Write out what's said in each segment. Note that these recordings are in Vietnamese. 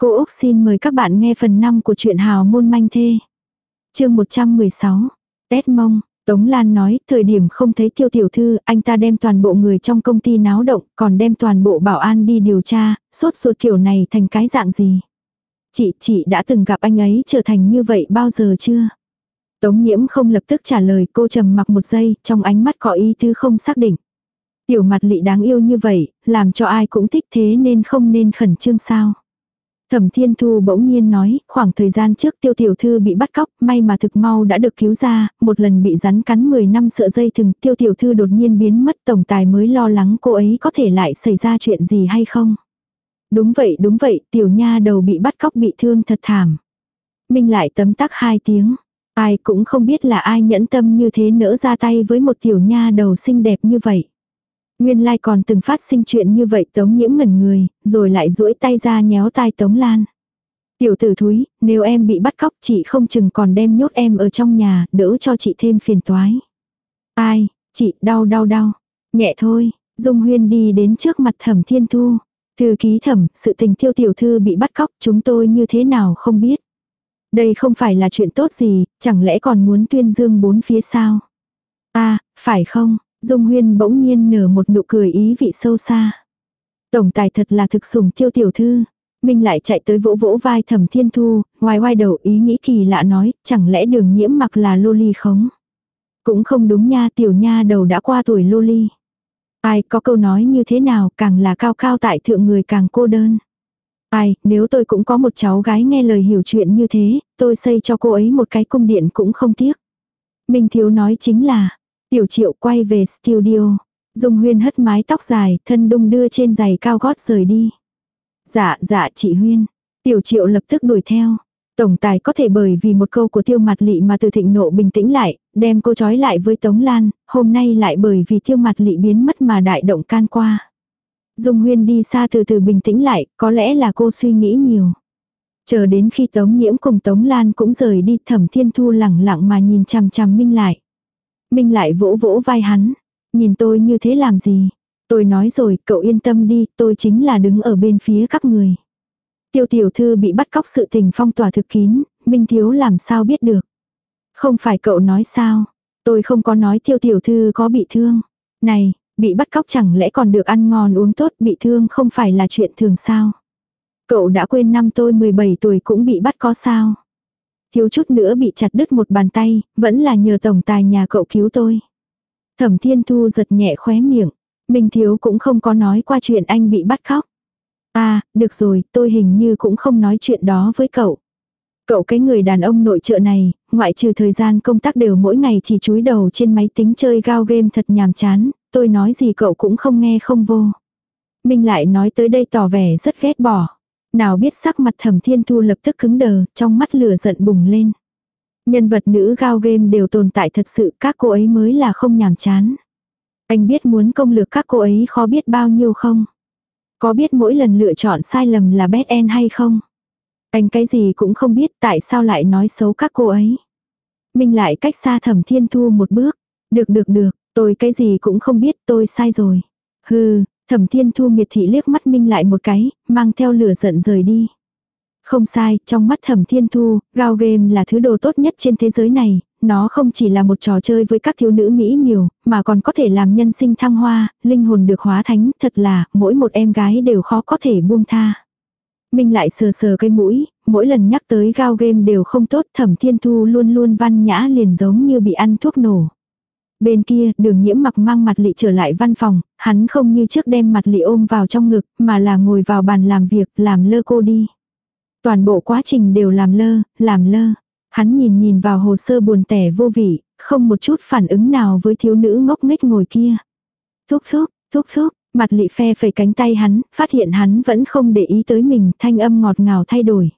Cô Úc xin mời các bạn nghe phần 5 của truyện Hào Môn Manh Thê. chương 116. Tết mông, Tống Lan nói, thời điểm không thấy tiêu tiểu thư, anh ta đem toàn bộ người trong công ty náo động, còn đem toàn bộ bảo an đi điều tra, sốt ruột kiểu này thành cái dạng gì. Chị, chị đã từng gặp anh ấy trở thành như vậy bao giờ chưa? Tống nhiễm không lập tức trả lời cô trầm mặc một giây, trong ánh mắt có ý tư không xác định. Tiểu mặt lị đáng yêu như vậy, làm cho ai cũng thích thế nên không nên khẩn trương sao. Thẩm Thiên Thu bỗng nhiên nói, khoảng thời gian trước tiêu tiểu thư bị bắt cóc, may mà thực mau đã được cứu ra, một lần bị rắn cắn 10 năm sợi dây thừng, tiêu tiểu thư đột nhiên biến mất tổng tài mới lo lắng cô ấy có thể lại xảy ra chuyện gì hay không. Đúng vậy đúng vậy, tiểu nha đầu bị bắt cóc bị thương thật thảm. Minh lại tấm tắc hai tiếng, ai cũng không biết là ai nhẫn tâm như thế nỡ ra tay với một tiểu nha đầu xinh đẹp như vậy. Nguyên lai like còn từng phát sinh chuyện như vậy Tống Nhiễm ngẩn người, rồi lại duỗi tay ra nhéo tai Tống Lan. Tiểu tử thúi, nếu em bị bắt cóc chị không chừng còn đem nhốt em ở trong nhà, đỡ cho chị thêm phiền toái. Ai, chị, đau đau đau. Nhẹ thôi, Dung Huyên đi đến trước mặt thẩm thiên thu. Thư ký thẩm, sự tình thiêu tiểu thư bị bắt cóc chúng tôi như thế nào không biết. Đây không phải là chuyện tốt gì, chẳng lẽ còn muốn tuyên dương bốn phía sao? À, phải không? Dung Huyên bỗng nhiên nở một nụ cười ý vị sâu xa. Tổng tài thật là thực sủng tiêu tiểu thư. Minh lại chạy tới vỗ vỗ vai thẩm thiên thu, ngoài ngoài đầu ý nghĩ kỳ lạ nói, chẳng lẽ đường nhiễm mặc là lô ly không? Cũng không đúng nha tiểu nha đầu đã qua tuổi lô ly. Ai có câu nói như thế nào càng là cao cao tại thượng người càng cô đơn. Ai, nếu tôi cũng có một cháu gái nghe lời hiểu chuyện như thế, tôi xây cho cô ấy một cái cung điện cũng không tiếc. Minh thiếu nói chính là, Tiểu triệu quay về studio. Dung Huyên hất mái tóc dài, thân đung đưa trên giày cao gót rời đi. Dạ, dạ chị Huyên. Tiểu triệu lập tức đuổi theo. Tổng tài có thể bởi vì một câu của tiêu mặt lị mà từ thịnh nộ bình tĩnh lại, đem cô trói lại với Tống Lan, hôm nay lại bởi vì tiêu mặt lị biến mất mà đại động can qua. Dung Huyên đi xa từ từ bình tĩnh lại, có lẽ là cô suy nghĩ nhiều. Chờ đến khi Tống Nhiễm cùng Tống Lan cũng rời đi thẩm thiên thu lẳng lặng mà nhìn chằm chằm Minh lại. Minh lại vỗ vỗ vai hắn. Nhìn tôi như thế làm gì? Tôi nói rồi, cậu yên tâm đi, tôi chính là đứng ở bên phía các người. Tiêu tiểu thư bị bắt cóc sự tình phong tỏa thực kín, Minh thiếu làm sao biết được. Không phải cậu nói sao? Tôi không có nói tiêu tiểu thư có bị thương. Này, bị bắt cóc chẳng lẽ còn được ăn ngon uống tốt bị thương không phải là chuyện thường sao? Cậu đã quên năm tôi 17 tuổi cũng bị bắt có sao? Thiếu chút nữa bị chặt đứt một bàn tay, vẫn là nhờ tổng tài nhà cậu cứu tôi. Thẩm Thiên Thu giật nhẹ khóe miệng, Minh Thiếu cũng không có nói qua chuyện anh bị bắt khóc. À, được rồi, tôi hình như cũng không nói chuyện đó với cậu. Cậu cái người đàn ông nội trợ này, ngoại trừ thời gian công tác đều mỗi ngày chỉ chúi đầu trên máy tính chơi gao game thật nhàm chán, tôi nói gì cậu cũng không nghe không vô. Minh lại nói tới đây tỏ vẻ rất ghét bỏ. Nào biết sắc mặt thẩm thiên thu lập tức cứng đờ, trong mắt lửa giận bùng lên. Nhân vật nữ gao game đều tồn tại thật sự các cô ấy mới là không nhàm chán. Anh biết muốn công lược các cô ấy khó biết bao nhiêu không? Có biết mỗi lần lựa chọn sai lầm là bad end hay không? Anh cái gì cũng không biết tại sao lại nói xấu các cô ấy. Minh lại cách xa thẩm thiên thu một bước. Được được được, tôi cái gì cũng không biết tôi sai rồi. Hừ, Thẩm Thiên Thu miệt thị liếc mắt Minh lại một cái, mang theo lửa giận rời đi. Không sai, trong mắt Thẩm Thiên Thu, gao game là thứ đồ tốt nhất trên thế giới này, nó không chỉ là một trò chơi với các thiếu nữ mỹ miều, mà còn có thể làm nhân sinh thăng hoa, linh hồn được hóa thánh, thật là, mỗi một em gái đều khó có thể buông tha. Minh lại sờ sờ cái mũi, mỗi lần nhắc tới gao game đều không tốt, Thẩm Thiên Thu luôn luôn văn nhã liền giống như bị ăn thuốc nổ. Bên kia, đường nhiễm mặc mang mặt lị trở lại văn phòng, hắn không như trước đem mặt lị ôm vào trong ngực, mà là ngồi vào bàn làm việc, làm lơ cô đi. Toàn bộ quá trình đều làm lơ, làm lơ. Hắn nhìn nhìn vào hồ sơ buồn tẻ vô vị, không một chút phản ứng nào với thiếu nữ ngốc nghếch ngồi kia. Thúc thúc, thúc thúc, mặt lị phe phẩy cánh tay hắn, phát hiện hắn vẫn không để ý tới mình, thanh âm ngọt ngào thay đổi.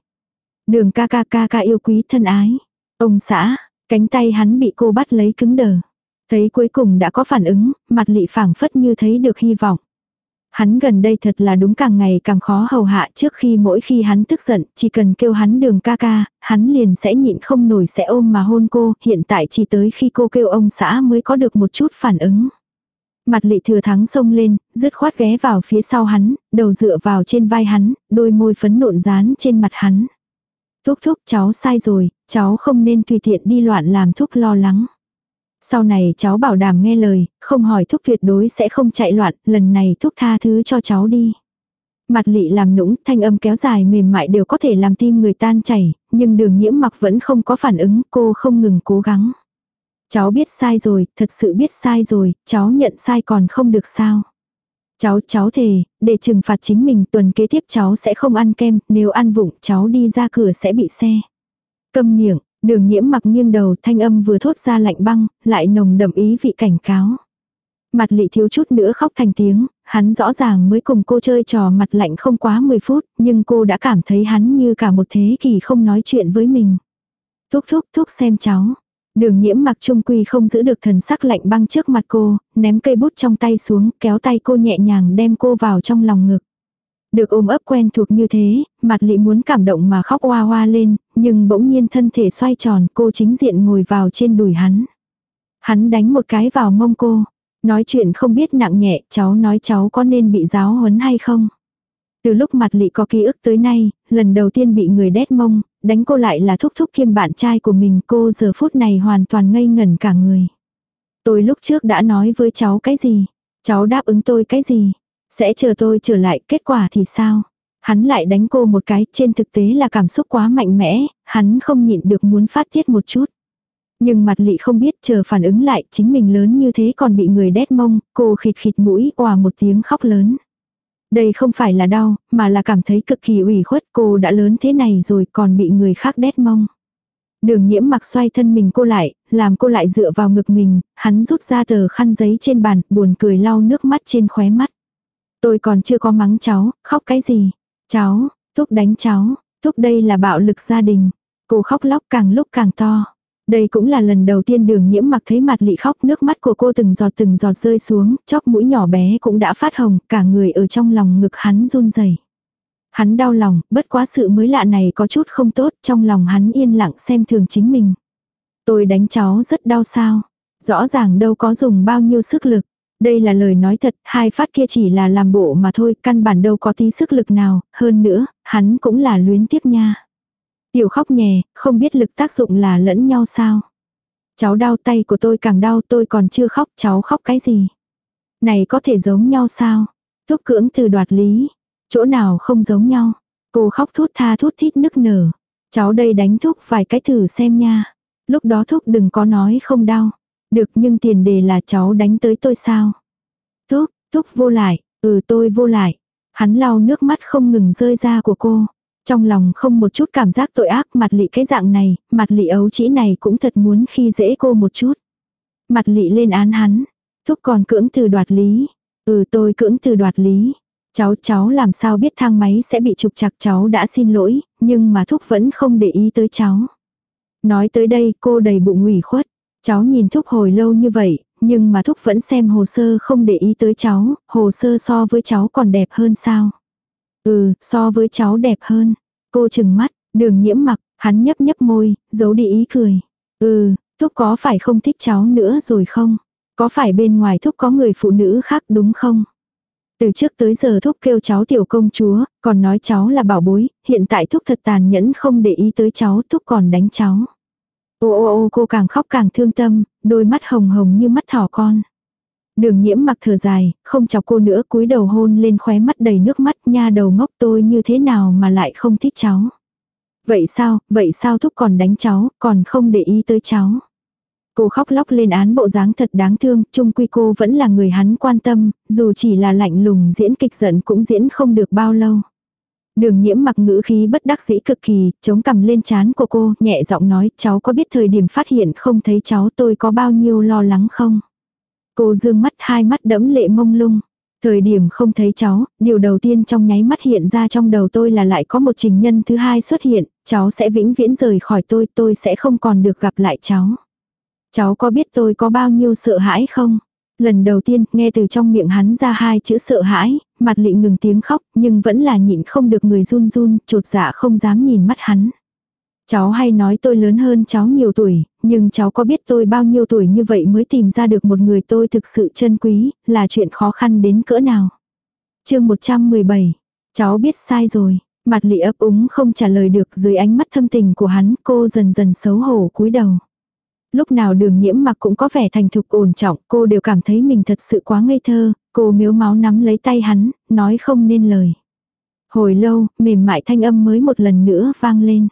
Đường ca ca ca ca yêu quý thân ái. Ông xã, cánh tay hắn bị cô bắt lấy cứng đờ. Thấy cuối cùng đã có phản ứng, mặt lị phảng phất như thấy được hy vọng. Hắn gần đây thật là đúng càng ngày càng khó hầu hạ trước khi mỗi khi hắn tức giận, chỉ cần kêu hắn đường ca ca, hắn liền sẽ nhịn không nổi sẽ ôm mà hôn cô, hiện tại chỉ tới khi cô kêu ông xã mới có được một chút phản ứng. Mặt lị thừa thắng xông lên, dứt khoát ghé vào phía sau hắn, đầu dựa vào trên vai hắn, đôi môi phấn nộn dán trên mặt hắn. Thúc thúc cháu sai rồi, cháu không nên tùy tiện đi loạn làm thúc lo lắng. Sau này cháu bảo đảm nghe lời, không hỏi thúc tuyệt đối sẽ không chạy loạn, lần này thúc tha thứ cho cháu đi. Mặt lị làm nũng, thanh âm kéo dài mềm mại đều có thể làm tim người tan chảy, nhưng đường nhiễm mặc vẫn không có phản ứng, cô không ngừng cố gắng. Cháu biết sai rồi, thật sự biết sai rồi, cháu nhận sai còn không được sao. Cháu, cháu thề, để trừng phạt chính mình tuần kế tiếp cháu sẽ không ăn kem, nếu ăn vụng cháu đi ra cửa sẽ bị xe. Câm miệng, đường nhiễm mặc nghiêng đầu thanh âm vừa thốt ra lạnh băng, lại nồng đậm ý vị cảnh cáo. Mặt lị thiếu chút nữa khóc thành tiếng, hắn rõ ràng mới cùng cô chơi trò mặt lạnh không quá 10 phút, nhưng cô đã cảm thấy hắn như cả một thế kỷ không nói chuyện với mình. Thúc thúc thúc xem cháu. Đường nhiễm mặc trung quy không giữ được thần sắc lạnh băng trước mặt cô, ném cây bút trong tay xuống, kéo tay cô nhẹ nhàng đem cô vào trong lòng ngực. Được ôm ấp quen thuộc như thế, mặt lị muốn cảm động mà khóc hoa hoa lên, nhưng bỗng nhiên thân thể xoay tròn cô chính diện ngồi vào trên đùi hắn. Hắn đánh một cái vào mông cô, nói chuyện không biết nặng nhẹ, cháu nói cháu có nên bị giáo huấn hay không. Từ lúc mặt lị có ký ức tới nay, lần đầu tiên bị người đét mông, đánh cô lại là thúc thúc kiêm bạn trai của mình cô giờ phút này hoàn toàn ngây ngẩn cả người. Tôi lúc trước đã nói với cháu cái gì? Cháu đáp ứng tôi cái gì? Sẽ chờ tôi trở lại, kết quả thì sao? Hắn lại đánh cô một cái, trên thực tế là cảm xúc quá mạnh mẽ, hắn không nhịn được muốn phát tiết một chút. Nhưng mặt lị không biết chờ phản ứng lại, chính mình lớn như thế còn bị người đét mông, cô khịt khịt mũi, òa một tiếng khóc lớn. Đây không phải là đau, mà là cảm thấy cực kỳ ủy khuất cô đã lớn thế này rồi còn bị người khác đét mông. Đường nhiễm mặc xoay thân mình cô lại, làm cô lại dựa vào ngực mình, hắn rút ra tờ khăn giấy trên bàn, buồn cười lau nước mắt trên khóe mắt. Tôi còn chưa có mắng cháu, khóc cái gì? Cháu, thúc đánh cháu, thúc đây là bạo lực gia đình. Cô khóc lóc càng lúc càng to. Đây cũng là lần đầu tiên đường nhiễm mặc thấy mặt lị khóc nước mắt của cô từng giọt từng giọt rơi xuống, chóp mũi nhỏ bé cũng đã phát hồng, cả người ở trong lòng ngực hắn run rẩy. Hắn đau lòng, bất quá sự mới lạ này có chút không tốt, trong lòng hắn yên lặng xem thường chính mình. Tôi đánh cháu rất đau sao. Rõ ràng đâu có dùng bao nhiêu sức lực. Đây là lời nói thật, hai phát kia chỉ là làm bộ mà thôi, căn bản đâu có tí sức lực nào, hơn nữa, hắn cũng là luyến tiếc nha. Tiểu khóc nhè, không biết lực tác dụng là lẫn nhau sao. Cháu đau tay của tôi càng đau tôi còn chưa khóc, cháu khóc cái gì. Này có thể giống nhau sao? Thúc cưỡng từ đoạt lý. Chỗ nào không giống nhau. Cô khóc thút tha thút thít nức nở. Cháu đây đánh thúc vài cái thử xem nha. Lúc đó thúc đừng có nói không đau. Được nhưng tiền đề là cháu đánh tới tôi sao. Thúc, thúc vô lại, ừ tôi vô lại. Hắn lau nước mắt không ngừng rơi ra của cô. Trong lòng không một chút cảm giác tội ác mặt lị cái dạng này, mặt lị ấu chỉ này cũng thật muốn khi dễ cô một chút. Mặt lị lên án hắn, thúc còn cưỡng từ đoạt lý. Ừ tôi cưỡng từ đoạt lý. Cháu cháu làm sao biết thang máy sẽ bị trục chặt cháu đã xin lỗi, nhưng mà thúc vẫn không để ý tới cháu. Nói tới đây cô đầy bụng ủy khuất. Cháu nhìn thúc hồi lâu như vậy, nhưng mà thúc vẫn xem hồ sơ không để ý tới cháu, hồ sơ so với cháu còn đẹp hơn sao. Ừ, so với cháu đẹp hơn. Cô chừng mắt, đường nhiễm mặc, hắn nhấp nhấp môi, giấu đi ý cười. Ừ, thúc có phải không thích cháu nữa rồi không? Có phải bên ngoài thúc có người phụ nữ khác đúng không? Từ trước tới giờ thúc kêu cháu tiểu công chúa, còn nói cháu là bảo bối, hiện tại thúc thật tàn nhẫn không để ý tới cháu, thúc còn đánh cháu. Ô ô ô cô càng khóc càng thương tâm, đôi mắt hồng hồng như mắt thỏ con. Đường nhiễm mặc thở dài, không chọc cô nữa cúi đầu hôn lên khóe mắt đầy nước mắt nha đầu ngốc tôi như thế nào mà lại không thích cháu. Vậy sao, vậy sao thúc còn đánh cháu, còn không để ý tới cháu. Cô khóc lóc lên án bộ dáng thật đáng thương, chung quy cô vẫn là người hắn quan tâm, dù chỉ là lạnh lùng diễn kịch giận cũng diễn không được bao lâu. Đường nhiễm mặc ngữ khí bất đắc dĩ cực kỳ, chống cầm lên chán của cô, nhẹ giọng nói, cháu có biết thời điểm phát hiện không thấy cháu tôi có bao nhiêu lo lắng không? Cô dương mắt hai mắt đẫm lệ mông lung. Thời điểm không thấy cháu, điều đầu tiên trong nháy mắt hiện ra trong đầu tôi là lại có một trình nhân thứ hai xuất hiện, cháu sẽ vĩnh viễn rời khỏi tôi, tôi sẽ không còn được gặp lại cháu. Cháu có biết tôi có bao nhiêu sợ hãi không? Lần đầu tiên, nghe từ trong miệng hắn ra hai chữ sợ hãi, mặt lị ngừng tiếng khóc, nhưng vẫn là nhịn không được người run run, trột dạ không dám nhìn mắt hắn. Cháu hay nói tôi lớn hơn cháu nhiều tuổi, nhưng cháu có biết tôi bao nhiêu tuổi như vậy mới tìm ra được một người tôi thực sự chân quý, là chuyện khó khăn đến cỡ nào. chương 117, cháu biết sai rồi, mặt lị ấp úng không trả lời được dưới ánh mắt thâm tình của hắn, cô dần dần xấu hổ cúi đầu. Lúc nào đường nhiễm mặc cũng có vẻ thành thục ổn trọng, cô đều cảm thấy mình thật sự quá ngây thơ, cô miếu máu nắm lấy tay hắn, nói không nên lời. Hồi lâu, mềm mại thanh âm mới một lần nữa vang lên.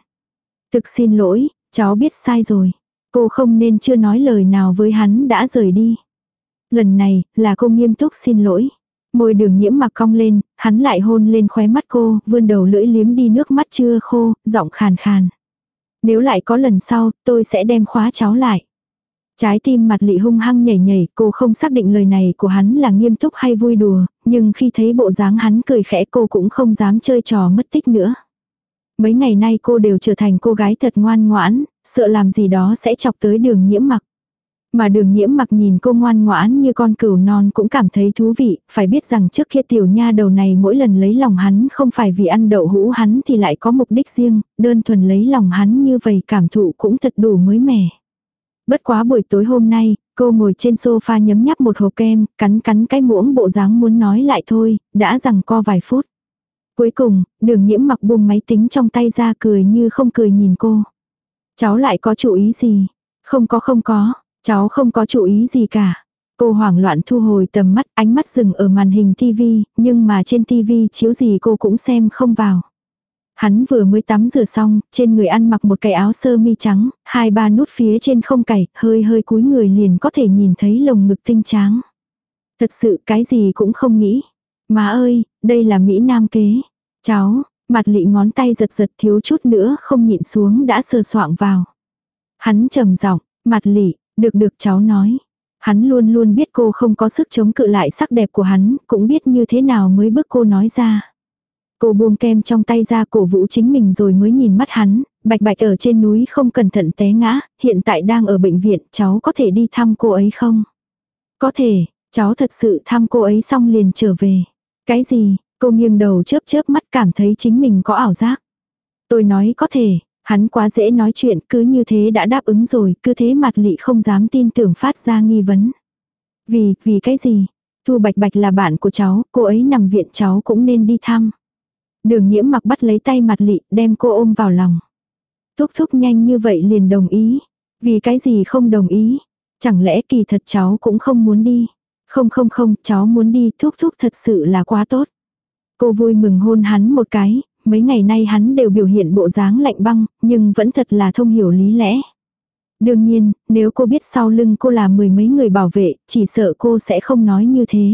Thực xin lỗi, cháu biết sai rồi. Cô không nên chưa nói lời nào với hắn đã rời đi. Lần này, là cô nghiêm túc xin lỗi. Môi đường nhiễm mặc cong lên, hắn lại hôn lên khóe mắt cô, vươn đầu lưỡi liếm đi nước mắt chưa khô, giọng khàn khàn. Nếu lại có lần sau, tôi sẽ đem khóa cháu lại. Trái tim mặt lị hung hăng nhảy nhảy, cô không xác định lời này của hắn là nghiêm túc hay vui đùa, nhưng khi thấy bộ dáng hắn cười khẽ cô cũng không dám chơi trò mất tích nữa. Mấy ngày nay cô đều trở thành cô gái thật ngoan ngoãn, sợ làm gì đó sẽ chọc tới đường nhiễm mặc. Mà đường nhiễm mặc nhìn cô ngoan ngoãn như con cừu non cũng cảm thấy thú vị, phải biết rằng trước kia tiểu nha đầu này mỗi lần lấy lòng hắn không phải vì ăn đậu hũ hắn thì lại có mục đích riêng, đơn thuần lấy lòng hắn như vậy cảm thụ cũng thật đủ mới mẻ. Bất quá buổi tối hôm nay, cô ngồi trên sofa nhấm nháp một hộp kem, cắn cắn cái muỗng bộ dáng muốn nói lại thôi, đã rằng co vài phút. Cuối cùng, đường nhiễm mặc buông máy tính trong tay ra cười như không cười nhìn cô. Cháu lại có chủ ý gì? Không có không có, cháu không có chủ ý gì cả. Cô hoảng loạn thu hồi tầm mắt, ánh mắt dừng ở màn hình tivi, nhưng mà trên tivi chiếu gì cô cũng xem không vào. Hắn vừa mới tắm rửa xong, trên người ăn mặc một cái áo sơ mi trắng, hai ba nút phía trên không cải, hơi hơi cúi người liền có thể nhìn thấy lồng ngực tinh tráng. Thật sự cái gì cũng không nghĩ. Má ơi, đây là Mỹ Nam kế. Cháu, mặt lị ngón tay giật giật thiếu chút nữa không nhịn xuống đã sờ soạng vào. Hắn trầm giọng, mặt lị, được được cháu nói. Hắn luôn luôn biết cô không có sức chống cự lại sắc đẹp của hắn, cũng biết như thế nào mới bước cô nói ra. Cô buông kem trong tay ra cổ vũ chính mình rồi mới nhìn mắt hắn, bạch bạch ở trên núi không cẩn thận té ngã, hiện tại đang ở bệnh viện, cháu có thể đi thăm cô ấy không? Có thể, cháu thật sự thăm cô ấy xong liền trở về. Cái gì, cô nghiêng đầu chớp chớp mắt cảm thấy chính mình có ảo giác. Tôi nói có thể, hắn quá dễ nói chuyện cứ như thế đã đáp ứng rồi, cứ thế mặt lị không dám tin tưởng phát ra nghi vấn. Vì, vì cái gì? Thu Bạch Bạch là bạn của cháu, cô ấy nằm viện cháu cũng nên đi thăm. Đường nhiễm mặc bắt lấy tay mặt lị, đem cô ôm vào lòng. Thúc thúc nhanh như vậy liền đồng ý. Vì cái gì không đồng ý? Chẳng lẽ kỳ thật cháu cũng không muốn đi? Không không không, cháu muốn đi, thúc thúc thật sự là quá tốt. Cô vui mừng hôn hắn một cái, mấy ngày nay hắn đều biểu hiện bộ dáng lạnh băng, nhưng vẫn thật là thông hiểu lý lẽ. Đương nhiên, nếu cô biết sau lưng cô là mười mấy người bảo vệ, chỉ sợ cô sẽ không nói như thế.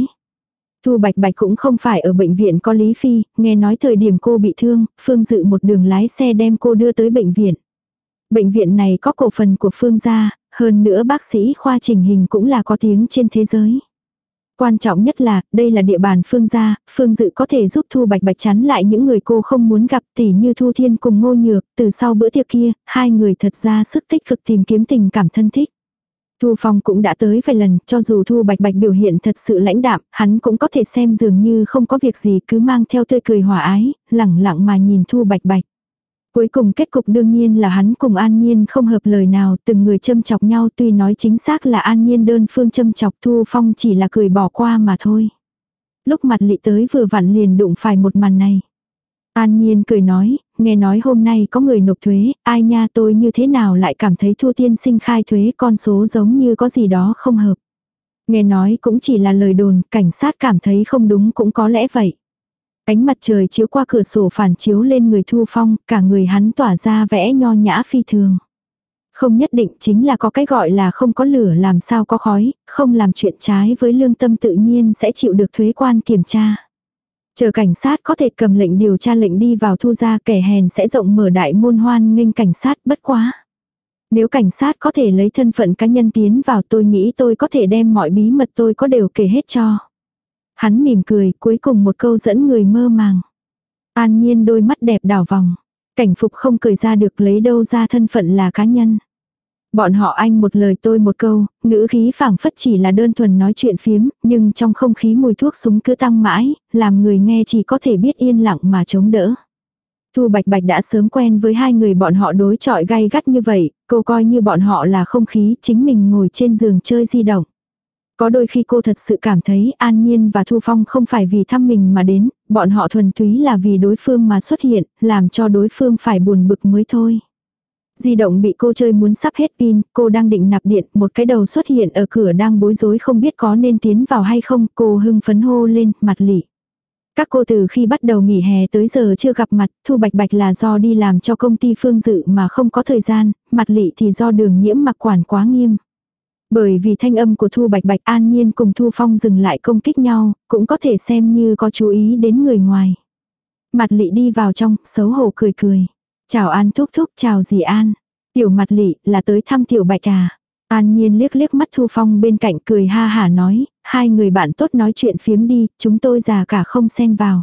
Thu Bạch Bạch cũng không phải ở bệnh viện có Lý Phi, nghe nói thời điểm cô bị thương, Phương Dự một đường lái xe đem cô đưa tới bệnh viện. Bệnh viện này có cổ phần của Phương gia, hơn nữa bác sĩ khoa trình hình cũng là có tiếng trên thế giới. Quan trọng nhất là, đây là địa bàn Phương gia, Phương Dự có thể giúp Thu Bạch Bạch chắn lại những người cô không muốn gặp tỉ như Thu Thiên cùng Ngô Nhược, từ sau bữa tiệc kia, hai người thật ra sức tích cực tìm kiếm tình cảm thân thích. Thu Phong cũng đã tới vài lần, cho dù Thu Bạch Bạch biểu hiện thật sự lãnh đạm, hắn cũng có thể xem dường như không có việc gì cứ mang theo tươi cười hòa ái, lẳng lặng mà nhìn Thu Bạch Bạch. Cuối cùng kết cục đương nhiên là hắn cùng An Nhiên không hợp lời nào, từng người châm chọc nhau tuy nói chính xác là An Nhiên đơn phương châm chọc Thu Phong chỉ là cười bỏ qua mà thôi. Lúc mặt lị tới vừa vặn liền đụng phải một màn này. An Nhiên cười nói, nghe nói hôm nay có người nộp thuế, ai nha tôi như thế nào lại cảm thấy thu tiên sinh khai thuế con số giống như có gì đó không hợp. Nghe nói cũng chỉ là lời đồn, cảnh sát cảm thấy không đúng cũng có lẽ vậy. Ánh mặt trời chiếu qua cửa sổ phản chiếu lên người Thu Phong, cả người hắn tỏa ra vẽ nho nhã phi thường. Không nhất định chính là có cái gọi là không có lửa làm sao có khói, không làm chuyện trái với lương tâm tự nhiên sẽ chịu được thuế quan kiểm tra. Chờ cảnh sát có thể cầm lệnh điều tra lệnh đi vào thu ra kẻ hèn sẽ rộng mở đại môn hoan nghênh cảnh sát bất quá. Nếu cảnh sát có thể lấy thân phận cá nhân tiến vào tôi nghĩ tôi có thể đem mọi bí mật tôi có đều kể hết cho. Hắn mỉm cười cuối cùng một câu dẫn người mơ màng. An nhiên đôi mắt đẹp đảo vòng. Cảnh phục không cười ra được lấy đâu ra thân phận là cá nhân. Bọn họ anh một lời tôi một câu, ngữ khí phảng phất chỉ là đơn thuần nói chuyện phiếm, nhưng trong không khí mùi thuốc súng cứ tăng mãi, làm người nghe chỉ có thể biết yên lặng mà chống đỡ. Thu Bạch Bạch đã sớm quen với hai người bọn họ đối chọi gay gắt như vậy, cô coi như bọn họ là không khí, chính mình ngồi trên giường chơi di động. Có đôi khi cô thật sự cảm thấy An Nhiên và Thu Phong không phải vì thăm mình mà đến, bọn họ thuần túy là vì đối phương mà xuất hiện, làm cho đối phương phải buồn bực mới thôi. Di động bị cô chơi muốn sắp hết pin, cô đang định nạp điện, một cái đầu xuất hiện ở cửa đang bối rối không biết có nên tiến vào hay không, cô hưng phấn hô lên, mặt lỉ. Các cô từ khi bắt đầu nghỉ hè tới giờ chưa gặp mặt, Thu Bạch Bạch là do đi làm cho công ty phương dự mà không có thời gian, mặt lị thì do đường nhiễm mặc quản quá nghiêm. Bởi vì thanh âm của Thu Bạch Bạch an nhiên cùng Thu Phong dừng lại công kích nhau, cũng có thể xem như có chú ý đến người ngoài. Mặt lị đi vào trong, xấu hổ cười cười. Chào An thúc thúc, chào dì An. Tiểu mặt lị là tới thăm tiểu bạch à. An nhiên liếc liếc mắt Thu Phong bên cạnh cười ha hả nói, hai người bạn tốt nói chuyện phiếm đi, chúng tôi già cả không xen vào.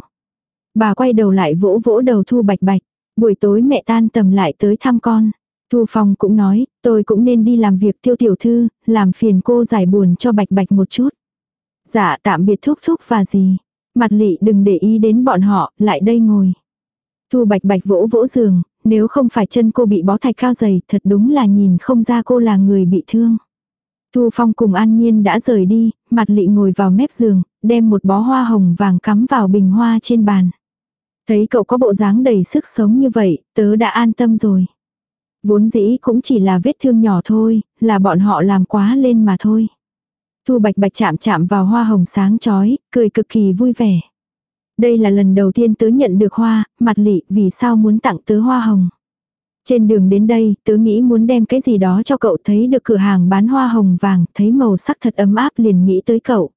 Bà quay đầu lại vỗ vỗ đầu Thu Bạch Bạch, buổi tối mẹ tan tầm lại tới thăm con. Thu Phong cũng nói, tôi cũng nên đi làm việc tiêu tiểu thư, làm phiền cô giải buồn cho Bạch Bạch một chút. Dạ tạm biệt thúc thúc và gì. Mặt lị đừng để ý đến bọn họ, lại đây ngồi. Thu Bạch Bạch vỗ vỗ giường, nếu không phải chân cô bị bó thạch cao dày, thật đúng là nhìn không ra cô là người bị thương. Thu Phong cùng An Nhiên đã rời đi, mặt lị ngồi vào mép giường, đem một bó hoa hồng vàng cắm vào bình hoa trên bàn. Thấy cậu có bộ dáng đầy sức sống như vậy, tớ đã an tâm rồi. Vốn dĩ cũng chỉ là vết thương nhỏ thôi, là bọn họ làm quá lên mà thôi. Thu bạch bạch chạm chạm vào hoa hồng sáng chói, cười cực kỳ vui vẻ. Đây là lần đầu tiên tớ nhận được hoa, mặt lị vì sao muốn tặng tớ hoa hồng. Trên đường đến đây, tớ nghĩ muốn đem cái gì đó cho cậu thấy được cửa hàng bán hoa hồng vàng, thấy màu sắc thật ấm áp liền nghĩ tới cậu.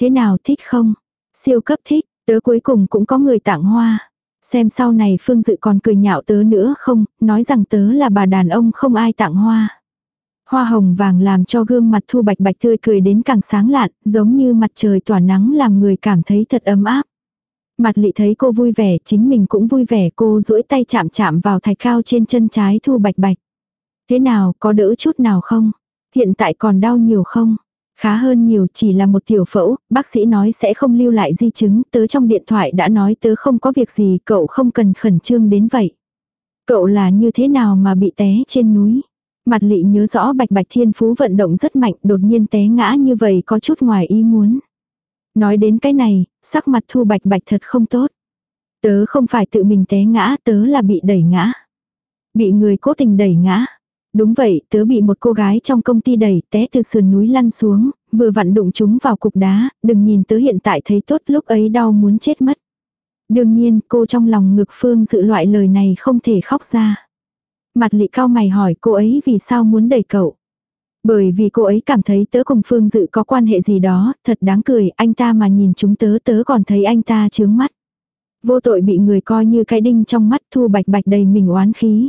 Thế nào thích không? Siêu cấp thích, tớ cuối cùng cũng có người tặng hoa. Xem sau này Phương Dự còn cười nhạo tớ nữa không, nói rằng tớ là bà đàn ông không ai tặng hoa. Hoa hồng vàng làm cho gương mặt thu bạch bạch tươi cười đến càng sáng lạn, giống như mặt trời tỏa nắng làm người cảm thấy thật ấm áp. Mặt lị thấy cô vui vẻ, chính mình cũng vui vẻ, cô duỗi tay chạm chạm vào thạch cao trên chân trái thu bạch bạch. Thế nào, có đỡ chút nào không? Hiện tại còn đau nhiều không? Khá hơn nhiều chỉ là một tiểu phẫu, bác sĩ nói sẽ không lưu lại di chứng, tớ trong điện thoại đã nói tớ không có việc gì, cậu không cần khẩn trương đến vậy. Cậu là như thế nào mà bị té trên núi? Mặt lị nhớ rõ bạch bạch thiên phú vận động rất mạnh, đột nhiên té ngã như vậy có chút ngoài ý muốn. Nói đến cái này, sắc mặt thu bạch bạch thật không tốt. Tớ không phải tự mình té ngã, tớ là bị đẩy ngã. Bị người cố tình đẩy ngã. Đúng vậy, tớ bị một cô gái trong công ty đẩy té từ sườn núi lăn xuống, vừa vặn đụng chúng vào cục đá, đừng nhìn tớ hiện tại thấy tốt lúc ấy đau muốn chết mất. Đương nhiên, cô trong lòng ngực Phương dự loại lời này không thể khóc ra. Mặt lị cao mày hỏi cô ấy vì sao muốn đẩy cậu. Bởi vì cô ấy cảm thấy tớ cùng Phương Dự có quan hệ gì đó, thật đáng cười, anh ta mà nhìn chúng tớ tớ còn thấy anh ta chướng mắt. Vô tội bị người coi như cái đinh trong mắt thu bạch bạch đầy mình oán khí.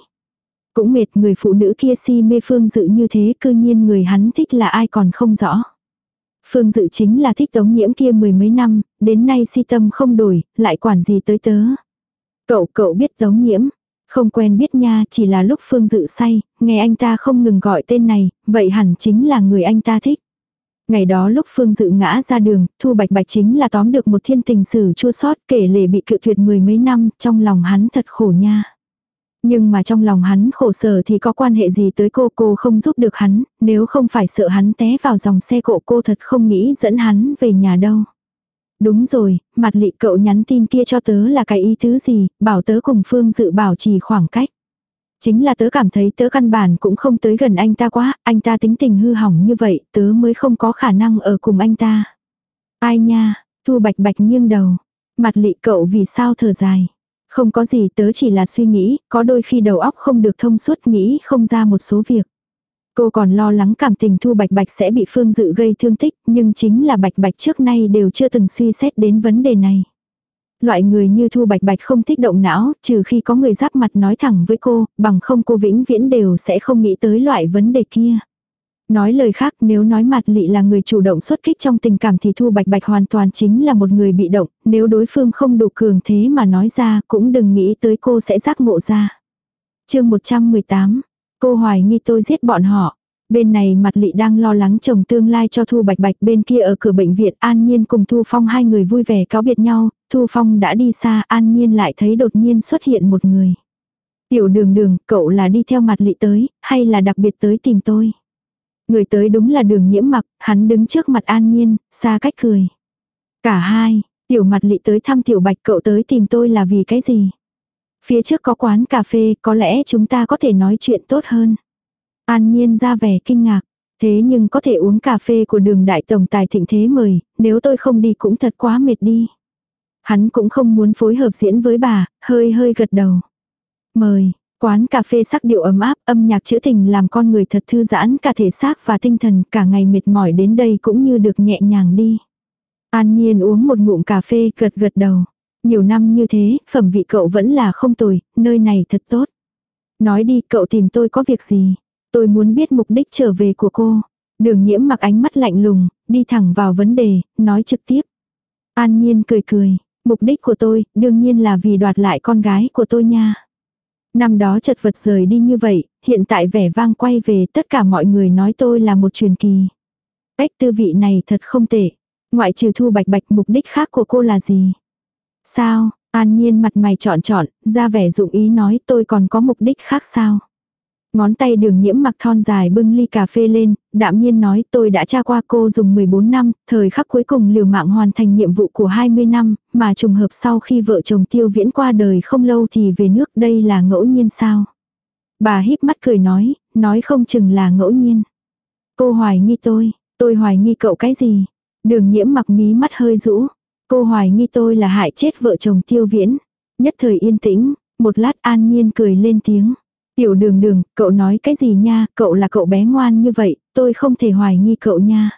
Cũng mệt người phụ nữ kia si mê Phương Dự như thế cư nhiên người hắn thích là ai còn không rõ. Phương Dự chính là thích tống nhiễm kia mười mấy năm, đến nay si tâm không đổi, lại quản gì tới tớ. Cậu cậu biết tống nhiễm, không quen biết nha, chỉ là lúc Phương Dự say, nghe anh ta không ngừng gọi tên này, vậy hẳn chính là người anh ta thích. Ngày đó lúc Phương Dự ngã ra đường, Thu Bạch Bạch chính là tóm được một thiên tình sử chua sót kể lể bị cự tuyệt mười mấy năm, trong lòng hắn thật khổ nha. Nhưng mà trong lòng hắn khổ sở thì có quan hệ gì tới cô cô không giúp được hắn, nếu không phải sợ hắn té vào dòng xe cộ cô thật không nghĩ dẫn hắn về nhà đâu. Đúng rồi, mặt lị cậu nhắn tin kia cho tớ là cái ý thứ gì, bảo tớ cùng Phương dự bảo trì khoảng cách. Chính là tớ cảm thấy tớ căn bản cũng không tới gần anh ta quá, anh ta tính tình hư hỏng như vậy, tớ mới không có khả năng ở cùng anh ta. Ai nha, thu bạch bạch nghiêng đầu. Mặt lị cậu vì sao thở dài. Không có gì tớ chỉ là suy nghĩ, có đôi khi đầu óc không được thông suốt nghĩ không ra một số việc. Cô còn lo lắng cảm tình Thu Bạch Bạch sẽ bị Phương Dự gây thương tích, nhưng chính là Bạch Bạch trước nay đều chưa từng suy xét đến vấn đề này. Loại người như Thu Bạch Bạch không thích động não, trừ khi có người giáp mặt nói thẳng với cô, bằng không cô vĩnh viễn đều sẽ không nghĩ tới loại vấn đề kia. Nói lời khác nếu nói mặt lị là người chủ động xuất kích trong tình cảm thì Thu Bạch Bạch hoàn toàn chính là một người bị động, nếu đối phương không đủ cường thế mà nói ra cũng đừng nghĩ tới cô sẽ giác ngộ ra. chương 118, Cô hoài nghi tôi giết bọn họ. Bên này mặt lị đang lo lắng chồng tương lai cho Thu Bạch Bạch bên kia ở cửa bệnh viện An Nhiên cùng Thu Phong hai người vui vẻ cáo biệt nhau, Thu Phong đã đi xa An Nhiên lại thấy đột nhiên xuất hiện một người. Tiểu đường đường, cậu là đi theo mặt lị tới, hay là đặc biệt tới tìm tôi? Người tới đúng là đường nhiễm mặc, hắn đứng trước mặt An Nhiên, xa cách cười. Cả hai, tiểu mặt lị tới thăm tiểu bạch cậu tới tìm tôi là vì cái gì? Phía trước có quán cà phê, có lẽ chúng ta có thể nói chuyện tốt hơn. An Nhiên ra vẻ kinh ngạc. Thế nhưng có thể uống cà phê của đường đại tổng tài thịnh thế mời, nếu tôi không đi cũng thật quá mệt đi. Hắn cũng không muốn phối hợp diễn với bà, hơi hơi gật đầu. Mời, quán cà phê sắc điệu ấm áp, âm nhạc trữ tình làm con người thật thư giãn cả thể xác và tinh thần, cả ngày mệt mỏi đến đây cũng như được nhẹ nhàng đi. An Nhiên uống một ngụm cà phê gật gật đầu. Nhiều năm như thế, phẩm vị cậu vẫn là không tồi, nơi này thật tốt. Nói đi cậu tìm tôi có việc gì? Tôi muốn biết mục đích trở về của cô. Đường nhiễm mặc ánh mắt lạnh lùng, đi thẳng vào vấn đề, nói trực tiếp. An Nhiên cười cười, mục đích của tôi đương nhiên là vì đoạt lại con gái của tôi nha. Năm đó chật vật rời đi như vậy, hiện tại vẻ vang quay về tất cả mọi người nói tôi là một truyền kỳ. Cách tư vị này thật không tệ. Ngoại trừ thu bạch bạch mục đích khác của cô là gì? Sao, an nhiên mặt mày trọn trọn, ra vẻ dụng ý nói tôi còn có mục đích khác sao? Ngón tay đường nhiễm mặc thon dài bưng ly cà phê lên, đạm nhiên nói tôi đã tra qua cô dùng 14 năm, thời khắc cuối cùng liều mạng hoàn thành nhiệm vụ của 20 năm, mà trùng hợp sau khi vợ chồng tiêu viễn qua đời không lâu thì về nước đây là ngẫu nhiên sao. Bà híp mắt cười nói, nói không chừng là ngẫu nhiên. Cô hoài nghi tôi, tôi hoài nghi cậu cái gì? Đường nhiễm mặc mí mắt hơi rũ. Cô hoài nghi tôi là hại chết vợ chồng tiêu viễn. Nhất thời yên tĩnh, một lát an nhiên cười lên tiếng. Tiểu đường đường, cậu nói cái gì nha, cậu là cậu bé ngoan như vậy, tôi không thể hoài nghi cậu nha.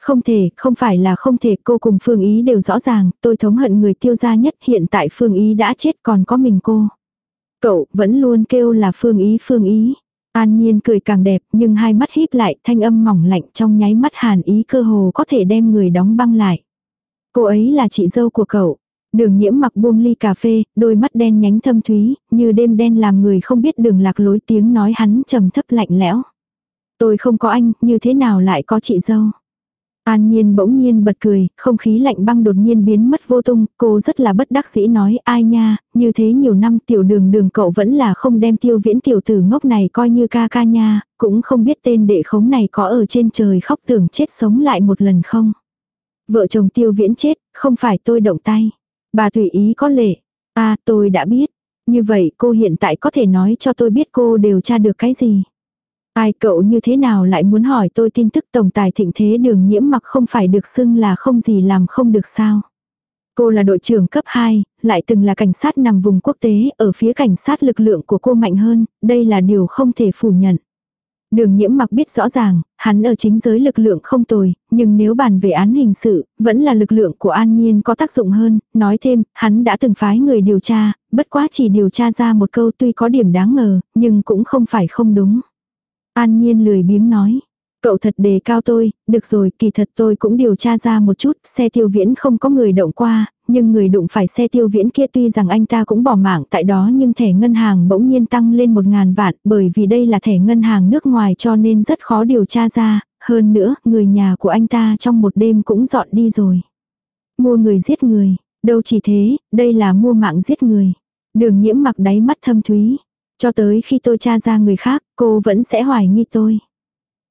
Không thể, không phải là không thể, cô cùng Phương Ý đều rõ ràng, tôi thống hận người tiêu gia nhất, hiện tại Phương Ý đã chết còn có mình cô. Cậu vẫn luôn kêu là Phương Ý Phương Ý. An Nhiên cười càng đẹp nhưng hai mắt híp lại thanh âm mỏng lạnh trong nháy mắt hàn ý cơ hồ có thể đem người đóng băng lại. Cô ấy là chị dâu của cậu, Đường nhiễm mặc buông ly cà phê, đôi mắt đen nhánh thâm thúy, như đêm đen làm người không biết đường lạc lối tiếng nói hắn trầm thấp lạnh lẽo. Tôi không có anh, như thế nào lại có chị dâu? An Nhiên bỗng nhiên bật cười, không khí lạnh băng đột nhiên biến mất vô tung, cô rất là bất đắc dĩ nói ai nha, như thế nhiều năm tiểu đường đường cậu vẫn là không đem tiêu viễn tiểu tử ngốc này coi như ca ca nha, cũng không biết tên đệ khống này có ở trên trời khóc tưởng chết sống lại một lần không. Vợ chồng tiêu viễn chết, không phải tôi động tay. Bà tùy ý có lệ. À tôi đã biết. Như vậy cô hiện tại có thể nói cho tôi biết cô điều tra được cái gì. Ai cậu như thế nào lại muốn hỏi tôi tin tức tổng tài thịnh thế đường nhiễm mặc không phải được xưng là không gì làm không được sao. Cô là đội trưởng cấp 2, lại từng là cảnh sát nằm vùng quốc tế, ở phía cảnh sát lực lượng của cô mạnh hơn, đây là điều không thể phủ nhận. Đường nhiễm mặc biết rõ ràng, hắn ở chính giới lực lượng không tồi, nhưng nếu bàn về án hình sự, vẫn là lực lượng của An Nhiên có tác dụng hơn, nói thêm, hắn đã từng phái người điều tra, bất quá chỉ điều tra ra một câu tuy có điểm đáng ngờ, nhưng cũng không phải không đúng. An Nhiên lười biếng nói, Cậu thật đề cao tôi, được rồi, kỳ thật tôi cũng điều tra ra một chút, xe tiêu viễn không có người động qua, nhưng người đụng phải xe tiêu viễn kia tuy rằng anh ta cũng bỏ mạng tại đó nhưng thẻ ngân hàng bỗng nhiên tăng lên một ngàn vạn bởi vì đây là thẻ ngân hàng nước ngoài cho nên rất khó điều tra ra, hơn nữa người nhà của anh ta trong một đêm cũng dọn đi rồi. Mua người giết người, đâu chỉ thế, đây là mua mạng giết người. Đường nhiễm mặc đáy mắt thâm thúy, cho tới khi tôi tra ra người khác cô vẫn sẽ hoài nghi tôi.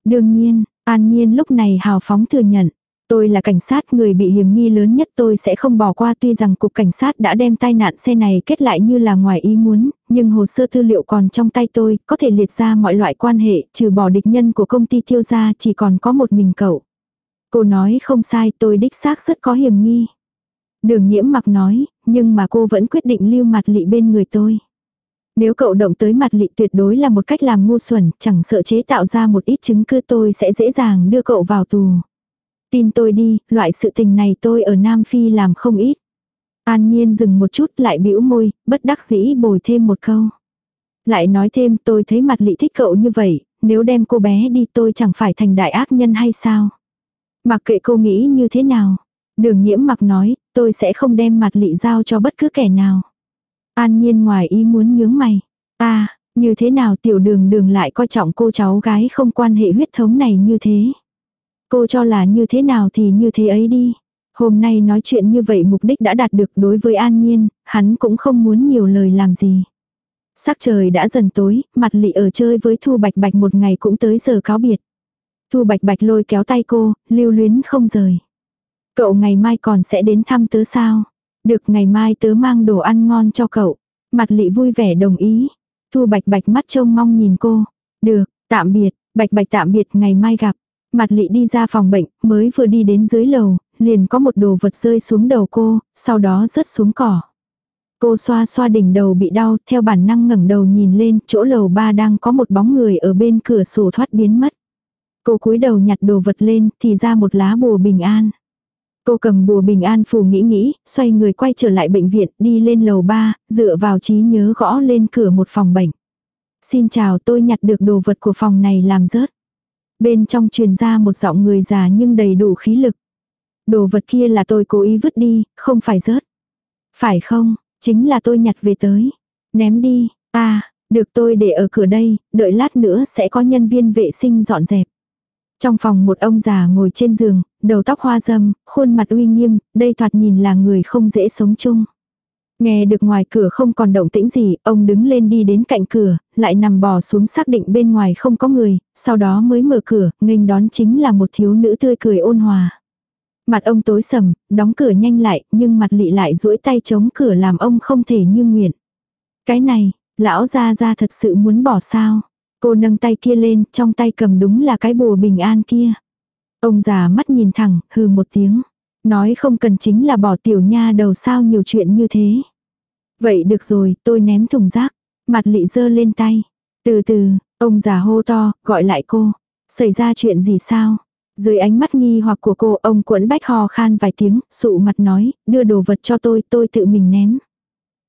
Đương nhiên, an nhiên lúc này hào phóng thừa nhận. Tôi là cảnh sát, người bị hiểm nghi lớn nhất tôi sẽ không bỏ qua tuy rằng cục cảnh sát đã đem tai nạn xe này kết lại như là ngoài ý muốn, nhưng hồ sơ tư liệu còn trong tay tôi, có thể liệt ra mọi loại quan hệ, trừ bỏ địch nhân của công ty tiêu gia chỉ còn có một mình cậu. Cô nói không sai, tôi đích xác rất có hiểm nghi. Đường nhiễm mặc nói, nhưng mà cô vẫn quyết định lưu mặt lị bên người tôi. Nếu cậu động tới mặt lị tuyệt đối là một cách làm ngu xuẩn, chẳng sợ chế tạo ra một ít chứng cứ tôi sẽ dễ dàng đưa cậu vào tù. Tin tôi đi, loại sự tình này tôi ở Nam Phi làm không ít. An Nhiên dừng một chút lại bĩu môi, bất đắc dĩ bồi thêm một câu. Lại nói thêm tôi thấy mặt lị thích cậu như vậy, nếu đem cô bé đi tôi chẳng phải thành đại ác nhân hay sao. Mặc kệ cô nghĩ như thế nào. Đường nhiễm mặc nói, tôi sẽ không đem mặt lị giao cho bất cứ kẻ nào. An nhiên ngoài ý muốn nhướng mày. À, Như thế nào tiểu đường đường lại coi trọng cô cháu gái không quan hệ huyết thống này như thế. Cô cho là như thế nào thì như thế ấy đi. Hôm nay nói chuyện như vậy mục đích đã đạt được đối với An Nhiên, hắn cũng không muốn nhiều lời làm gì. Sắc trời đã dần tối, mặt lị ở chơi với Thu Bạch Bạch một ngày cũng tới giờ cáo biệt. Thu Bạch Bạch lôi kéo tay cô, lưu luyến không rời. Cậu ngày mai còn sẽ đến thăm tớ sao? Được ngày mai tớ mang đồ ăn ngon cho cậu. Mặt lị vui vẻ đồng ý. Thu Bạch Bạch mắt trông mong nhìn cô. Được, tạm biệt, Bạch Bạch tạm biệt ngày mai gặp. Mặt lị đi ra phòng bệnh, mới vừa đi đến dưới lầu, liền có một đồ vật rơi xuống đầu cô, sau đó rớt xuống cỏ. Cô xoa xoa đỉnh đầu bị đau, theo bản năng ngẩng đầu nhìn lên, chỗ lầu ba đang có một bóng người ở bên cửa sổ thoát biến mất. Cô cúi đầu nhặt đồ vật lên, thì ra một lá bùa bình an. Cô cầm bùa bình an phù nghĩ nghĩ, xoay người quay trở lại bệnh viện, đi lên lầu ba, dựa vào trí nhớ gõ lên cửa một phòng bệnh. Xin chào tôi nhặt được đồ vật của phòng này làm rớt. Bên trong truyền ra một giọng người già nhưng đầy đủ khí lực. Đồ vật kia là tôi cố ý vứt đi, không phải rớt. Phải không, chính là tôi nhặt về tới. Ném đi, ta, được tôi để ở cửa đây, đợi lát nữa sẽ có nhân viên vệ sinh dọn dẹp. Trong phòng một ông già ngồi trên giường, đầu tóc hoa râm, khuôn mặt uy nghiêm, đây thoạt nhìn là người không dễ sống chung. Nghe được ngoài cửa không còn động tĩnh gì, ông đứng lên đi đến cạnh cửa, lại nằm bò xuống xác định bên ngoài không có người, sau đó mới mở cửa, nghênh đón chính là một thiếu nữ tươi cười ôn hòa. Mặt ông tối sầm, đóng cửa nhanh lại, nhưng mặt lị lại duỗi tay chống cửa làm ông không thể như nguyện. Cái này, lão gia gia thật sự muốn bỏ sao? Cô nâng tay kia lên, trong tay cầm đúng là cái bùa bình an kia. Ông già mắt nhìn thẳng, hừ một tiếng. Nói không cần chính là bỏ tiểu nha đầu sao nhiều chuyện như thế. Vậy được rồi, tôi ném thùng rác. Mặt lị dơ lên tay. Từ từ, ông già hô to, gọi lại cô. Xảy ra chuyện gì sao? Dưới ánh mắt nghi hoặc của cô, ông cuộn bách hò khan vài tiếng, sụ mặt nói, đưa đồ vật cho tôi, tôi tự mình ném.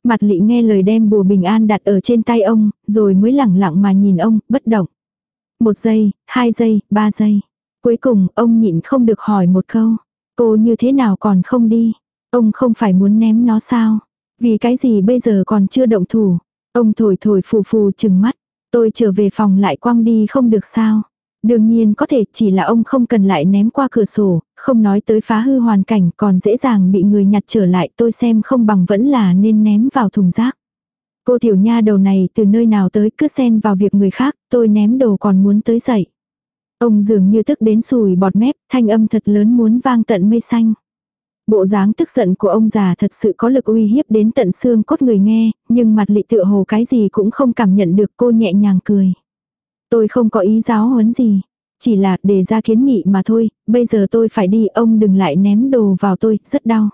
Mặt lị nghe lời đem bùa bình an đặt ở trên tay ông, rồi mới lẳng lặng mà nhìn ông, bất động. Một giây, hai giây, ba giây. Cuối cùng, ông nhịn không được hỏi một câu. Cô như thế nào còn không đi? Ông không phải muốn ném nó sao? Vì cái gì bây giờ còn chưa động thủ? Ông thổi thổi phù phù chừng mắt. Tôi trở về phòng lại quăng đi không được sao? Đương nhiên có thể chỉ là ông không cần lại ném qua cửa sổ, không nói tới phá hư hoàn cảnh còn dễ dàng bị người nhặt trở lại tôi xem không bằng vẫn là nên ném vào thùng rác. Cô tiểu nha đầu này từ nơi nào tới cứ xen vào việc người khác, tôi ném đồ còn muốn tới dậy. Ông dường như tức đến sùi bọt mép, thanh âm thật lớn muốn vang tận mây xanh. Bộ dáng tức giận của ông già thật sự có lực uy hiếp đến tận xương cốt người nghe, nhưng mặt lị tựa hồ cái gì cũng không cảm nhận được cô nhẹ nhàng cười. Tôi không có ý giáo huấn gì. Chỉ là để ra kiến nghị mà thôi, bây giờ tôi phải đi ông đừng lại ném đồ vào tôi, rất đau.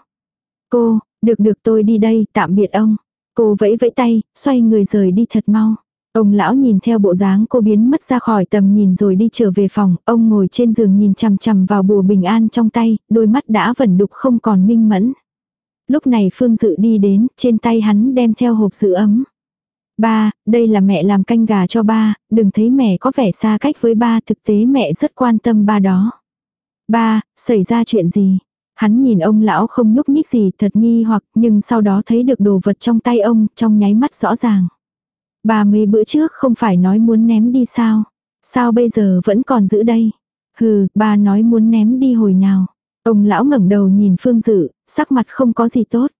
Cô, được được tôi đi đây, tạm biệt ông. Cô vẫy vẫy tay, xoay người rời đi thật mau. Ông lão nhìn theo bộ dáng cô biến mất ra khỏi tầm nhìn rồi đi trở về phòng, ông ngồi trên giường nhìn chằm chằm vào bùa bình an trong tay, đôi mắt đã vẩn đục không còn minh mẫn. Lúc này Phương Dự đi đến, trên tay hắn đem theo hộp giữ ấm. Ba, đây là mẹ làm canh gà cho ba, đừng thấy mẹ có vẻ xa cách với ba, thực tế mẹ rất quan tâm ba đó. Ba, xảy ra chuyện gì? Hắn nhìn ông lão không nhúc nhích gì thật nghi hoặc nhưng sau đó thấy được đồ vật trong tay ông trong nháy mắt rõ ràng. Ba mấy bữa trước không phải nói muốn ném đi sao? Sao bây giờ vẫn còn giữ đây? Hừ, ba nói muốn ném đi hồi nào? Ông lão ngẩng đầu nhìn Phương Dự, sắc mặt không có gì tốt.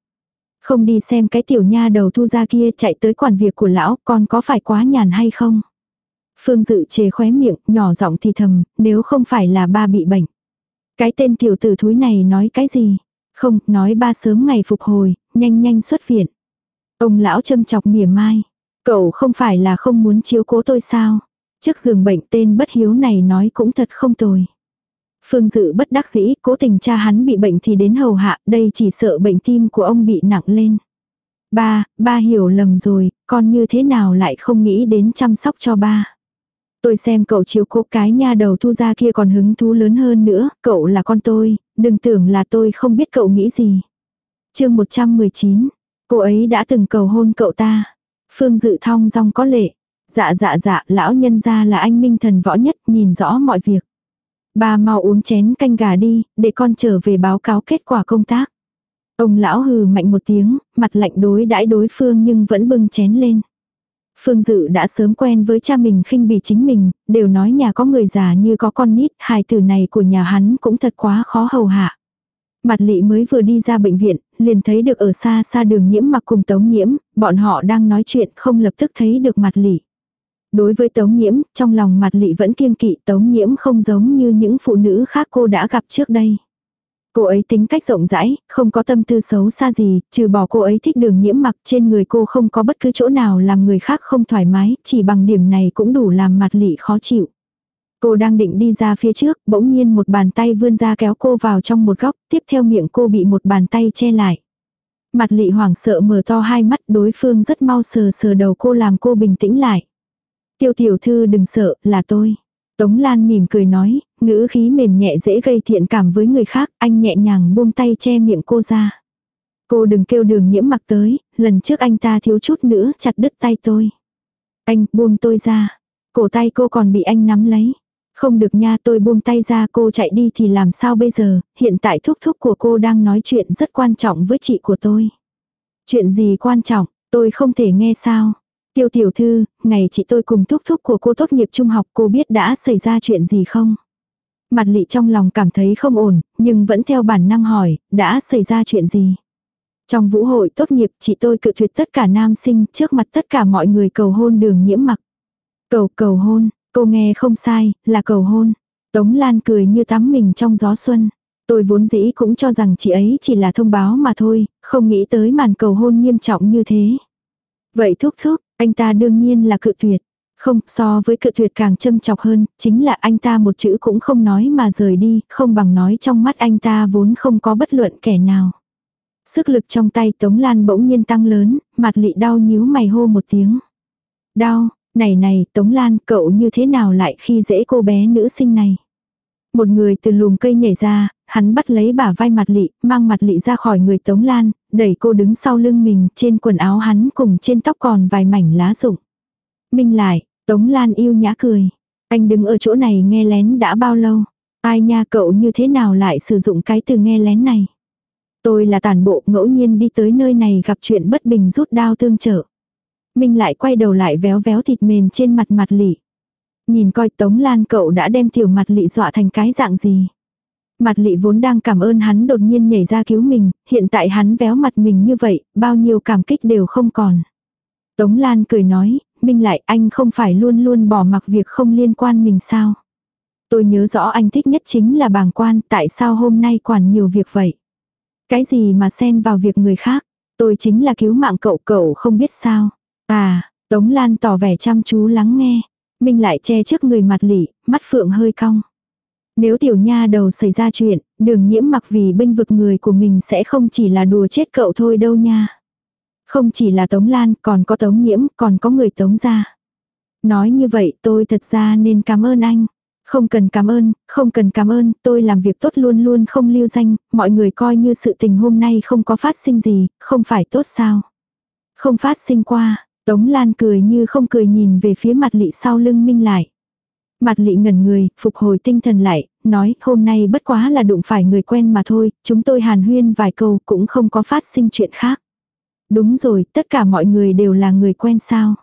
Không đi xem cái tiểu nha đầu thu ra kia chạy tới quản việc của lão, con có phải quá nhàn hay không? Phương Dự chề khóe miệng, nhỏ giọng thì thầm, nếu không phải là ba bị bệnh. Cái tên tiểu tử thúi này nói cái gì? Không, nói ba sớm ngày phục hồi, nhanh nhanh xuất viện. Ông lão châm chọc mỉa mai. Cậu không phải là không muốn chiếu cố tôi sao? Trước giường bệnh tên bất hiếu này nói cũng thật không tồi. Phương Dự bất đắc dĩ, cố tình cha hắn bị bệnh thì đến hầu hạ, đây chỉ sợ bệnh tim của ông bị nặng lên. Ba, ba hiểu lầm rồi, con như thế nào lại không nghĩ đến chăm sóc cho ba. Tôi xem cậu chiếu cố cái nha đầu thu ra kia còn hứng thú lớn hơn nữa, cậu là con tôi, đừng tưởng là tôi không biết cậu nghĩ gì. chương 119, cô ấy đã từng cầu hôn cậu ta. Phương Dự thong dong có lệ. Dạ dạ dạ, lão nhân gia là anh minh thần võ nhất, nhìn rõ mọi việc. Ba mau uống chén canh gà đi, để con trở về báo cáo kết quả công tác. Ông lão hừ mạnh một tiếng, mặt lạnh đối đãi đối phương nhưng vẫn bưng chén lên. Phương Dự đã sớm quen với cha mình khinh bỉ chính mình, đều nói nhà có người già như có con nít, hài tử này của nhà hắn cũng thật quá khó hầu hạ. Mặt lị mới vừa đi ra bệnh viện, liền thấy được ở xa xa đường nhiễm mặc cùng tống nhiễm, bọn họ đang nói chuyện không lập tức thấy được mặt lị. Đối với tống nhiễm, trong lòng mặt lị vẫn kiêng kỵ tống nhiễm không giống như những phụ nữ khác cô đã gặp trước đây. Cô ấy tính cách rộng rãi, không có tâm tư xấu xa gì, trừ bỏ cô ấy thích đường nhiễm mặc trên người cô không có bất cứ chỗ nào làm người khác không thoải mái, chỉ bằng điểm này cũng đủ làm mặt lị khó chịu. Cô đang định đi ra phía trước, bỗng nhiên một bàn tay vươn ra kéo cô vào trong một góc, tiếp theo miệng cô bị một bàn tay che lại. Mặt lị hoảng sợ mở to hai mắt đối phương rất mau sờ sờ đầu cô làm cô bình tĩnh lại. Tiêu tiểu thư đừng sợ, là tôi. Tống Lan mỉm cười nói, ngữ khí mềm nhẹ dễ gây thiện cảm với người khác, anh nhẹ nhàng buông tay che miệng cô ra. Cô đừng kêu đường nhiễm mặc tới, lần trước anh ta thiếu chút nữa chặt đứt tay tôi. Anh buông tôi ra. Cổ tay cô còn bị anh nắm lấy. Không được nha tôi buông tay ra cô chạy đi thì làm sao bây giờ, hiện tại thúc thúc của cô đang nói chuyện rất quan trọng với chị của tôi. Chuyện gì quan trọng, tôi không thể nghe sao. Tiêu tiểu thư, ngày chị tôi cùng thúc thúc của cô tốt nghiệp trung học cô biết đã xảy ra chuyện gì không? Mặt lị trong lòng cảm thấy không ổn, nhưng vẫn theo bản năng hỏi, đã xảy ra chuyện gì? Trong vũ hội tốt nghiệp chị tôi cự tuyệt tất cả nam sinh trước mặt tất cả mọi người cầu hôn đường nhiễm mặc. Cầu cầu hôn, cô nghe không sai, là cầu hôn. Tống Lan cười như tắm mình trong gió xuân. Tôi vốn dĩ cũng cho rằng chị ấy chỉ là thông báo mà thôi, không nghĩ tới màn cầu hôn nghiêm trọng như thế. Vậy thúc thúc, anh ta đương nhiên là cự tuyệt. Không, so với cự tuyệt càng châm chọc hơn, chính là anh ta một chữ cũng không nói mà rời đi, không bằng nói trong mắt anh ta vốn không có bất luận kẻ nào. Sức lực trong tay Tống Lan bỗng nhiên tăng lớn, mặt lị đau nhíu mày hô một tiếng. Đau, này này, Tống Lan, cậu như thế nào lại khi dễ cô bé nữ sinh này? Một người từ lùm cây nhảy ra, hắn bắt lấy bả vai mặt lị, mang mặt lị ra khỏi người Tống Lan, đẩy cô đứng sau lưng mình, trên quần áo hắn cùng trên tóc còn vài mảnh lá rụng. Minh lại, Tống Lan yêu nhã cười. Anh đứng ở chỗ này nghe lén đã bao lâu? Ai nha cậu như thế nào lại sử dụng cái từ nghe lén này? Tôi là tàn bộ ngẫu nhiên đi tới nơi này gặp chuyện bất bình rút đao tương trợ. Minh lại quay đầu lại véo véo thịt mềm trên mặt mặt lị. Nhìn coi Tống Lan cậu đã đem tiểu mặt lị dọa thành cái dạng gì. Mặt lị vốn đang cảm ơn hắn đột nhiên nhảy ra cứu mình, hiện tại hắn véo mặt mình như vậy, bao nhiêu cảm kích đều không còn. Tống Lan cười nói, Minh lại anh không phải luôn luôn bỏ mặc việc không liên quan mình sao. Tôi nhớ rõ anh thích nhất chính là bàng quan, tại sao hôm nay quản nhiều việc vậy. Cái gì mà xen vào việc người khác, tôi chính là cứu mạng cậu cậu không biết sao. À, Tống Lan tỏ vẻ chăm chú lắng nghe. Minh lại che trước người mặt lị mắt phượng hơi cong. Nếu tiểu nha đầu xảy ra chuyện, đường nhiễm mặc vì bênh vực người của mình sẽ không chỉ là đùa chết cậu thôi đâu nha. Không chỉ là Tống Lan, còn có Tống Nhiễm, còn có người Tống gia. Nói như vậy tôi thật ra nên cảm ơn anh. Không cần cảm ơn, không cần cảm ơn, tôi làm việc tốt luôn luôn không lưu danh, mọi người coi như sự tình hôm nay không có phát sinh gì, không phải tốt sao. Không phát sinh qua, Tống Lan cười như không cười nhìn về phía mặt lị sau lưng Minh lại. Mặt lị ngẩn người, phục hồi tinh thần lại, nói hôm nay bất quá là đụng phải người quen mà thôi, chúng tôi hàn huyên vài câu cũng không có phát sinh chuyện khác. Đúng rồi, tất cả mọi người đều là người quen sao.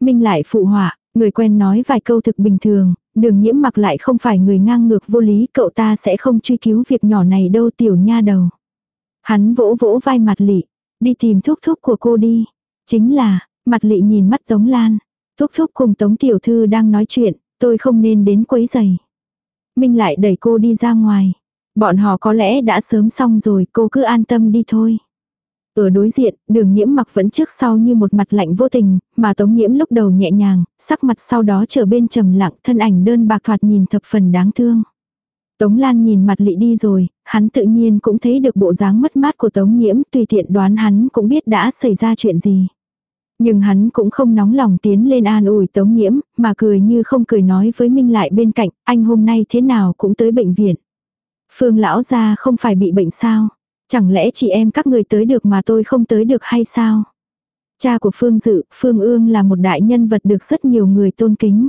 Minh lại phụ họa, người quen nói vài câu thực bình thường, đường nhiễm mặc lại không phải người ngang ngược vô lý, cậu ta sẽ không truy cứu việc nhỏ này đâu tiểu nha đầu. Hắn vỗ vỗ vai mặt lị, đi tìm thúc thúc của cô đi. Chính là, mặt lị nhìn mắt Tống Lan. Thúc thúc cùng Tống Tiểu Thư đang nói chuyện, tôi không nên đến quấy giày. Minh lại đẩy cô đi ra ngoài. Bọn họ có lẽ đã sớm xong rồi, cô cứ an tâm đi thôi. Ở đối diện, đường nhiễm mặc vẫn trước sau như một mặt lạnh vô tình, mà tống nhiễm lúc đầu nhẹ nhàng, sắc mặt sau đó trở bên trầm lặng, thân ảnh đơn bạc thoạt nhìn thập phần đáng thương. Tống Lan nhìn mặt lị đi rồi, hắn tự nhiên cũng thấy được bộ dáng mất mát của Tống Nhiễm, tùy tiện đoán hắn cũng biết đã xảy ra chuyện gì. Nhưng hắn cũng không nóng lòng tiến lên an ủi Tống Nhiễm, mà cười như không cười nói với Minh lại bên cạnh, anh hôm nay thế nào cũng tới bệnh viện. Phương lão gia không phải bị bệnh sao? Chẳng lẽ chị em các người tới được mà tôi không tới được hay sao? Cha của Phương Dự, Phương Ương là một đại nhân vật được rất nhiều người tôn kính.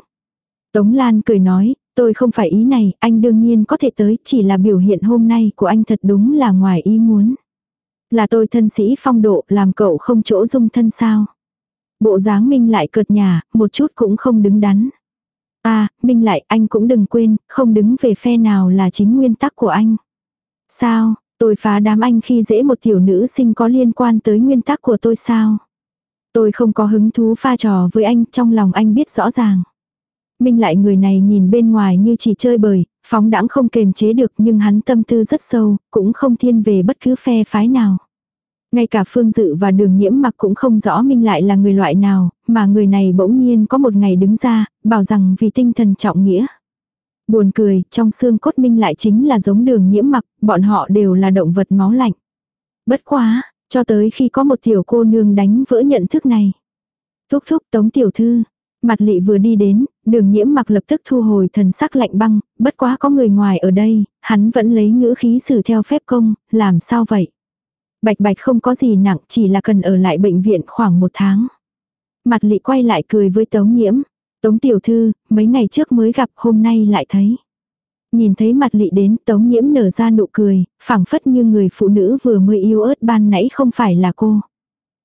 Tống Lan cười nói, tôi không phải ý này, anh đương nhiên có thể tới, chỉ là biểu hiện hôm nay của anh thật đúng là ngoài ý muốn. Là tôi thân sĩ phong độ, làm cậu không chỗ dung thân sao? Bộ dáng Minh lại cợt nhà, một chút cũng không đứng đắn. À, Minh lại, anh cũng đừng quên, không đứng về phe nào là chính nguyên tắc của anh. Sao, tôi phá đám anh khi dễ một tiểu nữ sinh có liên quan tới nguyên tắc của tôi sao? Tôi không có hứng thú pha trò với anh, trong lòng anh biết rõ ràng. Minh lại người này nhìn bên ngoài như chỉ chơi bời, phóng đãng không kềm chế được nhưng hắn tâm tư rất sâu, cũng không thiên về bất cứ phe phái nào. Ngay cả Phương Dự và đường nhiễm mặc cũng không rõ Minh lại là người loại nào, mà người này bỗng nhiên có một ngày đứng ra, bảo rằng vì tinh thần trọng nghĩa. Buồn cười, trong xương cốt Minh lại chính là giống đường nhiễm mặc, bọn họ đều là động vật máu lạnh. Bất quá, cho tới khi có một tiểu cô nương đánh vỡ nhận thức này. Thúc thúc tống tiểu thư, mặt lị vừa đi đến, đường nhiễm mặc lập tức thu hồi thần sắc lạnh băng, bất quá có người ngoài ở đây, hắn vẫn lấy ngữ khí xử theo phép công, làm sao vậy? Bạch bạch không có gì nặng chỉ là cần ở lại bệnh viện khoảng một tháng. Mặt lị quay lại cười với tống nhiễm. Tống tiểu thư, mấy ngày trước mới gặp hôm nay lại thấy. Nhìn thấy mặt lị đến tống nhiễm nở ra nụ cười, phảng phất như người phụ nữ vừa mới yêu ớt ban nãy không phải là cô.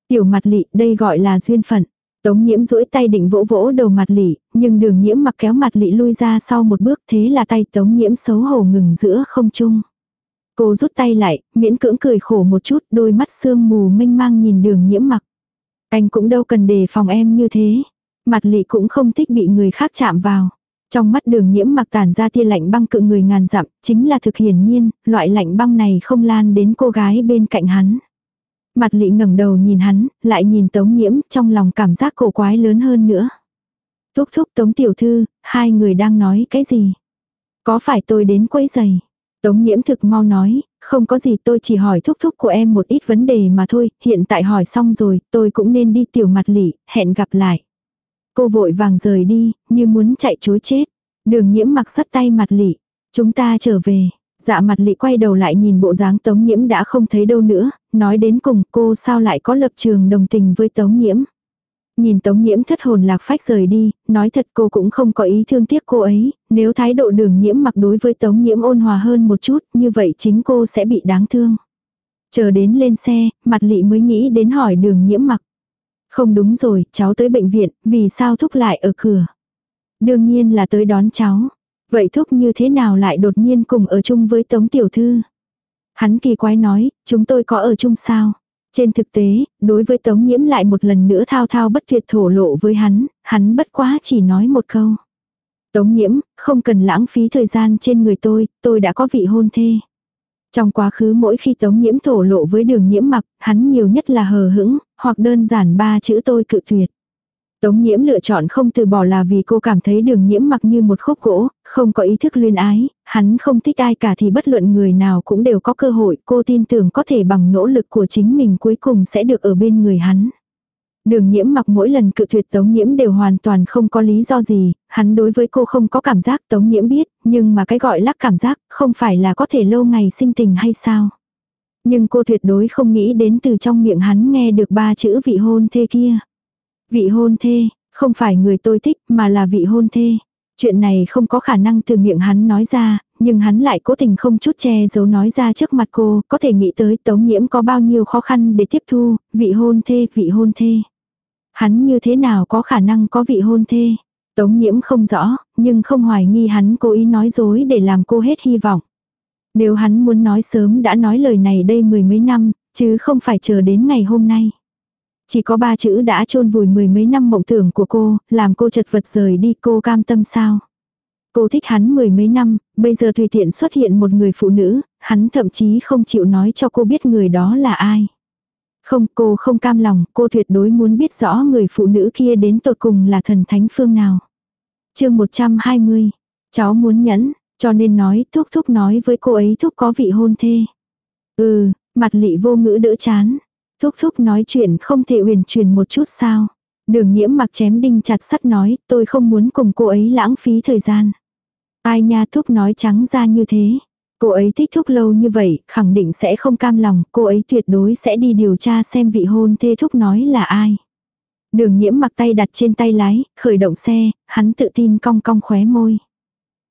Tiểu mặt lị đây gọi là duyên phận. Tống nhiễm duỗi tay định vỗ vỗ đầu mặt lị, nhưng đường nhiễm mặc kéo mặt lị lui ra sau một bước thế là tay tống nhiễm xấu hổ ngừng giữa không trung. Cô rút tay lại, miễn cưỡng cười khổ một chút, đôi mắt sương mù mênh mang nhìn đường nhiễm mặc. Anh cũng đâu cần đề phòng em như thế. Mặt lị cũng không thích bị người khác chạm vào. Trong mắt đường nhiễm mặc tản ra tia lạnh băng cự người ngàn dặm, chính là thực hiển nhiên, loại lạnh băng này không lan đến cô gái bên cạnh hắn. Mặt lị ngẩng đầu nhìn hắn, lại nhìn tống nhiễm, trong lòng cảm giác cổ quái lớn hơn nữa. Thúc thúc tống tiểu thư, hai người đang nói cái gì? Có phải tôi đến quấy giày? Tống nhiễm thực mau nói, không có gì tôi chỉ hỏi thúc thúc của em một ít vấn đề mà thôi, hiện tại hỏi xong rồi, tôi cũng nên đi tiểu mặt lỉ, hẹn gặp lại. Cô vội vàng rời đi, như muốn chạy chối chết. Đường nhiễm mặc sắt tay mặt lỉ, chúng ta trở về. Dạ mặt lị quay đầu lại nhìn bộ dáng tống nhiễm đã không thấy đâu nữa, nói đến cùng cô sao lại có lập trường đồng tình với tống nhiễm. Nhìn Tống Nhiễm thất hồn lạc phách rời đi, nói thật cô cũng không có ý thương tiếc cô ấy, nếu thái độ đường nhiễm mặc đối với Tống Nhiễm ôn hòa hơn một chút, như vậy chính cô sẽ bị đáng thương. Chờ đến lên xe, mặt lị mới nghĩ đến hỏi đường nhiễm mặc. Không đúng rồi, cháu tới bệnh viện, vì sao thúc lại ở cửa? Đương nhiên là tới đón cháu. Vậy thúc như thế nào lại đột nhiên cùng ở chung với Tống Tiểu Thư? Hắn kỳ quái nói, chúng tôi có ở chung sao? Trên thực tế, đối với Tống Nhiễm lại một lần nữa thao thao bất tuyệt thổ lộ với hắn, hắn bất quá chỉ nói một câu. Tống Nhiễm, không cần lãng phí thời gian trên người tôi, tôi đã có vị hôn thê. Trong quá khứ mỗi khi Tống Nhiễm thổ lộ với đường nhiễm mặc, hắn nhiều nhất là hờ hững, hoặc đơn giản ba chữ tôi cự tuyệt. Tống nhiễm lựa chọn không từ bỏ là vì cô cảm thấy đường nhiễm mặc như một khúc gỗ, không có ý thức luyên ái, hắn không thích ai cả thì bất luận người nào cũng đều có cơ hội, cô tin tưởng có thể bằng nỗ lực của chính mình cuối cùng sẽ được ở bên người hắn. Đường nhiễm mặc mỗi lần cự tuyệt tống nhiễm đều hoàn toàn không có lý do gì, hắn đối với cô không có cảm giác tống nhiễm biết, nhưng mà cái gọi lắc cảm giác không phải là có thể lâu ngày sinh tình hay sao. Nhưng cô tuyệt đối không nghĩ đến từ trong miệng hắn nghe được ba chữ vị hôn thê kia. Vị hôn thê, không phải người tôi thích mà là vị hôn thê. Chuyện này không có khả năng từ miệng hắn nói ra, nhưng hắn lại cố tình không chút che giấu nói ra trước mặt cô, có thể nghĩ tới tống nhiễm có bao nhiêu khó khăn để tiếp thu, vị hôn thê, vị hôn thê. Hắn như thế nào có khả năng có vị hôn thê. Tống nhiễm không rõ, nhưng không hoài nghi hắn cố ý nói dối để làm cô hết hy vọng. Nếu hắn muốn nói sớm đã nói lời này đây mười mấy năm, chứ không phải chờ đến ngày hôm nay. Chỉ có ba chữ đã chôn vùi mười mấy năm mộng tưởng của cô, làm cô chật vật rời đi cô cam tâm sao. Cô thích hắn mười mấy năm, bây giờ tùy tiện xuất hiện một người phụ nữ, hắn thậm chí không chịu nói cho cô biết người đó là ai. Không, cô không cam lòng, cô tuyệt đối muốn biết rõ người phụ nữ kia đến tột cùng là thần thánh phương nào. chương 120, cháu muốn nhẫn, cho nên nói thúc thúc nói với cô ấy thúc có vị hôn thê. Ừ, mặt lị vô ngữ đỡ chán. Thúc thúc nói chuyện không thể huyền truyền một chút sao. Đường nhiễm mặc chém đinh chặt sắt nói tôi không muốn cùng cô ấy lãng phí thời gian. Ai nha thúc nói trắng ra như thế. Cô ấy thích thúc lâu như vậy, khẳng định sẽ không cam lòng, cô ấy tuyệt đối sẽ đi điều tra xem vị hôn thê thúc nói là ai. Đường nhiễm mặc tay đặt trên tay lái, khởi động xe, hắn tự tin cong cong khóe môi.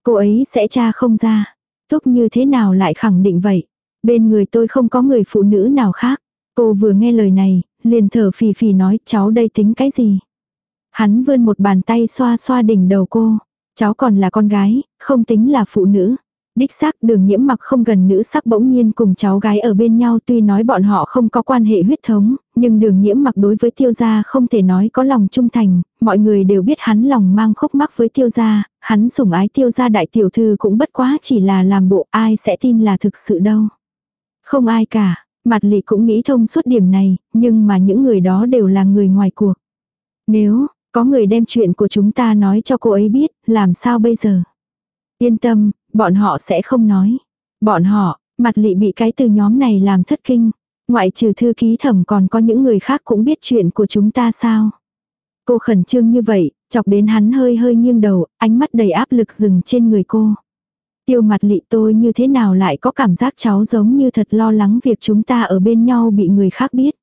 Cô ấy sẽ tra không ra. Thúc như thế nào lại khẳng định vậy. Bên người tôi không có người phụ nữ nào khác. Cô vừa nghe lời này, liền thở phì phì nói cháu đây tính cái gì. Hắn vươn một bàn tay xoa xoa đỉnh đầu cô. Cháu còn là con gái, không tính là phụ nữ. Đích xác đường nhiễm mặc không gần nữ sắc bỗng nhiên cùng cháu gái ở bên nhau tuy nói bọn họ không có quan hệ huyết thống, nhưng đường nhiễm mặc đối với tiêu gia không thể nói có lòng trung thành, mọi người đều biết hắn lòng mang khúc mắc với tiêu gia, hắn sủng ái tiêu gia đại tiểu thư cũng bất quá chỉ là làm bộ ai sẽ tin là thực sự đâu. Không ai cả, mặt lị cũng nghĩ thông suốt điểm này, nhưng mà những người đó đều là người ngoài cuộc. Nếu, có người đem chuyện của chúng ta nói cho cô ấy biết, làm sao bây giờ? Yên tâm, bọn họ sẽ không nói. Bọn họ, mặt lị bị cái từ nhóm này làm thất kinh. Ngoại trừ thư ký thẩm còn có những người khác cũng biết chuyện của chúng ta sao. Cô khẩn trương như vậy, chọc đến hắn hơi hơi nghiêng đầu, ánh mắt đầy áp lực dừng trên người cô. Tiêu mặt lị tôi như thế nào lại có cảm giác cháu giống như thật lo lắng việc chúng ta ở bên nhau bị người khác biết.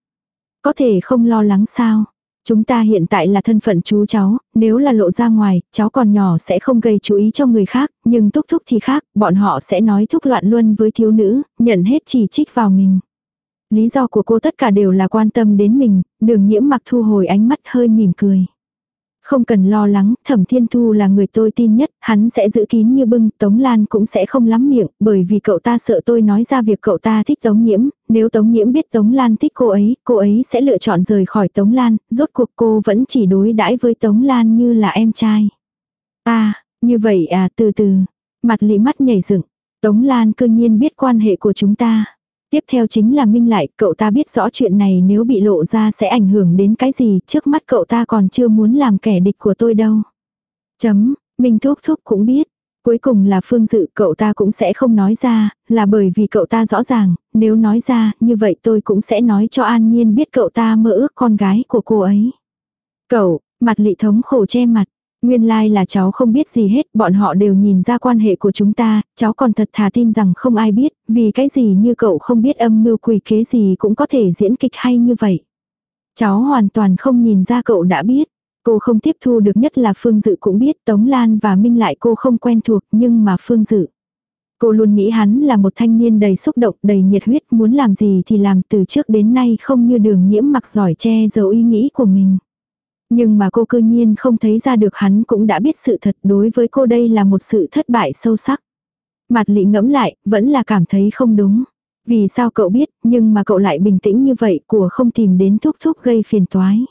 Có thể không lo lắng sao? Chúng ta hiện tại là thân phận chú cháu, nếu là lộ ra ngoài, cháu còn nhỏ sẽ không gây chú ý cho người khác, nhưng thúc thúc thì khác, bọn họ sẽ nói thúc loạn luân với thiếu nữ, nhận hết chỉ trích vào mình. Lý do của cô tất cả đều là quan tâm đến mình, đường nhiễm mặc thu hồi ánh mắt hơi mỉm cười. Không cần lo lắng, thẩm thiên thu là người tôi tin nhất, hắn sẽ giữ kín như bưng, Tống Lan cũng sẽ không lắm miệng, bởi vì cậu ta sợ tôi nói ra việc cậu ta thích Tống Nhiễm, nếu Tống Nhiễm biết Tống Lan thích cô ấy, cô ấy sẽ lựa chọn rời khỏi Tống Lan, rốt cuộc cô vẫn chỉ đối đãi với Tống Lan như là em trai. À, như vậy à, từ từ, mặt lý mắt nhảy dựng, Tống Lan cương nhiên biết quan hệ của chúng ta. Tiếp theo chính là Minh lại, cậu ta biết rõ chuyện này nếu bị lộ ra sẽ ảnh hưởng đến cái gì, trước mắt cậu ta còn chưa muốn làm kẻ địch của tôi đâu. Chấm, Minh Thúc Thúc cũng biết. Cuối cùng là phương dự cậu ta cũng sẽ không nói ra, là bởi vì cậu ta rõ ràng, nếu nói ra, như vậy tôi cũng sẽ nói cho An Nhiên biết cậu ta mơ ước con gái của cô ấy. Cậu, mặt lị thống khổ che mặt, Nguyên lai like là cháu không biết gì hết, bọn họ đều nhìn ra quan hệ của chúng ta, cháu còn thật thà tin rằng không ai biết, vì cái gì như cậu không biết âm mưu quỷ kế gì cũng có thể diễn kịch hay như vậy. Cháu hoàn toàn không nhìn ra cậu đã biết. Cô không tiếp thu được nhất là Phương Dự cũng biết Tống Lan và Minh lại cô không quen thuộc nhưng mà Phương Dự. Cô luôn nghĩ hắn là một thanh niên đầy xúc động, đầy nhiệt huyết, muốn làm gì thì làm từ trước đến nay không như đường nhiễm mặc giỏi che giấu ý nghĩ của mình. Nhưng mà cô cư nhiên không thấy ra được hắn cũng đã biết sự thật đối với cô đây là một sự thất bại sâu sắc. Mặt lị ngẫm lại, vẫn là cảm thấy không đúng. Vì sao cậu biết, nhưng mà cậu lại bình tĩnh như vậy của không tìm đến thúc thúc gây phiền toái.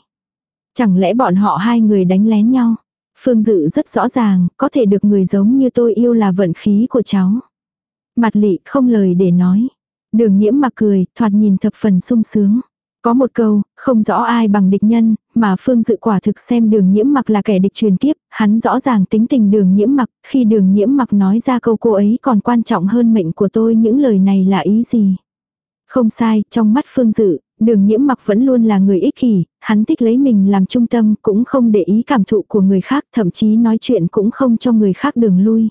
Chẳng lẽ bọn họ hai người đánh lén nhau? Phương Dự rất rõ ràng, có thể được người giống như tôi yêu là vận khí của cháu. Mặt lị không lời để nói. Đường nhiễm mà cười, thoạt nhìn thập phần sung sướng. Có một câu, không rõ ai bằng địch nhân, mà Phương Dự quả thực xem đường nhiễm mặc là kẻ địch truyền kiếp, hắn rõ ràng tính tình đường nhiễm mặc, khi đường nhiễm mặc nói ra câu cô ấy còn quan trọng hơn mệnh của tôi những lời này là ý gì. Không sai, trong mắt Phương Dự, đường nhiễm mặc vẫn luôn là người ích kỷ, hắn thích lấy mình làm trung tâm cũng không để ý cảm thụ của người khác, thậm chí nói chuyện cũng không cho người khác đường lui.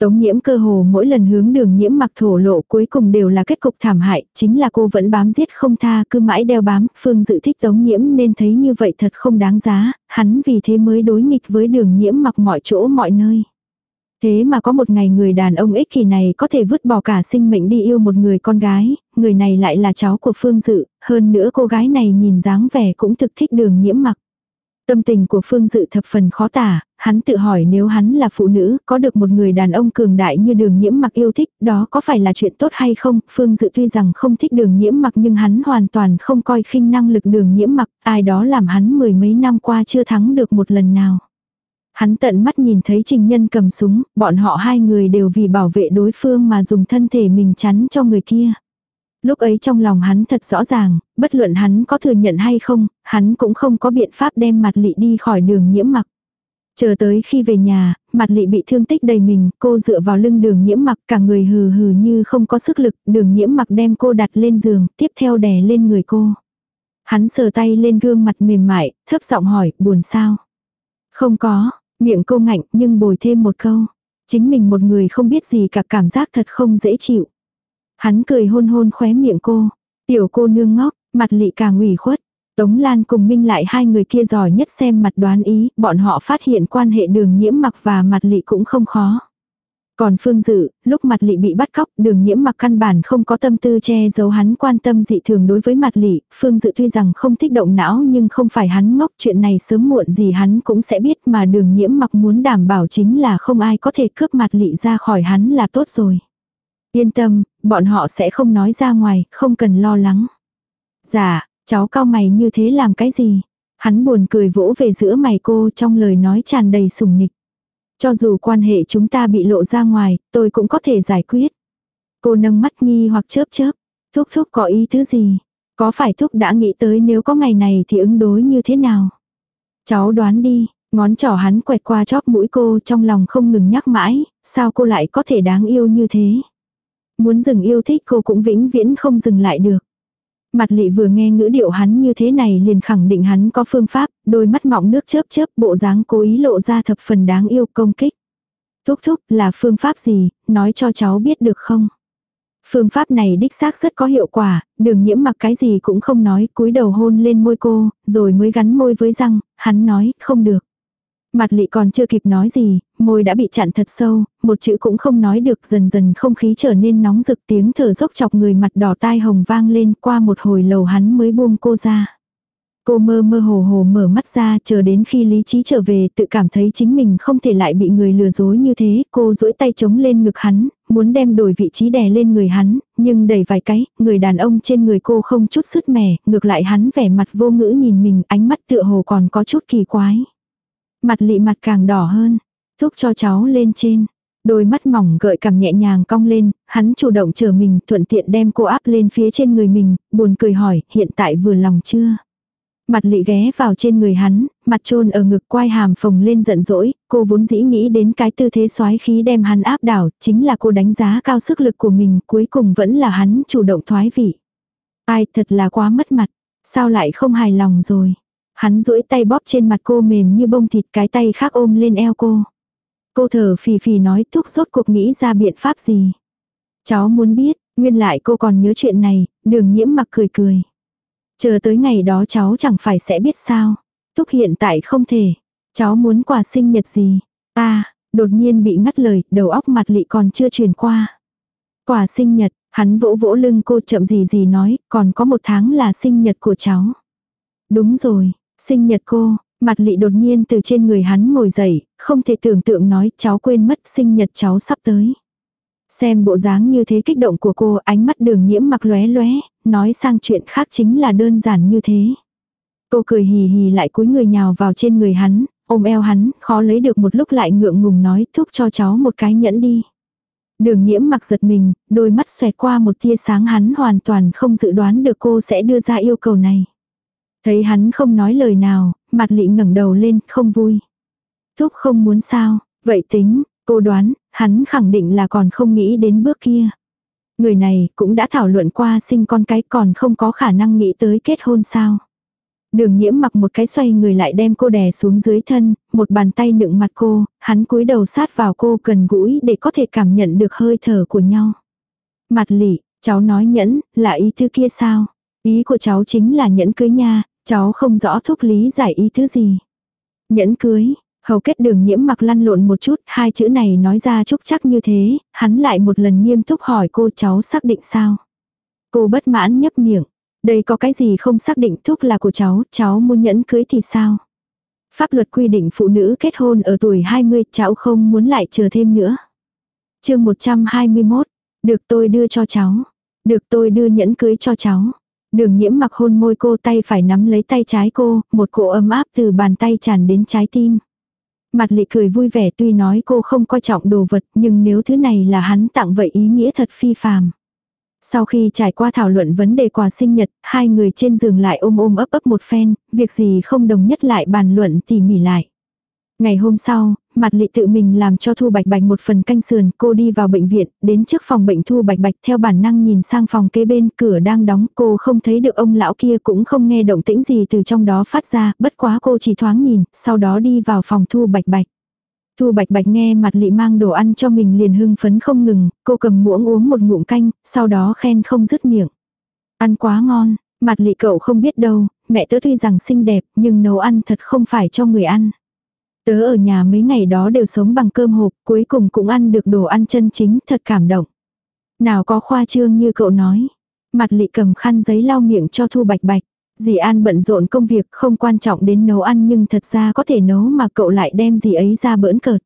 Tống nhiễm cơ hồ mỗi lần hướng đường nhiễm mặc thổ lộ cuối cùng đều là kết cục thảm hại, chính là cô vẫn bám giết không tha cứ mãi đeo bám, phương dự thích tống nhiễm nên thấy như vậy thật không đáng giá, hắn vì thế mới đối nghịch với đường nhiễm mặc mọi chỗ mọi nơi. Thế mà có một ngày người đàn ông ích kỷ này có thể vứt bỏ cả sinh mệnh đi yêu một người con gái, người này lại là cháu của Phương Dự, hơn nữa cô gái này nhìn dáng vẻ cũng thực thích đường nhiễm mặc. Tâm tình của Phương Dự thập phần khó tả, hắn tự hỏi nếu hắn là phụ nữ, có được một người đàn ông cường đại như đường nhiễm mặc yêu thích, đó có phải là chuyện tốt hay không? Phương Dự tuy rằng không thích đường nhiễm mặc nhưng hắn hoàn toàn không coi khinh năng lực đường nhiễm mặc, ai đó làm hắn mười mấy năm qua chưa thắng được một lần nào. Hắn tận mắt nhìn thấy trình nhân cầm súng, bọn họ hai người đều vì bảo vệ đối phương mà dùng thân thể mình chắn cho người kia. Lúc ấy trong lòng hắn thật rõ ràng, bất luận hắn có thừa nhận hay không, hắn cũng không có biện pháp đem mặt lị đi khỏi đường nhiễm mặc. Chờ tới khi về nhà, mặt lị bị thương tích đầy mình, cô dựa vào lưng đường nhiễm mặc cả người hừ hừ như không có sức lực, đường nhiễm mặc đem cô đặt lên giường, tiếp theo đè lên người cô. Hắn sờ tay lên gương mặt mềm mại, thấp giọng hỏi, buồn sao? Không có, miệng cô ngạnh nhưng bồi thêm một câu. Chính mình một người không biết gì cả cảm giác thật không dễ chịu. Hắn cười hôn hôn khóe miệng cô. Tiểu cô nương ngốc, mặt lị càng ủy khuất. Tống Lan cùng Minh lại hai người kia giỏi nhất xem mặt đoán ý, bọn họ phát hiện quan hệ đường nhiễm mặc và mặt lị cũng không khó. Còn Phương Dự, lúc mặt lị bị bắt cóc, đường nhiễm mặc căn bản không có tâm tư che giấu hắn quan tâm dị thường đối với mặt lị, Phương Dự tuy rằng không thích động não nhưng không phải hắn ngốc chuyện này sớm muộn gì hắn cũng sẽ biết mà đường nhiễm mặc muốn đảm bảo chính là không ai có thể cướp mặt lị ra khỏi hắn là tốt rồi. Yên tâm, bọn họ sẽ không nói ra ngoài, không cần lo lắng. Dạ, cháu cao mày như thế làm cái gì? Hắn buồn cười vỗ về giữa mày cô trong lời nói tràn đầy sùng nịch. Cho dù quan hệ chúng ta bị lộ ra ngoài, tôi cũng có thể giải quyết. Cô nâng mắt nghi hoặc chớp chớp. Thúc thúc có ý thứ gì? Có phải thúc đã nghĩ tới nếu có ngày này thì ứng đối như thế nào? Cháu đoán đi, ngón trỏ hắn quẹt qua chóp mũi cô trong lòng không ngừng nhắc mãi, sao cô lại có thể đáng yêu như thế? Muốn dừng yêu thích cô cũng vĩnh viễn không dừng lại được. Mặt lị vừa nghe ngữ điệu hắn như thế này liền khẳng định hắn có phương pháp, đôi mắt mọng nước chớp chớp bộ dáng cố ý lộ ra thập phần đáng yêu công kích. Thúc thúc là phương pháp gì, nói cho cháu biết được không? Phương pháp này đích xác rất có hiệu quả, đường nhiễm mặc cái gì cũng không nói, cúi đầu hôn lên môi cô, rồi mới gắn môi với răng, hắn nói, không được. Mặt lị còn chưa kịp nói gì, môi đã bị chặn thật sâu, một chữ cũng không nói được dần dần không khí trở nên nóng rực tiếng thở dốc chọc người mặt đỏ tai hồng vang lên qua một hồi lầu hắn mới buông cô ra. Cô mơ mơ hồ hồ mở mắt ra chờ đến khi lý trí trở về tự cảm thấy chính mình không thể lại bị người lừa dối như thế. Cô duỗi tay chống lên ngực hắn, muốn đem đổi vị trí đè lên người hắn, nhưng đẩy vài cái, người đàn ông trên người cô không chút sứt mẻ, ngược lại hắn vẻ mặt vô ngữ nhìn mình ánh mắt tựa hồ còn có chút kỳ quái. Mặt lị mặt càng đỏ hơn. Thúc cho cháu lên trên. Đôi mắt mỏng gợi cảm nhẹ nhàng cong lên, hắn chủ động chờ mình thuận tiện đem cô áp lên phía trên người mình, buồn cười hỏi, hiện tại vừa lòng chưa? Mặt lị ghé vào trên người hắn, mặt trôn ở ngực quai hàm phồng lên giận dỗi, cô vốn dĩ nghĩ đến cái tư thế soái khí đem hắn áp đảo, chính là cô đánh giá cao sức lực của mình, cuối cùng vẫn là hắn chủ động thoái vị. Ai thật là quá mất mặt, sao lại không hài lòng rồi. Hắn duỗi tay bóp trên mặt cô mềm như bông thịt cái tay khác ôm lên eo cô. Cô thở phì phì nói thúc rốt cuộc nghĩ ra biện pháp gì. Cháu muốn biết, nguyên lại cô còn nhớ chuyện này, đường nhiễm mặc cười cười. Chờ tới ngày đó cháu chẳng phải sẽ biết sao. Thúc hiện tại không thể. Cháu muốn quà sinh nhật gì. Ta, đột nhiên bị ngắt lời, đầu óc mặt lị còn chưa truyền qua. Quà sinh nhật, hắn vỗ vỗ lưng cô chậm gì gì nói, còn có một tháng là sinh nhật của cháu. Đúng rồi, Sinh nhật cô, mặt lị đột nhiên từ trên người hắn ngồi dậy, không thể tưởng tượng nói cháu quên mất sinh nhật cháu sắp tới. Xem bộ dáng như thế kích động của cô, ánh mắt đường nhiễm mặc lóe lóe, nói sang chuyện khác chính là đơn giản như thế. Cô cười hì hì lại cúi người nhào vào trên người hắn, ôm eo hắn, khó lấy được một lúc lại ngượng ngùng nói thúc cho cháu một cái nhẫn đi. Đường nhiễm mặc giật mình, đôi mắt xoẹt qua một tia sáng hắn hoàn toàn không dự đoán được cô sẽ đưa ra yêu cầu này. Thấy hắn không nói lời nào, mặt lị ngẩng đầu lên, không vui. Thúc không muốn sao, vậy tính, cô đoán, hắn khẳng định là còn không nghĩ đến bước kia. Người này cũng đã thảo luận qua sinh con cái còn không có khả năng nghĩ tới kết hôn sao. Đường nhiễm mặc một cái xoay người lại đem cô đè xuống dưới thân, một bàn tay nựng mặt cô, hắn cúi đầu sát vào cô gần gũi để có thể cảm nhận được hơi thở của nhau. Mặt lị, cháu nói nhẫn, là ý thứ kia sao? Ý của cháu chính là nhẫn cưới nha, Cháu không rõ thúc lý giải ý thứ gì. Nhẫn cưới, hầu kết đường nhiễm mặc lăn lộn một chút, hai chữ này nói ra chúc chắc như thế, hắn lại một lần nghiêm túc hỏi cô cháu xác định sao. Cô bất mãn nhấp miệng, đây có cái gì không xác định thúc là của cháu, cháu muốn nhẫn cưới thì sao. Pháp luật quy định phụ nữ kết hôn ở tuổi 20, cháu không muốn lại chờ thêm nữa. chương 121, được tôi đưa cho cháu. Được tôi đưa nhẫn cưới cho cháu. Đường nhiễm mặc hôn môi cô tay phải nắm lấy tay trái cô, một cỗ ấm áp từ bàn tay tràn đến trái tim. Mặt lị cười vui vẻ tuy nói cô không coi trọng đồ vật nhưng nếu thứ này là hắn tặng vậy ý nghĩa thật phi phàm. Sau khi trải qua thảo luận vấn đề quà sinh nhật, hai người trên giường lại ôm ôm ấp ấp một phen, việc gì không đồng nhất lại bàn luận tỉ mỉ lại. Ngày hôm sau, mặt lị tự mình làm cho Thu Bạch Bạch một phần canh sườn, cô đi vào bệnh viện, đến trước phòng bệnh Thu Bạch Bạch theo bản năng nhìn sang phòng kế bên, cửa đang đóng, cô không thấy được ông lão kia cũng không nghe động tĩnh gì từ trong đó phát ra, bất quá cô chỉ thoáng nhìn, sau đó đi vào phòng Thu Bạch Bạch. Thu Bạch Bạch nghe mặt lị mang đồ ăn cho mình liền hưng phấn không ngừng, cô cầm muỗng uống một ngụm canh, sau đó khen không dứt miệng. Ăn quá ngon, mặt lị cậu không biết đâu, mẹ tớ tuy rằng xinh đẹp nhưng nấu ăn thật không phải cho người ăn. Tớ ở nhà mấy ngày đó đều sống bằng cơm hộp, cuối cùng cũng ăn được đồ ăn chân chính, thật cảm động. Nào có khoa trương như cậu nói. Mặt lị cầm khăn giấy lau miệng cho Thu Bạch Bạch. Dì An bận rộn công việc không quan trọng đến nấu ăn nhưng thật ra có thể nấu mà cậu lại đem gì ấy ra bỡn cợt.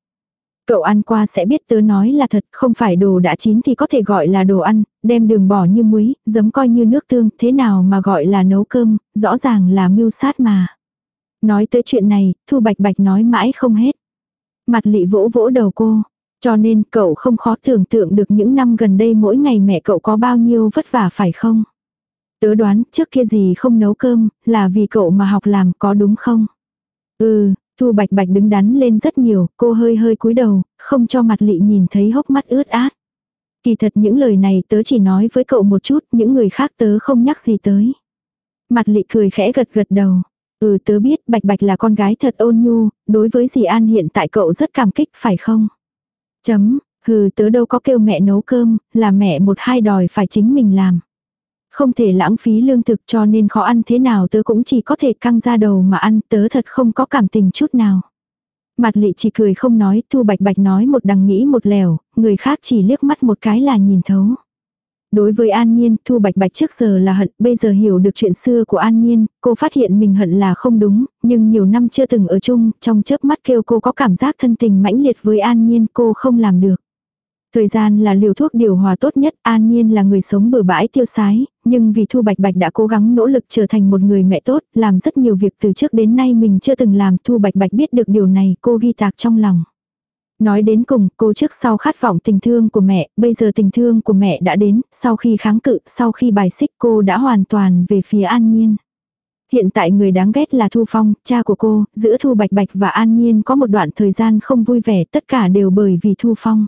Cậu ăn qua sẽ biết tớ nói là thật, không phải đồ đã chín thì có thể gọi là đồ ăn, đem đường bỏ như muối, giấm coi như nước tương, thế nào mà gọi là nấu cơm, rõ ràng là mưu sát mà. Nói tới chuyện này, Thu Bạch Bạch nói mãi không hết. Mặt lị vỗ vỗ đầu cô, cho nên cậu không khó tưởng tượng được những năm gần đây mỗi ngày mẹ cậu có bao nhiêu vất vả phải không? Tớ đoán trước kia gì không nấu cơm, là vì cậu mà học làm có đúng không? Ừ, Thu Bạch Bạch đứng đắn lên rất nhiều, cô hơi hơi cúi đầu, không cho mặt lị nhìn thấy hốc mắt ướt át. Kỳ thật những lời này tớ chỉ nói với cậu một chút, những người khác tớ không nhắc gì tới. Mặt lị cười khẽ gật gật đầu. Ừ tớ biết Bạch Bạch là con gái thật ôn nhu, đối với dì An hiện tại cậu rất cảm kích phải không? Chấm, hừ tớ đâu có kêu mẹ nấu cơm, là mẹ một hai đòi phải chính mình làm. Không thể lãng phí lương thực cho nên khó ăn thế nào tớ cũng chỉ có thể căng ra đầu mà ăn tớ thật không có cảm tình chút nào. Mặt lị chỉ cười không nói, thu bạch bạch nói một đằng nghĩ một lèo, người khác chỉ liếc mắt một cái là nhìn thấu. Đối với An Nhiên, Thu Bạch Bạch trước giờ là hận, bây giờ hiểu được chuyện xưa của An Nhiên, cô phát hiện mình hận là không đúng, nhưng nhiều năm chưa từng ở chung, trong chớp mắt kêu cô có cảm giác thân tình mãnh liệt với An Nhiên cô không làm được. Thời gian là liều thuốc điều hòa tốt nhất, an nhiên là người sống bừa bãi tiêu sái, nhưng vì Thu Bạch Bạch đã cố gắng nỗ lực trở thành một người mẹ tốt, làm rất nhiều việc từ trước đến nay mình chưa từng làm, Thu Bạch Bạch biết được điều này, cô ghi tạc trong lòng. Nói đến cùng, cô trước sau khát vọng tình thương của mẹ, bây giờ tình thương của mẹ đã đến, sau khi kháng cự, sau khi bài xích cô đã hoàn toàn về phía an nhiên. Hiện tại người đáng ghét là Thu Phong, cha của cô, giữa Thu Bạch Bạch và An Nhiên có một đoạn thời gian không vui vẻ, tất cả đều bởi vì Thu Phong.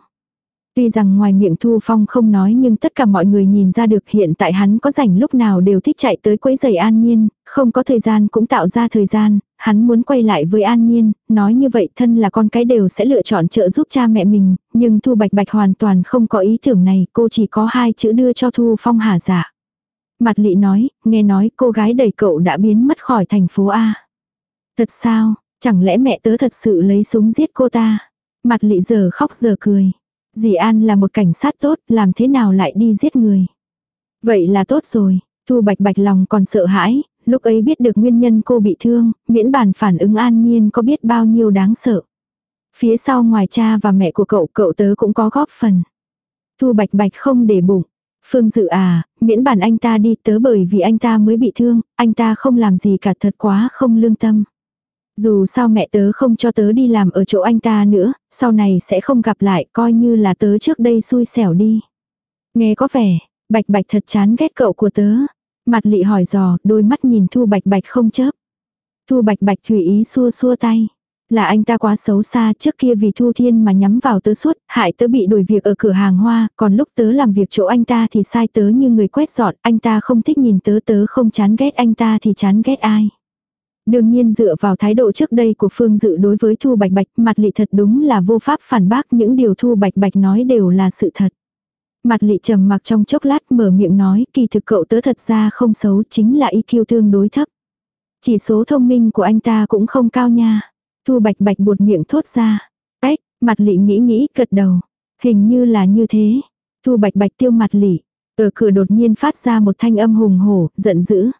Tuy rằng ngoài miệng Thu Phong không nói nhưng tất cả mọi người nhìn ra được hiện tại hắn có rảnh lúc nào đều thích chạy tới quấy giày An Nhiên, không có thời gian cũng tạo ra thời gian, hắn muốn quay lại với An Nhiên, nói như vậy thân là con cái đều sẽ lựa chọn trợ giúp cha mẹ mình, nhưng Thu Bạch Bạch hoàn toàn không có ý tưởng này, cô chỉ có hai chữ đưa cho Thu Phong hà giả. Mặt lị nói, nghe nói cô gái đầy cậu đã biến mất khỏi thành phố A. Thật sao, chẳng lẽ mẹ tớ thật sự lấy súng giết cô ta? Mặt lị giờ khóc giờ cười. Dì An là một cảnh sát tốt, làm thế nào lại đi giết người. Vậy là tốt rồi, Thu Bạch Bạch lòng còn sợ hãi, lúc ấy biết được nguyên nhân cô bị thương, miễn bản phản ứng an nhiên có biết bao nhiêu đáng sợ. Phía sau ngoài cha và mẹ của cậu, cậu tớ cũng có góp phần. Thu Bạch Bạch không để bụng. Phương Dự à, miễn bản anh ta đi tớ bởi vì anh ta mới bị thương, anh ta không làm gì cả thật quá không lương tâm. Dù sao mẹ tớ không cho tớ đi làm ở chỗ anh ta nữa, sau này sẽ không gặp lại coi như là tớ trước đây xui xẻo đi. Nghe có vẻ, bạch bạch thật chán ghét cậu của tớ. Mặt lị hỏi dò, đôi mắt nhìn thu bạch bạch không chớp. Thu bạch bạch thủy ý xua xua tay. Là anh ta quá xấu xa trước kia vì Thu Thiên mà nhắm vào tớ suốt, hại tớ bị đuổi việc ở cửa hàng hoa, còn lúc tớ làm việc chỗ anh ta thì sai tớ như người quét dọn, anh ta không thích nhìn tớ tớ không chán ghét anh ta thì chán ghét ai. Đương nhiên dựa vào thái độ trước đây của Phương Dự đối với Thu Bạch Bạch, mặt lị thật đúng là vô pháp phản bác những điều Thu Bạch Bạch nói đều là sự thật. Mặt lị trầm mặc trong chốc lát mở miệng nói kỳ thực cậu tớ thật ra không xấu chính là IQ tương đối thấp. Chỉ số thông minh của anh ta cũng không cao nha. Thu Bạch Bạch buột miệng thốt ra. Ếch, mặt lị nghĩ nghĩ cật đầu. Hình như là như thế. Thu Bạch Bạch tiêu mặt lị. Ở cửa đột nhiên phát ra một thanh âm hùng hổ, giận dữ.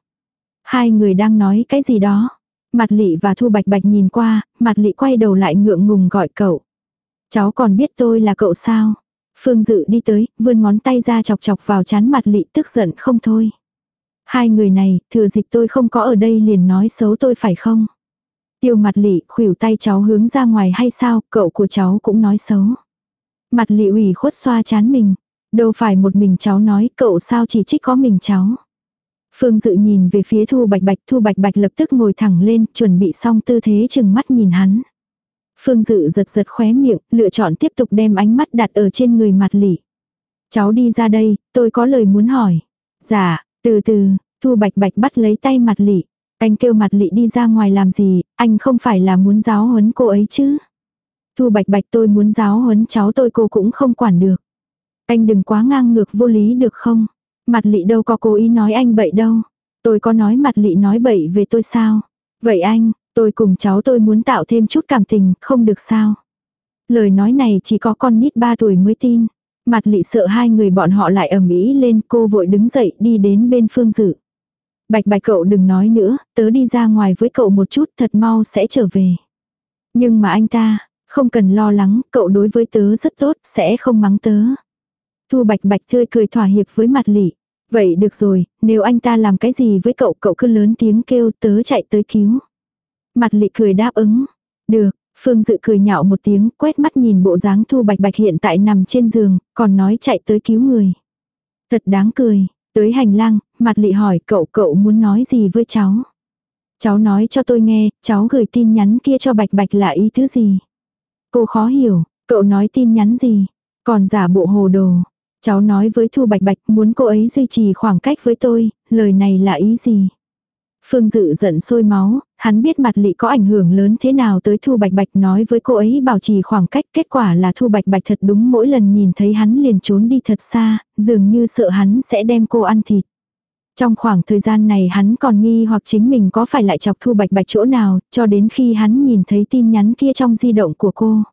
Hai người đang nói cái gì đó. Mặt lị và Thu Bạch Bạch nhìn qua, mặt lị quay đầu lại ngượng ngùng gọi cậu. Cháu còn biết tôi là cậu sao? Phương Dự đi tới, vươn ngón tay ra chọc chọc vào chán mặt lị tức giận không thôi. Hai người này, thừa dịp tôi không có ở đây liền nói xấu tôi phải không? Tiêu mặt lị khuỷu tay cháu hướng ra ngoài hay sao, cậu của cháu cũng nói xấu. Mặt lị ủy khuất xoa chán mình. Đâu phải một mình cháu nói, cậu sao chỉ trích có mình cháu. Phương Dự nhìn về phía Thu Bạch Bạch, Thu Bạch Bạch lập tức ngồi thẳng lên, chuẩn bị xong tư thế chừng mắt nhìn hắn. Phương Dự giật giật khóe miệng, lựa chọn tiếp tục đem ánh mắt đặt ở trên người mặt lỉ. Cháu đi ra đây, tôi có lời muốn hỏi. Dạ, từ từ, Thu Bạch Bạch bắt lấy tay mặt lỉ. Anh kêu mặt lị đi ra ngoài làm gì, anh không phải là muốn giáo huấn cô ấy chứ. Thu Bạch Bạch tôi muốn giáo huấn cháu tôi cô cũng không quản được. Anh đừng quá ngang ngược vô lý được không? Mặt lị đâu có cố ý nói anh bậy đâu. Tôi có nói mặt lị nói bậy về tôi sao? Vậy anh, Tôi cùng cháu tôi muốn tạo thêm chút cảm tình, không được sao. Lời nói này chỉ có con nít 3 tuổi mới tin. Mặt lị sợ hai người bọn họ lại ầm ĩ lên cô vội đứng dậy đi đến bên phương dự. Bạch bạch cậu đừng nói nữa, tớ đi ra ngoài với cậu một chút thật mau sẽ trở về. Nhưng mà anh ta, không cần lo lắng, cậu đối với tớ rất tốt, sẽ không mắng tớ. Thu bạch bạch tươi cười thỏa hiệp với mặt lị. Vậy được rồi, nếu anh ta làm cái gì với cậu, cậu cứ lớn tiếng kêu tớ chạy tới cứu. Mặt lị cười đáp ứng. Được, Phương Dự cười nhạo một tiếng, quét mắt nhìn bộ dáng Thu Bạch Bạch hiện tại nằm trên giường, còn nói chạy tới cứu người. Thật đáng cười, tới hành lang, mặt lị hỏi cậu cậu muốn nói gì với cháu. Cháu nói cho tôi nghe, cháu gửi tin nhắn kia cho Bạch Bạch là ý thứ gì. Cô khó hiểu, cậu nói tin nhắn gì, còn giả bộ hồ đồ. Cháu nói với Thu Bạch Bạch muốn cô ấy duy trì khoảng cách với tôi, lời này là ý gì. Phương Dự giận sôi máu, hắn biết mặt lị có ảnh hưởng lớn thế nào tới Thu Bạch Bạch nói với cô ấy bảo trì khoảng cách. Kết quả là Thu Bạch Bạch thật đúng mỗi lần nhìn thấy hắn liền trốn đi thật xa, dường như sợ hắn sẽ đem cô ăn thịt. Trong khoảng thời gian này hắn còn nghi hoặc chính mình có phải lại chọc Thu Bạch Bạch chỗ nào, cho đến khi hắn nhìn thấy tin nhắn kia trong di động của cô.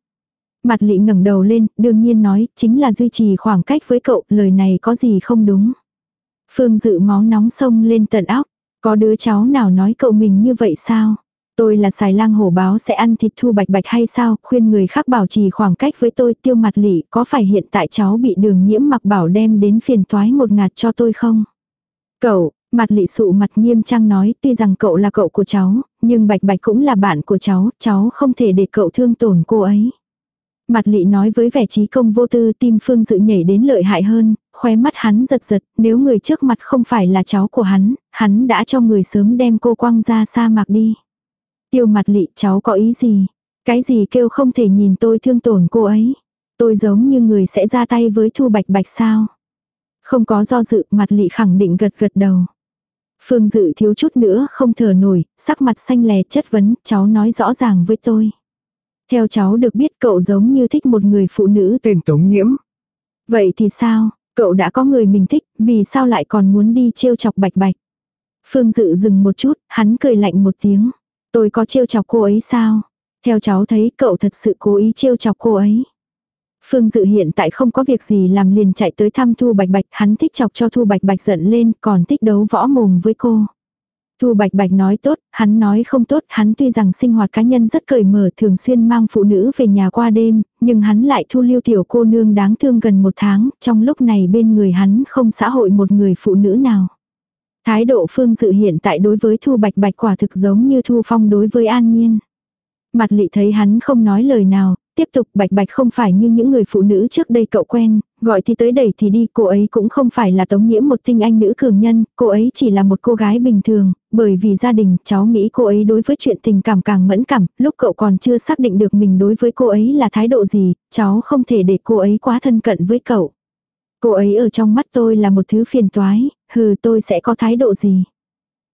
Mặt lị ngẩng đầu lên, đương nhiên nói, chính là duy trì khoảng cách với cậu, lời này có gì không đúng. Phương dự máu nóng sông lên tận óc, có đứa cháu nào nói cậu mình như vậy sao? Tôi là xài lang hổ báo sẽ ăn thịt thu bạch bạch hay sao? Khuyên người khác bảo trì khoảng cách với tôi tiêu mặt lị có phải hiện tại cháu bị đường nhiễm mặc bảo đem đến phiền toái một ngạt cho tôi không? Cậu, mặt lị sụ mặt nghiêm trang nói tuy rằng cậu là cậu của cháu, nhưng bạch bạch cũng là bạn của cháu, cháu không thể để cậu thương tổn cô ấy. Mặt lị nói với vẻ trí công vô tư tim phương dự nhảy đến lợi hại hơn, khóe mắt hắn giật giật, nếu người trước mặt không phải là cháu của hắn, hắn đã cho người sớm đem cô quăng ra sa mạc đi. Tiêu mặt lị cháu có ý gì? Cái gì kêu không thể nhìn tôi thương tổn cô ấy? Tôi giống như người sẽ ra tay với thu bạch bạch sao? Không có do dự mặt lị khẳng định gật gật đầu. Phương dự thiếu chút nữa không thở nổi, sắc mặt xanh lè chất vấn, cháu nói rõ ràng với tôi. Theo cháu được biết cậu giống như thích một người phụ nữ tên Tống Nhiễm. Vậy thì sao, cậu đã có người mình thích, vì sao lại còn muốn đi trêu chọc bạch bạch? Phương Dự dừng một chút, hắn cười lạnh một tiếng. Tôi có trêu chọc cô ấy sao? Theo cháu thấy cậu thật sự cố ý trêu chọc cô ấy. Phương Dự hiện tại không có việc gì làm liền chạy tới thăm Thu Bạch Bạch, hắn thích chọc cho Thu Bạch Bạch giận lên, còn thích đấu võ mồm với cô. Thu Bạch Bạch nói tốt, hắn nói không tốt, hắn tuy rằng sinh hoạt cá nhân rất cởi mở thường xuyên mang phụ nữ về nhà qua đêm, nhưng hắn lại thu lưu tiểu cô nương đáng thương gần một tháng, trong lúc này bên người hắn không xã hội một người phụ nữ nào. Thái độ phương dự hiện tại đối với Thu Bạch Bạch quả thực giống như Thu Phong đối với An Nhiên. Mặt lị thấy hắn không nói lời nào, tiếp tục bạch bạch không phải như những người phụ nữ trước đây cậu quen, gọi thì tới đẩy thì đi, cô ấy cũng không phải là tống nhiễm một tinh anh nữ cường nhân, cô ấy chỉ là một cô gái bình thường, bởi vì gia đình cháu nghĩ cô ấy đối với chuyện tình cảm càng mẫn cảm, lúc cậu còn chưa xác định được mình đối với cô ấy là thái độ gì, cháu không thể để cô ấy quá thân cận với cậu. Cô ấy ở trong mắt tôi là một thứ phiền toái, hừ tôi sẽ có thái độ gì.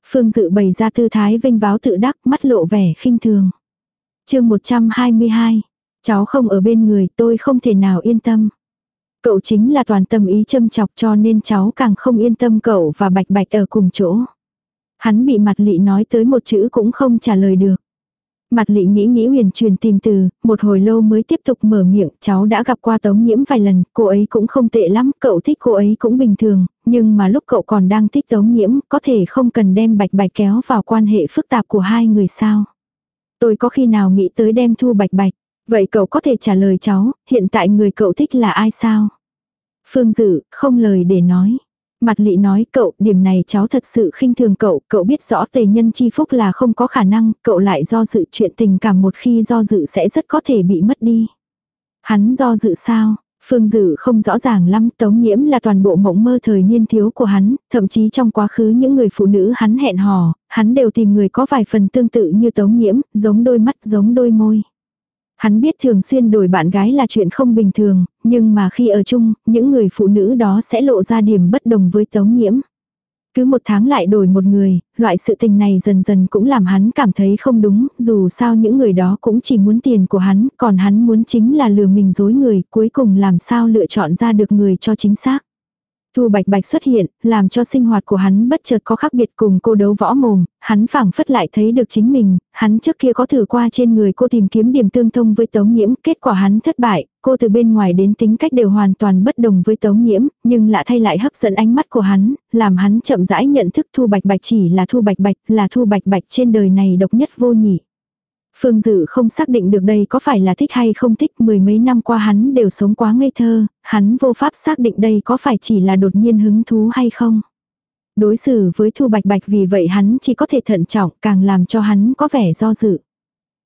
Phương Dự bày ra tư thái vinh váo tự đắc mắt lộ vẻ khinh thường. chương 122 Cháu không ở bên người tôi không thể nào yên tâm. Cậu chính là toàn tâm ý châm chọc cho nên cháu càng không yên tâm cậu và bạch bạch ở cùng chỗ. Hắn bị mặt lị nói tới một chữ cũng không trả lời được. Mặt lị nghĩ nghĩ huyền truyền tìm từ, một hồi lâu mới tiếp tục mở miệng, cháu đã gặp qua tống nhiễm vài lần, cô ấy cũng không tệ lắm, cậu thích cô ấy cũng bình thường, nhưng mà lúc cậu còn đang thích tống nhiễm, có thể không cần đem bạch bạch kéo vào quan hệ phức tạp của hai người sao. Tôi có khi nào nghĩ tới đem thu bạch bạch, Vậy cậu có thể trả lời cháu, hiện tại người cậu thích là ai sao? Phương Dự, không lời để nói. Mặt lị nói cậu, điểm này cháu thật sự khinh thường cậu, cậu biết rõ tề nhân chi phúc là không có khả năng, cậu lại do dự chuyện tình cảm một khi do dự sẽ rất có thể bị mất đi. Hắn do dự sao? Phương Dự không rõ ràng lắm, Tống Nhiễm là toàn bộ mộng mơ thời niên thiếu của hắn, thậm chí trong quá khứ những người phụ nữ hắn hẹn hò, hắn đều tìm người có vài phần tương tự như Tống Nhiễm, giống đôi mắt giống đôi môi. Hắn biết thường xuyên đổi bạn gái là chuyện không bình thường, nhưng mà khi ở chung, những người phụ nữ đó sẽ lộ ra điểm bất đồng với tống nhiễm. Cứ một tháng lại đổi một người, loại sự tình này dần dần cũng làm hắn cảm thấy không đúng, dù sao những người đó cũng chỉ muốn tiền của hắn, còn hắn muốn chính là lừa mình dối người, cuối cùng làm sao lựa chọn ra được người cho chính xác. Thu Bạch Bạch xuất hiện, làm cho sinh hoạt của hắn bất chợt có khác biệt cùng cô đấu võ mồm, hắn phảng phất lại thấy được chính mình, hắn trước kia có thử qua trên người cô tìm kiếm điểm tương thông với Tống Nhiễm, kết quả hắn thất bại, cô từ bên ngoài đến tính cách đều hoàn toàn bất đồng với Tống Nhiễm, nhưng lạ thay lại hấp dẫn ánh mắt của hắn, làm hắn chậm rãi nhận thức Thu Bạch Bạch chỉ là Thu Bạch Bạch, là Thu Bạch Bạch trên đời này độc nhất vô nhị. Phương Dự không xác định được đây có phải là thích hay không thích, mười mấy năm qua hắn đều sống quá ngây thơ, hắn vô pháp xác định đây có phải chỉ là đột nhiên hứng thú hay không. Đối xử với Thu Bạch Bạch vì vậy hắn chỉ có thể thận trọng càng làm cho hắn có vẻ do dự.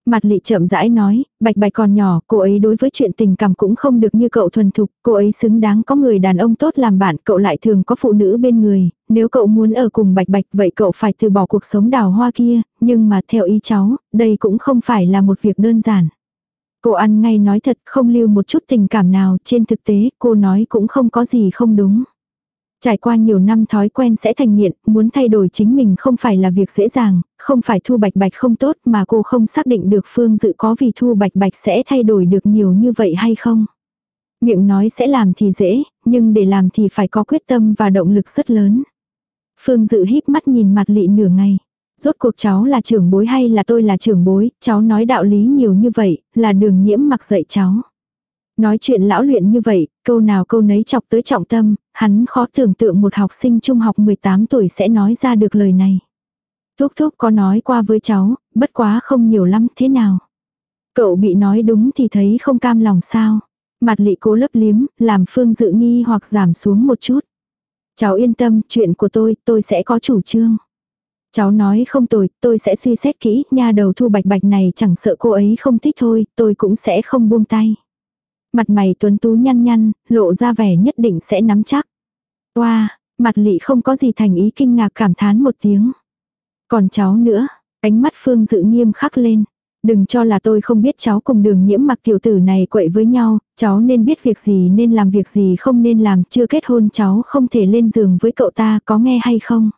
Mặt lị chậm rãi nói, bạch bạch còn nhỏ, cô ấy đối với chuyện tình cảm cũng không được như cậu thuần thục, cô ấy xứng đáng có người đàn ông tốt làm bạn, cậu lại thường có phụ nữ bên người, nếu cậu muốn ở cùng bạch bạch vậy cậu phải từ bỏ cuộc sống đào hoa kia, nhưng mà theo ý cháu, đây cũng không phải là một việc đơn giản. Cô ăn ngay nói thật không lưu một chút tình cảm nào, trên thực tế cô nói cũng không có gì không đúng. Trải qua nhiều năm thói quen sẽ thành nghiện, muốn thay đổi chính mình không phải là việc dễ dàng, không phải thu bạch bạch không tốt mà cô không xác định được phương dự có vì thu bạch bạch sẽ thay đổi được nhiều như vậy hay không. Miệng nói sẽ làm thì dễ, nhưng để làm thì phải có quyết tâm và động lực rất lớn. Phương dự híp mắt nhìn mặt lị nửa ngày. Rốt cuộc cháu là trưởng bối hay là tôi là trưởng bối, cháu nói đạo lý nhiều như vậy, là đường nhiễm mặc dạy cháu. Nói chuyện lão luyện như vậy, câu nào câu nấy chọc tới trọng tâm, hắn khó tưởng tượng một học sinh trung học 18 tuổi sẽ nói ra được lời này. Thúc thúc có nói qua với cháu, bất quá không nhiều lắm thế nào. Cậu bị nói đúng thì thấy không cam lòng sao. Mặt lị cố lấp liếm, làm phương dự nghi hoặc giảm xuống một chút. Cháu yên tâm, chuyện của tôi, tôi sẽ có chủ trương. Cháu nói không tồi, tôi sẽ suy xét kỹ, nha đầu thu bạch bạch này chẳng sợ cô ấy không thích thôi, tôi cũng sẽ không buông tay. Mặt mày tuấn tú nhăn nhăn, lộ ra vẻ nhất định sẽ nắm chắc. Oa, wow, mặt lị không có gì thành ý kinh ngạc cảm thán một tiếng. Còn cháu nữa, ánh mắt phương dự nghiêm khắc lên. Đừng cho là tôi không biết cháu cùng đường nhiễm mặc tiểu tử này quậy với nhau, cháu nên biết việc gì nên làm việc gì không nên làm, chưa kết hôn cháu không thể lên giường với cậu ta, có nghe hay không?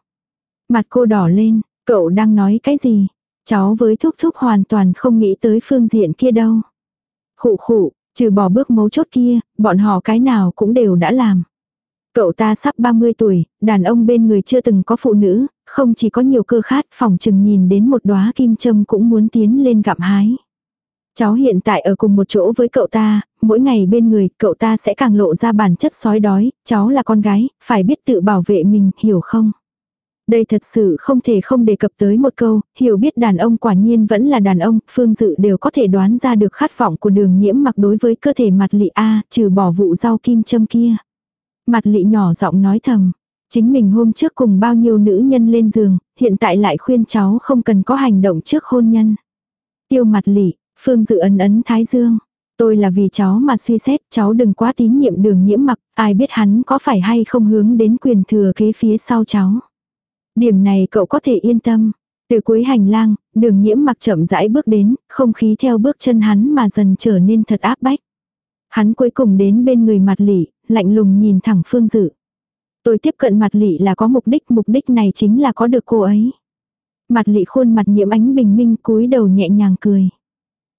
Mặt cô đỏ lên, cậu đang nói cái gì? Cháu với thúc thúc hoàn toàn không nghĩ tới phương diện kia đâu. Khụ khụ, trừ bỏ bước mấu chốt kia, bọn họ cái nào cũng đều đã làm. Cậu ta sắp 30 tuổi, đàn ông bên người chưa từng có phụ nữ, không chỉ có nhiều cơ khát, phòng chừng nhìn đến một đóa kim châm cũng muốn tiến lên gặm hái. Cháu hiện tại ở cùng một chỗ với cậu ta, mỗi ngày bên người, cậu ta sẽ càng lộ ra bản chất sói đói, cháu là con gái, phải biết tự bảo vệ mình, hiểu không? Đây thật sự không thể không đề cập tới một câu, hiểu biết đàn ông quả nhiên vẫn là đàn ông, phương dự đều có thể đoán ra được khát vọng của đường nhiễm mặc đối với cơ thể mặt lị A, trừ bỏ vụ rau kim châm kia. Mặt lị nhỏ giọng nói thầm, chính mình hôm trước cùng bao nhiêu nữ nhân lên giường, hiện tại lại khuyên cháu không cần có hành động trước hôn nhân. Tiêu mặt lị, phương dự ấn ấn thái dương. Tôi là vì cháu mà suy xét, cháu đừng quá tín nhiệm đường nhiễm mặc, ai biết hắn có phải hay không hướng đến quyền thừa kế phía sau cháu. Điểm này cậu có thể yên tâm. Từ cuối hành lang, đường nhiễm mặc chậm rãi bước đến, không khí theo bước chân hắn mà dần trở nên thật áp bách. Hắn cuối cùng đến bên người mặt lị, lạnh lùng nhìn thẳng phương dự. Tôi tiếp cận mặt lị là có mục đích, mục đích này chính là có được cô ấy. Mặt lị khuôn mặt nhiễm ánh bình minh cúi đầu nhẹ nhàng cười.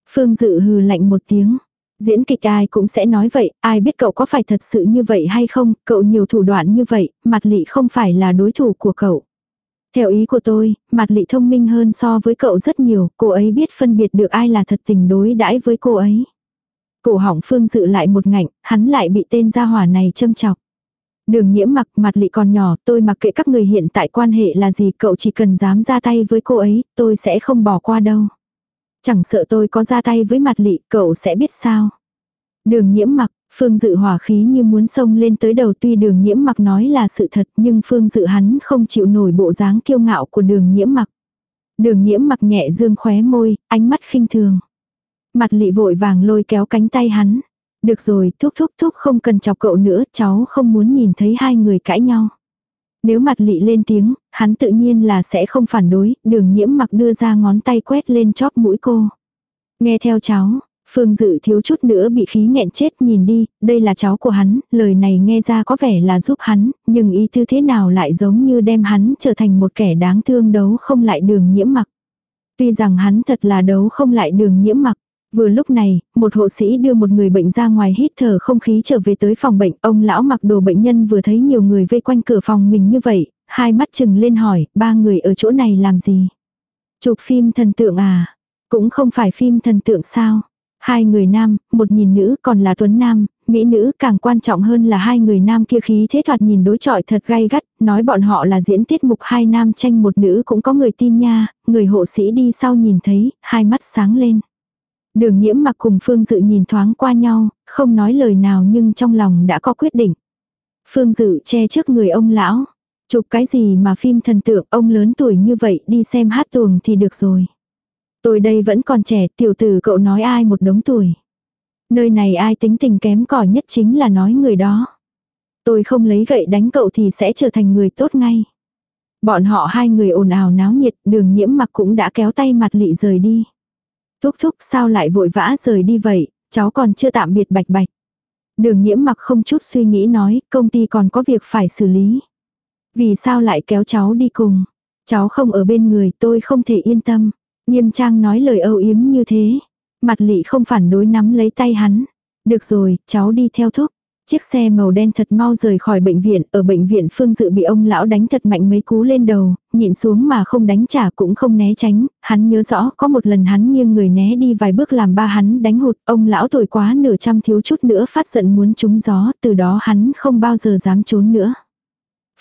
Phương dự hừ lạnh một tiếng. Diễn kịch ai cũng sẽ nói vậy, ai biết cậu có phải thật sự như vậy hay không, cậu nhiều thủ đoạn như vậy, mặt lị không phải là đối thủ của cậu. Theo ý của tôi, mặt lị thông minh hơn so với cậu rất nhiều, cô ấy biết phân biệt được ai là thật tình đối đãi với cô ấy. Cổ họng phương dự lại một ngạnh, hắn lại bị tên gia hỏa này châm chọc. Đường nhiễm mặc mặt lị còn nhỏ, tôi mặc kệ các người hiện tại quan hệ là gì, cậu chỉ cần dám ra tay với cô ấy, tôi sẽ không bỏ qua đâu. Chẳng sợ tôi có ra tay với mặt lị, cậu sẽ biết sao. Đường nhiễm mặc, Phương Dự hỏa khí như muốn xông lên tới đầu tuy đường nhiễm mặc nói là sự thật nhưng Phương Dự hắn không chịu nổi bộ dáng kiêu ngạo của đường nhiễm mặc. Đường nhiễm mặc nhẹ dương khóe môi, ánh mắt khinh thường. Mặt lị vội vàng lôi kéo cánh tay hắn. Được rồi, thúc thúc thúc không cần chọc cậu nữa, cháu không muốn nhìn thấy hai người cãi nhau. Nếu mặt lị lên tiếng, hắn tự nhiên là sẽ không phản đối, đường nhiễm mặc đưa ra ngón tay quét lên chóp mũi cô. Nghe theo cháu, Phương Dự thiếu chút nữa bị khí nghẹn chết nhìn đi, đây là cháu của hắn, lời này nghe ra có vẻ là giúp hắn, nhưng ý tư thế nào lại giống như đem hắn trở thành một kẻ đáng thương đấu không lại đường nhiễm mặc. Tuy rằng hắn thật là đấu không lại đường nhiễm mặc, Vừa lúc này, một hộ sĩ đưa một người bệnh ra ngoài hít thở không khí trở về tới phòng bệnh. Ông lão mặc đồ bệnh nhân vừa thấy nhiều người vây quanh cửa phòng mình như vậy, hai mắt chừng lên hỏi, ba người ở chỗ này làm gì? Chụp phim thần tượng à? Cũng không phải phim thần tượng sao? Hai người nam, một nhìn nữ còn là tuấn nam, mỹ nữ càng quan trọng hơn là hai người nam kia khí thế thoạt nhìn đối chọi thật gay gắt, nói bọn họ là diễn tiết mục hai nam tranh một nữ cũng có người tin nha, người hộ sĩ đi sau nhìn thấy, hai mắt sáng lên. Đường nhiễm mặc cùng Phương Dự nhìn thoáng qua nhau, không nói lời nào nhưng trong lòng đã có quyết định. Phương Dự che trước người ông lão. Chụp cái gì mà phim thần tượng ông lớn tuổi như vậy đi xem hát tuồng thì được rồi. Tôi đây vẫn còn trẻ, tiểu tử cậu nói ai một đống tuổi. Nơi này ai tính tình kém cỏi nhất chính là nói người đó. Tôi không lấy gậy đánh cậu thì sẽ trở thành người tốt ngay. Bọn họ hai người ồn ào náo nhiệt, đường nhiễm mặc cũng đã kéo tay mặt lị rời đi. Thúc thúc sao lại vội vã rời đi vậy, cháu còn chưa tạm biệt bạch bạch. Đường nhiễm mặc không chút suy nghĩ nói, công ty còn có việc phải xử lý. Vì sao lại kéo cháu đi cùng? Cháu không ở bên người tôi không thể yên tâm. Nghiêm trang nói lời âu yếm như thế. Mặt lị không phản đối nắm lấy tay hắn. Được rồi, cháu đi theo thúc. Chiếc xe màu đen thật mau rời khỏi bệnh viện, ở bệnh viện Phương Dự bị ông lão đánh thật mạnh mấy cú lên đầu, nhịn xuống mà không đánh trả cũng không né tránh, hắn nhớ rõ có một lần hắn nghiêng người né đi vài bước làm ba hắn đánh hụt, ông lão tuổi quá nửa trăm thiếu chút nữa phát giận muốn trúng gió, từ đó hắn không bao giờ dám trốn nữa.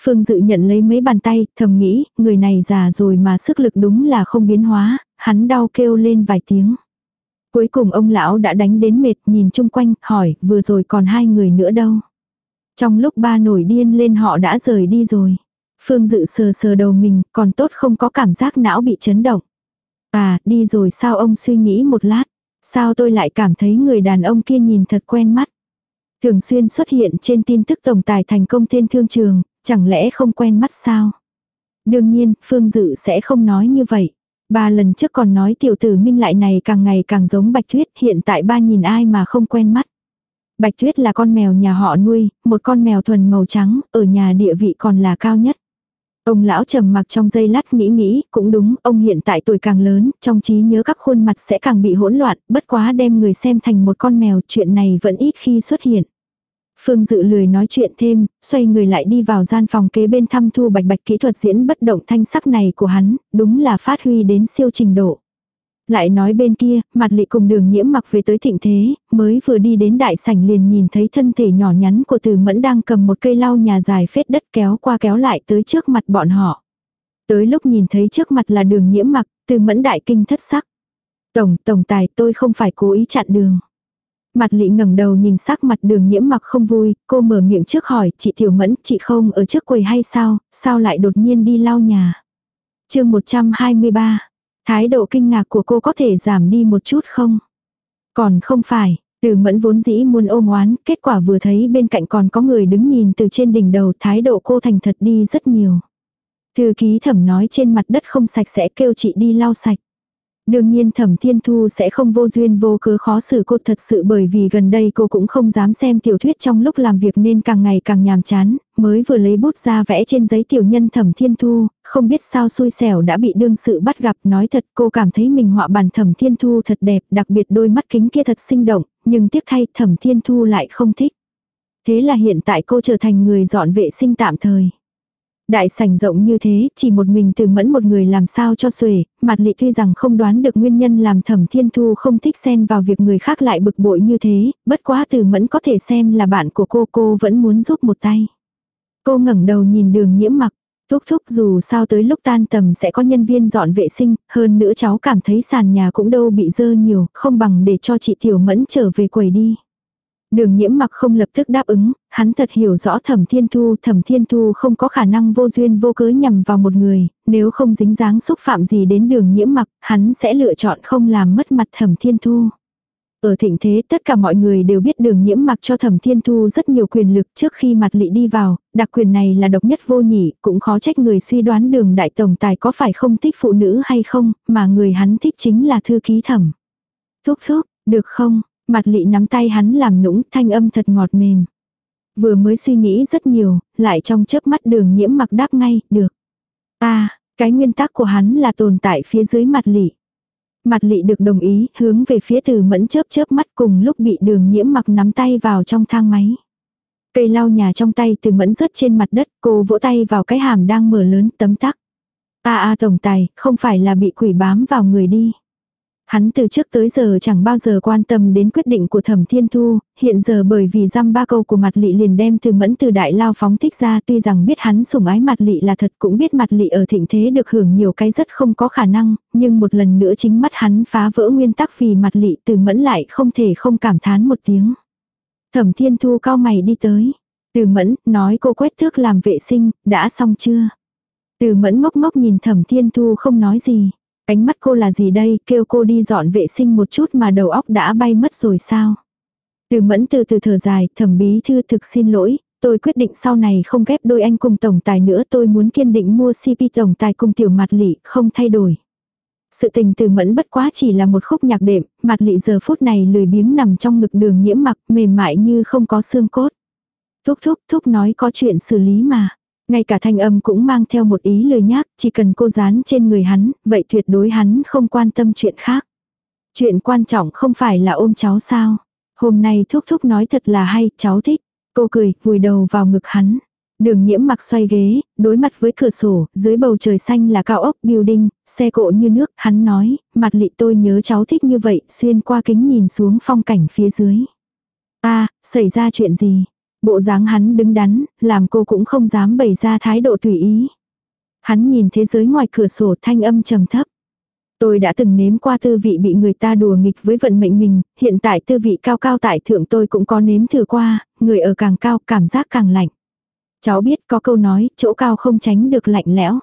Phương Dự nhận lấy mấy bàn tay, thầm nghĩ, người này già rồi mà sức lực đúng là không biến hóa, hắn đau kêu lên vài tiếng. Cuối cùng ông lão đã đánh đến mệt nhìn chung quanh, hỏi, vừa rồi còn hai người nữa đâu. Trong lúc ba nổi điên lên họ đã rời đi rồi. Phương dự sờ sờ đầu mình, còn tốt không có cảm giác não bị chấn động. À, đi rồi sao ông suy nghĩ một lát. Sao tôi lại cảm thấy người đàn ông kia nhìn thật quen mắt. Thường xuyên xuất hiện trên tin tức tổng tài thành công tên thương trường, chẳng lẽ không quen mắt sao? Đương nhiên, Phương Dự sẽ không nói như vậy. Ba lần trước còn nói tiểu tử minh lại này càng ngày càng giống Bạch Tuyết, hiện tại ba nhìn ai mà không quen mắt. Bạch Tuyết là con mèo nhà họ nuôi, một con mèo thuần màu trắng, ở nhà địa vị còn là cao nhất. Ông lão trầm mặc trong giây lát nghĩ nghĩ, cũng đúng, ông hiện tại tuổi càng lớn, trong trí nhớ các khuôn mặt sẽ càng bị hỗn loạn, bất quá đem người xem thành một con mèo, chuyện này vẫn ít khi xuất hiện. Phương Dự lười nói chuyện thêm, xoay người lại đi vào gian phòng kế bên thăm thu bạch bạch kỹ thuật diễn bất động thanh sắc này của hắn, đúng là phát huy đến siêu trình độ. Lại nói bên kia, mặt lị cùng đường nhiễm mặc về tới thịnh thế, mới vừa đi đến đại sảnh liền nhìn thấy thân thể nhỏ nhắn của từ mẫn đang cầm một cây lau nhà dài phết đất kéo qua kéo lại tới trước mặt bọn họ. Tới lúc nhìn thấy trước mặt là đường nhiễm mặc, từ mẫn đại kinh thất sắc. Tổng, tổng tài tôi không phải cố ý chặn đường. Mặt lị ngẩng đầu nhìn sắc mặt đường nhiễm mặc không vui, cô mở miệng trước hỏi, chị Tiểu Mẫn, chị không ở trước quầy hay sao, sao lại đột nhiên đi lau nhà. chương 123, thái độ kinh ngạc của cô có thể giảm đi một chút không? Còn không phải, từ mẫn vốn dĩ muốn ôm oán, kết quả vừa thấy bên cạnh còn có người đứng nhìn từ trên đỉnh đầu thái độ cô thành thật đi rất nhiều. Thư ký thẩm nói trên mặt đất không sạch sẽ kêu chị đi lau sạch. Đương nhiên thẩm thiên thu sẽ không vô duyên vô cớ khó xử cô thật sự bởi vì gần đây cô cũng không dám xem tiểu thuyết trong lúc làm việc nên càng ngày càng nhàm chán, mới vừa lấy bút ra vẽ trên giấy tiểu nhân thẩm thiên thu, không biết sao xui xẻo đã bị đương sự bắt gặp nói thật cô cảm thấy mình họa bản thẩm thiên thu thật đẹp đặc biệt đôi mắt kính kia thật sinh động, nhưng tiếc thay thẩm thiên thu lại không thích. Thế là hiện tại cô trở thành người dọn vệ sinh tạm thời. Đại sảnh rộng như thế, chỉ một mình từ mẫn một người làm sao cho xuể, mặt lị tuy rằng không đoán được nguyên nhân làm thẩm thiên thu không thích xen vào việc người khác lại bực bội như thế, bất quá từ mẫn có thể xem là bạn của cô, cô vẫn muốn giúp một tay. Cô ngẩng đầu nhìn đường nhiễm mặc, thúc thúc dù sao tới lúc tan tầm sẽ có nhân viên dọn vệ sinh, hơn nữa cháu cảm thấy sàn nhà cũng đâu bị dơ nhiều, không bằng để cho chị Tiểu Mẫn trở về quầy đi. Đường nhiễm mặc không lập tức đáp ứng, hắn thật hiểu rõ thẩm thiên thu, thẩm thiên thu không có khả năng vô duyên vô cớ nhằm vào một người, nếu không dính dáng xúc phạm gì đến đường nhiễm mặc, hắn sẽ lựa chọn không làm mất mặt thẩm thiên thu. Ở thịnh thế tất cả mọi người đều biết đường nhiễm mặc cho thẩm thiên thu rất nhiều quyền lực trước khi mặt lị đi vào, đặc quyền này là độc nhất vô nhị, cũng khó trách người suy đoán đường đại tổng tài có phải không thích phụ nữ hay không, mà người hắn thích chính là thư ký thẩm. Thúc thúc, được không, Mặt lị nắm tay hắn làm nũng thanh âm thật ngọt mềm. Vừa mới suy nghĩ rất nhiều, lại trong chớp mắt đường nhiễm mặc đáp ngay, được. À, cái nguyên tắc của hắn là tồn tại phía dưới mặt lị. Mặt lị được đồng ý, hướng về phía từ mẫn chớp chớp mắt cùng lúc bị đường nhiễm mặc nắm tay vào trong thang máy. Cây lau nhà trong tay từ mẫn rớt trên mặt đất, cô vỗ tay vào cái hàm đang mở lớn tấm tắc. a a tổng tài, không phải là bị quỷ bám vào người đi. Hắn từ trước tới giờ chẳng bao giờ quan tâm đến quyết định của thẩm thiên thu, hiện giờ bởi vì dăm ba câu của mặt lị liền đem từ mẫn từ đại lao phóng thích ra tuy rằng biết hắn sủng ái mặt lị là thật cũng biết mặt lị ở thịnh thế được hưởng nhiều cái rất không có khả năng, nhưng một lần nữa chính mắt hắn phá vỡ nguyên tắc vì mặt lị từ mẫn lại không thể không cảm thán một tiếng. Thẩm thiên thu cao mày đi tới. Từ mẫn, nói cô quét thước làm vệ sinh, đã xong chưa? Từ mẫn ngốc ngốc nhìn thẩm thiên thu không nói gì. Ánh mắt cô là gì đây, kêu cô đi dọn vệ sinh một chút mà đầu óc đã bay mất rồi sao? Từ mẫn từ từ thở dài, thẩm bí thư thực xin lỗi, tôi quyết định sau này không ghép đôi anh cùng tổng tài nữa tôi muốn kiên định mua CP tổng tài cùng tiểu mặt lị, không thay đổi. Sự tình từ mẫn bất quá chỉ là một khúc nhạc đệm, mặt lị giờ phút này lười biếng nằm trong ngực đường nhiễm mặc mềm mại như không có xương cốt. Thúc thúc thúc nói có chuyện xử lý mà. Ngay cả thanh âm cũng mang theo một ý lời nhác, chỉ cần cô dán trên người hắn, vậy tuyệt đối hắn không quan tâm chuyện khác. Chuyện quan trọng không phải là ôm cháu sao. Hôm nay thúc thúc nói thật là hay, cháu thích. Cô cười, vùi đầu vào ngực hắn. Đường nhiễm mặc xoay ghế, đối mặt với cửa sổ, dưới bầu trời xanh là cao ốc building, xe cộ như nước, hắn nói, mặt lị tôi nhớ cháu thích như vậy, xuyên qua kính nhìn xuống phong cảnh phía dưới. ta xảy ra chuyện gì? Bộ dáng hắn đứng đắn, làm cô cũng không dám bày ra thái độ tùy ý. Hắn nhìn thế giới ngoài cửa sổ thanh âm trầm thấp. Tôi đã từng nếm qua tư vị bị người ta đùa nghịch với vận mệnh mình, hiện tại tư vị cao cao tại thượng tôi cũng có nếm thử qua, người ở càng cao cảm giác càng lạnh. Cháu biết có câu nói, chỗ cao không tránh được lạnh lẽo.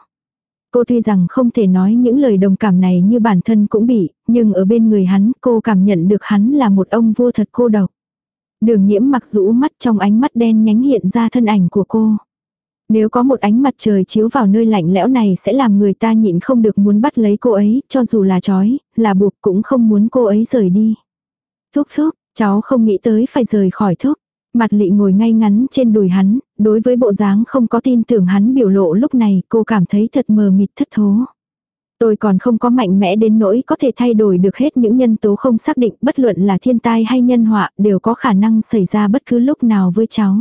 Cô tuy rằng không thể nói những lời đồng cảm này như bản thân cũng bị, nhưng ở bên người hắn cô cảm nhận được hắn là một ông vua thật cô độc. Đường nhiễm mặc rũ mắt trong ánh mắt đen nhánh hiện ra thân ảnh của cô. Nếu có một ánh mặt trời chiếu vào nơi lạnh lẽo này sẽ làm người ta nhịn không được muốn bắt lấy cô ấy, cho dù là trói, là buộc cũng không muốn cô ấy rời đi. Thúc thúc, cháu không nghĩ tới phải rời khỏi thúc. Mặt lị ngồi ngay ngắn trên đùi hắn, đối với bộ dáng không có tin tưởng hắn biểu lộ lúc này cô cảm thấy thật mờ mịt thất thố. Tôi còn không có mạnh mẽ đến nỗi có thể thay đổi được hết những nhân tố không xác định bất luận là thiên tai hay nhân họa đều có khả năng xảy ra bất cứ lúc nào với cháu.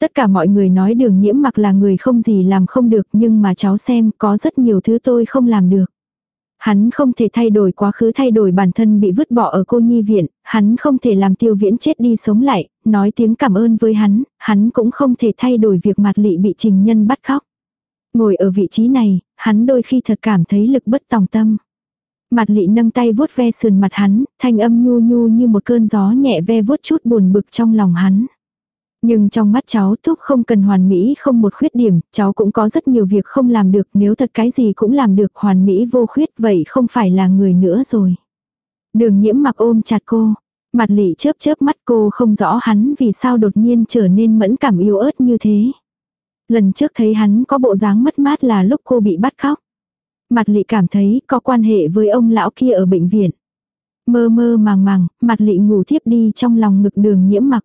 Tất cả mọi người nói đường nhiễm mặc là người không gì làm không được nhưng mà cháu xem có rất nhiều thứ tôi không làm được. Hắn không thể thay đổi quá khứ thay đổi bản thân bị vứt bỏ ở cô nhi viện, hắn không thể làm tiêu viễn chết đi sống lại, nói tiếng cảm ơn với hắn, hắn cũng không thể thay đổi việc mặt lị bị trình nhân bắt khóc. Ngồi ở vị trí này, hắn đôi khi thật cảm thấy lực bất tòng tâm. Mặt lị nâng tay vuốt ve sườn mặt hắn, thanh âm nhu nhu như một cơn gió nhẹ ve vuốt chút buồn bực trong lòng hắn. Nhưng trong mắt cháu thúc không cần hoàn mỹ không một khuyết điểm, cháu cũng có rất nhiều việc không làm được nếu thật cái gì cũng làm được hoàn mỹ vô khuyết vậy không phải là người nữa rồi. Đường nhiễm mặc ôm chặt cô, mặt lị chớp chớp mắt cô không rõ hắn vì sao đột nhiên trở nên mẫn cảm yếu ớt như thế. Lần trước thấy hắn có bộ dáng mất mát là lúc cô bị bắt khóc. Mặt lị cảm thấy có quan hệ với ông lão kia ở bệnh viện. Mơ mơ màng màng, mặt lị ngủ thiếp đi trong lòng ngực đường nhiễm mặc.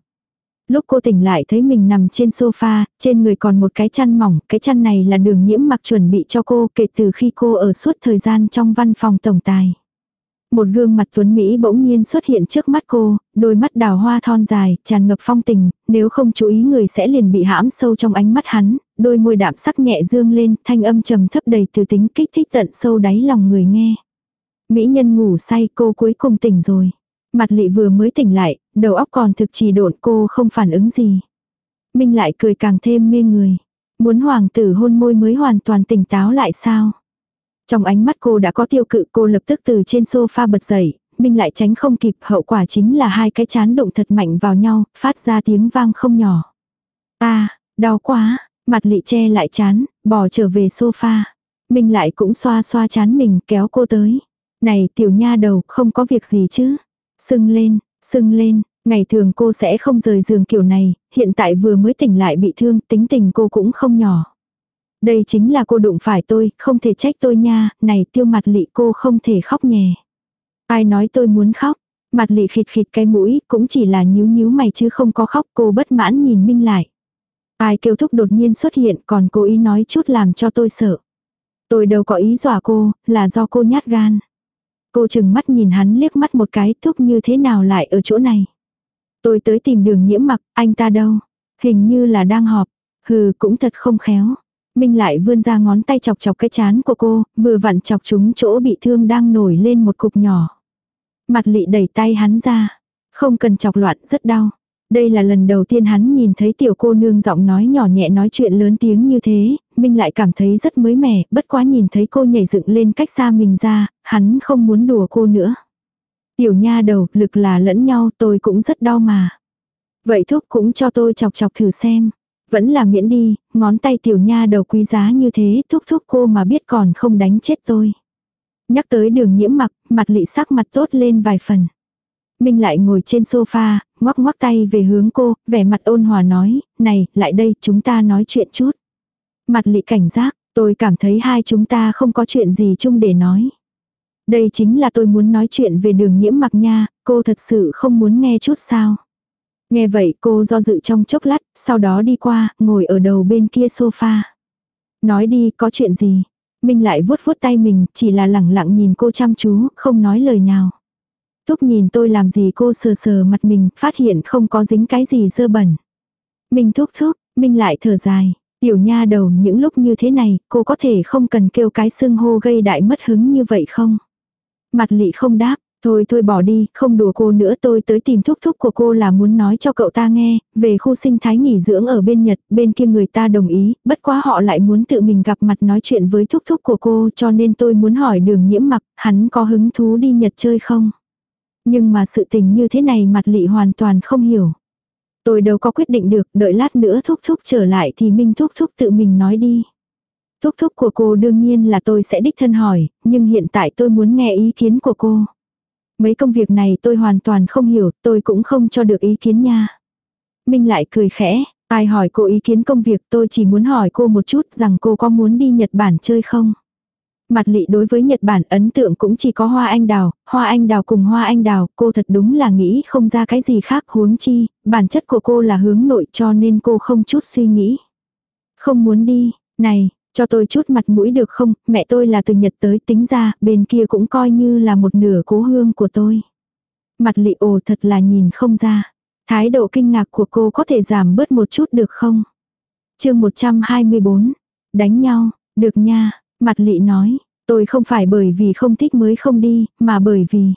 Lúc cô tỉnh lại thấy mình nằm trên sofa, trên người còn một cái chăn mỏng, cái chăn này là đường nhiễm mặc chuẩn bị cho cô kể từ khi cô ở suốt thời gian trong văn phòng tổng tài. Một gương mặt tuấn Mỹ bỗng nhiên xuất hiện trước mắt cô, đôi mắt đào hoa thon dài, tràn ngập phong tình, nếu không chú ý người sẽ liền bị hãm sâu trong ánh mắt hắn, đôi môi đạm sắc nhẹ dương lên, thanh âm trầm thấp đầy từ tính kích thích tận sâu đáy lòng người nghe. Mỹ nhân ngủ say cô cuối cùng tỉnh rồi. Mặt lị vừa mới tỉnh lại, đầu óc còn thực trì độn cô không phản ứng gì. Minh lại cười càng thêm mê người. Muốn hoàng tử hôn môi mới hoàn toàn tỉnh táo lại sao? Trong ánh mắt cô đã có tiêu cự cô lập tức từ trên sofa bật dậy, Minh lại tránh không kịp hậu quả chính là hai cái chán động thật mạnh vào nhau, phát ra tiếng vang không nhỏ. Ta, đau quá, mặt lị che lại chán, bỏ trở về sofa. Minh lại cũng xoa xoa chán mình kéo cô tới. Này tiểu nha đầu không có việc gì chứ. Sưng lên, sưng lên, ngày thường cô sẽ không rời giường kiểu này, hiện tại vừa mới tỉnh lại bị thương, tính tình cô cũng không nhỏ. Đây chính là cô đụng phải tôi, không thể trách tôi nha, này tiêu mặt lị cô không thể khóc nhè. Ai nói tôi muốn khóc, mặt lị khịt khịt cái mũi, cũng chỉ là nhíu nhíu mày chứ không có khóc cô bất mãn nhìn Minh lại. Ai kêu thúc đột nhiên xuất hiện còn cố ý nói chút làm cho tôi sợ. Tôi đâu có ý dọa cô, là do cô nhát gan. Cô chừng mắt nhìn hắn liếc mắt một cái thúc như thế nào lại ở chỗ này. Tôi tới tìm đường nhiễm mặc, anh ta đâu? Hình như là đang họp. Hừ cũng thật không khéo. Minh lại vươn ra ngón tay chọc chọc cái chán của cô, vừa vặn chọc chúng chỗ bị thương đang nổi lên một cục nhỏ. Mặt lị đẩy tay hắn ra. Không cần chọc loạn, rất đau. Đây là lần đầu tiên hắn nhìn thấy tiểu cô nương giọng nói nhỏ nhẹ nói chuyện lớn tiếng như thế, Minh lại cảm thấy rất mới mẻ, bất quá nhìn thấy cô nhảy dựng lên cách xa mình ra, hắn không muốn đùa cô nữa. Tiểu nha đầu, lực là lẫn nhau, tôi cũng rất đau mà. Vậy thuốc cũng cho tôi chọc chọc thử xem. Vẫn là miễn đi, ngón tay tiểu nha đầu quý giá như thế, thúc thúc cô mà biết còn không đánh chết tôi. Nhắc tới đường nhiễm mặc, mặt lị sắc mặt tốt lên vài phần. Minh lại ngồi trên sofa, ngoắc ngoắc tay về hướng cô, vẻ mặt ôn hòa nói, này, lại đây, chúng ta nói chuyện chút. Mặt lị cảnh giác, tôi cảm thấy hai chúng ta không có chuyện gì chung để nói. Đây chính là tôi muốn nói chuyện về đường nhiễm mặc nha, cô thật sự không muốn nghe chút sao. Nghe vậy cô do dự trong chốc lát, sau đó đi qua, ngồi ở đầu bên kia sofa. Nói đi, có chuyện gì? Minh lại vuốt vuốt tay mình, chỉ là lẳng lặng nhìn cô chăm chú, không nói lời nào. Thúc nhìn tôi làm gì cô sờ sờ mặt mình, phát hiện không có dính cái gì dơ bẩn. Minh thúc thúc, Minh lại thở dài. Tiểu nha đầu những lúc như thế này, cô có thể không cần kêu cái xưng hô gây đại mất hứng như vậy không? Mặt lị không đáp, thôi thôi bỏ đi, không đùa cô nữa tôi tới tìm thúc thúc của cô là muốn nói cho cậu ta nghe, về khu sinh thái nghỉ dưỡng ở bên Nhật, bên kia người ta đồng ý, bất quá họ lại muốn tự mình gặp mặt nói chuyện với thúc thúc của cô cho nên tôi muốn hỏi đường nhiễm mặc, hắn có hứng thú đi Nhật chơi không? Nhưng mà sự tình như thế này mặt lị hoàn toàn không hiểu. Tôi đâu có quyết định được, đợi lát nữa thúc thúc trở lại thì Minh thúc thúc tự mình nói đi. Thúc thúc của cô đương nhiên là tôi sẽ đích thân hỏi, nhưng hiện tại tôi muốn nghe ý kiến của cô. Mấy công việc này tôi hoàn toàn không hiểu, tôi cũng không cho được ý kiến nha. Minh lại cười khẽ, ai hỏi cô ý kiến công việc tôi chỉ muốn hỏi cô một chút rằng cô có muốn đi Nhật Bản chơi không. Mặt lị đối với Nhật Bản ấn tượng cũng chỉ có hoa anh đào, hoa anh đào cùng hoa anh đào, cô thật đúng là nghĩ không ra cái gì khác huống chi, bản chất của cô là hướng nội cho nên cô không chút suy nghĩ. Không muốn đi, này, cho tôi chút mặt mũi được không, mẹ tôi là từ Nhật tới tính ra, bên kia cũng coi như là một nửa cố hương của tôi. Mặt lị ồ thật là nhìn không ra. Thái độ kinh ngạc của cô có thể giảm bớt một chút được không? chương 124. Đánh nhau, được nha, Mặt lị nói, tôi không phải bởi vì không thích mới không đi, mà bởi vì.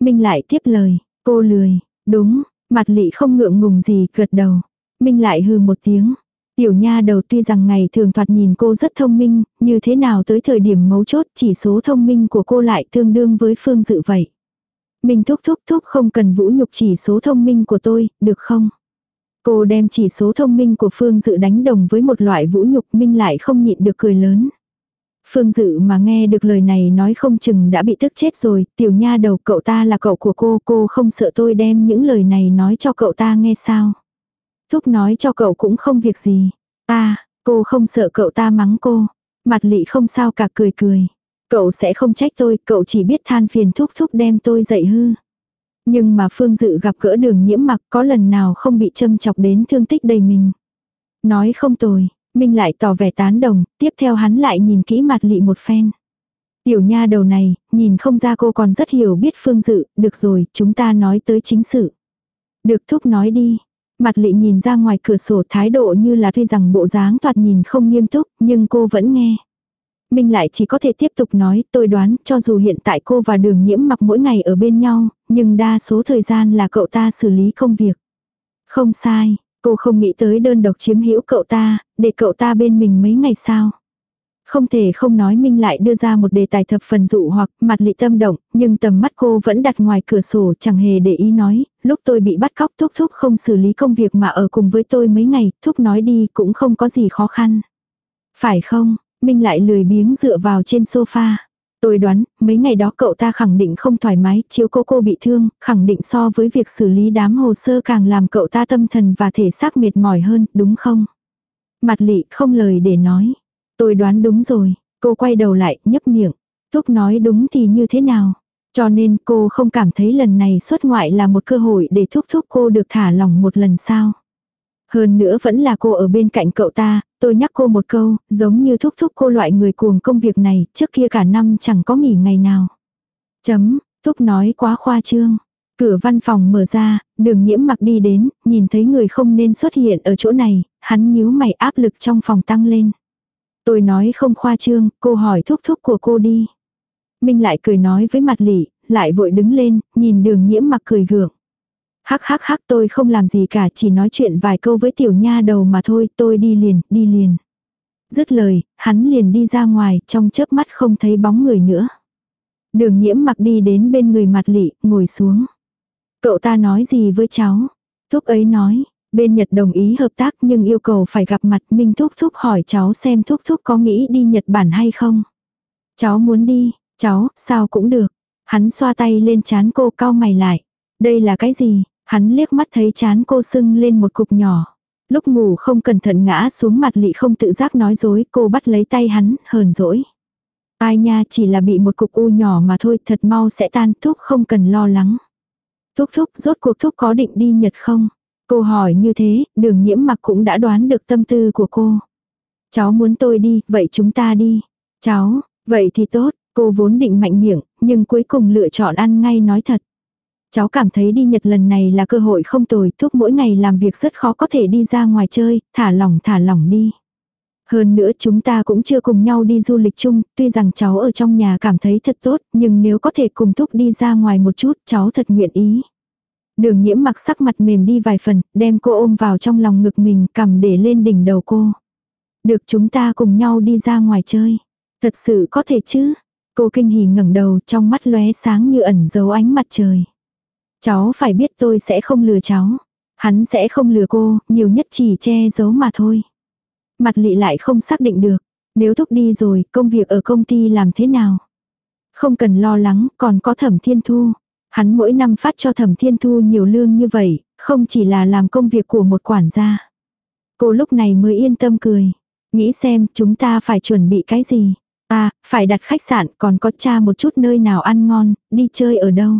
Minh lại tiếp lời, cô lười, đúng, mặt lị không ngượng ngùng gì gật đầu. Minh lại hừ một tiếng. Tiểu nha đầu tuy rằng ngày thường thoạt nhìn cô rất thông minh, như thế nào tới thời điểm mấu chốt chỉ số thông minh của cô lại tương đương với phương dự vậy. Mình thúc thúc thúc không cần vũ nhục chỉ số thông minh của tôi, được không? Cô đem chỉ số thông minh của Phương Dự đánh đồng với một loại vũ nhục Minh lại không nhịn được cười lớn. Phương Dự mà nghe được lời này nói không chừng đã bị tức chết rồi, tiểu nha đầu cậu ta là cậu của cô, cô không sợ tôi đem những lời này nói cho cậu ta nghe sao. Thúc nói cho cậu cũng không việc gì. Ta, cô không sợ cậu ta mắng cô. Mặt lị không sao cả cười cười. Cậu sẽ không trách tôi, cậu chỉ biết than phiền thúc thúc đem tôi dậy hư. Nhưng mà Phương Dự gặp gỡ đường nhiễm mặc có lần nào không bị châm chọc đến thương tích đầy mình. Nói không tồi, Minh lại tỏ vẻ tán đồng, tiếp theo hắn lại nhìn kỹ mặt lị một phen. Tiểu nha đầu này, nhìn không ra cô còn rất hiểu biết phương dự, được rồi, chúng ta nói tới chính sự. Được thúc nói đi. Mặt lị nhìn ra ngoài cửa sổ thái độ như là tuy rằng bộ dáng thoạt nhìn không nghiêm túc, nhưng cô vẫn nghe. Minh lại chỉ có thể tiếp tục nói, tôi đoán, cho dù hiện tại cô và đường nhiễm mặc mỗi ngày ở bên nhau, nhưng đa số thời gian là cậu ta xử lý công việc. Không sai, Cô không nghĩ tới đơn độc chiếm hữu cậu ta, để cậu ta bên mình mấy ngày sao. Không thể không nói Minh lại đưa ra một đề tài thập phần dụ hoặc mặt lị tâm động, nhưng tầm mắt cô vẫn đặt ngoài cửa sổ chẳng hề để ý nói, lúc tôi bị bắt cóc thúc thúc không xử lý công việc mà ở cùng với tôi mấy ngày, thúc nói đi cũng không có gì khó khăn. Phải không, Minh lại lười biếng dựa vào trên sofa. Tôi đoán, mấy ngày đó cậu ta khẳng định không thoải mái, chiếu cô cô bị thương, khẳng định so với việc xử lý đám hồ sơ càng làm cậu ta tâm thần và thể xác mệt mỏi hơn, đúng không? Mặt lị không lời để nói. Tôi đoán đúng rồi, cô quay đầu lại, nhấp miệng. Thúc nói đúng thì như thế nào? Cho nên cô không cảm thấy lần này xuất ngoại là một cơ hội để thúc thúc cô được thả lỏng một lần sao? Hơn nữa vẫn là cô ở bên cạnh cậu ta, tôi nhắc cô một câu, giống như thúc thúc cô loại người cuồng công việc này, trước kia cả năm chẳng có nghỉ ngày nào. Chấm, Thúc nói quá khoa trương. Cửa văn phòng mở ra, đường nhiễm mặc đi đến, nhìn thấy người không nên xuất hiện ở chỗ này, hắn nhíu mày áp lực trong phòng tăng lên. Tôi nói không khoa trương, cô hỏi thúc thúc của cô đi. Minh lại cười nói với mặt lỉ, lại vội đứng lên, nhìn đường nhiễm mặc cười gượng. Hắc hắc hắc tôi không làm gì cả chỉ nói chuyện vài câu với tiểu nha đầu mà thôi tôi đi liền, đi liền. Dứt lời, hắn liền đi ra ngoài trong chớp mắt không thấy bóng người nữa. Đường nhiễm mặc đi đến bên người mặt lị, ngồi xuống. Cậu ta nói gì với cháu? Thúc ấy nói, bên Nhật đồng ý hợp tác nhưng yêu cầu phải gặp mặt Minh Thúc Thúc hỏi cháu xem Thúc Thúc có nghĩ đi Nhật Bản hay không? Cháu muốn đi, cháu, sao cũng được. Hắn xoa tay lên chán cô cau mày lại. Đây là cái gì? Hắn liếc mắt thấy chán cô sưng lên một cục nhỏ. Lúc ngủ không cẩn thận ngã xuống mặt lị không tự giác nói dối cô bắt lấy tay hắn, hờn dỗi. Ai nha chỉ là bị một cục u nhỏ mà thôi thật mau sẽ tan thúc không cần lo lắng. Thúc thúc rốt cuộc thúc có định đi Nhật không? Cô hỏi như thế, đường nhiễm mặc cũng đã đoán được tâm tư của cô. Cháu muốn tôi đi, vậy chúng ta đi. Cháu, vậy thì tốt, cô vốn định mạnh miệng, nhưng cuối cùng lựa chọn ăn ngay nói thật. Cháu cảm thấy đi Nhật lần này là cơ hội không tồi, thúc mỗi ngày làm việc rất khó có thể đi ra ngoài chơi, thả lỏng thả lỏng đi. Hơn nữa chúng ta cũng chưa cùng nhau đi du lịch chung, tuy rằng cháu ở trong nhà cảm thấy thật tốt, nhưng nếu có thể cùng thúc đi ra ngoài một chút, cháu thật nguyện ý. Đường nhiễm mặc sắc mặt mềm đi vài phần, đem cô ôm vào trong lòng ngực mình, cầm để lên đỉnh đầu cô. Được chúng ta cùng nhau đi ra ngoài chơi. Thật sự có thể chứ? Cô kinh hỉ ngẩng đầu trong mắt lóe sáng như ẩn dấu ánh mặt trời. Cháu phải biết tôi sẽ không lừa cháu. Hắn sẽ không lừa cô, nhiều nhất chỉ che giấu mà thôi. Mặt lị lại không xác định được. Nếu thúc đi rồi, công việc ở công ty làm thế nào? Không cần lo lắng, còn có thẩm thiên thu. Hắn mỗi năm phát cho thẩm thiên thu nhiều lương như vậy, không chỉ là làm công việc của một quản gia. Cô lúc này mới yên tâm cười. Nghĩ xem chúng ta phải chuẩn bị cái gì. À, phải đặt khách sạn còn có cha một chút nơi nào ăn ngon, đi chơi ở đâu.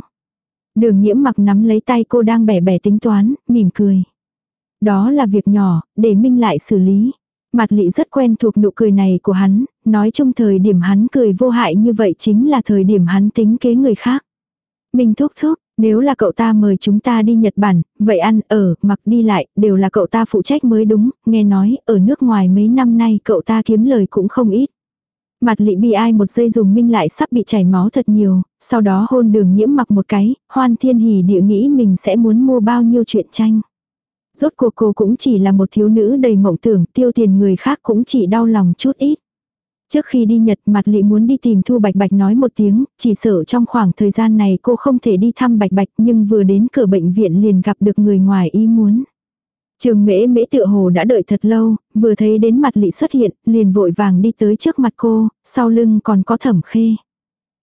Đường nhiễm mặc nắm lấy tay cô đang bẻ bẻ tính toán, mỉm cười. Đó là việc nhỏ, để Minh lại xử lý. Mặt lị rất quen thuộc nụ cười này của hắn, nói chung thời điểm hắn cười vô hại như vậy chính là thời điểm hắn tính kế người khác. Minh thúc thúc, nếu là cậu ta mời chúng ta đi Nhật Bản, vậy ăn, ở, mặc đi lại, đều là cậu ta phụ trách mới đúng, nghe nói, ở nước ngoài mấy năm nay cậu ta kiếm lời cũng không ít. Mặt lị bi ai một giây dùng minh lại sắp bị chảy máu thật nhiều, sau đó hôn đường nhiễm mặc một cái, hoan thiên hỉ địa nghĩ mình sẽ muốn mua bao nhiêu chuyện tranh. Rốt cuộc cô cũng chỉ là một thiếu nữ đầy mộng tưởng, tiêu tiền người khác cũng chỉ đau lòng chút ít. Trước khi đi Nhật mặt lị muốn đi tìm Thu Bạch Bạch nói một tiếng, chỉ sợ trong khoảng thời gian này cô không thể đi thăm Bạch Bạch nhưng vừa đến cửa bệnh viện liền gặp được người ngoài ý muốn. Trường mễ mễ tựa hồ đã đợi thật lâu, vừa thấy đến mặt lị xuất hiện, liền vội vàng đi tới trước mặt cô, sau lưng còn có thẩm khê.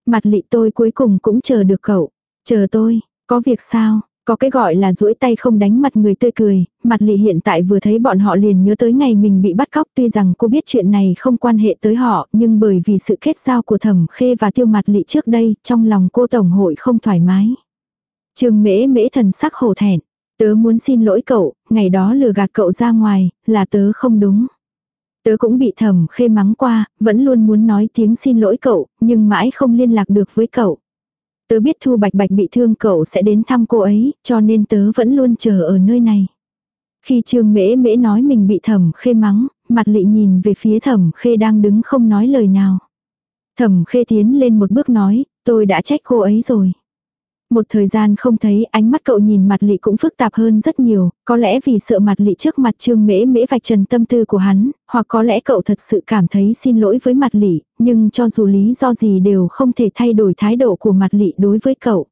Mặt lị tôi cuối cùng cũng chờ được cậu. Chờ tôi, có việc sao? Có cái gọi là duỗi tay không đánh mặt người tươi cười, mặt lị hiện tại vừa thấy bọn họ liền nhớ tới ngày mình bị bắt cóc tuy rằng cô biết chuyện này không quan hệ tới họ nhưng bởi vì sự kết giao của thẩm khê và tiêu mặt lị trước đây trong lòng cô tổng hội không thoải mái. Trường mễ mễ thần sắc hổ thẹn. Tớ muốn xin lỗi cậu, ngày đó lừa gạt cậu ra ngoài, là tớ không đúng. Tớ cũng bị thầm khê mắng qua, vẫn luôn muốn nói tiếng xin lỗi cậu, nhưng mãi không liên lạc được với cậu. Tớ biết Thu Bạch Bạch bị thương cậu sẽ đến thăm cô ấy, cho nên tớ vẫn luôn chờ ở nơi này. Khi Trương Mễ Mễ nói mình bị thẩm khê mắng, mặt lị nhìn về phía thẩm khê đang đứng không nói lời nào. Thẩm khê tiến lên một bước nói, tôi đã trách cô ấy rồi. Một thời gian không thấy ánh mắt cậu nhìn mặt lị cũng phức tạp hơn rất nhiều, có lẽ vì sợ mặt lị trước mặt trương mễ mễ vạch trần tâm tư của hắn, hoặc có lẽ cậu thật sự cảm thấy xin lỗi với mặt lị, nhưng cho dù lý do gì đều không thể thay đổi thái độ của mặt lị đối với cậu.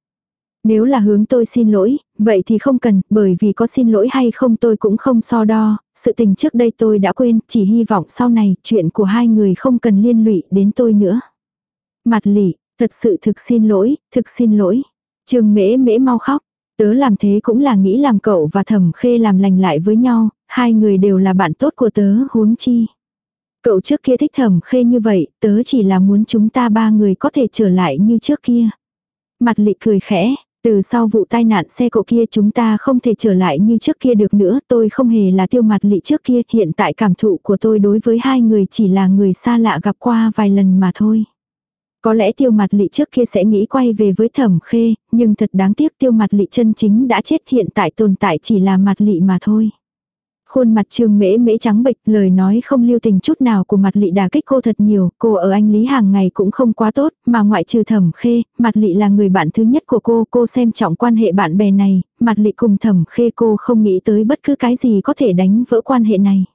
Nếu là hướng tôi xin lỗi, vậy thì không cần, bởi vì có xin lỗi hay không tôi cũng không so đo, sự tình trước đây tôi đã quên, chỉ hy vọng sau này chuyện của hai người không cần liên lụy đến tôi nữa. Mặt lị, thật sự thực xin lỗi, thực xin lỗi. Trương mễ mễ mau khóc. Tớ làm thế cũng là nghĩ làm cậu và thẩm khê làm lành lại với nhau, hai người đều là bạn tốt của tớ huống chi. Cậu trước kia thích thẩm khê như vậy, tớ chỉ là muốn chúng ta ba người có thể trở lại như trước kia. Mặt lị cười khẽ, từ sau vụ tai nạn xe cậu kia chúng ta không thể trở lại như trước kia được nữa, tôi không hề là tiêu mặt lị trước kia, hiện tại cảm thụ của tôi đối với hai người chỉ là người xa lạ gặp qua vài lần mà thôi. Có lẽ tiêu mặt lị trước kia sẽ nghĩ quay về với thẩm khê, nhưng thật đáng tiếc tiêu mặt lị chân chính đã chết hiện tại tồn tại chỉ là mặt lị mà thôi. Khuôn mặt trương mễ mễ trắng bệch, lời nói không lưu tình chút nào của mặt lị đà kích cô thật nhiều, cô ở anh Lý hàng ngày cũng không quá tốt, mà ngoại trừ thẩm khê, mặt lị là người bạn thứ nhất của cô, cô xem trọng quan hệ bạn bè này, mặt lị cùng thẩm khê cô không nghĩ tới bất cứ cái gì có thể đánh vỡ quan hệ này.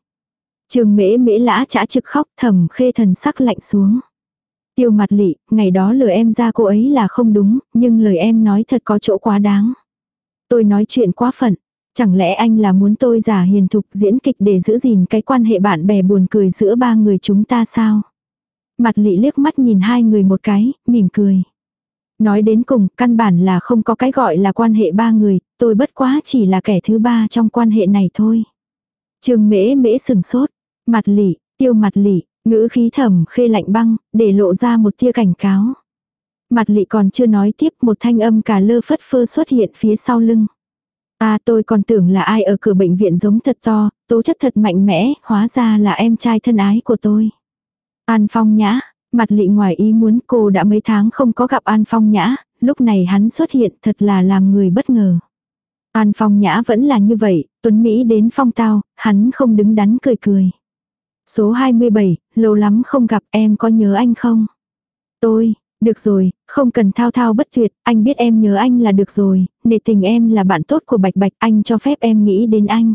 Trương mễ mễ lã chả trực khóc thẩm khê thần sắc lạnh xuống. Tiêu mặt lị, ngày đó lời em ra cô ấy là không đúng, nhưng lời em nói thật có chỗ quá đáng. Tôi nói chuyện quá phận, Chẳng lẽ anh là muốn tôi giả hiền thục diễn kịch để giữ gìn cái quan hệ bạn bè buồn cười giữa ba người chúng ta sao? Mặt lị liếc mắt nhìn hai người một cái, mỉm cười. Nói đến cùng, căn bản là không có cái gọi là quan hệ ba người, tôi bất quá chỉ là kẻ thứ ba trong quan hệ này thôi. Trường mễ mễ sừng sốt, mặt lị, tiêu mặt lị, ngữ khí thầm khê lạnh băng, để lộ ra một tia cảnh cáo. Mặt lị còn chưa nói tiếp một thanh âm cả lơ phất phơ xuất hiện phía sau lưng. À tôi còn tưởng là ai ở cửa bệnh viện giống thật to, tố chất thật mạnh mẽ, hóa ra là em trai thân ái của tôi. An Phong Nhã, mặt lị ngoài ý muốn cô đã mấy tháng không có gặp An Phong Nhã, lúc này hắn xuất hiện thật là làm người bất ngờ. An Phong Nhã vẫn là như vậy, Tuấn Mỹ đến phong tao, hắn không đứng đắn cười cười. Số 27, lâu lắm không gặp em có nhớ anh không? Tôi, được rồi, không cần thao thao bất tuyệt, anh biết em nhớ anh là được rồi, nể tình em là bạn tốt của Bạch Bạch, anh cho phép em nghĩ đến anh.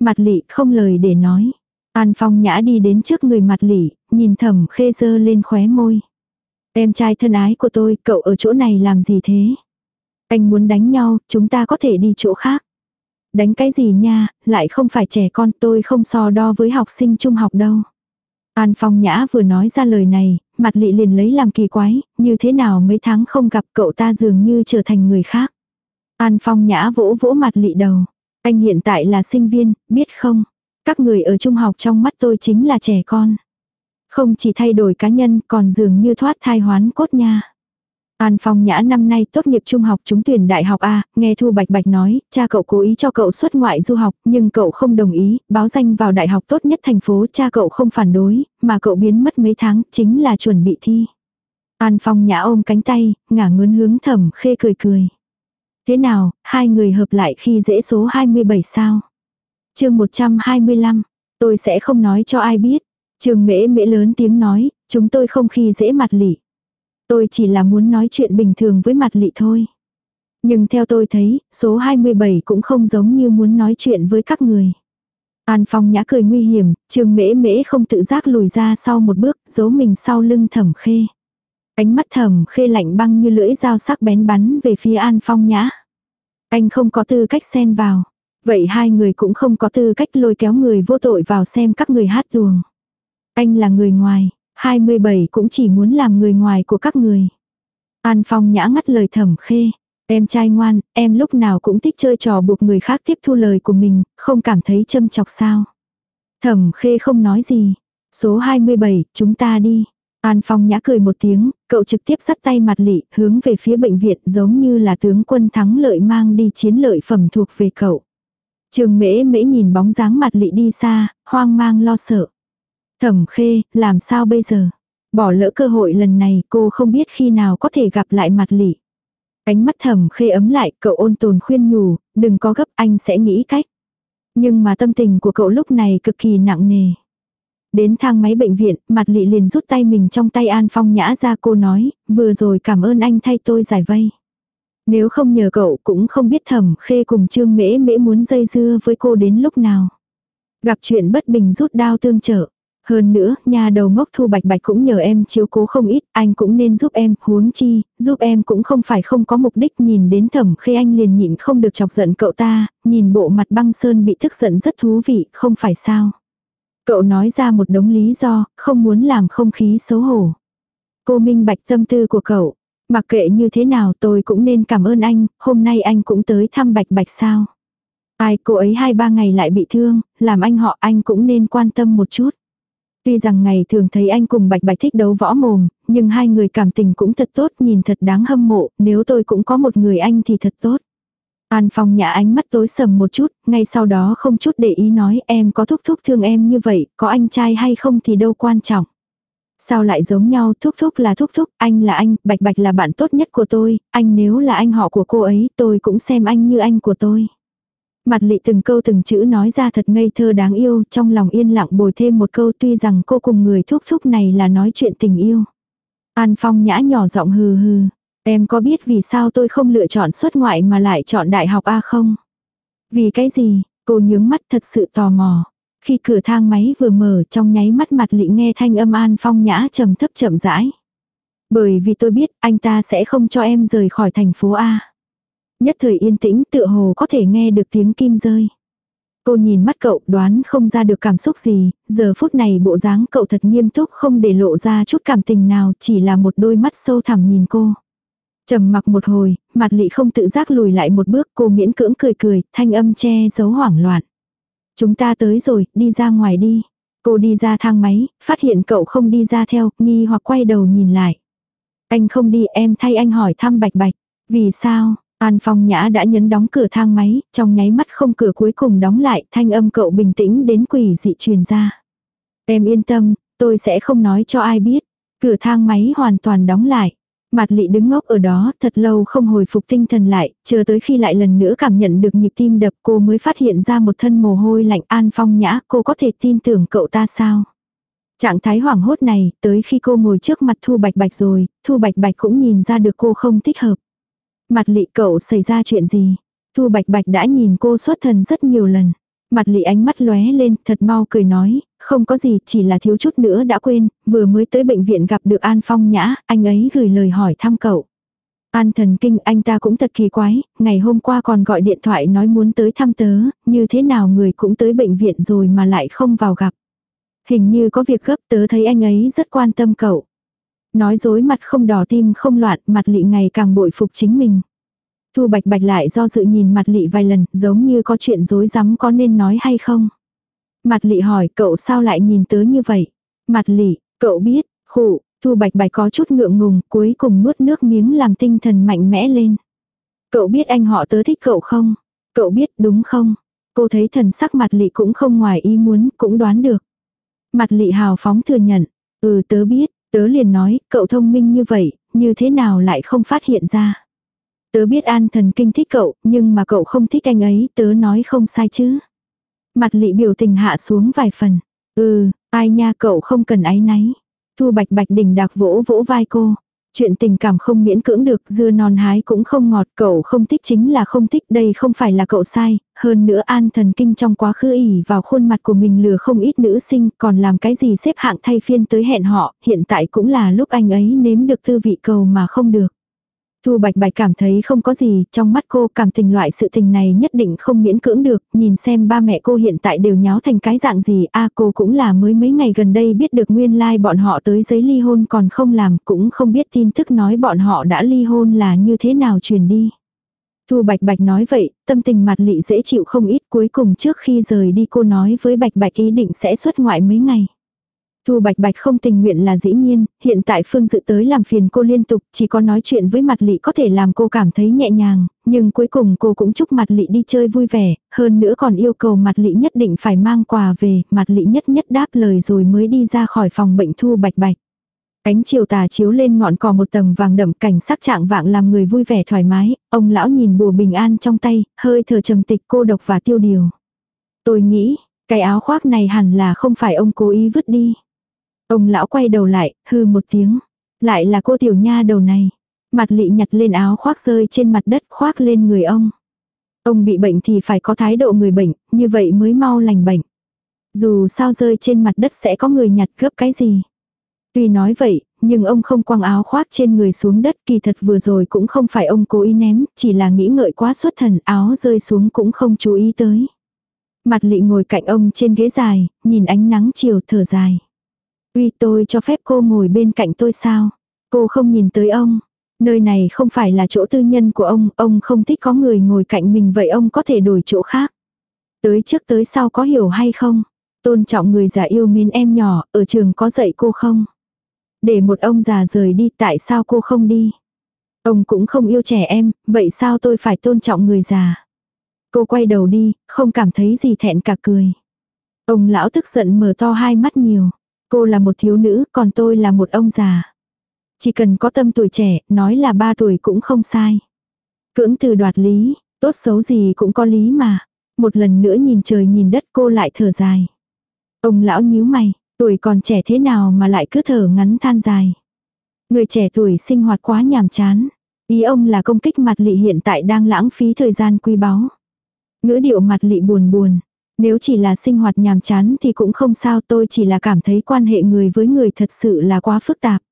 Mặt lị không lời để nói. An Phong nhã đi đến trước người mặt lị, nhìn thầm khê dơ lên khóe môi. Em trai thân ái của tôi, cậu ở chỗ này làm gì thế? Anh muốn đánh nhau, chúng ta có thể đi chỗ khác. Đánh cái gì nha, lại không phải trẻ con tôi không so đo với học sinh trung học đâu. An Phong Nhã vừa nói ra lời này, mặt lị liền lấy làm kỳ quái, như thế nào mấy tháng không gặp cậu ta dường như trở thành người khác. An Phong Nhã vỗ vỗ mặt lị đầu. Anh hiện tại là sinh viên, biết không? Các người ở trung học trong mắt tôi chính là trẻ con. Không chỉ thay đổi cá nhân còn dường như thoát thai hoán cốt nha. An Phong Nhã năm nay tốt nghiệp trung học trúng tuyển đại học A, nghe Thu Bạch Bạch nói, cha cậu cố ý cho cậu xuất ngoại du học, nhưng cậu không đồng ý, báo danh vào đại học tốt nhất thành phố, cha cậu không phản đối, mà cậu biến mất mấy tháng, chính là chuẩn bị thi. An Phong Nhã ôm cánh tay, ngả ngớn hướng thẩm khê cười cười. Thế nào, hai người hợp lại khi dễ số 27 sao? chương 125, tôi sẽ không nói cho ai biết. Trường mễ mễ lớn tiếng nói, chúng tôi không khi dễ mặt lỉ. Tôi chỉ là muốn nói chuyện bình thường với mặt lị thôi. Nhưng theo tôi thấy, số 27 cũng không giống như muốn nói chuyện với các người. An Phong nhã cười nguy hiểm, trường mễ mễ không tự giác lùi ra sau một bước, giấu mình sau lưng thẩm khê. Ánh mắt thẩm khê lạnh băng như lưỡi dao sắc bén bắn về phía An Phong nhã. Anh không có tư cách xen vào. Vậy hai người cũng không có tư cách lôi kéo người vô tội vào xem các người hát tuồng. Anh là người ngoài, 27 cũng chỉ muốn làm người ngoài của các người. An Phong nhã ngắt lời thẩm khê. Em trai ngoan, em lúc nào cũng thích chơi trò buộc người khác tiếp thu lời của mình, không cảm thấy châm chọc sao. Thẩm khê không nói gì. Số 27, chúng ta đi. An Phong nhã cười một tiếng, cậu trực tiếp dắt tay mặt lị, hướng về phía bệnh viện giống như là tướng quân thắng lợi mang đi chiến lợi phẩm thuộc về cậu. Trường mễ mễ nhìn bóng dáng mặt lị đi xa, hoang mang lo sợ. Thẩm khê, làm sao bây giờ? Bỏ lỡ cơ hội lần này cô không biết khi nào có thể gặp lại mặt lị. Ánh mắt thẩm khê ấm lại, cậu ôn tồn khuyên nhủ, đừng có gấp anh sẽ nghĩ cách. Nhưng mà tâm tình của cậu lúc này cực kỳ nặng nề. Đến thang máy bệnh viện, mặt lị liền rút tay mình trong tay An Phong nhã ra cô nói, vừa rồi cảm ơn anh thay tôi giải vây. Nếu không nhờ cậu cũng không biết thẩm khê cùng trương mễ mễ muốn dây dưa với cô đến lúc nào. Gặp chuyện bất bình rút đao tương trợ. Hơn nữa, nhà đầu ngốc thu bạch bạch cũng nhờ em chiếu cố không ít, anh cũng nên giúp em, huống chi, giúp em cũng không phải không có mục đích nhìn đến thẩm khi anh liền nhịn không được chọc giận cậu ta, nhìn bộ mặt băng sơn bị tức giận rất thú vị, không phải sao. Cậu nói ra một đống lý do, không muốn làm không khí xấu hổ. Cô minh bạch tâm tư của cậu, mặc kệ như thế nào tôi cũng nên cảm ơn anh, hôm nay anh cũng tới thăm bạch bạch sao. Ai cô ấy hai ba ngày lại bị thương, làm anh họ anh cũng nên quan tâm một chút. Tuy rằng ngày thường thấy anh cùng Bạch Bạch thích đấu võ mồm, nhưng hai người cảm tình cũng thật tốt, nhìn thật đáng hâm mộ, nếu tôi cũng có một người anh thì thật tốt. An Phong nhà ánh mắt tối sầm một chút, ngay sau đó không chút để ý nói em có thúc thúc thương em như vậy, có anh trai hay không thì đâu quan trọng. Sao lại giống nhau, thúc thúc là thúc thúc, anh là anh, bạch bạch là bạn tốt nhất của tôi, anh nếu là anh họ của cô ấy, tôi cũng xem anh như anh của tôi. Mặt lị từng câu từng chữ nói ra thật ngây thơ đáng yêu, trong lòng yên lặng bồi thêm một câu tuy rằng cô cùng người thúc thúc này là nói chuyện tình yêu. An Phong nhã nhỏ giọng hừ hừ, em có biết vì sao tôi không lựa chọn xuất ngoại mà lại chọn đại học A không? Vì cái gì? Cô nhướng mắt thật sự tò mò. Khi cửa thang máy vừa mở trong nháy mắt mặt lị nghe thanh âm An Phong nhã trầm thấp chậm rãi. Bởi vì tôi biết anh ta sẽ không cho em rời khỏi thành phố A. Nhất thời yên tĩnh tựa hồ có thể nghe được tiếng kim rơi. Cô nhìn mắt cậu đoán không ra được cảm xúc gì, giờ phút này bộ dáng cậu thật nghiêm túc không để lộ ra chút cảm tình nào chỉ là một đôi mắt sâu thẳm nhìn cô. trầm mặc một hồi, mặt lị không tự giác lùi lại một bước cô miễn cưỡng cười cười, thanh âm che giấu hoảng loạn. Chúng ta tới rồi, đi ra ngoài đi. Cô đi ra thang máy, phát hiện cậu không đi ra theo, nghi hoặc quay đầu nhìn lại. Anh không đi em thay anh hỏi thăm bạch bạch. Vì sao? An Phong Nhã đã nhấn đóng cửa thang máy, trong nháy mắt không cửa cuối cùng đóng lại, thanh âm cậu bình tĩnh đến quỷ dị truyền ra. Em yên tâm, tôi sẽ không nói cho ai biết. Cửa thang máy hoàn toàn đóng lại. Mặt lị đứng ngốc ở đó thật lâu không hồi phục tinh thần lại, chờ tới khi lại lần nữa cảm nhận được nhịp tim đập cô mới phát hiện ra một thân mồ hôi lạnh an phong nhã cô có thể tin tưởng cậu ta sao. Trạng thái hoảng hốt này, tới khi cô ngồi trước mặt Thu Bạch Bạch rồi, Thu Bạch Bạch cũng nhìn ra được cô không thích hợp. Mặt lị cậu xảy ra chuyện gì? Thu Bạch Bạch đã nhìn cô xuất thần rất nhiều lần. Mặt lị ánh mắt lóe lên, thật mau cười nói, không có gì, chỉ là thiếu chút nữa đã quên, vừa mới tới bệnh viện gặp được An Phong Nhã, anh ấy gửi lời hỏi thăm cậu. An thần kinh anh ta cũng thật kỳ quái, ngày hôm qua còn gọi điện thoại nói muốn tới thăm tớ, như thế nào người cũng tới bệnh viện rồi mà lại không vào gặp. Hình như có việc gấp tớ thấy anh ấy rất quan tâm cậu. Nói dối mặt không đỏ tim không loạn, mặt lị ngày càng bội phục chính mình. Thu bạch bạch lại do dự nhìn mặt lị vài lần, giống như có chuyện dối rắm có nên nói hay không. Mặt lị hỏi cậu sao lại nhìn tớ như vậy. Mặt lị, cậu biết, khụ, thu bạch bạch có chút ngượng ngùng, cuối cùng nuốt nước miếng làm tinh thần mạnh mẽ lên. Cậu biết anh họ tớ thích cậu không? Cậu biết đúng không? Cô thấy thần sắc mặt lị cũng không ngoài ý muốn, cũng đoán được. Mặt lị hào phóng thừa nhận. Ừ tớ biết, tớ liền nói, cậu thông minh như vậy, như thế nào lại không phát hiện ra. Tớ biết an thần kinh thích cậu, nhưng mà cậu không thích anh ấy, tớ nói không sai chứ. Mặt lị biểu tình hạ xuống vài phần. Ừ, ai nha cậu không cần áy náy. Thu bạch bạch đỉnh đạc vỗ vỗ vai cô. Chuyện tình cảm không miễn cưỡng được, dưa non hái cũng không ngọt, cậu không thích chính là không thích, đây không phải là cậu sai, hơn nữa an thần kinh trong quá khứ ỉ vào khuôn mặt của mình lừa không ít nữ sinh, còn làm cái gì xếp hạng thay phiên tới hẹn họ, hiện tại cũng là lúc anh ấy nếm được tư vị cầu mà không được. Thu Bạch Bạch cảm thấy không có gì, trong mắt cô cảm tình loại sự tình này nhất định không miễn cưỡng được, nhìn xem ba mẹ cô hiện tại đều nháo thành cái dạng gì, a cô cũng là mới mấy ngày gần đây biết được nguyên lai like bọn họ tới giấy ly hôn còn không làm, cũng không biết tin tức nói bọn họ đã ly hôn là như thế nào truyền đi. Thu Bạch Bạch nói vậy, tâm tình mặt lị dễ chịu không ít cuối cùng trước khi rời đi cô nói với Bạch Bạch ý định sẽ xuất ngoại mấy ngày. Thu Bạch Bạch không tình nguyện là dĩ nhiên, hiện tại Phương Dự tới làm phiền cô liên tục, chỉ có nói chuyện với mặt lị có thể làm cô cảm thấy nhẹ nhàng, nhưng cuối cùng cô cũng chúc mặt lị đi chơi vui vẻ, hơn nữa còn yêu cầu mặt lị nhất định phải mang quà về, mặt lị nhất nhất đáp lời rồi mới đi ra khỏi phòng bệnh Thu Bạch Bạch. Cánh chiều tà chiếu lên ngọn cỏ một tầng vàng đậm cảnh sắc trạng vạng làm người vui vẻ thoải mái, ông lão nhìn bùa bình an trong tay, hơi thở trầm tịch cô độc và tiêu điều. Tôi nghĩ, cái áo khoác này hẳn là không phải ông cố ý vứt đi. Ông lão quay đầu lại, hư một tiếng. Lại là cô tiểu nha đầu này. Mặt lị nhặt lên áo khoác rơi trên mặt đất khoác lên người ông. Ông bị bệnh thì phải có thái độ người bệnh, như vậy mới mau lành bệnh. Dù sao rơi trên mặt đất sẽ có người nhặt cướp cái gì. Tuy nói vậy, nhưng ông không quăng áo khoác trên người xuống đất kỳ thật vừa rồi cũng không phải ông cố ý ném, chỉ là nghĩ ngợi quá xuất thần áo rơi xuống cũng không chú ý tới. Mặt lị ngồi cạnh ông trên ghế dài, nhìn ánh nắng chiều thở dài. Uy tôi cho phép cô ngồi bên cạnh tôi sao? Cô không nhìn tới ông. Nơi này không phải là chỗ tư nhân của ông, ông không thích có người ngồi cạnh mình vậy ông có thể đổi chỗ khác. Tới trước tới sau có hiểu hay không? Tôn trọng người già yêu mến em nhỏ, ở trường có dạy cô không? Để một ông già rời đi tại sao cô không đi? Ông cũng không yêu trẻ em, vậy sao tôi phải tôn trọng người già? Cô quay đầu đi, không cảm thấy gì thẹn cả cười. Ông lão tức giận mở to hai mắt nhiều. Cô là một thiếu nữ, còn tôi là một ông già. Chỉ cần có tâm tuổi trẻ, nói là ba tuổi cũng không sai. Cưỡng từ đoạt lý, tốt xấu gì cũng có lý mà. Một lần nữa nhìn trời nhìn đất cô lại thở dài. Ông lão nhíu mày, tuổi còn trẻ thế nào mà lại cứ thở ngắn than dài. Người trẻ tuổi sinh hoạt quá nhàm chán. Ý ông là công kích mặt lị hiện tại đang lãng phí thời gian quý báu. Ngữ điệu mặt lị buồn buồn. Nếu chỉ là sinh hoạt nhàm chán thì cũng không sao tôi chỉ là cảm thấy quan hệ người với người thật sự là quá phức tạp.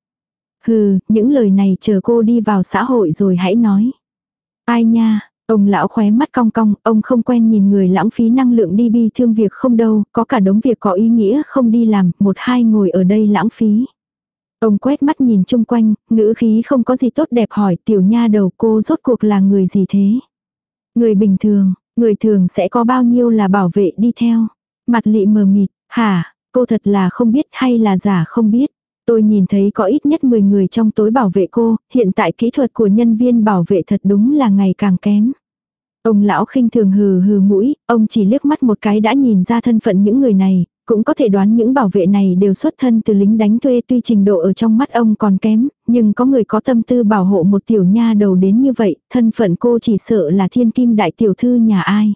Hừ, những lời này chờ cô đi vào xã hội rồi hãy nói. Ai nha, ông lão khóe mắt cong cong, ông không quen nhìn người lãng phí năng lượng đi bi thương việc không đâu, có cả đống việc có ý nghĩa không đi làm, một hai ngồi ở đây lãng phí. Ông quét mắt nhìn chung quanh, ngữ khí không có gì tốt đẹp hỏi tiểu nha đầu cô rốt cuộc là người gì thế. Người bình thường, người thường sẽ có bao nhiêu là bảo vệ đi theo. Mặt lị mờ mịt, hả, cô thật là không biết hay là giả không biết. Tôi nhìn thấy có ít nhất 10 người trong tối bảo vệ cô, hiện tại kỹ thuật của nhân viên bảo vệ thật đúng là ngày càng kém. Ông lão khinh thường hừ hừ mũi, ông chỉ liếc mắt một cái đã nhìn ra thân phận những người này, cũng có thể đoán những bảo vệ này đều xuất thân từ lính đánh thuê tuy trình độ ở trong mắt ông còn kém, nhưng có người có tâm tư bảo hộ một tiểu nha đầu đến như vậy, thân phận cô chỉ sợ là thiên kim đại tiểu thư nhà ai.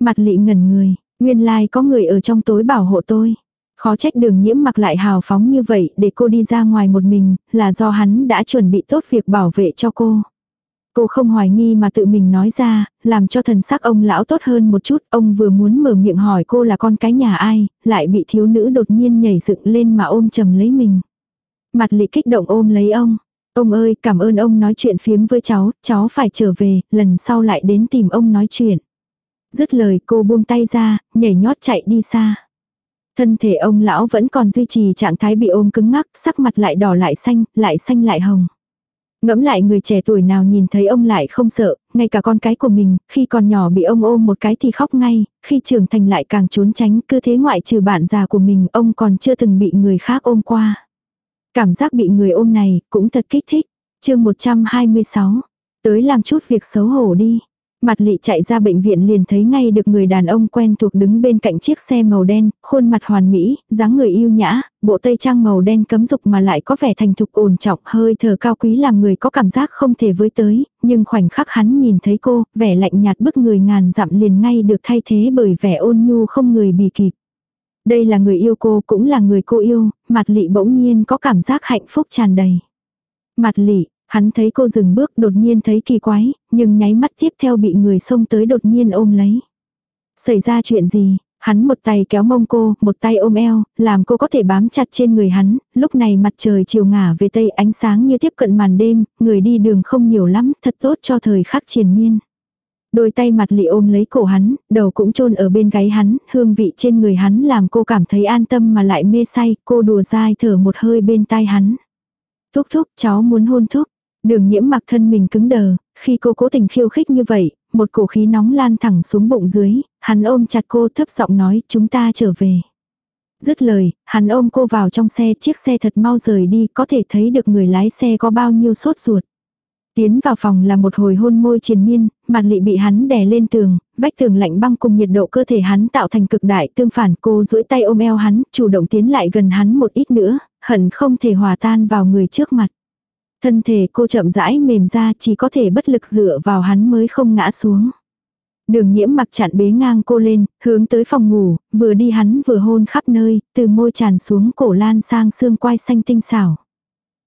Mặt lị ngẩn người, nguyên lai like có người ở trong tối bảo hộ tôi. Khó trách đường nhiễm mặc lại hào phóng như vậy để cô đi ra ngoài một mình, là do hắn đã chuẩn bị tốt việc bảo vệ cho cô. Cô không hoài nghi mà tự mình nói ra, làm cho thần sắc ông lão tốt hơn một chút, ông vừa muốn mở miệng hỏi cô là con cái nhà ai, lại bị thiếu nữ đột nhiên nhảy dựng lên mà ôm chầm lấy mình. Mặt lị kích động ôm lấy ông. Ông ơi, cảm ơn ông nói chuyện phiếm với cháu, cháu phải trở về, lần sau lại đến tìm ông nói chuyện. Dứt lời cô buông tay ra, nhảy nhót chạy đi xa. Thân thể ông lão vẫn còn duy trì trạng thái bị ôm cứng ngắc, sắc mặt lại đỏ lại xanh, lại xanh lại hồng. Ngẫm lại người trẻ tuổi nào nhìn thấy ông lại không sợ, ngay cả con cái của mình, khi còn nhỏ bị ông ôm một cái thì khóc ngay, khi trưởng thành lại càng trốn tránh, cứ thế ngoại trừ bạn già của mình, ông còn chưa từng bị người khác ôm qua. Cảm giác bị người ôm này, cũng thật kích thích. chương 126, tới làm chút việc xấu hổ đi. Mặt lị chạy ra bệnh viện liền thấy ngay được người đàn ông quen thuộc đứng bên cạnh chiếc xe màu đen, khuôn mặt hoàn mỹ, dáng người yêu nhã, bộ tây trang màu đen cấm dục mà lại có vẻ thành thục ổn trọng, hơi thở cao quý làm người có cảm giác không thể với tới, nhưng khoảnh khắc hắn nhìn thấy cô, vẻ lạnh nhạt bức người ngàn dặm liền ngay được thay thế bởi vẻ ôn nhu không người bì kịp. Đây là người yêu cô cũng là người cô yêu, mặt lị bỗng nhiên có cảm giác hạnh phúc tràn đầy. Mặt lị, Hắn thấy cô dừng bước đột nhiên thấy kỳ quái, nhưng nháy mắt tiếp theo bị người xông tới đột nhiên ôm lấy. Xảy ra chuyện gì? Hắn một tay kéo mông cô, một tay ôm eo, làm cô có thể bám chặt trên người hắn, lúc này mặt trời chiều ngả về tây ánh sáng như tiếp cận màn đêm, người đi đường không nhiều lắm, thật tốt cho thời khắc triền miên. Đôi tay mặt lị ôm lấy cổ hắn, đầu cũng chôn ở bên gáy hắn, hương vị trên người hắn làm cô cảm thấy an tâm mà lại mê say, cô đùa dai thở một hơi bên tai hắn. Thúc thúc cháu muốn hôn thúc, Đường nhiễm mặc thân mình cứng đờ, khi cô cố tình khiêu khích như vậy, một cổ khí nóng lan thẳng xuống bụng dưới, hắn ôm chặt cô thấp giọng nói chúng ta trở về. Dứt lời, hắn ôm cô vào trong xe, chiếc xe thật mau rời đi, có thể thấy được người lái xe có bao nhiêu sốt ruột. Tiến vào phòng là một hồi hôn môi triền miên, mặt lị bị hắn đè lên tường, vách tường lạnh băng cùng nhiệt độ cơ thể hắn tạo thành cực đại tương phản cô duỗi tay ôm eo hắn, chủ động tiến lại gần hắn một ít nữa, hận không thể hòa tan vào người trước mặt. Thân thể cô chậm rãi mềm ra chỉ có thể bất lực dựa vào hắn mới không ngã xuống. Đường nhiễm mặc chặn bế ngang cô lên, hướng tới phòng ngủ, vừa đi hắn vừa hôn khắp nơi, từ môi tràn xuống cổ lan sang xương quai xanh tinh xảo.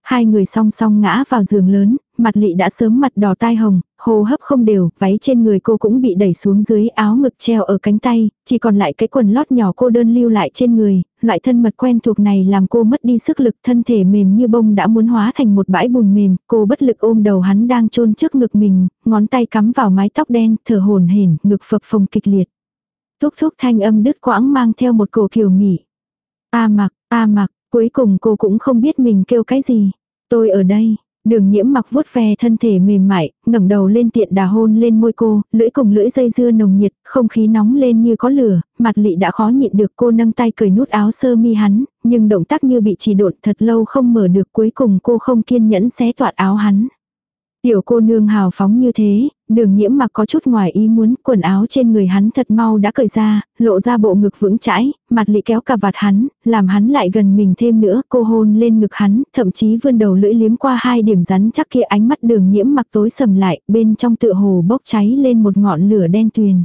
Hai người song song ngã vào giường lớn, mặt lị đã sớm mặt đỏ tai hồng, hô hấp không đều, váy trên người cô cũng bị đẩy xuống dưới áo ngực treo ở cánh tay, chỉ còn lại cái quần lót nhỏ cô đơn lưu lại trên người, loại thân mật quen thuộc này làm cô mất đi sức lực thân thể mềm như bông đã muốn hóa thành một bãi bùn mềm, cô bất lực ôm đầu hắn đang chôn trước ngực mình, ngón tay cắm vào mái tóc đen, thở hồn hển, ngực phập phồng kịch liệt. Thúc thúc thanh âm đứt quãng mang theo một cổ kiều mỉ. Ta mặc, ta mặc, cuối cùng cô cũng không biết mình kêu cái gì. Tôi ở đây, Đường nhiễm mặc vuốt ve thân thể mềm mại, ngẩng đầu lên tiện đà hôn lên môi cô, lưỡi cùng lưỡi dây dưa nồng nhiệt, không khí nóng lên như có lửa, mặt lị đã khó nhịn được cô nâng tay cởi nút áo sơ mi hắn, nhưng động tác như bị trì độn thật lâu không mở được cuối cùng cô không kiên nhẫn xé toạt áo hắn. Tiểu cô nương hào phóng như thế, đường nhiễm mặc có chút ngoài ý muốn, quần áo trên người hắn thật mau đã cởi ra, lộ ra bộ ngực vững chãi, mặt lị kéo cà vạt hắn, làm hắn lại gần mình thêm nữa, cô hôn lên ngực hắn, thậm chí vươn đầu lưỡi liếm qua hai điểm rắn chắc kia ánh mắt đường nhiễm mặc tối sầm lại, bên trong tựa hồ bốc cháy lên một ngọn lửa đen tuyền.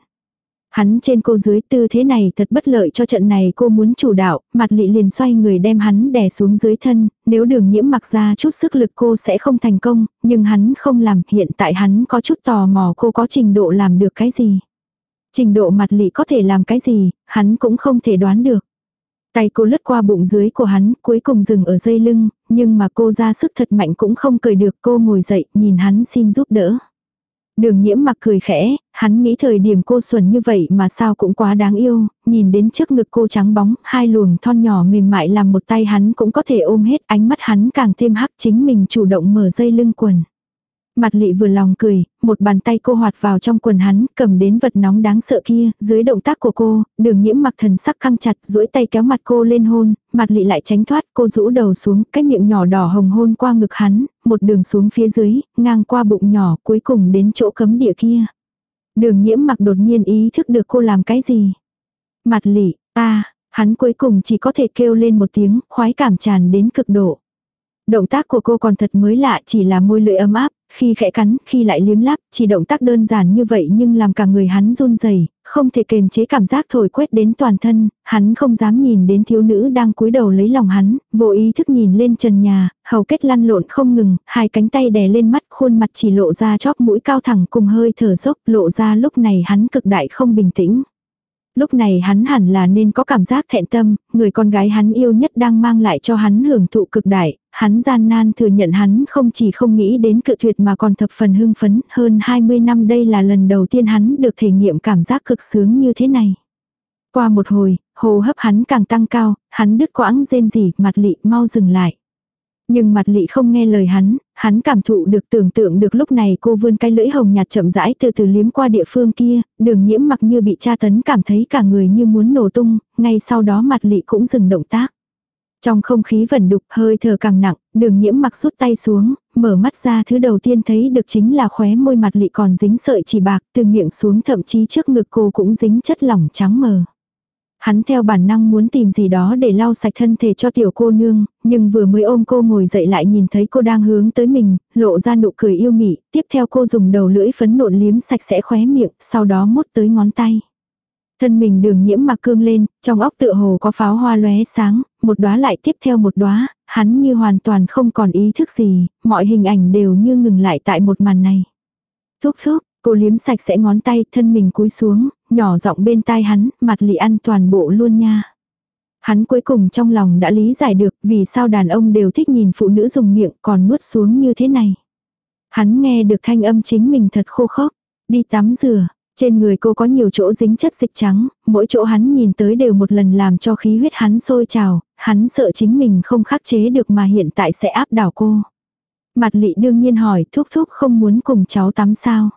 Hắn trên cô dưới tư thế này thật bất lợi cho trận này cô muốn chủ đạo, mặt lị liền xoay người đem hắn đè xuống dưới thân, nếu đường nhiễm mặc ra chút sức lực cô sẽ không thành công, nhưng hắn không làm, hiện tại hắn có chút tò mò cô có trình độ làm được cái gì. Trình độ mặt lị có thể làm cái gì, hắn cũng không thể đoán được. Tay cô lướt qua bụng dưới của hắn, cuối cùng dừng ở dây lưng, nhưng mà cô ra sức thật mạnh cũng không cười được cô ngồi dậy, nhìn hắn xin giúp đỡ. Đường nhiễm mặc cười khẽ, hắn nghĩ thời điểm cô xuẩn như vậy mà sao cũng quá đáng yêu, nhìn đến trước ngực cô trắng bóng, hai luồng thon nhỏ mềm mại làm một tay hắn cũng có thể ôm hết, ánh mắt hắn càng thêm hắc chính mình chủ động mở dây lưng quần. Mặt lị vừa lòng cười, một bàn tay cô hoạt vào trong quần hắn, cầm đến vật nóng đáng sợ kia, dưới động tác của cô, đường nhiễm mặc thần sắc căng chặt, duỗi tay kéo mặt cô lên hôn, mặt lị lại tránh thoát, cô rũ đầu xuống, cái miệng nhỏ đỏ hồng hôn qua ngực hắn, một đường xuống phía dưới, ngang qua bụng nhỏ, cuối cùng đến chỗ cấm địa kia. Đường nhiễm mặc đột nhiên ý thức được cô làm cái gì. Mặt lị, ta, hắn cuối cùng chỉ có thể kêu lên một tiếng, khoái cảm tràn đến cực độ. Động tác của cô còn thật mới lạ chỉ là môi lưỡi ấm áp, khi khẽ cắn, khi lại liếm láp, chỉ động tác đơn giản như vậy nhưng làm cả người hắn run rẩy, không thể kềm chế cảm giác thổi quét đến toàn thân, hắn không dám nhìn đến thiếu nữ đang cúi đầu lấy lòng hắn, vô ý thức nhìn lên trần nhà, hầu kết lăn lộn không ngừng, hai cánh tay đè lên mắt, khuôn mặt chỉ lộ ra chóp mũi cao thẳng cùng hơi thở dốc, lộ ra lúc này hắn cực đại không bình tĩnh. Lúc này hắn hẳn là nên có cảm giác thẹn tâm, người con gái hắn yêu nhất đang mang lại cho hắn hưởng thụ cực đại, hắn gian nan thừa nhận hắn không chỉ không nghĩ đến cự tuyệt mà còn thập phần hưng phấn, hơn 20 năm đây là lần đầu tiên hắn được thể nghiệm cảm giác cực sướng như thế này. Qua một hồi, hồ hấp hắn càng tăng cao, hắn đứt quãng rên rỉ, mặt lị mau dừng lại. Nhưng mặt lị không nghe lời hắn, hắn cảm thụ được tưởng tượng được lúc này cô vươn cái lưỡi hồng nhạt chậm rãi từ từ liếm qua địa phương kia, đường nhiễm mặc như bị tra tấn cảm thấy cả người như muốn nổ tung, ngay sau đó mặt lị cũng dừng động tác. Trong không khí vẩn đục hơi thở càng nặng, đường nhiễm mặc rút tay xuống, mở mắt ra thứ đầu tiên thấy được chính là khóe môi mặt lị còn dính sợi chỉ bạc từ miệng xuống thậm chí trước ngực cô cũng dính chất lỏng trắng mờ. Hắn theo bản năng muốn tìm gì đó để lau sạch thân thể cho tiểu cô nương, nhưng vừa mới ôm cô ngồi dậy lại nhìn thấy cô đang hướng tới mình, lộ ra nụ cười yêu mị, tiếp theo cô dùng đầu lưỡi phấn nộn liếm sạch sẽ khóe miệng, sau đó mút tới ngón tay. Thân mình đường nhiễm mặc cương lên, trong óc tựa hồ có pháo hoa lóe sáng, một đóa lại tiếp theo một đóa, hắn như hoàn toàn không còn ý thức gì, mọi hình ảnh đều như ngừng lại tại một màn này. Thúc thúc, cô liếm sạch sẽ ngón tay, thân mình cúi xuống, nhỏ giọng bên tai hắn, mặt lì ăn toàn bộ luôn nha. Hắn cuối cùng trong lòng đã lý giải được vì sao đàn ông đều thích nhìn phụ nữ dùng miệng còn nuốt xuống như thế này. Hắn nghe được thanh âm chính mình thật khô khốc, đi tắm rửa, trên người cô có nhiều chỗ dính chất dịch trắng, mỗi chỗ hắn nhìn tới đều một lần làm cho khí huyết hắn sôi trào, hắn sợ chính mình không khắc chế được mà hiện tại sẽ áp đảo cô. Mặt lị đương nhiên hỏi thúc thúc không muốn cùng cháu tắm sao.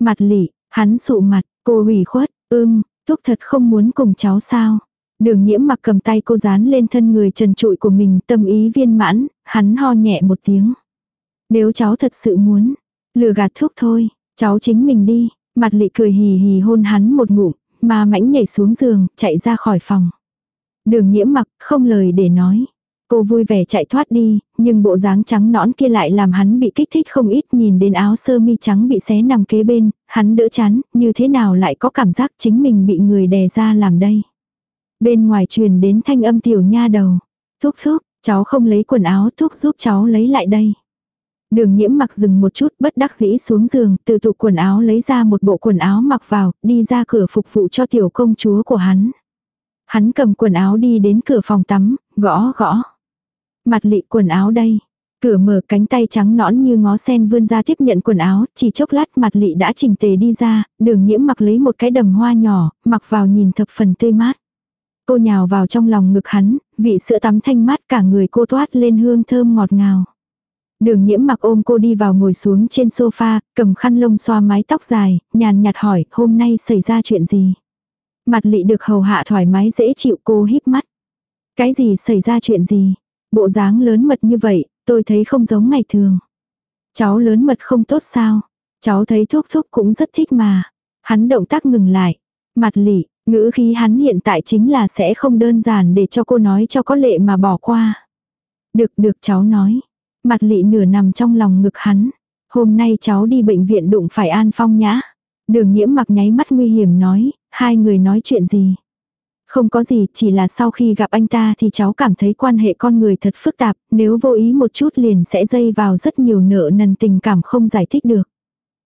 Mặt lị, hắn sụ mặt, cô ủy khuất, ưm, thúc thật không muốn cùng cháu sao. Đường nhiễm mặc cầm tay cô dán lên thân người trần trụi của mình tâm ý viên mãn, hắn ho nhẹ một tiếng. Nếu cháu thật sự muốn, lừa gạt thúc thôi, cháu chính mình đi, Mặt lị cười hì hì hôn hắn một ngụm, mà mãnh nhảy xuống giường, chạy ra khỏi phòng. Đường nhiễm mặc, không lời để nói. Cô vui vẻ chạy thoát đi, nhưng bộ dáng trắng nõn kia lại làm hắn bị kích thích không ít nhìn đến áo sơ mi trắng bị xé nằm kế bên, hắn đỡ chán, như thế nào lại có cảm giác chính mình bị người đè ra làm đây. Bên ngoài truyền đến thanh âm tiểu nha đầu. Thúc thúc, cháu không lấy quần áo thúc giúp cháu lấy lại đây. Đường nhiễm mặc dừng một chút bất đắc dĩ xuống giường, từ tụ quần áo lấy ra một bộ quần áo mặc vào, đi ra cửa phục vụ cho tiểu công chúa của hắn. Hắn cầm quần áo đi đến cửa phòng tắm, gõ gõ. Mặt lị quần áo đây. Cửa mở cánh tay trắng nõn như ngó sen vươn ra tiếp nhận quần áo, chỉ chốc lát mặt lị đã chỉnh tề đi ra, đường nhiễm mặc lấy một cái đầm hoa nhỏ, mặc vào nhìn thập phần tươi mát. Cô nhào vào trong lòng ngực hắn, vị sữa tắm thanh mát cả người cô toát lên hương thơm ngọt ngào. Đường nhiễm mặc ôm cô đi vào ngồi xuống trên sofa, cầm khăn lông xoa mái tóc dài, nhàn nhạt hỏi hôm nay xảy ra chuyện gì. Mặt lị được hầu hạ thoải mái dễ chịu cô híp mắt. Cái gì xảy ra chuyện gì? Bộ dáng lớn mật như vậy, tôi thấy không giống ngày thường. Cháu lớn mật không tốt sao? Cháu thấy thúc thúc cũng rất thích mà. Hắn động tác ngừng lại. Mặt lị, ngữ khí hắn hiện tại chính là sẽ không đơn giản để cho cô nói cho có lệ mà bỏ qua. Được được cháu nói. Mặt lị nửa nằm trong lòng ngực hắn. Hôm nay cháu đi bệnh viện đụng phải An Phong nhã. Đường nhiễm mặc nháy mắt nguy hiểm nói, hai người nói chuyện gì. Không có gì, chỉ là sau khi gặp anh ta thì cháu cảm thấy quan hệ con người thật phức tạp, nếu vô ý một chút liền sẽ dây vào rất nhiều nợ nần tình cảm không giải thích được.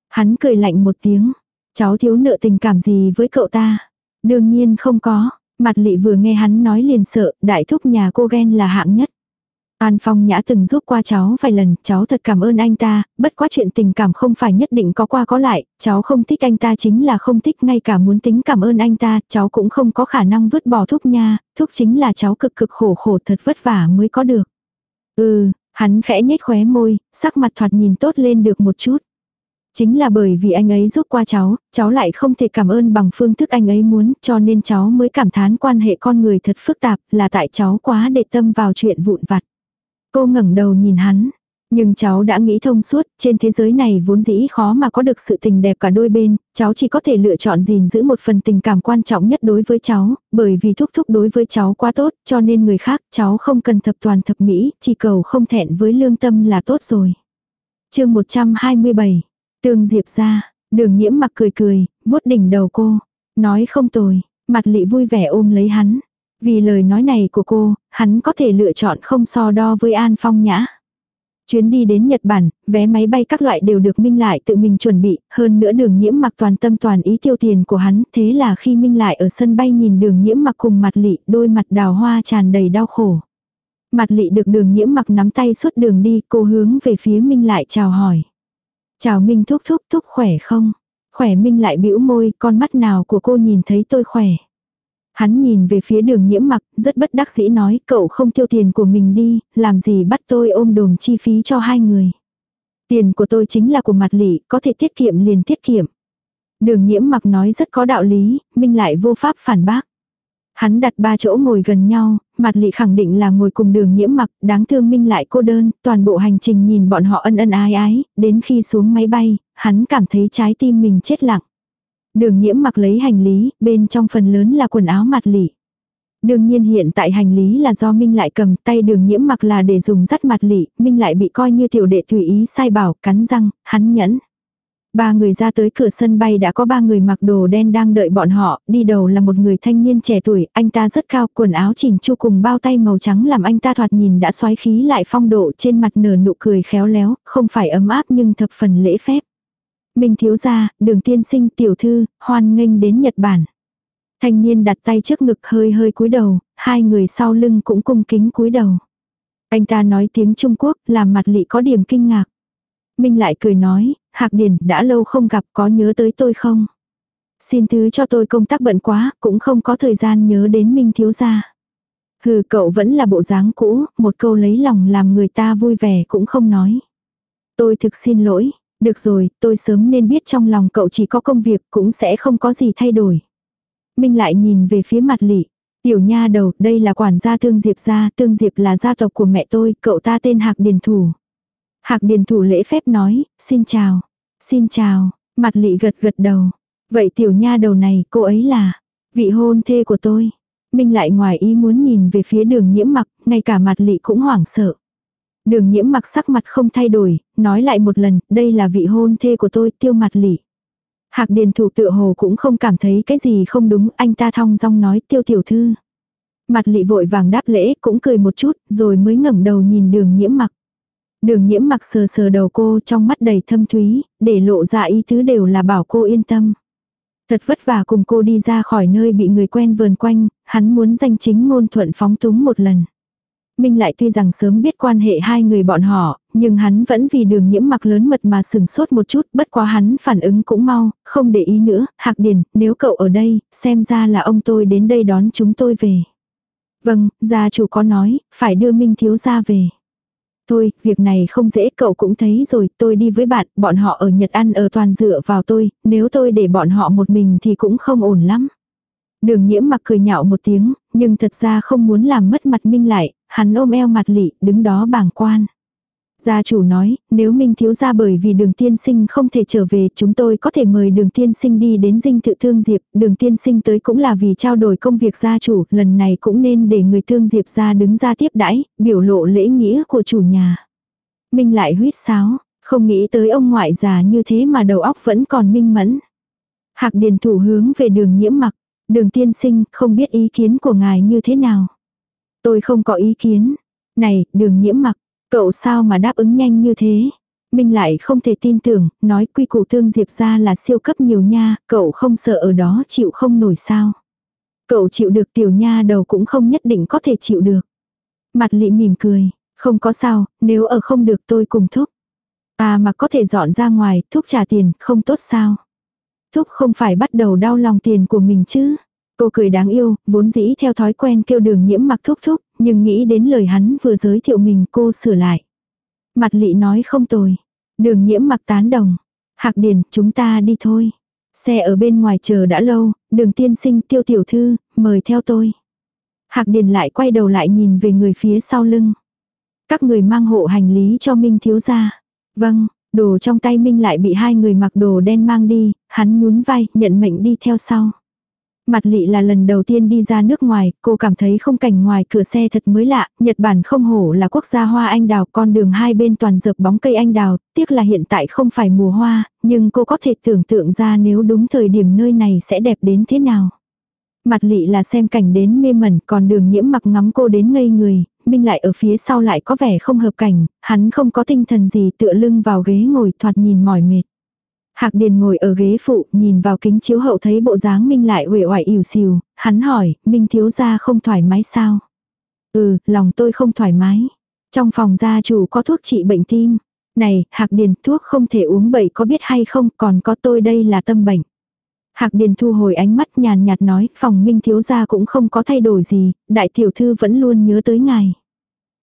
Hắn cười lạnh một tiếng, cháu thiếu nợ tình cảm gì với cậu ta? Đương nhiên không có, mặt lị vừa nghe hắn nói liền sợ, đại thúc nhà cô ghen là hạng nhất. An Phong Nhã từng giúp qua cháu vài lần, cháu thật cảm ơn anh ta, bất quá chuyện tình cảm không phải nhất định có qua có lại, cháu không thích anh ta chính là không thích ngay cả muốn tính cảm ơn anh ta, cháu cũng không có khả năng vứt bỏ thúc nha, thúc chính là cháu cực cực khổ khổ thật vất vả mới có được. Ừ, hắn khẽ nhếch khóe môi, sắc mặt thoạt nhìn tốt lên được một chút. Chính là bởi vì anh ấy giúp qua cháu, cháu lại không thể cảm ơn bằng phương thức anh ấy muốn, cho nên cháu mới cảm thán quan hệ con người thật phức tạp, là tại cháu quá để tâm vào chuyện vụn vặt. Cô ngẩng đầu nhìn hắn. Nhưng cháu đã nghĩ thông suốt, trên thế giới này vốn dĩ khó mà có được sự tình đẹp cả đôi bên, cháu chỉ có thể lựa chọn gìn giữ một phần tình cảm quan trọng nhất đối với cháu, bởi vì thúc thúc đối với cháu quá tốt, cho nên người khác cháu không cần thập toàn thập mỹ, chỉ cầu không thẹn với lương tâm là tốt rồi. chương 127, Tương Diệp ra, đường nhiễm mặc cười cười, vuốt đỉnh đầu cô, nói không tồi, mặt lị vui vẻ ôm lấy hắn. Vì lời nói này của cô, hắn có thể lựa chọn không so đo với An Phong Nhã. Chuyến đi đến Nhật Bản, vé máy bay các loại đều được Minh Lại tự mình chuẩn bị, hơn nữa đường nhiễm mặc toàn tâm toàn ý tiêu tiền của hắn, thế là khi Minh Lại ở sân bay nhìn đường nhiễm mặc cùng mặt lị, đôi mặt đào hoa tràn đầy đau khổ. Mặt lị được đường nhiễm mặc nắm tay suốt đường đi, cô hướng về phía Minh Lại chào hỏi. Chào Minh thúc thúc thúc khỏe không? Khỏe Minh lại bĩu môi, con mắt nào của cô nhìn thấy tôi khỏe. Hắn nhìn về phía đường nhiễm mặc, rất bất đắc dĩ nói cậu không tiêu tiền của mình đi, làm gì bắt tôi ôm đồm chi phí cho hai người. Tiền của tôi chính là của mặt lỷ, có thể tiết kiệm liền tiết kiệm. Đường nhiễm mặc nói rất có đạo lý, Minh lại vô pháp phản bác. Hắn đặt ba chỗ ngồi gần nhau, mặt lị khẳng định là ngồi cùng đường nhiễm mặc, đáng thương Minh lại cô đơn, toàn bộ hành trình nhìn bọn họ ân ân ái ái, đến khi xuống máy bay, hắn cảm thấy trái tim mình chết lặng. Đường nhiễm mặc lấy hành lý, bên trong phần lớn là quần áo mặt lỉ. Đương nhiên hiện tại hành lý là do Minh lại cầm tay đường nhiễm mặc là để dùng dắt mặt lỉ, Minh lại bị coi như tiểu đệ tùy ý sai bảo, cắn răng, hắn nhẫn. Ba người ra tới cửa sân bay đã có ba người mặc đồ đen đang đợi bọn họ, đi đầu là một người thanh niên trẻ tuổi, anh ta rất cao, quần áo chỉnh chu cùng bao tay màu trắng làm anh ta thoạt nhìn đã xoáy khí lại phong độ trên mặt nở nụ cười khéo léo, không phải ấm áp nhưng thập phần lễ phép. Minh thiếu gia, đường tiên sinh tiểu thư, hoan nghênh đến Nhật Bản. Thanh niên đặt tay trước ngực hơi hơi cúi đầu, hai người sau lưng cũng cung kính cúi đầu. Anh ta nói tiếng Trung Quốc, làm mặt lị có điểm kinh ngạc. Minh lại cười nói, Hạc Điền, đã lâu không gặp có nhớ tới tôi không? Xin thứ cho tôi công tác bận quá, cũng không có thời gian nhớ đến Minh thiếu gia. Hừ cậu vẫn là bộ dáng cũ, một câu lấy lòng làm người ta vui vẻ cũng không nói. Tôi thực xin lỗi, được rồi, tôi sớm nên biết trong lòng cậu chỉ có công việc cũng sẽ không có gì thay đổi. Minh lại nhìn về phía mặt lị. Tiểu nha đầu, đây là quản gia Tương Diệp gia, Tương Diệp là gia tộc của mẹ tôi, cậu ta tên Hạc Điền Thủ. Hạc Điền Thủ lễ phép nói, xin chào, xin chào, mặt lị gật gật đầu. Vậy tiểu nha đầu này, cô ấy là vị hôn thê của tôi. Minh lại ngoài ý muốn nhìn về phía đường nhiễm mặc, ngay cả mặt lị cũng hoảng sợ. Đường nhiễm mặc sắc mặt không thay đổi, nói lại một lần, đây là vị hôn thê của tôi, tiêu mặt lỉ. Hạc điền thủ tựa hồ cũng không cảm thấy cái gì không đúng, anh ta thong dong nói tiêu tiểu thư. Mặt lị vội vàng đáp lễ, cũng cười một chút, rồi mới ngẩng đầu nhìn đường nhiễm mặc. Đường nhiễm mặc sờ sờ đầu cô trong mắt đầy thâm thúy, để lộ ra ý tứ đều là bảo cô yên tâm. Thật vất vả cùng cô đi ra khỏi nơi bị người quen vờn quanh, hắn muốn danh chính ngôn thuận phóng túng một lần. Minh lại tuy rằng sớm biết quan hệ hai người bọn họ, nhưng hắn vẫn vì đường nhiễm mặc lớn mật mà sừng sốt một chút, bất quá hắn phản ứng cũng mau, không để ý nữa, Hạc Điền, nếu cậu ở đây, xem ra là ông tôi đến đây đón chúng tôi về. Vâng, gia chủ có nói, phải đưa Minh thiếu gia về. Thôi, việc này không dễ cậu cũng thấy rồi, tôi đi với bạn, bọn họ ở Nhật ăn ở toàn dựa vào tôi, nếu tôi để bọn họ một mình thì cũng không ổn lắm. Đường nhiễm mặc cười nhạo một tiếng, nhưng thật ra không muốn làm mất mặt Minh lại, hắn ôm eo mặt lị, đứng đó bàng quan. Gia chủ nói, nếu Minh thiếu gia bởi vì đường tiên sinh không thể trở về, chúng tôi có thể mời đường tiên sinh đi đến dinh thự thương diệp, đường tiên sinh tới cũng là vì trao đổi công việc gia chủ, lần này cũng nên để người thương diệp ra đứng ra tiếp đãi, biểu lộ lễ nghĩa của chủ nhà. Minh lại huyết sáo, không nghĩ tới ông ngoại già như thế mà đầu óc vẫn còn minh mẫn. Hạc điền thủ hướng về đường nhiễm mặc, đường tiên sinh không biết ý kiến của ngài như thế nào. Tôi không có ý kiến. Này, đường nhiễm mặc, cậu sao mà đáp ứng nhanh như thế? Minh lại không thể tin tưởng, nói quy củ thương diệp ra là siêu cấp nhiều nha, cậu không sợ ở đó chịu không nổi sao. Cậu chịu được tiểu nha đầu cũng không nhất định có thể chịu được. Mặt lị mỉm cười, không có sao, nếu ở không được tôi cùng thúc. À mà có thể dọn ra ngoài, thúc trả tiền, không tốt sao. Thúc không phải bắt đầu đau lòng tiền của mình chứ. Cô cười đáng yêu, vốn dĩ theo thói quen kêu đường nhiễm mặc thúc thúc, nhưng nghĩ đến lời hắn vừa giới thiệu mình cô sửa lại. Mặt lị nói không tồi. Đường nhiễm mặc tán đồng. Hạc điền, chúng ta đi thôi. Xe ở bên ngoài chờ đã lâu, đường tiên sinh tiêu tiểu thư, mời theo tôi. Hạc điền lại quay đầu lại nhìn về người phía sau lưng. Các người mang hộ hành lý cho Minh thiếu gia. Vâng, đồ trong tay Minh lại bị hai người mặc đồ đen mang đi, hắn nhún vai, nhận mệnh đi theo sau. Mặt lị là lần đầu tiên đi ra nước ngoài, cô cảm thấy không cảnh ngoài cửa xe thật mới lạ, Nhật Bản không hổ là quốc gia hoa anh đào, con đường hai bên toàn dợp bóng cây anh đào, tiếc là hiện tại không phải mùa hoa, nhưng cô có thể tưởng tượng ra nếu đúng thời điểm nơi này sẽ đẹp đến thế nào. Mặt lị là xem cảnh đến mê mẩn, còn đường nhiễm mặc ngắm cô đến ngây người, Minh lại ở phía sau lại có vẻ không hợp cảnh, hắn không có tinh thần gì tựa lưng vào ghế ngồi thoạt nhìn mỏi mệt. Hạc Điền ngồi ở ghế phụ, nhìn vào kính chiếu hậu thấy bộ dáng Minh lại uể oải ỉu xìu, hắn hỏi, Minh thiếu gia không thoải mái sao? Ừ, lòng tôi không thoải mái. Trong phòng gia chủ có thuốc trị bệnh tim. Này, Hạc Điền, thuốc không thể uống bậy có biết hay không, còn có tôi đây là tâm bệnh. Hạc Điền thu hồi ánh mắt nhàn nhạt nói, phòng Minh thiếu gia cũng không có thay đổi gì, đại tiểu thư vẫn luôn nhớ tới ngài.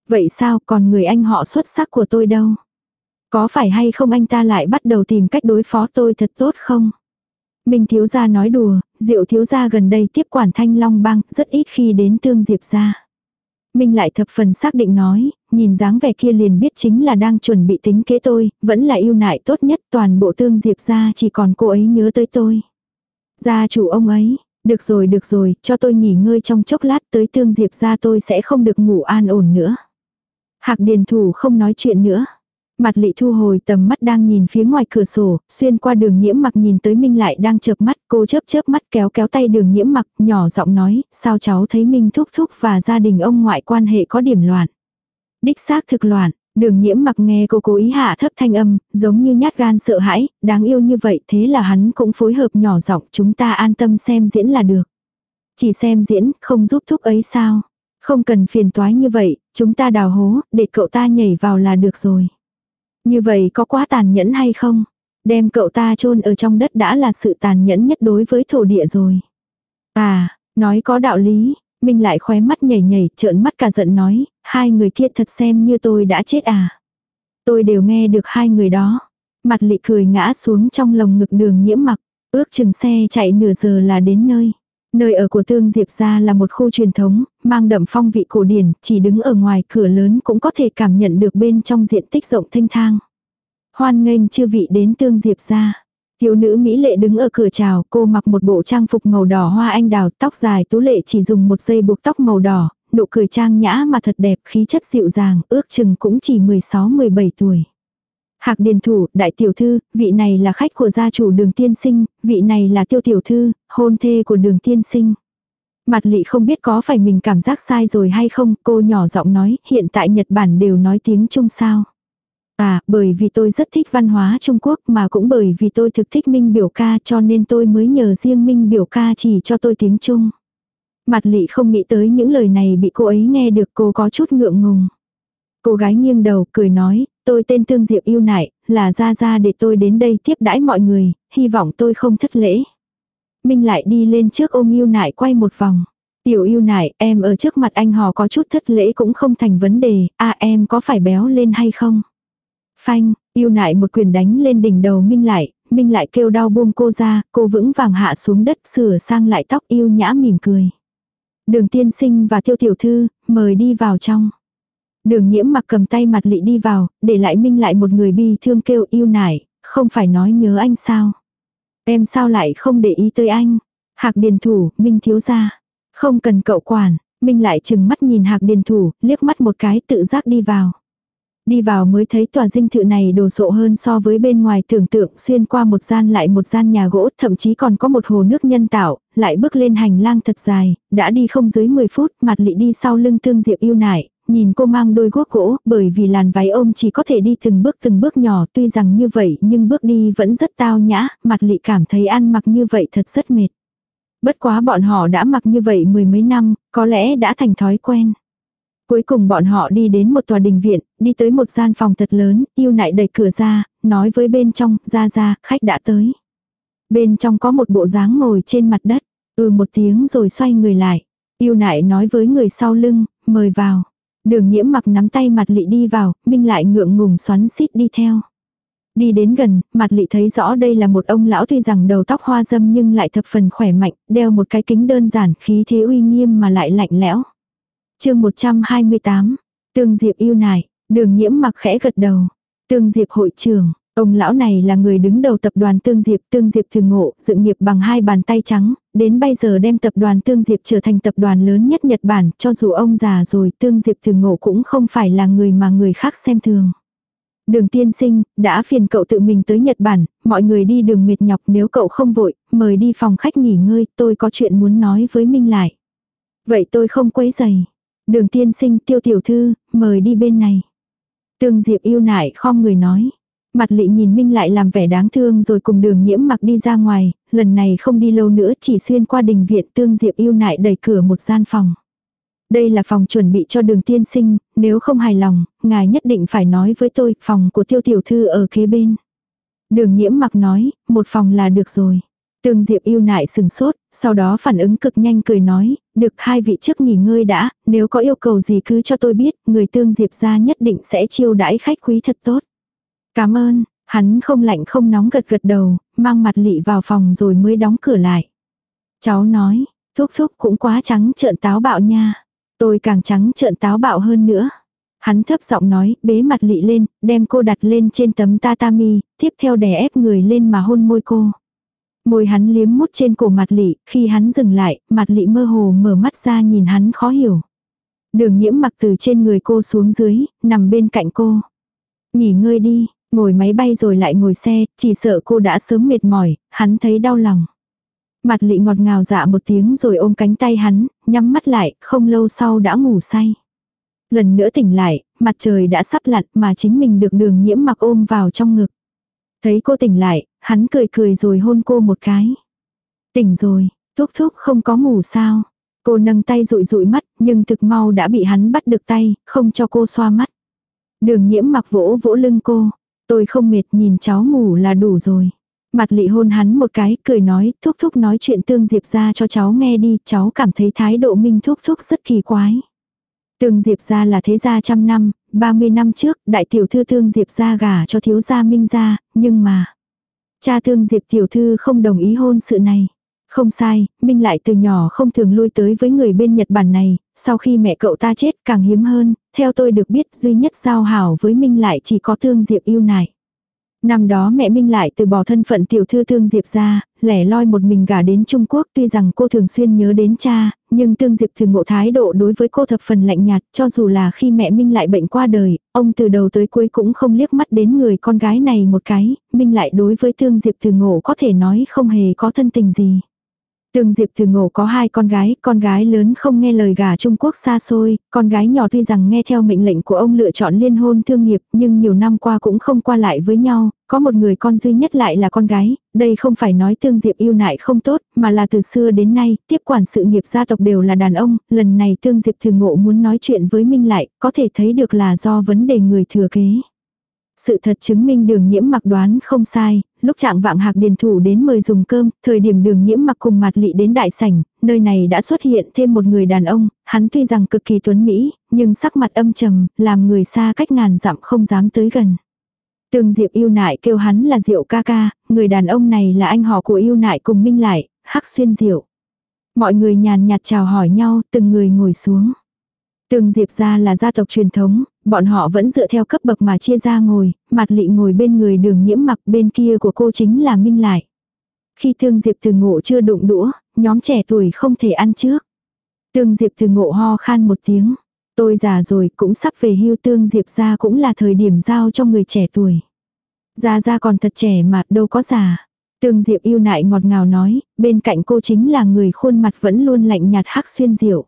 Vậy sao, còn người anh họ xuất sắc của tôi đâu? Có phải hay không anh ta lại bắt đầu tìm cách đối phó tôi thật tốt không? Minh thiếu gia nói đùa, diệu thiếu gia gần đây tiếp quản thanh long bang, rất ít khi đến tương diệp gia. Minh lại thập phần xác định nói, nhìn dáng vẻ kia liền biết chính là đang chuẩn bị tính kế tôi, vẫn là yêu nại tốt nhất toàn bộ tương diệp gia chỉ còn cô ấy nhớ tới tôi. Gia chủ ông ấy, được rồi được rồi, cho tôi nghỉ ngơi trong chốc lát tới tương diệp gia tôi sẽ không được ngủ an ổn nữa. Hạc điền thủ không nói chuyện nữa. Mặt lị thu hồi tầm mắt đang nhìn phía ngoài cửa sổ, xuyên qua đường nhiễm mặc nhìn tới Minh lại đang chợp mắt, cô chớp chớp mắt kéo kéo tay đường nhiễm mặc, nhỏ giọng nói, sao cháu thấy Minh thúc thúc và gia đình ông ngoại quan hệ có điểm loạn. Đích xác thực loạn, đường nhiễm mặc nghe cô cố ý hạ thấp thanh âm, giống như nhát gan sợ hãi, đáng yêu như vậy thế là hắn cũng phối hợp nhỏ giọng chúng ta an tâm xem diễn là được. Chỉ xem diễn, không giúp thúc ấy sao. Không cần phiền toái như vậy, chúng ta đào hố, để cậu ta nhảy vào là được rồi. Như vậy có quá tàn nhẫn hay không? Đem cậu ta chôn ở trong đất đã là sự tàn nhẫn nhất đối với thổ địa rồi. À, nói có đạo lý, Minh lại khóe mắt nhảy nhảy, trợn mắt cả giận nói, hai người kia thật xem như tôi đã chết à. Tôi đều nghe được hai người đó. Mặt lị cười ngã xuống trong lồng ngực đường nhiễm mặc, ước chừng xe chạy nửa giờ là đến nơi. Nơi ở của Tương Diệp gia là một khu truyền thống, mang đậm phong vị cổ điển, chỉ đứng ở ngoài cửa lớn cũng có thể cảm nhận được bên trong diện tích rộng thanh thang. Hoan nghênh chư vị đến Tương Diệp gia. Thiếu nữ Mỹ lệ đứng ở cửa chào, cô mặc một bộ trang phục màu đỏ hoa anh đào, tóc dài tú lệ chỉ dùng một dây buộc tóc màu đỏ, nụ cười trang nhã mà thật đẹp, khí chất dịu dàng, ước chừng cũng chỉ 16-17 tuổi. Hạc Điền Thủ, đại tiểu thư, vị này là khách của gia chủ đường tiên sinh, vị này là tiêu tiểu thư, hôn thê của đường tiên sinh. Mặt lị không biết có phải mình cảm giác sai rồi hay không, cô nhỏ giọng nói, hiện tại Nhật Bản đều nói tiếng Trung sao. À, bởi vì tôi rất thích văn hóa Trung Quốc mà cũng bởi vì tôi thực thích Minh biểu ca cho nên tôi mới nhờ riêng Minh biểu ca chỉ cho tôi tiếng Trung. Mặt lị không nghĩ tới những lời này bị cô ấy nghe được cô có chút ngượng ngùng. Cô gái nghiêng đầu cười nói, tôi tên Tương Diệp yêu nại, là ra ra để tôi đến đây tiếp đãi mọi người, hy vọng tôi không thất lễ. Minh lại đi lên trước ôm yêu nại quay một vòng. Tiểu yêu nại, em ở trước mặt anh hò có chút thất lễ cũng không thành vấn đề, à em có phải béo lên hay không? Phanh, yêu nại một quyền đánh lên đỉnh đầu Minh lại, Minh lại kêu đau buông cô ra, cô vững vàng hạ xuống đất sửa sang lại tóc yêu nhã mỉm cười. Đường tiên sinh và tiêu tiểu thư, mời đi vào trong. Đường nhiễm mặc cầm tay mặt lị đi vào, để lại minh lại một người bi thương kêu yêu nải, không phải nói nhớ anh sao. Em sao lại không để ý tới anh. Hạc điền thủ, minh thiếu ra. Không cần cậu quản, minh lại chừng mắt nhìn hạc điền thủ, liếc mắt một cái tự giác đi vào. Đi vào mới thấy tòa dinh thự này đồ sộ hơn so với bên ngoài tưởng tượng xuyên qua một gian lại một gian nhà gỗ, thậm chí còn có một hồ nước nhân tạo, lại bước lên hành lang thật dài, đã đi không dưới 10 phút, mặt lị đi sau lưng thương diệp yêu nải nhìn cô mang đôi guốc gỗ, bởi vì làn váy ôm chỉ có thể đi từng bước từng bước nhỏ, tuy rằng như vậy nhưng bước đi vẫn rất tao nhã, mặt lị cảm thấy ăn mặc như vậy thật rất mệt. Bất quá bọn họ đã mặc như vậy mười mấy năm, có lẽ đã thành thói quen. Cuối cùng bọn họ đi đến một tòa đình viện, đi tới một gian phòng thật lớn, yêu nại đẩy cửa ra, nói với bên trong, ra ra, khách đã tới. Bên trong có một bộ dáng ngồi trên mặt đất, ừ một tiếng rồi xoay người lại. Yêu nại nói với người sau lưng, mời vào. Đường nhiễm mặc nắm tay mặt lị đi vào, minh lại ngượng ngùng xoắn xít đi theo. Đi đến gần, mặt lị thấy rõ đây là một ông lão tuy rằng đầu tóc hoa dâm nhưng lại thập phần khỏe mạnh, đeo một cái kính đơn giản, khí thế uy nghiêm mà lại lạnh lẽo chương 128, Tương Diệp yêu nài đường nhiễm mặc khẽ gật đầu. Tương Diệp hội trưởng, ông lão này là người đứng đầu tập đoàn Tương Diệp, Tương Diệp thường ngộ, dựng nghiệp bằng hai bàn tay trắng, đến bây giờ đem tập đoàn Tương Diệp trở thành tập đoàn lớn nhất Nhật Bản, cho dù ông già rồi, Tương Diệp thường ngộ cũng không phải là người mà người khác xem thường. Đường tiên sinh, đã phiền cậu tự mình tới Nhật Bản, mọi người đi đường mệt nhọc nếu cậu không vội, mời đi phòng khách nghỉ ngơi, tôi có chuyện muốn nói với Minh lại. Vậy tôi không quấy giày. Đường tiên sinh tiêu tiểu thư, mời đi bên này. Tương Diệp yêu nại khom người nói. Mặt lị nhìn Minh lại làm vẻ đáng thương rồi cùng đường nhiễm mặc đi ra ngoài, lần này không đi lâu nữa chỉ xuyên qua đình viện Tương Diệp yêu nại đẩy cửa một gian phòng. Đây là phòng chuẩn bị cho đường tiên sinh, nếu không hài lòng, ngài nhất định phải nói với tôi, phòng của tiêu tiểu thư ở kế bên. Đường nhiễm mặc nói, một phòng là được rồi. Tương Diệp yêu nại sừng sốt, sau đó phản ứng cực nhanh cười nói, được hai vị trước nghỉ ngơi đã, nếu có yêu cầu gì cứ cho tôi biết, người Tương Diệp ra nhất định sẽ chiêu đãi khách quý thật tốt. Cảm ơn, hắn không lạnh không nóng gật gật đầu, mang mặt lị vào phòng rồi mới đóng cửa lại. Cháu nói, thúc thúc cũng quá trắng trợn táo bạo nha. Tôi càng trắng trợn táo bạo hơn nữa. Hắn thấp giọng nói, bế mặt lị lên, đem cô đặt lên trên tấm tatami, tiếp theo đè ép người lên mà hôn môi cô. Môi hắn liếm mút trên cổ mặt lị, khi hắn dừng lại, mặt lị mơ hồ mở mắt ra nhìn hắn khó hiểu. Đường nhiễm mặc từ trên người cô xuống dưới, nằm bên cạnh cô. Nghỉ ngơi đi, ngồi máy bay rồi lại ngồi xe, chỉ sợ cô đã sớm mệt mỏi, hắn thấy đau lòng. Mặt lị ngọt ngào dạ một tiếng rồi ôm cánh tay hắn, nhắm mắt lại, không lâu sau đã ngủ say. Lần nữa tỉnh lại, mặt trời đã sắp lặn mà chính mình được đường nhiễm mặc ôm vào trong ngực. Thấy cô tỉnh lại, hắn cười cười rồi hôn cô một cái. Tỉnh rồi, thúc thúc không có ngủ sao. Cô nâng tay rụi rụi mắt, nhưng thực mau đã bị hắn bắt được tay, không cho cô xoa mắt. Đường nhiễm mặc vỗ vỗ lưng cô. Tôi không mệt nhìn cháu ngủ là đủ rồi. Mặt lị hôn hắn một cái, cười nói, thúc thúc nói chuyện tương diệp ra cho cháu nghe đi, cháu cảm thấy thái độ minh thúc thúc rất kỳ quái. Tương Diệp gia là thế gia trăm năm, 30 năm trước, đại tiểu thư Tương Diệp gia gả cho thiếu gia Minh gia, nhưng mà cha Tương Diệp tiểu thư không đồng ý hôn sự này. Không sai, Minh lại từ nhỏ không thường lui tới với người bên Nhật Bản này, sau khi mẹ cậu ta chết càng hiếm hơn, theo tôi được biết duy nhất giao hảo với Minh lại chỉ có thương Diệp yêu này. Năm đó mẹ Minh lại từ bỏ thân phận tiểu thư thương Diệp ra, lẻ loi một mình gả đến Trung Quốc tuy rằng cô thường xuyên nhớ đến cha, nhưng thương Diệp thường ngộ thái độ đối với cô thập phần lạnh nhạt cho dù là khi mẹ Minh lại bệnh qua đời, ông từ đầu tới cuối cũng không liếc mắt đến người con gái này một cái, Minh lại đối với thương Diệp thường ngộ có thể nói không hề có thân tình gì. Tương Diệp Từ Ngộ có hai con gái, con gái lớn không nghe lời gả Trung Quốc xa xôi, con gái nhỏ tuy rằng nghe theo mệnh lệnh của ông lựa chọn liên hôn thương nghiệp nhưng nhiều năm qua cũng không qua lại với nhau, có một người con duy nhất lại là con gái, đây không phải nói Tương Diệp yêu nại không tốt, mà là từ xưa đến nay, tiếp quản sự nghiệp gia tộc đều là đàn ông, lần này Tương Diệp Từ Ngộ muốn nói chuyện với Minh lại, có thể thấy được là do vấn đề người thừa kế. Sự thật chứng minh đường nhiễm mặc đoán không sai, lúc trạng vạng hạc điền thủ đến mời dùng cơm, thời điểm đường nhiễm mặc cùng mặt lị đến đại sảnh, nơi này đã xuất hiện thêm một người đàn ông, hắn tuy rằng cực kỳ tuấn Mỹ, nhưng sắc mặt âm trầm, làm người xa cách ngàn dặm không dám tới gần. Tương Diệp yêu nại kêu hắn là Diệu ca ca, người đàn ông này là anh họ của yêu nại cùng minh lại, hắc xuyên Diệu. Mọi người nhàn nhạt chào hỏi nhau, từng người ngồi xuống. Tương Diệp gia là gia tộc truyền thống, bọn họ vẫn dựa theo cấp bậc mà chia ra ngồi, mặt lị ngồi bên người đường nhiễm mặc bên kia của cô chính là Minh Lại. Khi Thương Diệp từ ngộ chưa đụng đũa, nhóm trẻ tuổi không thể ăn trước. Tương Diệp từ ngộ ho khan một tiếng. Tôi già rồi cũng sắp về hưu Tương Diệp ra cũng là thời điểm giao cho người trẻ tuổi. Gia Gia còn thật trẻ mà đâu có già. Tương Diệp yêu nại ngọt ngào nói, bên cạnh cô chính là người khuôn mặt vẫn luôn lạnh nhạt hắc xuyên diệu.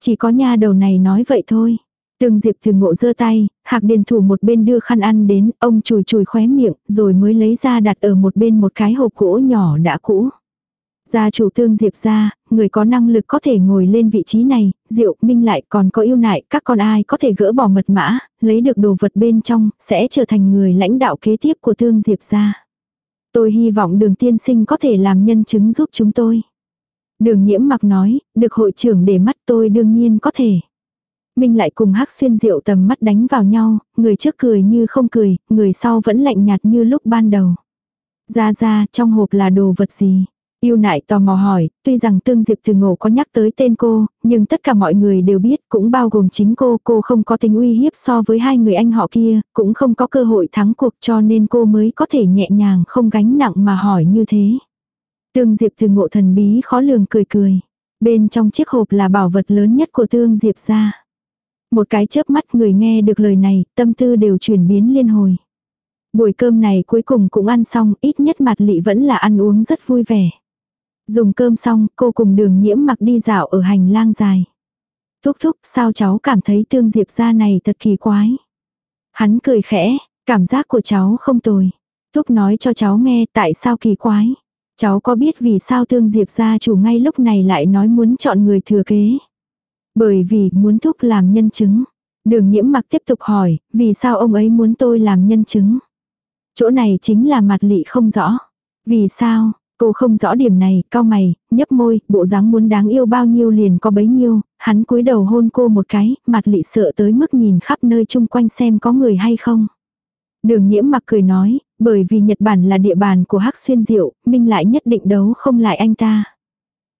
Chỉ có nha đầu này nói vậy thôi. Tương Diệp từ ngộ giơ tay, Hạc Điền thủ một bên đưa khăn ăn đến, ông chùi chùi khóe miệng, rồi mới lấy ra đặt ở một bên một cái hộp gỗ nhỏ đã cũ. Gia chủ Tương Diệp ra, người có năng lực có thể ngồi lên vị trí này, Diệu Minh lại còn có yêu nại, các con ai có thể gỡ bỏ mật mã, lấy được đồ vật bên trong, sẽ trở thành người lãnh đạo kế tiếp của Tương Diệp ra. Tôi hy vọng đường tiên sinh có thể làm nhân chứng giúp chúng tôi. Đường nhiễm mặc nói, được hội trưởng để mắt tôi đương nhiên có thể. Minh lại cùng hắc xuyên diệu tầm mắt đánh vào nhau, người trước cười như không cười, người sau vẫn lạnh nhạt như lúc ban đầu. Ra ra, trong hộp là đồ vật gì? Yêu nại tò mò hỏi, tuy rằng Tương Diệp từ ngộ có nhắc tới tên cô, nhưng tất cả mọi người đều biết, cũng bao gồm chính cô, cô không có tính uy hiếp so với hai người anh họ kia, cũng không có cơ hội thắng cuộc cho nên cô mới có thể nhẹ nhàng không gánh nặng mà hỏi như thế. Tương Diệp từ ngộ thần bí khó lường cười cười. Bên trong chiếc hộp là bảo vật lớn nhất của Tương Diệp ra. Một cái chớp mắt người nghe được lời này, tâm tư đều chuyển biến liên hồi. Buổi cơm này cuối cùng cũng ăn xong, ít nhất mặt lị vẫn là ăn uống rất vui vẻ. Dùng cơm xong, cô cùng đường nhiễm mặc đi dạo ở hành lang dài. Thúc thúc, sao cháu cảm thấy tương diệp ra này thật kỳ quái. Hắn cười khẽ, cảm giác của cháu không tồi. Thúc nói cho cháu nghe tại sao kỳ quái. Cháu có biết vì sao tương diệp gia chủ ngay lúc này lại nói muốn chọn người thừa kế. Bởi vì muốn thúc làm nhân chứng. Đường nhiễm mặc tiếp tục hỏi, vì sao ông ấy muốn tôi làm nhân chứng. Chỗ này chính là mặt lị không rõ. Vì sao, Cô không rõ điểm này, cao mày, nhấp môi, bộ dáng muốn đáng yêu bao nhiêu liền có bấy nhiêu, hắn cúi đầu hôn cô một cái, mặt lị sợ tới mức nhìn khắp nơi chung quanh xem có người hay không. Đường nhiễm mặc cười nói, bởi vì Nhật Bản là địa bàn của Hắc Xuyên Diệu, Minh lại nhất định đấu không lại anh ta.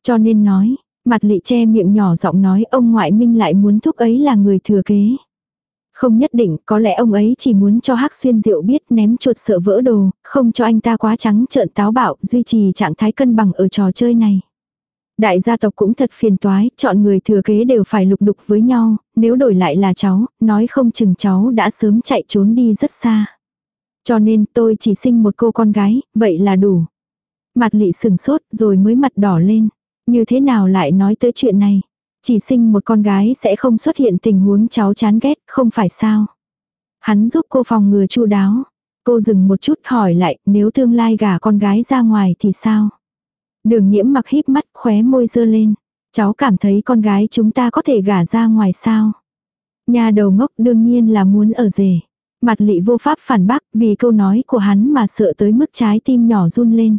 Cho nên nói, mặt lị che miệng nhỏ giọng nói ông ngoại Minh lại muốn thúc ấy là người thừa kế. Không nhất định, có lẽ ông ấy chỉ muốn cho Hắc Xuyên Diệu biết ném chuột sợ vỡ đồ, không cho anh ta quá trắng trợn táo bạo, duy trì trạng thái cân bằng ở trò chơi này. Đại gia tộc cũng thật phiền toái, chọn người thừa kế đều phải lục đục với nhau, nếu đổi lại là cháu, nói không chừng cháu đã sớm chạy trốn đi rất xa. Cho nên tôi chỉ sinh một cô con gái, vậy là đủ. Mặt lị sừng sốt rồi mới mặt đỏ lên. Như thế nào lại nói tới chuyện này? Chỉ sinh một con gái sẽ không xuất hiện tình huống cháu chán ghét, không phải sao. Hắn giúp cô phòng ngừa chu đáo. Cô dừng một chút hỏi lại, nếu tương lai gả con gái ra ngoài thì sao? Đường nhiễm mặc híp mắt khóe môi dơ lên. Cháu cảm thấy con gái chúng ta có thể gả ra ngoài sao? Nhà đầu ngốc đương nhiên là muốn ở rể. Mặt lị vô pháp phản bác vì câu nói của hắn mà sợ tới mức trái tim nhỏ run lên.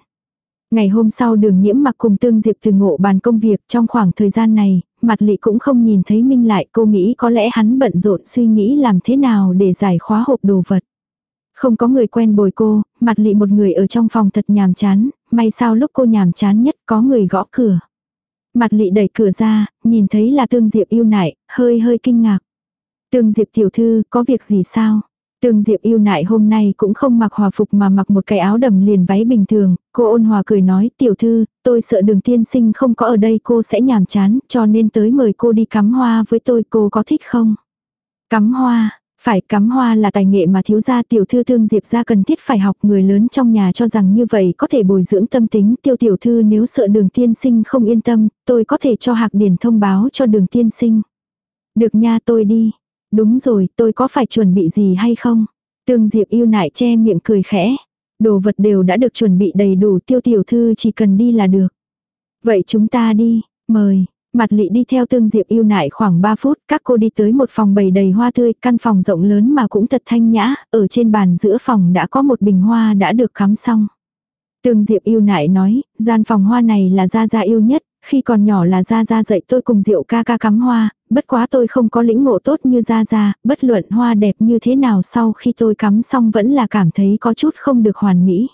Ngày hôm sau đường nhiễm mặc cùng tương diệp từ ngộ bàn công việc trong khoảng thời gian này, mặt lị cũng không nhìn thấy Minh lại cô nghĩ có lẽ hắn bận rộn suy nghĩ làm thế nào để giải khóa hộp đồ vật. Không có người quen bồi cô, mặt lị một người ở trong phòng thật nhàm chán, may sao lúc cô nhàm chán nhất có người gõ cửa. Mặt lị đẩy cửa ra, nhìn thấy là tương diệp yêu nại, hơi hơi kinh ngạc. Tương diệp tiểu thư, có việc gì sao? Tương Diệp yêu nại hôm nay cũng không mặc hòa phục mà mặc một cái áo đầm liền váy bình thường, cô ôn hòa cười nói tiểu thư, tôi sợ đường tiên sinh không có ở đây cô sẽ nhàm chán, cho nên tới mời cô đi cắm hoa với tôi cô có thích không? Cắm hoa, phải cắm hoa là tài nghệ mà thiếu gia tiểu thư Tương Diệp ra cần thiết phải học người lớn trong nhà cho rằng như vậy có thể bồi dưỡng tâm tính tiêu tiểu thư nếu sợ đường tiên sinh không yên tâm, tôi có thể cho hạc điển thông báo cho đường tiên sinh. Được nha tôi đi, Đúng rồi, tôi có phải chuẩn bị gì hay không? Tương Diệp yêu nại che miệng cười khẽ. Đồ vật đều đã được chuẩn bị đầy đủ tiêu tiểu thư chỉ cần đi là được. Vậy chúng ta đi, mời. Mặt lị đi theo tương diệp yêu nại khoảng 3 phút, các cô đi tới một phòng bầy đầy hoa tươi, căn phòng rộng lớn mà cũng thật thanh nhã, ở trên bàn giữa phòng đã có một bình hoa đã được cắm xong. Tương diệp yêu nại nói, gian phòng hoa này là Gia Gia yêu nhất, khi còn nhỏ là Gia Gia dạy tôi cùng Diệu ca ca cắm hoa, bất quá tôi không có lĩnh ngộ tốt như Gia Gia, bất luận hoa đẹp như thế nào sau khi tôi cắm xong vẫn là cảm thấy có chút không được hoàn mỹ.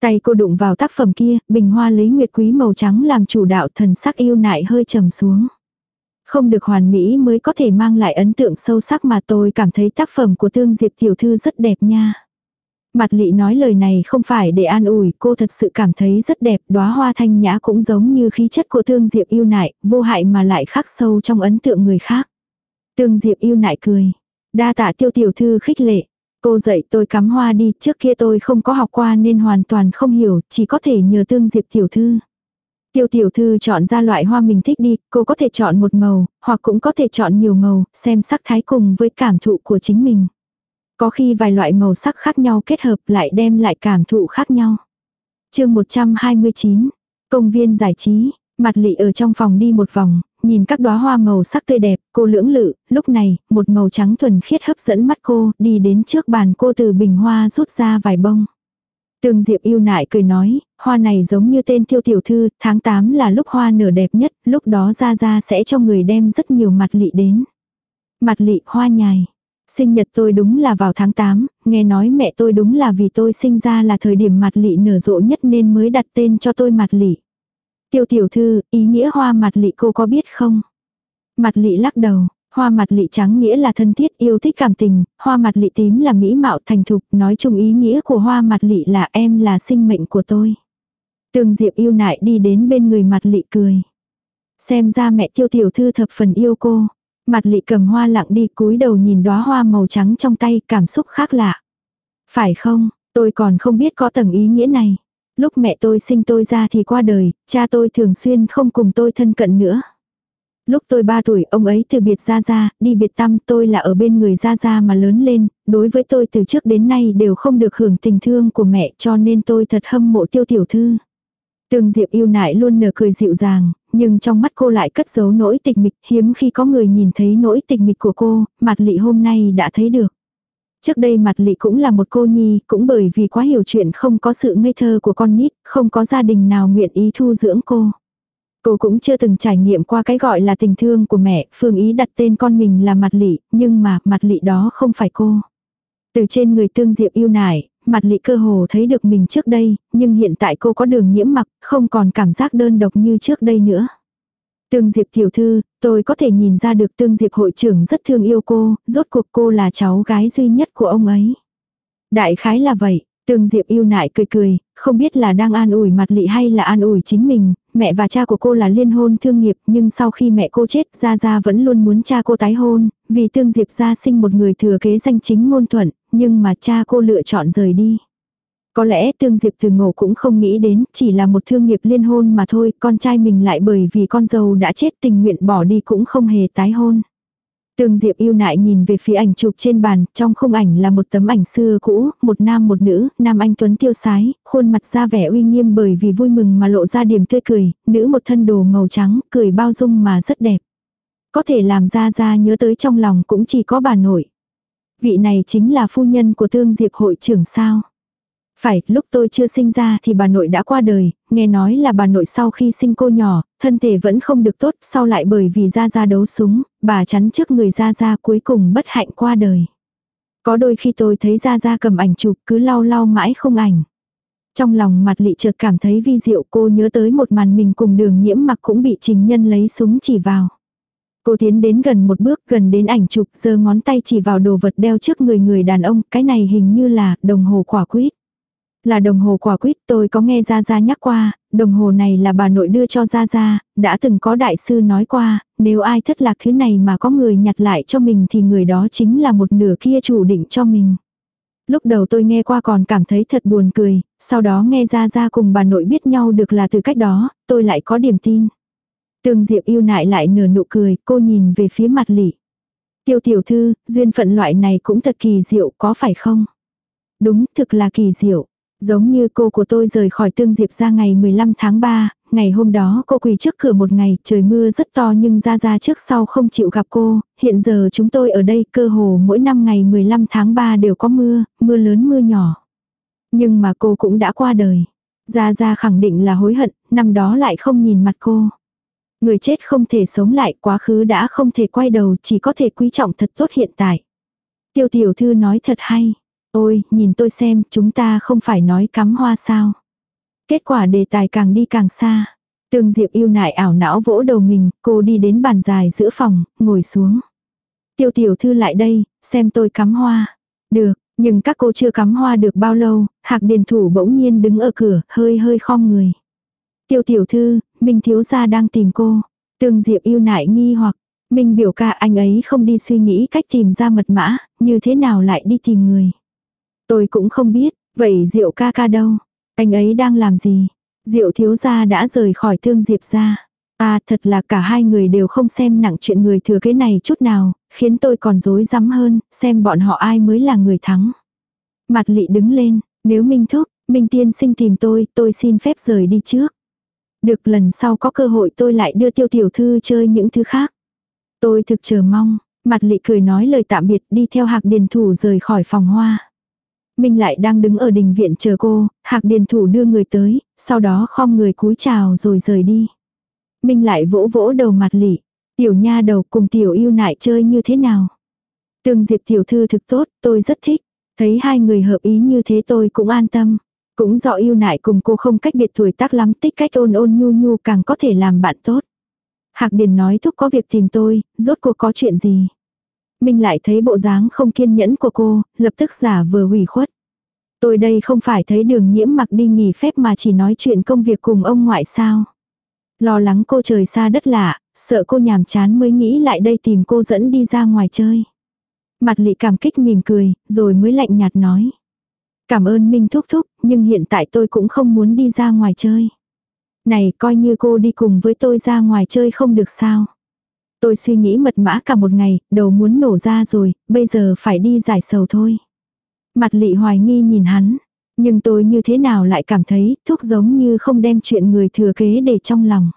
Tay cô đụng vào tác phẩm kia, bình hoa lấy nguyệt quý màu trắng làm chủ đạo thần sắc yêu nại hơi trầm xuống. Không được hoàn mỹ mới có thể mang lại ấn tượng sâu sắc mà tôi cảm thấy tác phẩm của Tương Diệp tiểu thư rất đẹp nha. Mặt lị nói lời này không phải để an ủi, cô thật sự cảm thấy rất đẹp, đóa hoa thanh nhã cũng giống như khí chất của Tương Diệp yêu nại, vô hại mà lại khắc sâu trong ấn tượng người khác. Tương Diệp yêu nại cười. Đa tạ tiêu tiểu thư khích lệ. Cô dạy tôi cắm hoa đi, trước kia tôi không có học qua nên hoàn toàn không hiểu, chỉ có thể nhờ Tương Diệp tiểu thư. Tiêu tiểu thư chọn ra loại hoa mình thích đi, cô có thể chọn một màu, hoặc cũng có thể chọn nhiều màu, xem sắc thái cùng với cảm thụ của chính mình. Có khi vài loại màu sắc khác nhau kết hợp lại đem lại cảm thụ khác nhau. chương 129, công viên giải trí, mặt lị ở trong phòng đi một vòng, nhìn các đóa hoa màu sắc tươi đẹp, cô lưỡng lự, lúc này, một màu trắng thuần khiết hấp dẫn mắt cô, đi đến trước bàn cô từ bình hoa rút ra vài bông. Tương Diệp yêu nại cười nói, hoa này giống như tên tiêu tiểu thư, tháng 8 là lúc hoa nở đẹp nhất, lúc đó ra ra sẽ cho người đem rất nhiều mặt lị đến. Mặt lị hoa nhài. Sinh nhật tôi đúng là vào tháng 8, nghe nói mẹ tôi đúng là vì tôi sinh ra là thời điểm mặt lị nở rộ nhất nên mới đặt tên cho tôi mặt lị. Tiêu tiểu thư, ý nghĩa hoa mặt lị cô có biết không? Mặt lị lắc đầu, Hoa mặt lị trắng nghĩa là thân thiết yêu thích cảm tình, hoa mặt lị tím là mỹ mạo thành thục, nói chung ý nghĩa của hoa mặt lị là em là sinh mệnh của tôi. Tường Diệp yêu nại đi đến bên người mặt lị cười. Xem ra mẹ tiêu tiểu thư thập phần yêu cô. Mặt lị cầm hoa lặng đi cúi đầu nhìn đóa hoa màu trắng trong tay cảm xúc khác lạ. Phải không, tôi còn không biết có tầng ý nghĩa này. Lúc mẹ tôi sinh tôi ra thì qua đời, cha tôi thường xuyên không cùng tôi thân cận nữa. Lúc tôi 3 tuổi ông ấy từ biệt Gia Gia, đi biệt tâm tôi là ở bên người Gia Gia mà lớn lên, đối với tôi từ trước đến nay đều không được hưởng tình thương của mẹ cho nên tôi thật hâm mộ tiêu tiểu thư. Tường Diệp yêu nại luôn nở cười dịu dàng, nhưng trong mắt cô lại cất giấu nỗi tịch mịch, hiếm khi có người nhìn thấy nỗi tịch mịch của cô, mặt lị hôm nay đã thấy được. Trước đây mặt lị cũng là một cô nhi, cũng bởi vì quá hiểu chuyện không có sự ngây thơ của con nít, không có gia đình nào nguyện ý thu dưỡng cô. Cô cũng chưa từng trải nghiệm qua cái gọi là tình thương của mẹ, phương ý đặt tên con mình là mặt lị, nhưng mà mặt lị đó không phải cô. Từ trên người tương diệp yêu nải, mặt lị cơ hồ thấy được mình trước đây, nhưng hiện tại cô có đường nhiễm mặc, không còn cảm giác đơn độc như trước đây nữa. Tương Diệp tiểu thư, tôi có thể nhìn ra được Tương Diệp hội trưởng rất thương yêu cô, rốt cuộc cô là cháu gái duy nhất của ông ấy. Đại khái là vậy, Tương Diệp yêu nại cười cười, không biết là đang an ủi mặt lị hay là an ủi chính mình, mẹ và cha của cô là liên hôn thương nghiệp nhưng sau khi mẹ cô chết Gia Gia vẫn luôn muốn cha cô tái hôn, vì Tương Diệp gia sinh một người thừa kế danh chính ngôn thuận, nhưng mà cha cô lựa chọn rời đi. Có lẽ Tương Diệp từ ngộ cũng không nghĩ đến, chỉ là một thương nghiệp liên hôn mà thôi, con trai mình lại bởi vì con dâu đã chết tình nguyện bỏ đi cũng không hề tái hôn. Tương Diệp yêu nại nhìn về phía ảnh chụp trên bàn, trong khung ảnh là một tấm ảnh xưa cũ, một nam một nữ, nam anh tuấn tiêu sái, khuôn mặt ra vẻ uy nghiêm bởi vì vui mừng mà lộ ra điểm tươi cười, nữ một thân đồ màu trắng, cười bao dung mà rất đẹp. Có thể làm ra ra nhớ tới trong lòng cũng chỉ có bà nội. Vị này chính là phu nhân của Tương Diệp hội trưởng sao. Phải, lúc tôi chưa sinh ra thì bà nội đã qua đời, nghe nói là bà nội sau khi sinh cô nhỏ, thân thể vẫn không được tốt, sau lại bởi vì gia gia đấu súng, bà chắn trước người gia gia cuối cùng bất hạnh qua đời. Có đôi khi tôi thấy gia gia cầm ảnh chụp cứ lau lau mãi không ảnh. Trong lòng mặt lị chợt cảm thấy vi diệu cô nhớ tới một màn mình cùng đường nhiễm mặc cũng bị trình nhân lấy súng chỉ vào. Cô tiến đến gần một bước gần đến ảnh chụp giơ ngón tay chỉ vào đồ vật đeo trước người người đàn ông, cái này hình như là đồng hồ quả quýt. Là đồng hồ quả quýt tôi có nghe Gia Gia nhắc qua, đồng hồ này là bà nội đưa cho Gia Gia, đã từng có đại sư nói qua, nếu ai thất lạc thứ này mà có người nhặt lại cho mình thì người đó chính là một nửa kia chủ định cho mình. Lúc đầu tôi nghe qua còn cảm thấy thật buồn cười, sau đó nghe Gia Gia cùng bà nội biết nhau được là từ cách đó, tôi lại có điểm tin. Tương Diệp yêu nại lại nửa nụ cười, cô nhìn về phía mặt lỉ. Tiêu tiểu thư, duyên phận loại này cũng thật kỳ diệu có phải không? Đúng, thực là kỳ diệu. Giống như cô của tôi rời khỏi tương diệp ra ngày 15 tháng 3, ngày hôm đó cô quỳ trước cửa một ngày, trời mưa rất to nhưng ra ra trước sau không chịu gặp cô, hiện giờ chúng tôi ở đây cơ hồ mỗi năm ngày 15 tháng 3 đều có mưa, mưa lớn mưa nhỏ. Nhưng mà cô cũng đã qua đời. gia gia khẳng định là hối hận, năm đó lại không nhìn mặt cô. Người chết không thể sống lại, quá khứ đã không thể quay đầu, chỉ có thể quý trọng thật tốt hiện tại. Tiêu tiểu thư nói thật hay. Ôi, nhìn tôi xem, chúng ta không phải nói cắm hoa sao. Kết quả đề tài càng đi càng xa. Tương Diệp yêu nại ảo não vỗ đầu mình, cô đi đến bàn dài giữa phòng, ngồi xuống. Tiêu tiểu thư lại đây, xem tôi cắm hoa. Được, nhưng các cô chưa cắm hoa được bao lâu, hạc điền thủ bỗng nhiên đứng ở cửa, hơi hơi khom người. Tiêu tiểu thư, Minh thiếu gia đang tìm cô. Tương Diệp yêu nại nghi hoặc, Minh biểu ca anh ấy không đi suy nghĩ cách tìm ra mật mã, như thế nào lại đi tìm người. Tôi cũng không biết, vậy Diệu ca ca đâu? Anh ấy đang làm gì? Diệu thiếu gia đã rời khỏi thương Diệp ra. À thật là cả hai người đều không xem nặng chuyện người thừa kế này chút nào, khiến tôi còn rối rắm hơn, xem bọn họ ai mới là người thắng. Mặt lị đứng lên, nếu Minh Thúc, Minh Tiên sinh tìm tôi, tôi xin phép rời đi trước. Được lần sau có cơ hội tôi lại đưa tiêu tiểu thư chơi những thứ khác. Tôi thực chờ mong, mặt lị cười nói lời tạm biệt đi theo hạc điền thủ rời khỏi phòng hoa. Minh lại đang đứng ở đình viện chờ cô, hạc điền thủ đưa người tới, sau đó khom người cúi chào rồi rời đi. Minh lại vỗ vỗ đầu mặt lỉ, Tiểu nha đầu cùng tiểu yêu nại chơi như thế nào? Tương diệp tiểu thư thực tốt, tôi rất thích. Thấy hai người hợp ý như thế tôi cũng an tâm. Cũng do yêu nại cùng cô không cách biệt tuổi tác lắm tích cách ôn ôn nhu nhu càng có thể làm bạn tốt. Hạc Điền nói thúc có việc tìm tôi, rốt cuộc có chuyện gì. Minh lại thấy bộ dáng không kiên nhẫn của cô, lập tức giả vừa hủy khuất. Tôi đây không phải thấy đường nhiễm mặc đi nghỉ phép mà chỉ nói chuyện công việc cùng ông ngoại sao. Lo lắng cô trời xa đất lạ, sợ cô nhàm chán mới nghĩ lại đây tìm cô dẫn đi ra ngoài chơi. Mặt lị cảm kích mỉm cười, rồi mới lạnh nhạt nói. Cảm ơn Minh thúc thúc, nhưng hiện tại tôi cũng không muốn đi ra ngoài chơi. Này coi như cô đi cùng với tôi ra ngoài chơi không được sao. Tôi suy nghĩ mật mã cả một ngày, đầu muốn nổ ra rồi, bây giờ phải đi giải sầu thôi. Mặt lị hoài nghi nhìn hắn. Nhưng tôi như thế nào lại cảm thấy thuốc giống như không đem chuyện người thừa kế để trong lòng.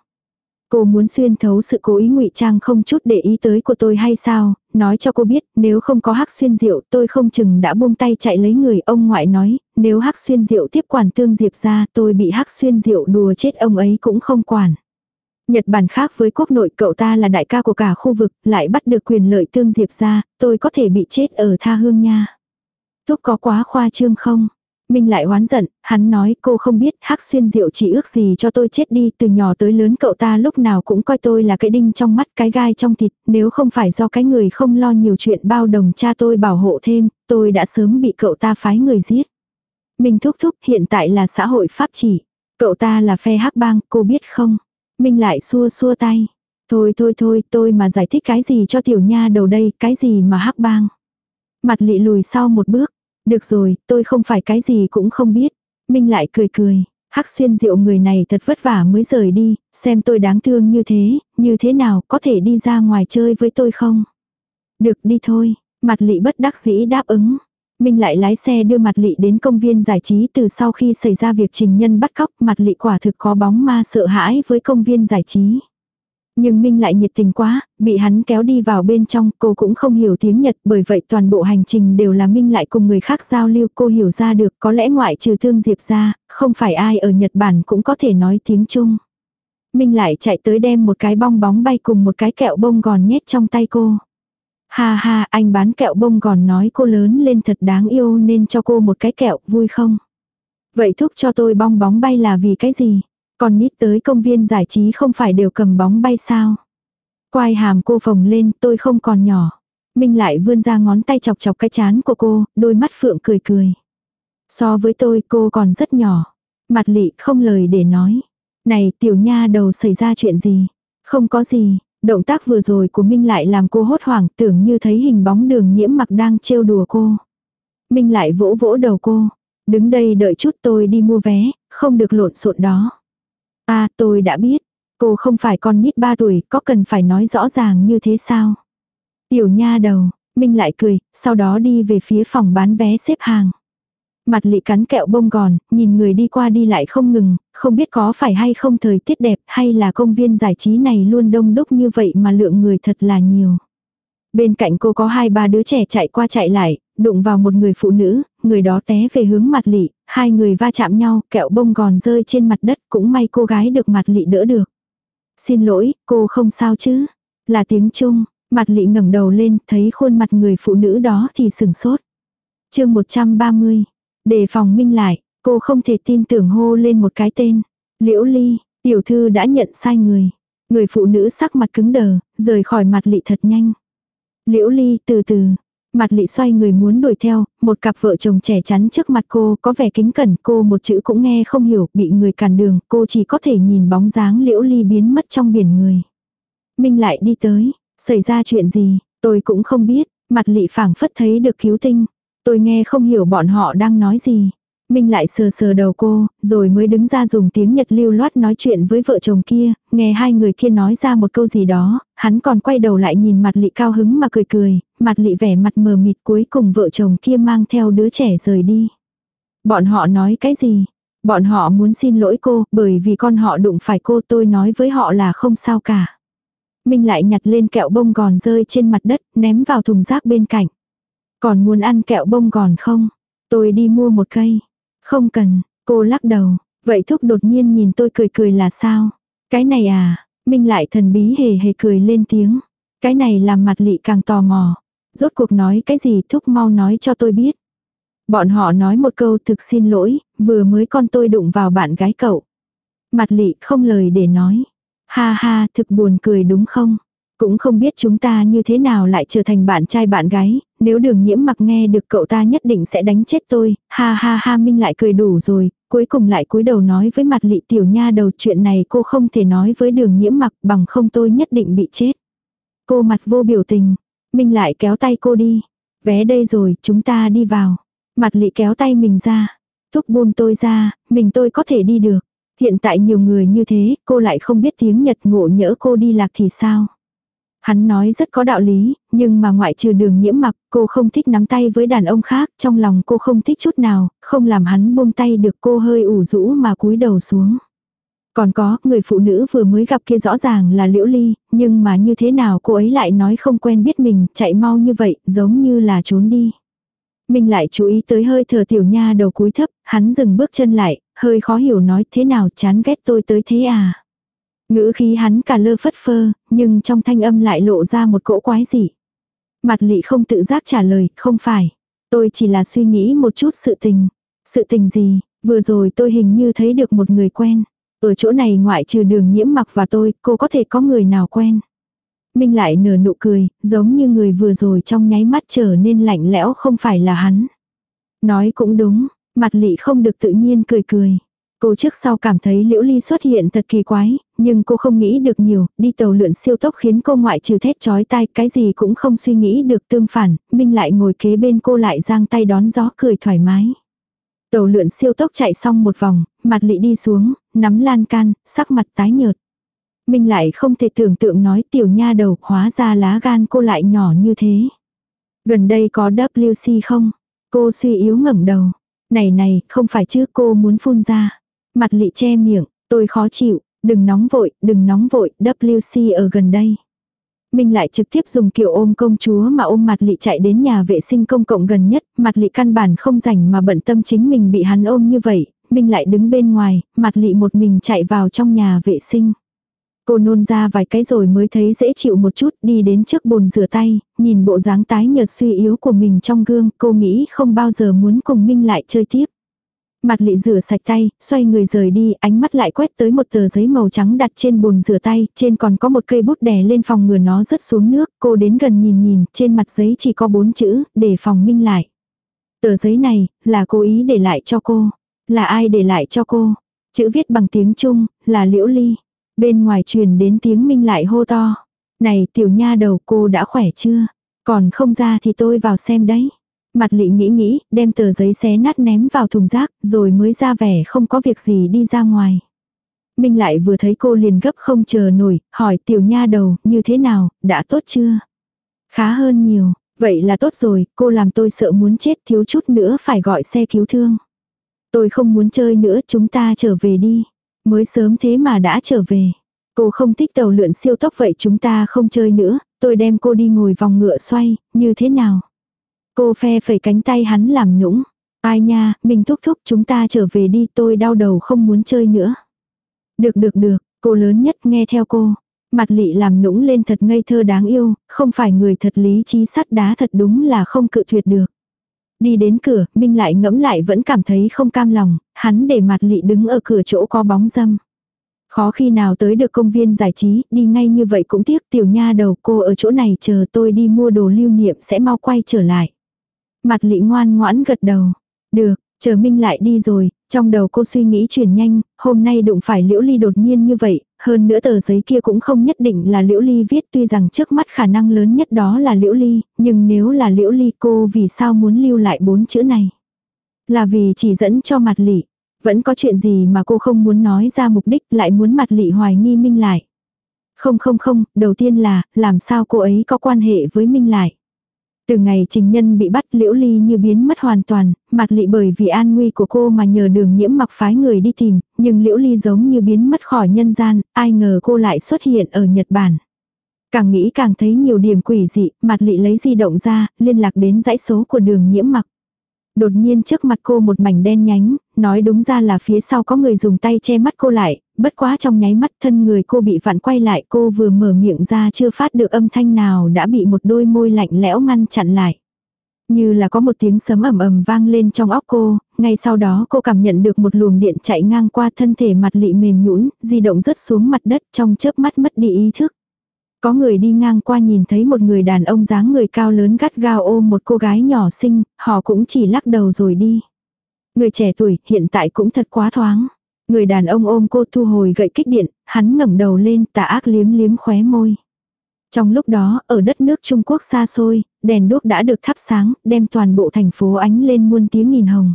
Cô muốn xuyên thấu sự cố ý ngụy trang không chút để ý tới của tôi hay sao, nói cho cô biết nếu không có hắc xuyên diệu tôi không chừng đã buông tay chạy lấy người ông ngoại nói, nếu hắc xuyên diệu tiếp quản tương diệp ra tôi bị hắc xuyên diệu đùa chết ông ấy cũng không quản. Nhật Bản khác với quốc nội cậu ta là đại ca của cả khu vực, lại bắt được quyền lợi tương diệp ra, tôi có thể bị chết ở tha hương nha. Thúc có quá khoa trương không? Minh lại oán giận, hắn nói cô không biết hắc xuyên diệu chỉ ước gì cho tôi chết đi từ nhỏ tới lớn cậu ta lúc nào cũng coi tôi là cái đinh trong mắt cái gai trong thịt, nếu không phải do cái người không lo nhiều chuyện bao đồng cha tôi bảo hộ thêm, tôi đã sớm bị cậu ta phái người giết. Minh thúc thúc hiện tại là xã hội pháp chỉ, cậu ta là phe hắc bang, cô biết không? Minh lại xua xua tay. Thôi thôi thôi tôi mà giải thích cái gì cho tiểu nha đầu đây, cái gì mà hắc bang. Mặt lị lùi sau một bước, được rồi, tôi không phải cái gì cũng không biết. Minh lại cười cười. Hắc xuyên diệu người này thật vất vả mới rời đi, xem tôi đáng thương như thế, như thế nào có thể đi ra ngoài chơi với tôi không? Được đi thôi, mặt lị bất đắc dĩ đáp ứng. Minh lại lái xe đưa mặt lị đến công viên giải trí từ sau khi xảy ra việc trình nhân bắt cóc mặt lị quả thực có bóng ma sợ hãi với công viên giải trí. Nhưng Minh lại nhiệt tình quá, bị hắn kéo đi vào bên trong, cô cũng không hiểu tiếng Nhật, bởi vậy toàn bộ hành trình đều là Minh lại cùng người khác giao lưu, cô hiểu ra được, có lẽ ngoại trừ Thương Diệp ra, không phải ai ở Nhật Bản cũng có thể nói tiếng Trung. Minh lại chạy tới đem một cái bong bóng bay cùng một cái kẹo bông gòn nhét trong tay cô. Ha ha, anh bán kẹo bông gòn nói cô lớn lên thật đáng yêu nên cho cô một cái kẹo, vui không? Vậy thúc cho tôi bong bóng bay là vì cái gì? Còn nít tới công viên giải trí không phải đều cầm bóng bay sao. Quai hàm cô phồng lên, tôi không còn nhỏ. Minh lại vươn ra ngón tay chọc chọc cái chán của cô, đôi mắt phượng cười cười. So với tôi cô còn rất nhỏ. Mặt lị không lời để nói. Này tiểu nha đầu xảy ra chuyện gì? Không có gì, động tác vừa rồi của Minh lại làm cô hốt hoảng tưởng như thấy hình bóng đường nhiễm mặc đang trêu đùa cô. Minh lại vỗ vỗ đầu cô. Đứng đây đợi chút tôi đi mua vé, không được lộn xộn đó. À tôi đã biết, cô không phải con nít ba tuổi, có cần phải nói rõ ràng như thế sao? Tiểu nha đầu, Minh lại cười, sau đó đi về phía phòng bán vé xếp hàng. Mặt lị cắn kẹo bông gòn, nhìn người đi qua đi lại không ngừng, không biết có phải hay không thời tiết đẹp hay là công viên giải trí này luôn đông đúc như vậy mà lượng người thật là nhiều. Bên cạnh cô có hai ba đứa trẻ chạy qua chạy lại, đụng vào một người phụ nữ, người đó té về hướng mặt lị, hai người va chạm nhau, kẹo bông gòn rơi trên mặt đất, cũng may cô gái được mặt lị đỡ được. Xin lỗi, cô không sao chứ? Là tiếng Trung, mặt lị ngẩng đầu lên, thấy khuôn mặt người phụ nữ đó thì sừng sốt. chương 130, đề phòng minh lại, cô không thể tin tưởng hô lên một cái tên. Liễu Ly, Tiểu thư đã nhận sai người. Người phụ nữ sắc mặt cứng đờ, rời khỏi mặt lị thật nhanh. Liễu ly từ từ. Mặt lị xoay người muốn đuổi theo, một cặp vợ chồng trẻ chắn trước mặt cô có vẻ kính cẩn cô một chữ cũng nghe không hiểu, bị người cản đường, cô chỉ có thể nhìn bóng dáng liễu ly biến mất trong biển người. Minh lại đi tới, xảy ra chuyện gì, tôi cũng không biết, mặt lị phảng phất thấy được cứu tinh. Tôi nghe không hiểu bọn họ đang nói gì. Minh lại sờ sờ đầu cô, rồi mới đứng ra dùng tiếng Nhật lưu loát nói chuyện với vợ chồng kia, nghe hai người kia nói ra một câu gì đó, hắn còn quay đầu lại nhìn mặt lị cao hứng mà cười cười, mặt lị vẻ mặt mờ mịt cuối cùng vợ chồng kia mang theo đứa trẻ rời đi. Bọn họ nói cái gì? Bọn họ muốn xin lỗi cô, bởi vì con họ đụng phải cô tôi nói với họ là không sao cả. Minh lại nhặt lên kẹo bông gòn rơi trên mặt đất, ném vào thùng rác bên cạnh. Còn muốn ăn kẹo bông gòn không? Tôi đi mua một cây. Không cần, cô lắc đầu. Vậy thúc đột nhiên nhìn tôi cười cười là sao? Cái này à? Minh lại thần bí hề hề cười lên tiếng. Cái này làm mặt lị càng tò mò. Rốt cuộc nói cái gì thúc mau nói cho tôi biết. Bọn họ nói một câu thực xin lỗi, vừa mới con tôi đụng vào bạn gái cậu. Mặt lị không lời để nói. Ha ha, thực buồn cười đúng không? Cũng không biết chúng ta như thế nào lại trở thành bạn trai bạn gái, nếu đường nhiễm mặc nghe được cậu ta nhất định sẽ đánh chết tôi, ha ha ha Minh lại cười đủ rồi, cuối cùng lại cúi đầu nói với mặt lị tiểu nha đầu chuyện này cô không thể nói với đường nhiễm mặc bằng không tôi nhất định bị chết. Cô mặt vô biểu tình, Minh lại kéo tay cô đi, vé đây rồi chúng ta đi vào. Mặt lị kéo tay mình ra, thúc buông tôi ra, mình tôi có thể đi được. Hiện tại nhiều người như thế, cô lại không biết tiếng Nhật ngộ nhỡ cô đi lạc thì sao. Hắn nói rất có đạo lý, nhưng mà ngoại trừ đường nhiễm mặc, cô không thích nắm tay với đàn ông khác, trong lòng cô không thích chút nào, không làm hắn buông tay được cô hơi ủ rũ mà cúi đầu xuống. Còn có, người phụ nữ vừa mới gặp kia rõ ràng là Liễu Ly, nhưng mà như thế nào cô ấy lại nói không quen biết mình, chạy mau như vậy, giống như là trốn đi. Mình lại chú ý tới hơi thở tiểu nha đầu cúi thấp, hắn dừng bước chân lại, hơi khó hiểu nói thế nào chán ghét tôi tới thế à. Ngữ khí hắn cả lơ phất phơ, nhưng trong thanh âm lại lộ ra một cỗ quái dị. Mặt lị không tự giác trả lời, không phải. Tôi chỉ là suy nghĩ một chút sự tình. Sự tình gì, vừa rồi tôi hình như thấy được một người quen. Ở chỗ này ngoại trừ đường nhiễm mặc và tôi, cô có thể có người nào quen. Minh lại nở nụ cười, giống như người vừa rồi trong nháy mắt trở nên lạnh lẽo không phải là hắn. Nói cũng đúng, mặt lị không được tự nhiên cười cười. Cô trước sau cảm thấy Liễu Ly xuất hiện thật kỳ quái, nhưng cô không nghĩ được nhiều, đi tàu lượn siêu tốc khiến cô ngoại trừ thét chói tai, cái gì cũng không suy nghĩ được tương phản, Minh lại ngồi kế bên cô lại giang tay đón gió cười thoải mái. Tàu lượn siêu tốc chạy xong một vòng, mặt lị đi xuống, nắm lan can, sắc mặt tái nhợt. Minh lại không thể tưởng tượng nói tiểu nha đầu hóa ra lá gan cô lại nhỏ như thế. Gần đây có WC không? Cô suy yếu ngẩng đầu. Này này, không phải chứ cô muốn phun ra. Mặt lị che miệng, tôi khó chịu, đừng nóng vội, đừng nóng vội, WC ở gần đây. Minh lại trực tiếp dùng kiểu ôm công chúa mà ôm mặt lị chạy đến nhà vệ sinh công cộng gần nhất, mặt lị căn bản không rảnh mà bận tâm chính mình bị hắn ôm như vậy, Minh lại đứng bên ngoài, mặt lị một mình chạy vào trong nhà vệ sinh. Cô nôn ra vài cái rồi mới thấy dễ chịu một chút đi đến trước bồn rửa tay, nhìn bộ dáng tái nhợt suy yếu của mình trong gương, cô nghĩ không bao giờ muốn cùng Minh lại chơi tiếp. Mặt lị rửa sạch tay, xoay người rời đi, ánh mắt lại quét tới một tờ giấy màu trắng đặt trên bồn rửa tay, trên còn có một cây bút đè lên phòng ngừa nó rớt xuống nước, cô đến gần nhìn nhìn, trên mặt giấy chỉ có bốn chữ, để phòng minh lại. Tờ giấy này, là cố ý để lại cho cô. Là ai để lại cho cô? Chữ viết bằng tiếng Trung, là Liễu Ly. Bên ngoài truyền đến tiếng minh lại hô to. Này tiểu nha đầu cô đã khỏe chưa? Còn không ra thì tôi vào xem đấy. Mặt lị nghĩ nghĩ, đem tờ giấy xé nát ném vào thùng rác, rồi mới ra vẻ không có việc gì đi ra ngoài. Minh lại vừa thấy cô liền gấp không chờ nổi, hỏi tiểu nha đầu, như thế nào, đã tốt chưa? Khá hơn nhiều, vậy là tốt rồi, cô làm tôi sợ muốn chết thiếu chút nữa phải gọi xe cứu thương. Tôi không muốn chơi nữa, chúng ta trở về đi. Mới sớm thế mà đã trở về. Cô không thích tàu lượn siêu tốc vậy chúng ta không chơi nữa, tôi đem cô đi ngồi vòng ngựa xoay, như thế nào? Cô phe phẩy cánh tay hắn làm nũng. Ai nha, mình thúc thúc chúng ta trở về đi tôi đau đầu không muốn chơi nữa. Được được được, cô lớn nhất nghe theo cô. Mặt lị làm nũng lên thật ngây thơ đáng yêu, không phải người thật lý trí sắt đá thật đúng là không cự tuyệt được. Đi đến cửa, Minh lại ngẫm lại vẫn cảm thấy không cam lòng, hắn để mặt lị đứng ở cửa chỗ có bóng dâm. Khó khi nào tới được công viên giải trí, đi ngay như vậy cũng tiếc tiểu nha đầu cô ở chỗ này chờ tôi đi mua đồ lưu niệm sẽ mau quay trở lại. Mặt lị ngoan ngoãn gật đầu. Được, chờ Minh lại đi rồi, trong đầu cô suy nghĩ chuyển nhanh, hôm nay đụng phải Liễu Ly đột nhiên như vậy, hơn nữa tờ giấy kia cũng không nhất định là Liễu Ly viết tuy rằng trước mắt khả năng lớn nhất đó là Liễu Ly, nhưng nếu là Liễu Ly cô vì sao muốn lưu lại bốn chữ này? Là vì chỉ dẫn cho mặt lị. Vẫn có chuyện gì mà cô không muốn nói ra mục đích lại muốn mặt lị hoài nghi Minh lại. Không không không, đầu tiên là, làm sao cô ấy có quan hệ với Minh lại. Từ ngày trình nhân bị bắt liễu ly như biến mất hoàn toàn, mặt lị bởi vì an nguy của cô mà nhờ đường nhiễm mặc phái người đi tìm, nhưng liễu ly giống như biến mất khỏi nhân gian, ai ngờ cô lại xuất hiện ở Nhật Bản. Càng nghĩ càng thấy nhiều điểm quỷ dị, mặt lị lấy di động ra, liên lạc đến dãy số của đường nhiễm mặc. Đột nhiên trước mặt cô một mảnh đen nhánh, nói đúng ra là phía sau có người dùng tay che mắt cô lại, bất quá trong nháy mắt thân người cô bị vặn quay lại cô vừa mở miệng ra chưa phát được âm thanh nào đã bị một đôi môi lạnh lẽo ngăn chặn lại. Như là có một tiếng sấm ầm ầm vang lên trong óc cô, ngay sau đó cô cảm nhận được một luồng điện chạy ngang qua thân thể mặt lị mềm nhũn, di động rớt xuống mặt đất trong chớp mắt mất đi ý thức. Có người đi ngang qua nhìn thấy một người đàn ông dáng người cao lớn gắt gao ôm một cô gái nhỏ xinh, họ cũng chỉ lắc đầu rồi đi. Người trẻ tuổi hiện tại cũng thật quá thoáng. Người đàn ông ôm cô thu hồi gậy kích điện, hắn ngẩng đầu lên tà ác liếm liếm khóe môi. Trong lúc đó, ở đất nước Trung Quốc xa xôi, đèn đuốc đã được thắp sáng, đem toàn bộ thành phố ánh lên muôn tiếng nghìn hồng.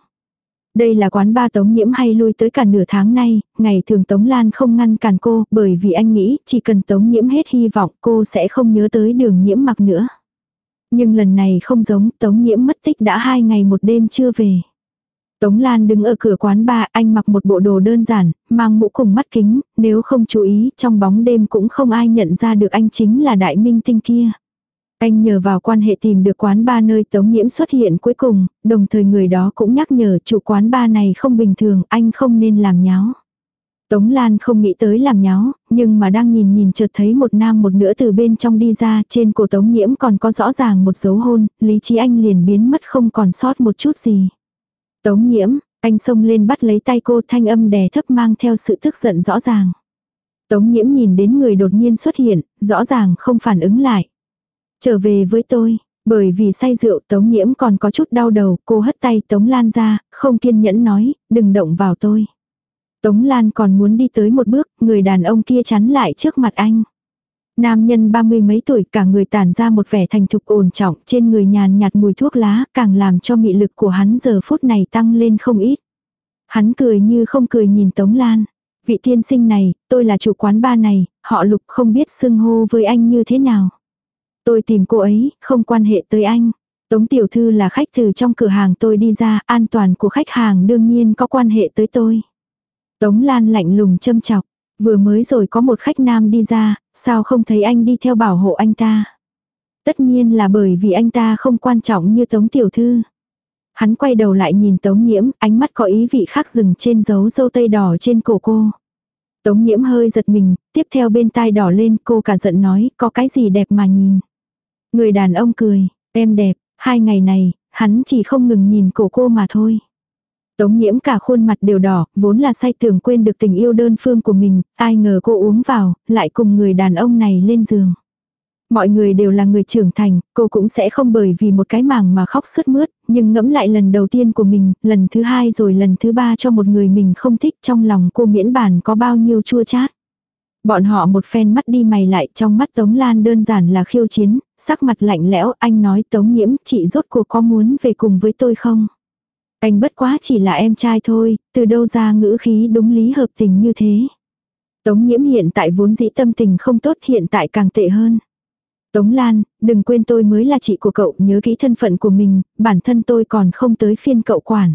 Đây là quán ba Tống Nhiễm hay lui tới cả nửa tháng nay, ngày thường Tống Lan không ngăn cản cô bởi vì anh nghĩ chỉ cần Tống Nhiễm hết hy vọng cô sẽ không nhớ tới đường nhiễm mặc nữa. Nhưng lần này không giống Tống Nhiễm mất tích đã hai ngày một đêm chưa về. Tống Lan đứng ở cửa quán ba, anh mặc một bộ đồ đơn giản, mang mũ cùng mắt kính, nếu không chú ý, trong bóng đêm cũng không ai nhận ra được anh chính là đại minh tinh kia. Anh nhờ vào quan hệ tìm được quán ba nơi Tống Nhiễm xuất hiện cuối cùng, đồng thời người đó cũng nhắc nhở chủ quán ba này không bình thường, anh không nên làm nháo. Tống Lan không nghĩ tới làm nháo, nhưng mà đang nhìn nhìn chợt thấy một nam một nữ từ bên trong đi ra, trên cổ Tống Nhiễm còn có rõ ràng một dấu hôn, lý trí anh liền biến mất không còn sót một chút gì. Tống Nhiễm, anh xông lên bắt lấy tay cô thanh âm đè thấp mang theo sự tức giận rõ ràng. Tống Nhiễm nhìn đến người đột nhiên xuất hiện, rõ ràng không phản ứng lại. Trở về với tôi, bởi vì say rượu Tống Nhiễm còn có chút đau đầu, cô hất tay Tống Lan ra, không kiên nhẫn nói, đừng động vào tôi. Tống Lan còn muốn đi tới một bước, người đàn ông kia chắn lại trước mặt anh. Nam nhân ba mươi mấy tuổi cả người tản ra một vẻ thành thục ổn trọng trên người nhàn nhạt mùi thuốc lá càng làm cho mị lực của hắn giờ phút này tăng lên không ít. Hắn cười như không cười nhìn Tống Lan. Vị tiên sinh này, tôi là chủ quán ba này, họ lục không biết xưng hô với anh như thế nào. Tôi tìm cô ấy, không quan hệ tới anh. Tống tiểu thư là khách từ trong cửa hàng tôi đi ra, an toàn của khách hàng đương nhiên có quan hệ tới tôi. Tống Lan lạnh lùng châm chọc, vừa mới rồi có một khách nam đi ra, sao không thấy anh đi theo bảo hộ anh ta. Tất nhiên là bởi vì anh ta không quan trọng như Tống tiểu thư. Hắn quay đầu lại nhìn Tống Nhiễm, ánh mắt có ý vị khác dừng trên dấu dâu tây đỏ trên cổ cô. Tống Nhiễm hơi giật mình, tiếp theo bên tai đỏ lên cô cả giận nói, có cái gì đẹp mà nhìn. Người đàn ông cười, em đẹp, hai ngày này, hắn chỉ không ngừng nhìn cổ cô mà thôi. Tống nhiễm cả khuôn mặt đều đỏ, vốn là say tưởng quên được tình yêu đơn phương của mình, ai ngờ cô uống vào, lại cùng người đàn ông này lên giường. Mọi người đều là người trưởng thành, cô cũng sẽ không bởi vì một cái màng mà khóc sướt mướt, nhưng ngẫm lại lần đầu tiên của mình, lần thứ hai rồi lần thứ ba cho một người mình không thích trong lòng cô miễn bản có bao nhiêu chua chát. Bọn họ một phen mắt đi mày lại trong mắt Tống Lan đơn giản là khiêu chiến, sắc mặt lạnh lẽo anh nói Tống Nhiễm chị rốt cuộc có muốn về cùng với tôi không? Anh bất quá chỉ là em trai thôi, từ đâu ra ngữ khí đúng lý hợp tình như thế. Tống Nhiễm hiện tại vốn dĩ tâm tình không tốt hiện tại càng tệ hơn. Tống Lan, đừng quên tôi mới là chị của cậu, nhớ kỹ thân phận của mình, bản thân tôi còn không tới phiên cậu quản.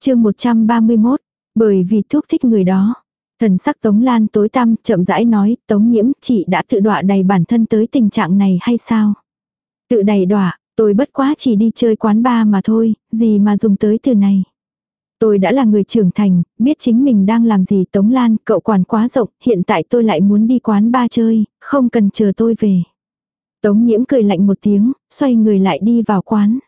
chương 131, bởi vì thuốc thích người đó. Thần sắc Tống Lan tối tăm, chậm rãi nói, Tống Nhiễm, chị đã tự đọa đầy bản thân tới tình trạng này hay sao? Tự đầy đọa, tôi bất quá chỉ đi chơi quán bar mà thôi, gì mà dùng tới từ này. Tôi đã là người trưởng thành, biết chính mình đang làm gì Tống Lan, cậu quản quá rộng, hiện tại tôi lại muốn đi quán bar chơi, không cần chờ tôi về. Tống nhiễm cười lạnh một tiếng, xoay người lại đi vào quán.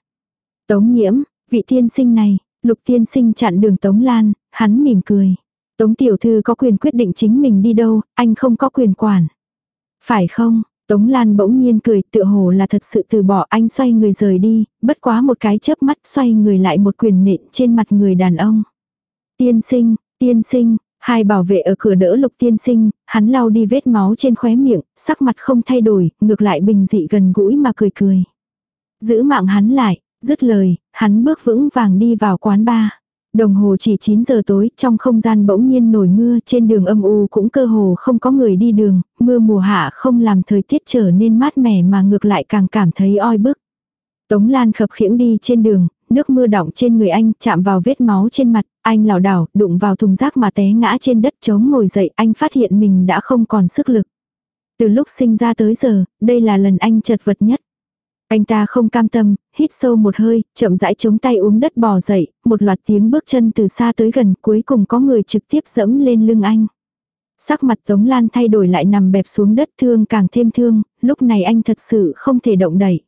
Tống nhiễm, vị tiên sinh này, lục tiên sinh chặn đường Tống Lan, hắn mỉm cười. Tống tiểu thư có quyền quyết định chính mình đi đâu, anh không có quyền quản. Phải không? Tống Lan bỗng nhiên cười tựa hồ là thật sự từ bỏ anh xoay người rời đi, bất quá một cái chớp mắt xoay người lại một quyền nện trên mặt người đàn ông. Tiên sinh, tiên sinh, hai bảo vệ ở cửa đỡ lục tiên sinh, hắn lau đi vết máu trên khóe miệng, sắc mặt không thay đổi, ngược lại bình dị gần gũi mà cười cười. Giữ mạng hắn lại, dứt lời, hắn bước vững vàng đi vào quán bar. Đồng hồ chỉ 9 giờ tối, trong không gian bỗng nhiên nổi mưa, trên đường âm u cũng cơ hồ không có người đi đường, mưa mùa hạ không làm thời tiết trở nên mát mẻ mà ngược lại càng cảm thấy oi bức. Tống Lan khập khiễng đi trên đường, nước mưa đọng trên người anh, chạm vào vết máu trên mặt, anh lảo đảo, đụng vào thùng rác mà té ngã trên đất chống ngồi dậy, anh phát hiện mình đã không còn sức lực. Từ lúc sinh ra tới giờ, đây là lần anh chật vật nhất. Anh ta không cam tâm, hít sâu một hơi, chậm rãi chống tay uống đất bò dậy, một loạt tiếng bước chân từ xa tới gần, cuối cùng có người trực tiếp dẫm lên lưng anh. Sắc mặt Tống Lan thay đổi lại nằm bẹp xuống đất thương càng thêm thương, lúc này anh thật sự không thể động đẩy.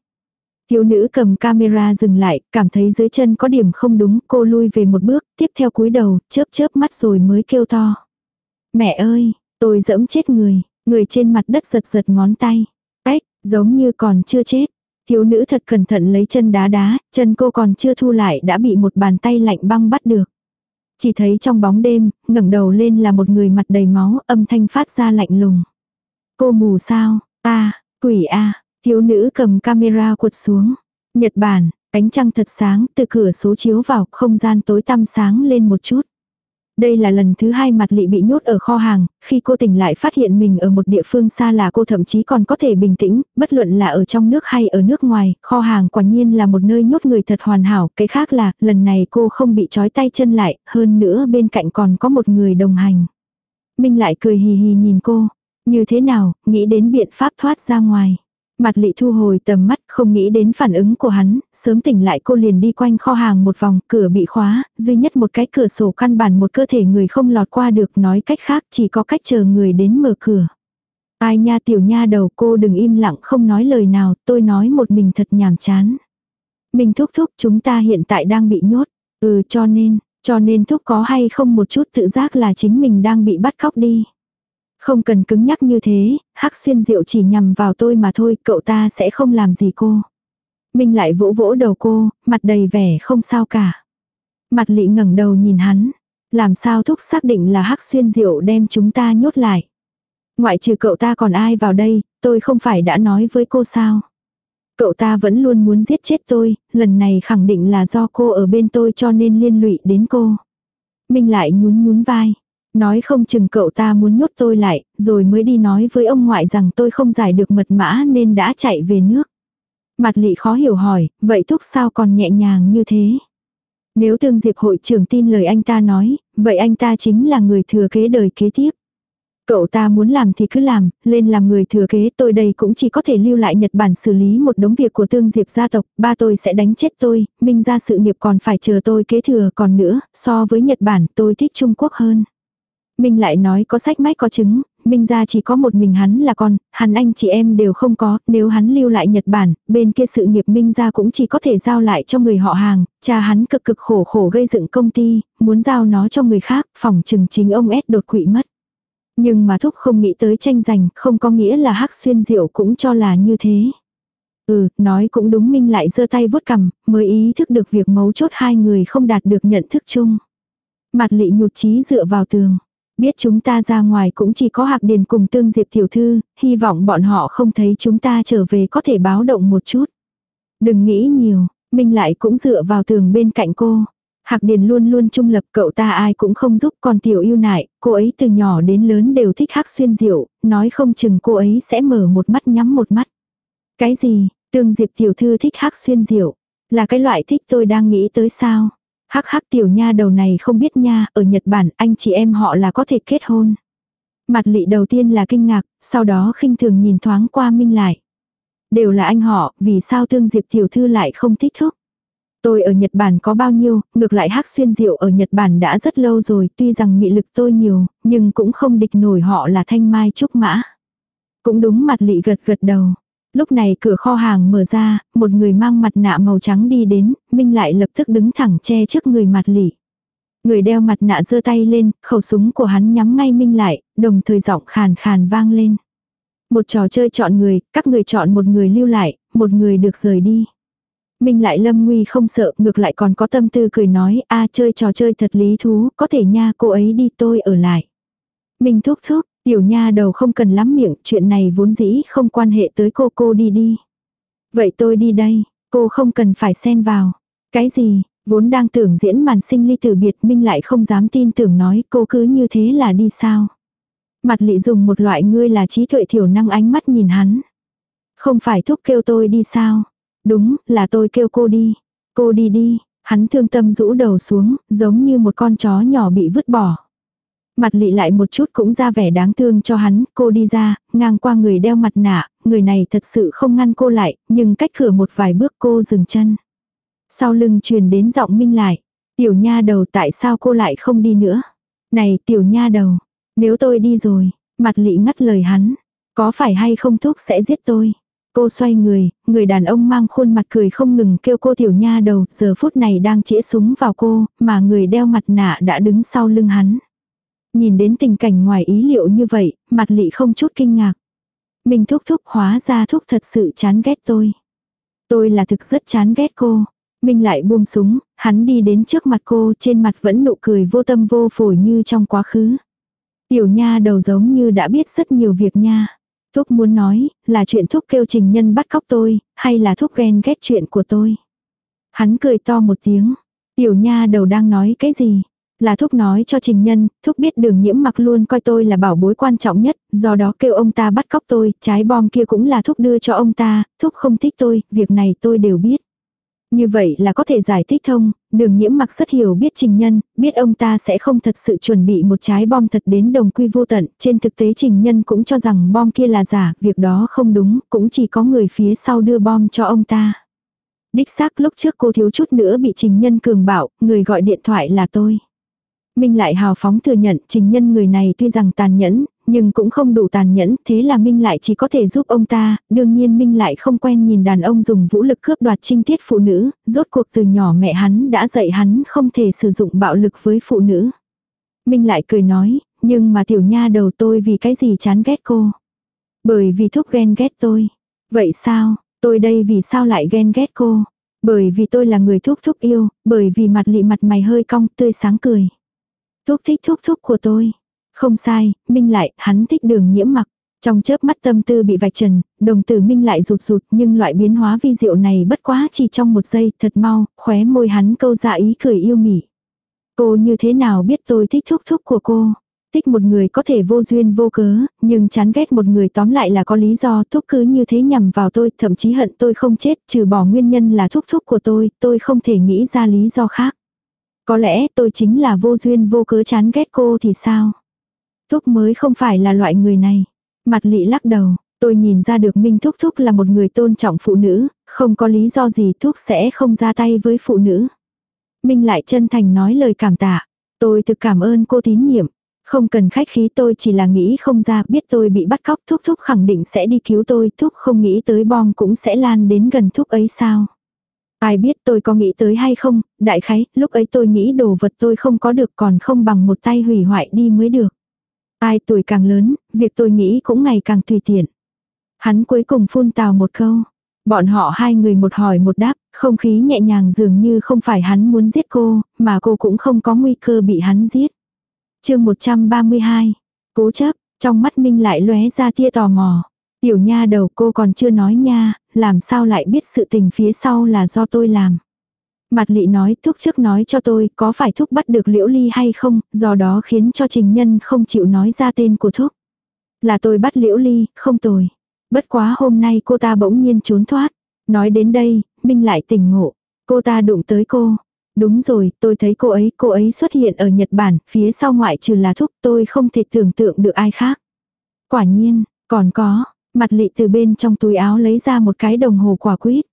Thiếu nữ cầm camera dừng lại, cảm thấy dưới chân có điểm không đúng, cô lui về một bước, tiếp theo cúi đầu, chớp chớp mắt rồi mới kêu to. Mẹ ơi, tôi dẫm chết người, người trên mặt đất giật giật ngón tay. Ếch, giống như còn chưa chết. Thiếu nữ thật cẩn thận lấy chân đá đá, chân cô còn chưa thu lại đã bị một bàn tay lạnh băng bắt được. Chỉ thấy trong bóng đêm, ngẩng đầu lên là một người mặt đầy máu, âm thanh phát ra lạnh lùng. Cô mù sao, ta, quỷ a thiếu nữ cầm camera quật xuống. Nhật Bản, ánh trăng thật sáng, từ cửa số chiếu vào, không gian tối tăm sáng lên một chút. Đây là lần thứ hai mặt lị bị nhốt ở kho hàng, khi cô tỉnh lại phát hiện mình ở một địa phương xa là cô thậm chí còn có thể bình tĩnh, bất luận là ở trong nước hay ở nước ngoài, kho hàng quả nhiên là một nơi nhốt người thật hoàn hảo, cái khác là, lần này cô không bị trói tay chân lại, hơn nữa bên cạnh còn có một người đồng hành. Minh lại cười hì hì nhìn cô, như thế nào, nghĩ đến biện pháp thoát ra ngoài. Mặt lị thu hồi tầm mắt không nghĩ đến phản ứng của hắn, sớm tỉnh lại cô liền đi quanh kho hàng một vòng, cửa bị khóa, duy nhất một cái cửa sổ căn bản một cơ thể người không lọt qua được nói cách khác chỉ có cách chờ người đến mở cửa. Ai nha tiểu nha đầu cô đừng im lặng không nói lời nào, tôi nói một mình thật nhàm chán. Mình thúc thúc chúng ta hiện tại đang bị nhốt, ừ cho nên, cho nên thúc có hay không một chút tự giác là chính mình đang bị bắt cóc đi. Không cần cứng nhắc như thế, hắc xuyên diệu chỉ nhằm vào tôi mà thôi, cậu ta sẽ không làm gì cô. Minh lại vỗ vỗ đầu cô, mặt đầy vẻ không sao cả. Mặt lị ngẩng đầu nhìn hắn. Làm sao thúc xác định là hắc xuyên diệu đem chúng ta nhốt lại. Ngoại trừ cậu ta còn ai vào đây, tôi không phải đã nói với cô sao. Cậu ta vẫn luôn muốn giết chết tôi, lần này khẳng định là do cô ở bên tôi cho nên liên lụy đến cô. Minh lại nhún nhún vai. Nói không chừng cậu ta muốn nhốt tôi lại, rồi mới đi nói với ông ngoại rằng tôi không giải được mật mã nên đã chạy về nước. Mặt lị khó hiểu hỏi, vậy thúc sao còn nhẹ nhàng như thế? Nếu tương diệp hội trưởng tin lời anh ta nói, vậy anh ta chính là người thừa kế đời kế tiếp. Cậu ta muốn làm thì cứ làm, lên làm người thừa kế tôi đây cũng chỉ có thể lưu lại Nhật Bản xử lý một đống việc của tương diệp gia tộc, ba tôi sẽ đánh chết tôi, minh ra sự nghiệp còn phải chờ tôi kế thừa còn nữa, so với Nhật Bản tôi thích Trung Quốc hơn. Minh lại nói có sách mách có chứng, Minh ra chỉ có một mình hắn là con, hắn anh chị em đều không có, nếu hắn lưu lại Nhật Bản, bên kia sự nghiệp Minh ra cũng chỉ có thể giao lại cho người họ hàng, cha hắn cực cực khổ khổ gây dựng công ty, muốn giao nó cho người khác, phòng trừng chính ông S đột quỵ mất. Nhưng mà thúc không nghĩ tới tranh giành, không có nghĩa là hắc xuyên diệu cũng cho là như thế. Ừ, nói cũng đúng Minh lại giơ tay vuốt cầm, mới ý thức được việc mấu chốt hai người không đạt được nhận thức chung. Mặt lị nhụt chí dựa vào tường. Biết chúng ta ra ngoài cũng chỉ có Hạc Điền cùng Tương Diệp tiểu thư, hy vọng bọn họ không thấy chúng ta trở về có thể báo động một chút. Đừng nghĩ nhiều, Minh lại cũng dựa vào tường bên cạnh cô. Hạc Điền luôn luôn trung lập cậu ta ai cũng không giúp còn tiểu yêu nại, cô ấy từ nhỏ đến lớn đều thích hắc xuyên diệu, nói không chừng cô ấy sẽ mở một mắt nhắm một mắt. Cái gì, tương diệp tiểu thư thích hắc xuyên diệu, là cái loại thích tôi đang nghĩ tới sao? Hắc hắc tiểu nha đầu này không biết nha, ở Nhật Bản anh chị em họ là có thể kết hôn. Mặt lị đầu tiên là kinh ngạc, sau đó khinh thường nhìn thoáng qua Minh lại. Đều là anh họ, vì sao thương diệp tiểu thư lại không thích thúc. Tôi ở Nhật Bản có bao nhiêu, ngược lại hắc xuyên diệu ở Nhật Bản đã rất lâu rồi, tuy rằng mị lực tôi nhiều, nhưng cũng không địch nổi họ là thanh mai trúc mã. Cũng đúng mặt lị gật gật đầu. Lúc này cửa kho hàng mở ra, một người mang mặt nạ màu trắng đi đến, Minh lại lập tức đứng thẳng che trước người mặt lỉ. Người đeo mặt nạ giơ tay lên, khẩu súng của hắn nhắm ngay Minh lại, đồng thời giọng khàn khàn vang lên. Một trò chơi chọn người, các người chọn một người lưu lại, một người được rời đi. Minh lại lâm nguy không sợ, ngược lại còn có tâm tư cười nói, a chơi trò chơi thật lý thú, có thể nha cô ấy đi tôi ở lại. Minh thúc thúc, tiểu nha đầu không cần lắm miệng, chuyện này vốn dĩ không quan hệ tới cô cô đi đi. Vậy tôi đi đây, cô không cần phải xen vào. Cái gì, vốn đang tưởng diễn màn sinh ly tử biệt Minh lại không dám tin tưởng nói cô cứ như thế là đi sao. Mặt lị dùng một loại ngươi là trí tuệ thiểu năng ánh mắt nhìn hắn. Không phải thúc kêu tôi đi sao? Đúng, là tôi kêu cô đi. Cô đi đi, hắn thương tâm rũ đầu xuống, giống như một con chó nhỏ bị vứt bỏ. Mặt lị lại một chút cũng ra vẻ đáng thương cho hắn, cô đi ra, ngang qua người đeo mặt nạ, người này thật sự không ngăn cô lại, nhưng cách cửa một vài bước cô dừng chân. Sau lưng truyền đến giọng minh lại, tiểu nha đầu tại sao cô lại không đi nữa? Này tiểu nha đầu, nếu tôi đi rồi, mặt lị ngắt lời hắn, có phải hay không thúc sẽ giết tôi? Cô xoay người, người đàn ông mang khuôn mặt cười không ngừng kêu cô tiểu nha đầu, giờ phút này đang chĩa súng vào cô, mà người đeo mặt nạ đã đứng sau lưng hắn. Nhìn đến tình cảnh ngoài ý liệu như vậy, mặt lị không chút kinh ngạc. Mình thúc thúc hóa ra thúc thật sự chán ghét tôi. Tôi là thực rất chán ghét cô. Minh lại buông súng, hắn đi đến trước mặt cô trên mặt vẫn nụ cười vô tâm vô phổi như trong quá khứ. Tiểu nha đầu giống như đã biết rất nhiều việc nha. Thúc muốn nói, là chuyện thúc kêu trình nhân bắt cóc tôi, hay là thúc ghen ghét chuyện của tôi. Hắn cười to một tiếng. Tiểu nha đầu đang nói cái gì? Là thúc nói cho trình nhân, thúc biết đường nhiễm mặc luôn coi tôi là bảo bối quan trọng nhất, do đó kêu ông ta bắt cóc tôi, trái bom kia cũng là thúc đưa cho ông ta, thúc không thích tôi, việc này tôi đều biết. Như vậy là có thể giải thích thông, đường nhiễm mặc rất hiểu biết trình nhân, biết ông ta sẽ không thật sự chuẩn bị một trái bom thật đến đồng quy vô tận, trên thực tế trình nhân cũng cho rằng bom kia là giả, việc đó không đúng, cũng chỉ có người phía sau đưa bom cho ông ta. Đích xác lúc trước cô thiếu chút nữa bị trình nhân cường bạo, người gọi điện thoại là tôi. Minh lại hào phóng thừa nhận trình nhân người này tuy rằng tàn nhẫn, nhưng cũng không đủ tàn nhẫn, thế là Minh lại chỉ có thể giúp ông ta, đương nhiên Minh lại không quen nhìn đàn ông dùng vũ lực cướp đoạt trinh tiết phụ nữ, rốt cuộc từ nhỏ mẹ hắn đã dạy hắn không thể sử dụng bạo lực với phụ nữ. Minh lại cười nói, nhưng mà tiểu nha đầu tôi vì cái gì chán ghét cô? Bởi vì thúc ghen ghét tôi. Vậy sao, tôi đây vì sao lại ghen ghét cô? Bởi vì tôi là người thúc thúc yêu, bởi vì mặt lị mặt mày hơi cong tươi sáng cười. Thúc thích thúc thúc của tôi. Không sai, Minh lại, hắn thích đường nhiễm mặc. Trong chớp mắt tâm tư bị vạch trần, đồng tử Minh lại rụt rụt nhưng loại biến hóa vi diệu này bất quá chỉ trong một giây, thật mau, khóe môi hắn câu dạ ý cười yêu mỉ. Cô như thế nào biết tôi thích thúc thúc của cô? Thích một người có thể vô duyên vô cớ, nhưng chán ghét một người tóm lại là có lý do thúc cứ như thế nhằm vào tôi, thậm chí hận tôi không chết, trừ bỏ nguyên nhân là thúc thúc của tôi, tôi không thể nghĩ ra lý do khác. Có lẽ tôi chính là vô duyên vô cớ chán ghét cô thì sao? Thúc mới không phải là loại người này. Mặt lị lắc đầu, tôi nhìn ra được Minh Thúc Thúc là một người tôn trọng phụ nữ, không có lý do gì Thúc sẽ không ra tay với phụ nữ. Minh lại chân thành nói lời cảm tạ. Tôi thực cảm ơn cô tín nhiệm. Không cần khách khí tôi chỉ là nghĩ không ra biết tôi bị bắt cóc Thúc Thúc khẳng định sẽ đi cứu tôi. Thúc không nghĩ tới bom cũng sẽ lan đến gần Thúc ấy sao. Ai biết tôi có nghĩ tới hay không, đại khái, lúc ấy tôi nghĩ đồ vật tôi không có được còn không bằng một tay hủy hoại đi mới được. Ai tuổi càng lớn, việc tôi nghĩ cũng ngày càng tùy tiện. Hắn cuối cùng phun tào một câu. Bọn họ hai người một hỏi một đáp, không khí nhẹ nhàng dường như không phải hắn muốn giết cô, mà cô cũng không có nguy cơ bị hắn giết. chương 132. Cố chấp, trong mắt Minh lại lóe ra tia tò mò. Tiểu nha đầu cô còn chưa nói nha, làm sao lại biết sự tình phía sau là do tôi làm. Mặt lị nói thúc trước nói cho tôi có phải thúc bắt được liễu ly hay không, do đó khiến cho trình nhân không chịu nói ra tên của thúc. Là tôi bắt liễu ly, không tồi. Bất quá hôm nay cô ta bỗng nhiên trốn thoát. Nói đến đây, Minh lại tỉnh ngộ. Cô ta đụng tới cô. Đúng rồi, tôi thấy cô ấy, cô ấy xuất hiện ở Nhật Bản, phía sau ngoại trừ là thúc tôi không thể tưởng tượng được ai khác. Quả nhiên, còn có, mặt lị từ bên trong túi áo lấy ra một cái đồng hồ quả quýt.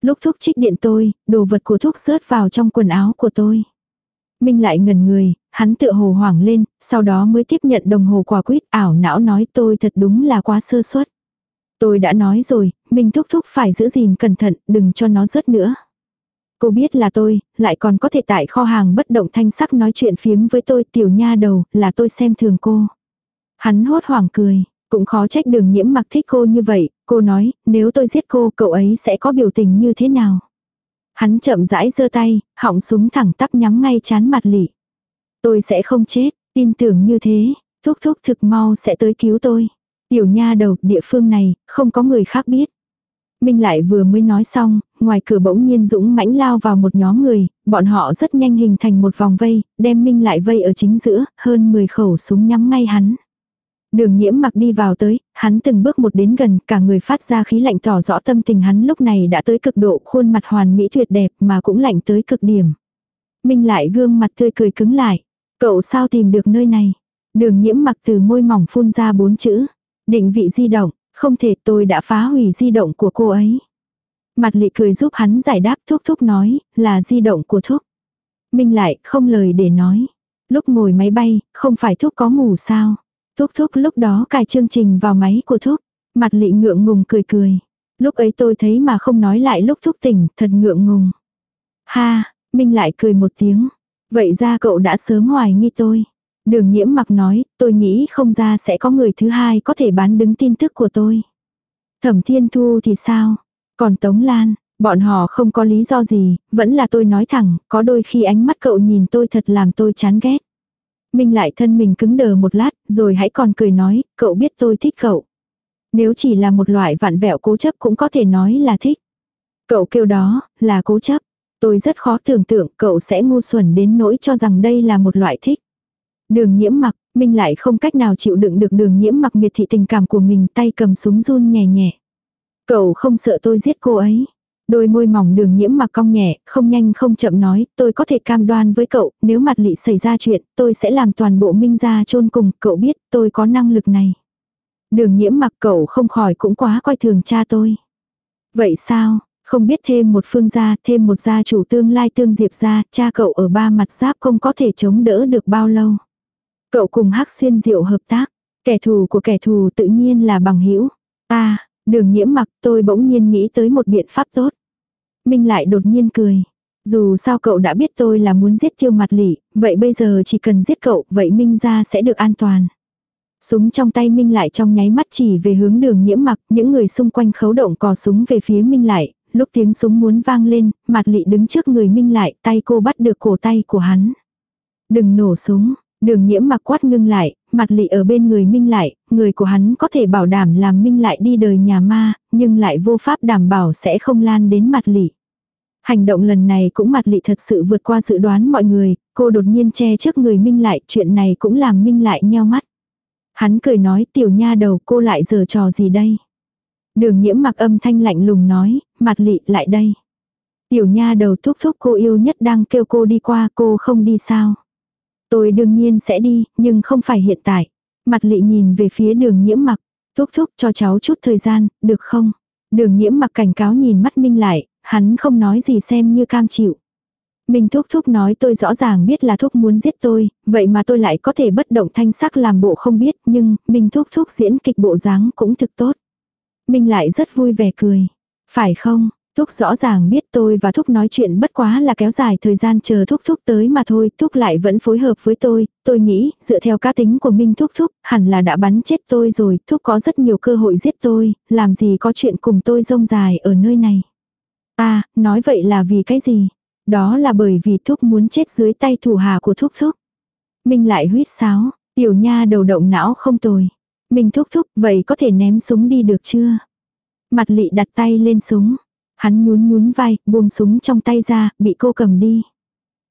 Lúc thúc trích điện tôi, đồ vật của thúc rớt vào trong quần áo của tôi. Minh lại ngần người, hắn tựa hồ hoảng lên, sau đó mới tiếp nhận đồng hồ quả quýt ảo não nói tôi thật đúng là quá sơ suất. Tôi đã nói rồi, Minh thúc thúc phải giữ gìn cẩn thận, đừng cho nó rớt nữa. Cô biết là tôi, lại còn có thể tại kho hàng bất động thanh sắc nói chuyện phiếm với tôi tiểu nha đầu, là tôi xem thường cô. Hắn hốt hoảng cười, cũng khó trách đường nhiễm mặc thích cô như vậy, cô nói, nếu tôi giết cô, cậu ấy sẽ có biểu tình như thế nào. Hắn chậm rãi giơ tay, họng súng thẳng tắp nhắm ngay chán mặt lị. Tôi sẽ không chết, tin tưởng như thế, thúc thúc thực mau sẽ tới cứu tôi. Tiểu nha đầu, địa phương này, không có người khác biết. Minh lại vừa mới nói xong, ngoài cửa bỗng nhiên dũng mãnh lao vào một nhóm người, bọn họ rất nhanh hình thành một vòng vây, đem Minh lại vây ở chính giữa, hơn 10 khẩu súng nhắm ngay hắn. Đường nhiễm mặc đi vào tới, hắn từng bước một đến gần, cả người phát ra khí lạnh tỏ rõ tâm tình hắn lúc này đã tới cực độ, khuôn mặt hoàn mỹ tuyệt đẹp mà cũng lạnh tới cực điểm. Minh lại gương mặt tươi cười cứng lại. Cậu sao tìm được nơi này? Đường nhiễm mặc từ môi mỏng phun ra bốn chữ. Định vị di động, không thể tôi đã phá hủy di động của cô ấy. Mặt lị cười giúp hắn giải đáp thúc thúc nói, là di động của thúc. Minh lại, không lời để nói. Lúc ngồi máy bay, không phải thúc có ngủ sao? Thúc thúc lúc đó cài chương trình vào máy của thúc. Mặt lị ngượng ngùng cười cười. Lúc ấy tôi thấy mà không nói lại lúc thúc tỉnh, thật ngượng ngùng. Ha, Minh lại cười một tiếng. Vậy ra cậu đã sớm hoài nghi tôi. Đường nhiễm mặc nói, tôi nghĩ không ra sẽ có người thứ hai có thể bán đứng tin tức của tôi. Thẩm thiên thu thì sao? Còn Tống Lan, bọn họ không có lý do gì, vẫn là tôi nói thẳng, có đôi khi ánh mắt cậu nhìn tôi thật làm tôi chán ghét. Minh lại thân mình cứng đờ một lát, rồi hãy còn cười nói, cậu biết tôi thích cậu. Nếu chỉ là một loại vạn vẹo cố chấp cũng có thể nói là thích. Cậu kêu đó, là cố chấp. Tôi rất khó tưởng tượng cậu sẽ ngu xuẩn đến nỗi cho rằng đây là một loại thích. Đường nhiễm mặc, Minh lại không cách nào chịu đựng được đường nhiễm mặc miệt thị tình cảm của mình tay cầm súng run nhẹ nhẹ. Cậu không sợ tôi giết cô ấy. Đôi môi mỏng đường nhiễm mặc cong nhẹ, không nhanh không chậm nói, tôi có thể cam đoan với cậu, nếu mặt lị xảy ra chuyện, tôi sẽ làm toàn bộ minh gia chôn cùng, cậu biết tôi có năng lực này. Đường nhiễm mặc cậu không khỏi cũng quá coi thường cha tôi. Vậy sao, không biết thêm một phương gia, thêm một gia chủ tương lai tương diệp gia, cha cậu ở ba mặt giáp không có thể chống đỡ được bao lâu. Cậu cùng hắc xuyên diệu hợp tác, kẻ thù của kẻ thù tự nhiên là bằng hữu Ta, đường nhiễm mặc tôi bỗng nhiên nghĩ tới một biện pháp tốt. Minh lại đột nhiên cười. Dù sao cậu đã biết tôi là muốn giết tiêu mặt lỷ, vậy bây giờ chỉ cần giết cậu, vậy Minh ra sẽ được an toàn. Súng trong tay Minh lại trong nháy mắt chỉ về hướng đường nhiễm mặc, những người xung quanh khấu động cò súng về phía Minh lại, lúc tiếng súng muốn vang lên, mặt lị đứng trước người Minh lại, tay cô bắt được cổ tay của hắn. Đừng nổ súng, đường nhiễm mặc quát ngưng lại, mặt lị ở bên người Minh lại, người của hắn có thể bảo đảm làm Minh lại đi đời nhà ma, nhưng lại vô pháp đảm bảo sẽ không lan đến mặt lị. Hành động lần này cũng mặt lị thật sự vượt qua dự đoán mọi người, cô đột nhiên che trước người Minh lại, chuyện này cũng làm Minh lại nheo mắt. Hắn cười nói tiểu nha đầu cô lại giờ trò gì đây. Đường nhiễm mặc âm thanh lạnh lùng nói, mặt lị lại đây. Tiểu nha đầu thúc thúc cô yêu nhất đang kêu cô đi qua cô không đi sao. Tôi đương nhiên sẽ đi, nhưng không phải hiện tại. Mặt lị nhìn về phía đường nhiễm mặc. Thúc thúc cho cháu chút thời gian, được không? Đường nhiễm mặc cảnh cáo nhìn mắt Minh lại, hắn không nói gì xem như cam chịu. Minh thúc thúc nói tôi rõ ràng biết là thúc muốn giết tôi, vậy mà tôi lại có thể bất động thanh sắc làm bộ không biết, nhưng Minh thúc thúc diễn kịch bộ dáng cũng thực tốt. Minh lại rất vui vẻ cười. Phải không, Thúc rõ ràng biết tôi và Thúc nói chuyện bất quá là kéo dài thời gian chờ Thúc Thúc tới mà thôi, Thúc lại vẫn phối hợp với tôi, tôi nghĩ, dựa theo cá tính của Minh Thúc Thúc, hẳn là đã bắn chết tôi rồi, Thúc có rất nhiều cơ hội giết tôi, làm gì có chuyện cùng tôi rông dài ở nơi này. À, nói vậy là vì cái gì? Đó là bởi vì Thúc muốn chết dưới tay thủ hà của Thúc Thúc. Minh lại huyết sáo, tiểu nha đầu động não không tồi. Minh Thúc Thúc, vậy có thể ném súng đi được chưa? Mặt lị đặt tay lên súng. Hắn nhún nhún vai, buông súng trong tay ra, bị cô cầm đi.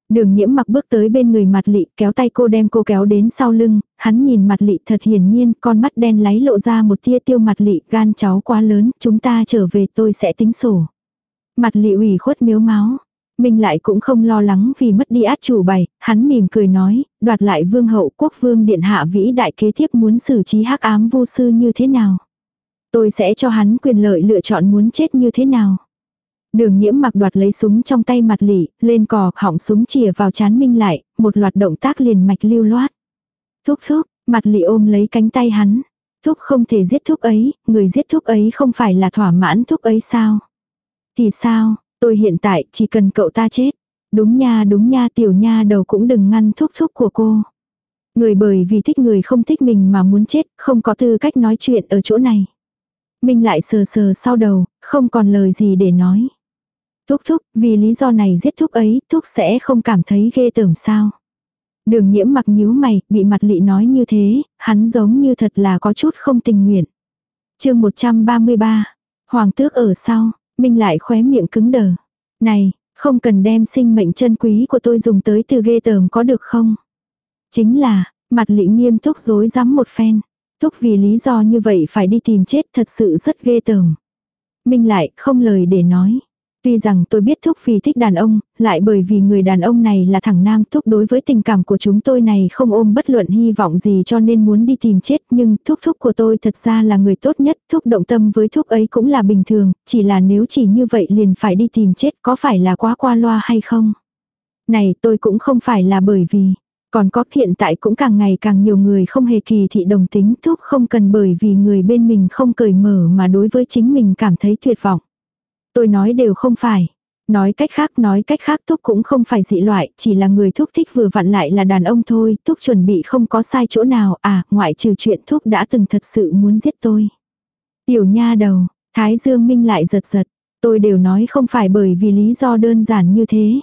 Đường nhiễm mặc bước tới bên người mặt lị, kéo tay cô đem cô kéo đến sau lưng, hắn nhìn mặt lị thật hiển nhiên, con mắt đen láy lộ ra một tia tiêu mặt lị, gan cháu quá lớn, chúng ta trở về tôi sẽ tính sổ. Mặt lị ủy khuất miếu máu. Mình lại cũng không lo lắng vì mất đi át chủ bày, hắn mỉm cười nói, đoạt lại vương hậu quốc vương điện hạ vĩ đại kế tiếp muốn xử trí hắc ám vô sư như thế nào. Tôi sẽ cho hắn quyền lợi lựa chọn muốn chết như thế nào. Đường nhiễm mặc đoạt lấy súng trong tay mặt lỉ, lên cò, hỏng súng chìa vào chán minh lại, một loạt động tác liền mạch lưu loát. Thúc thúc, mặt lỉ ôm lấy cánh tay hắn. Thúc không thể giết thúc ấy, người giết thúc ấy không phải là thỏa mãn thúc ấy sao? Thì sao, Tôi hiện tại chỉ cần cậu ta chết. Đúng nha đúng nha tiểu nha đầu cũng đừng ngăn thúc thúc của cô. Người bởi vì thích người không thích mình mà muốn chết, không có tư cách nói chuyện ở chỗ này. Minh lại sờ sờ sau đầu, không còn lời gì để nói. Thúc thúc, vì lý do này giết thúc ấy, thúc sẽ không cảm thấy ghê tởm sao. Đường nhiễm mặc nhíu mày, bị mặt lị nói như thế, hắn giống như thật là có chút không tình nguyện. chương 133, Hoàng tước ở sau, Minh lại khóe miệng cứng đờ. Này, không cần đem sinh mệnh chân quý của tôi dùng tới từ ghê tởm có được không? Chính là, mặt lĩnh nghiêm túc dối rắm một phen. Thúc vì lý do như vậy phải đi tìm chết thật sự rất ghê tởm. Minh lại không lời để nói. Tuy rằng tôi biết Thúc vì thích đàn ông, lại bởi vì người đàn ông này là thằng nam Thúc đối với tình cảm của chúng tôi này không ôm bất luận hy vọng gì cho nên muốn đi tìm chết nhưng Thúc Thúc của tôi thật ra là người tốt nhất, Thúc động tâm với Thúc ấy cũng là bình thường, chỉ là nếu chỉ như vậy liền phải đi tìm chết có phải là quá qua loa hay không? Này tôi cũng không phải là bởi vì, còn có hiện tại cũng càng ngày càng nhiều người không hề kỳ thị đồng tính Thúc không cần bởi vì người bên mình không cởi mở mà đối với chính mình cảm thấy tuyệt vọng. Tôi nói đều không phải. Nói cách khác nói cách khác Thúc cũng không phải dị loại, chỉ là người Thúc thích vừa vặn lại là đàn ông thôi, Thúc chuẩn bị không có sai chỗ nào, à, ngoại trừ chuyện Thúc đã từng thật sự muốn giết tôi. Tiểu nha đầu, Thái Dương Minh lại giật giật, tôi đều nói không phải bởi vì lý do đơn giản như thế.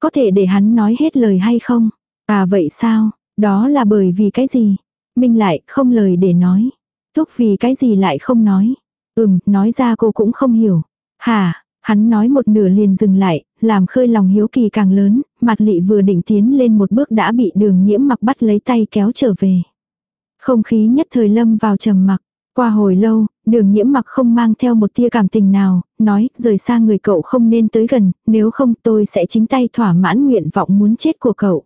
Có thể để hắn nói hết lời hay không? À vậy sao, đó là bởi vì cái gì? Minh lại không lời để nói. Thúc vì cái gì lại không nói? Ừm, nói ra cô cũng không hiểu. Hả, hắn nói một nửa liền dừng lại, làm khơi lòng hiếu kỳ càng lớn, mặt lị vừa định tiến lên một bước đã bị đường nhiễm mặc bắt lấy tay kéo trở về. Không khí nhất thời lâm vào trầm mặc. Qua hồi lâu, đường nhiễm mặc không mang theo một tia cảm tình nào, nói rời xa người cậu không nên tới gần, nếu không tôi sẽ chính tay thỏa mãn nguyện vọng muốn chết của cậu.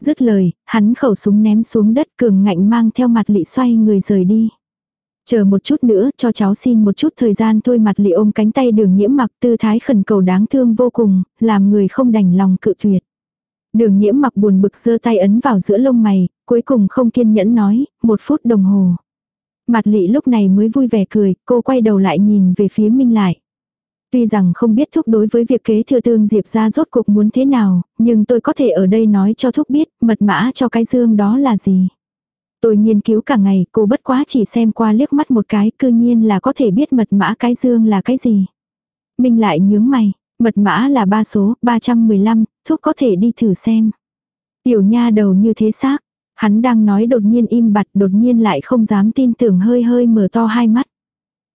Dứt lời, hắn khẩu súng ném xuống đất cường ngạnh mang theo mặt lị xoay người rời đi. Chờ một chút nữa cho cháu xin một chút thời gian thôi mặt lị ôm cánh tay đường nhiễm mặc tư thái khẩn cầu đáng thương vô cùng, làm người không đành lòng cự tuyệt. Đường nhiễm mặc buồn bực giơ tay ấn vào giữa lông mày, cuối cùng không kiên nhẫn nói, một phút đồng hồ. Mặt lị lúc này mới vui vẻ cười, cô quay đầu lại nhìn về phía Minh lại. Tuy rằng không biết thúc đối với việc kế thừa tương diệp ra rốt cuộc muốn thế nào, nhưng tôi có thể ở đây nói cho thúc biết mật mã cho cái dương đó là gì. Tôi nghiên cứu cả ngày, cô bất quá chỉ xem qua liếc mắt một cái, cư nhiên là có thể biết mật mã cái dương là cái gì. Minh lại nhướng mày, mật mã là ba số, 315, thúc có thể đi thử xem. Tiểu nha đầu như thế xác, hắn đang nói đột nhiên im bặt đột nhiên lại không dám tin tưởng hơi hơi mở to hai mắt.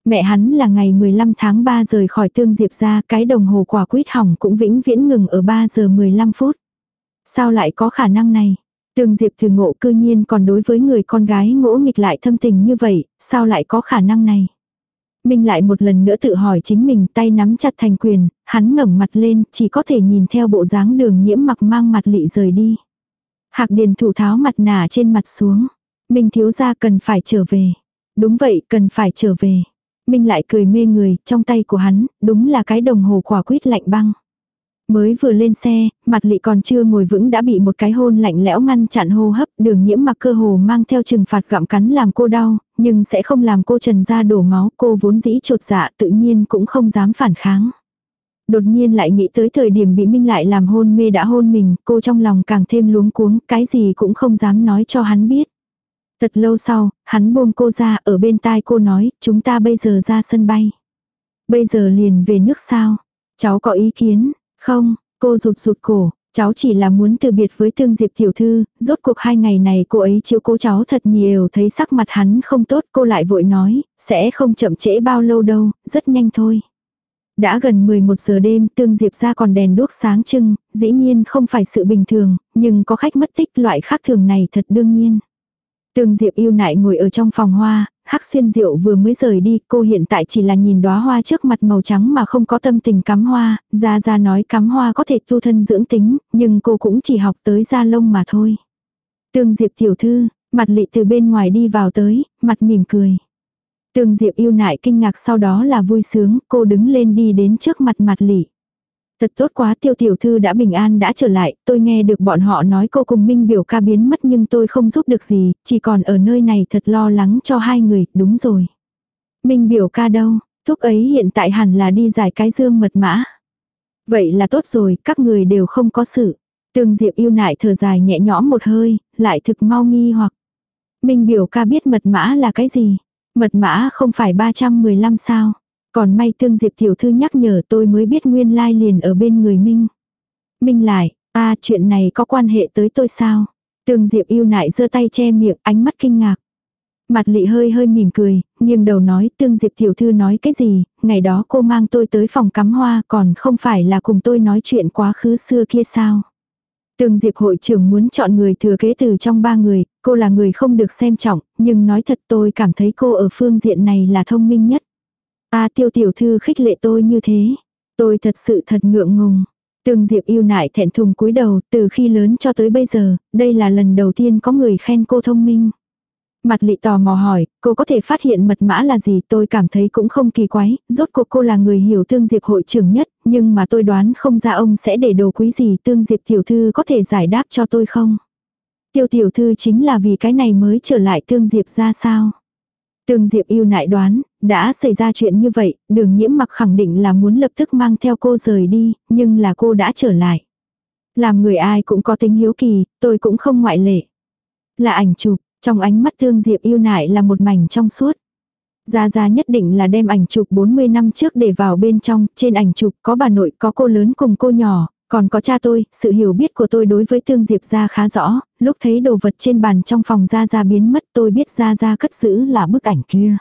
Mẹ hắn là ngày 15 tháng 3 rời khỏi tương diệp ra cái đồng hồ quả quýt hỏng cũng vĩnh viễn ngừng ở 3 giờ 15 phút. Sao lại có khả năng này? Tương Diệp từ ngộ cư nhiên còn đối với người con gái ngỗ nghịch lại thâm tình như vậy, sao lại có khả năng này? Minh lại một lần nữa tự hỏi chính mình tay nắm chặt thành quyền, hắn ngẩng mặt lên, chỉ có thể nhìn theo bộ dáng đường nhiễm mặc mang mặt lị rời đi. Hạc điền thủ tháo mặt nả trên mặt xuống. Minh thiếu ra cần phải trở về. Đúng vậy, cần phải trở về. Minh lại cười mê người, trong tay của hắn, đúng là cái đồng hồ quả quyết lạnh băng. Mới vừa lên xe, mặt lị còn chưa ngồi vững đã bị một cái hôn lạnh lẽo ngăn chặn hô hấp, đường nhiễm mặc cơ hồ mang theo trừng phạt gặm cắn làm cô đau, nhưng sẽ không làm cô trần ra đổ máu, cô vốn dĩ trột dạ tự nhiên cũng không dám phản kháng. Đột nhiên lại nghĩ tới thời điểm bị Minh lại làm hôn mê đã hôn mình, cô trong lòng càng thêm luống cuống, cái gì cũng không dám nói cho hắn biết. Thật lâu sau, hắn buông cô ra ở bên tai cô nói, chúng ta bây giờ ra sân bay. Bây giờ liền về nước sao? Cháu có ý kiến, không, cô rụt rụt cổ, cháu chỉ là muốn từ biệt với thương diệp tiểu thư, rốt cuộc hai ngày này cô ấy chiếu cố cháu thật nhiều thấy sắc mặt hắn không tốt cô lại vội nói, sẽ không chậm trễ bao lâu đâu, rất nhanh thôi. Đã gần 11 giờ đêm tương diệp ra còn đèn đuốc sáng trưng, dĩ nhiên không phải sự bình thường, nhưng có khách mất tích loại khác thường này thật đương nhiên. Tương Diệp yêu nại ngồi ở trong phòng hoa, Hắc Xuyên Diệu vừa mới rời đi, cô hiện tại chỉ là nhìn đóa hoa trước mặt màu trắng mà không có tâm tình cắm hoa, Gia Gia nói cắm hoa có thể tu thân dưỡng tính, nhưng cô cũng chỉ học tới da lông mà thôi. Tương Diệp tiểu thư, mặt lị từ bên ngoài đi vào tới, mặt mỉm cười. Tương Diệp yêu nại kinh ngạc sau đó là vui sướng, cô đứng lên đi đến trước mặt mặt lị. Thật tốt quá tiêu tiểu thư đã bình an đã trở lại, tôi nghe được bọn họ nói cô cùng Minh biểu ca biến mất nhưng tôi không giúp được gì, chỉ còn ở nơi này thật lo lắng cho hai người, đúng rồi. Minh biểu ca đâu, thúc ấy hiện tại hẳn là đi giải cái dương mật mã. Vậy là tốt rồi, các người đều không có sự. Tương Diệp yêu nại thở dài nhẹ nhõm một hơi, lại thực mau nghi hoặc. Minh biểu ca biết mật mã là cái gì? Mật mã không phải 315 sao? Còn may Tương Diệp tiểu thư nhắc nhở tôi mới biết nguyên lai liền ở bên người Minh. Minh lại, ta chuyện này có quan hệ tới tôi sao? Tương Diệp yêu nại giơ tay che miệng ánh mắt kinh ngạc. Mặt lị hơi hơi mỉm cười, nghiêng đầu nói tương diệp tiểu thư nói cái gì, ngày đó cô mang tôi tới phòng cắm hoa còn không phải là cùng tôi nói chuyện quá khứ xưa kia sao. Tương diệp hội trưởng muốn chọn người thừa kế từ trong ba người, cô là người không được xem trọng, nhưng nói thật tôi cảm thấy cô ở phương diện này là thông minh nhất. À, A tiêu tiểu thư khích lệ tôi như thế. Tôi thật sự thật ngượng ngùng. Tương Diệp yêu nại thẹn thùng cúi đầu, từ khi lớn cho tới bây giờ, đây là lần đầu tiên có người khen cô thông minh. Mặt lị tò mò hỏi, cô có thể phát hiện mật mã là gì tôi cảm thấy cũng không kỳ quái, rốt cuộc cô là người hiểu tương diệp hội trưởng nhất, nhưng mà tôi đoán không ra ông sẽ để đồ quý gì tương diệp tiểu thư có thể giải đáp cho tôi không. Tiêu tiểu thư chính là vì cái này mới trở lại tương diệp ra sao. Tương Diệp yêu nại đoán, đã xảy ra chuyện như vậy, đường nhiễm mặc khẳng định là muốn lập tức mang theo cô rời đi, nhưng là cô đã trở lại. Làm người ai cũng có tính hiếu kỳ, tôi cũng không ngoại lệ. Là ảnh chụp, trong ánh mắt Tương Diệp yêu nại là một mảnh trong suốt. Gia Gia nhất định là đem ảnh chụp 40 năm trước để vào bên trong, trên ảnh chụp có bà nội có cô lớn cùng cô nhỏ, còn có cha tôi, sự hiểu biết của tôi đối với Tương Diệp Gia khá rõ, lúc thấy đồ vật trên bàn trong phòng Gia Gia biến mất tôi biết Gia Gia cất giữ là bức ảnh kia.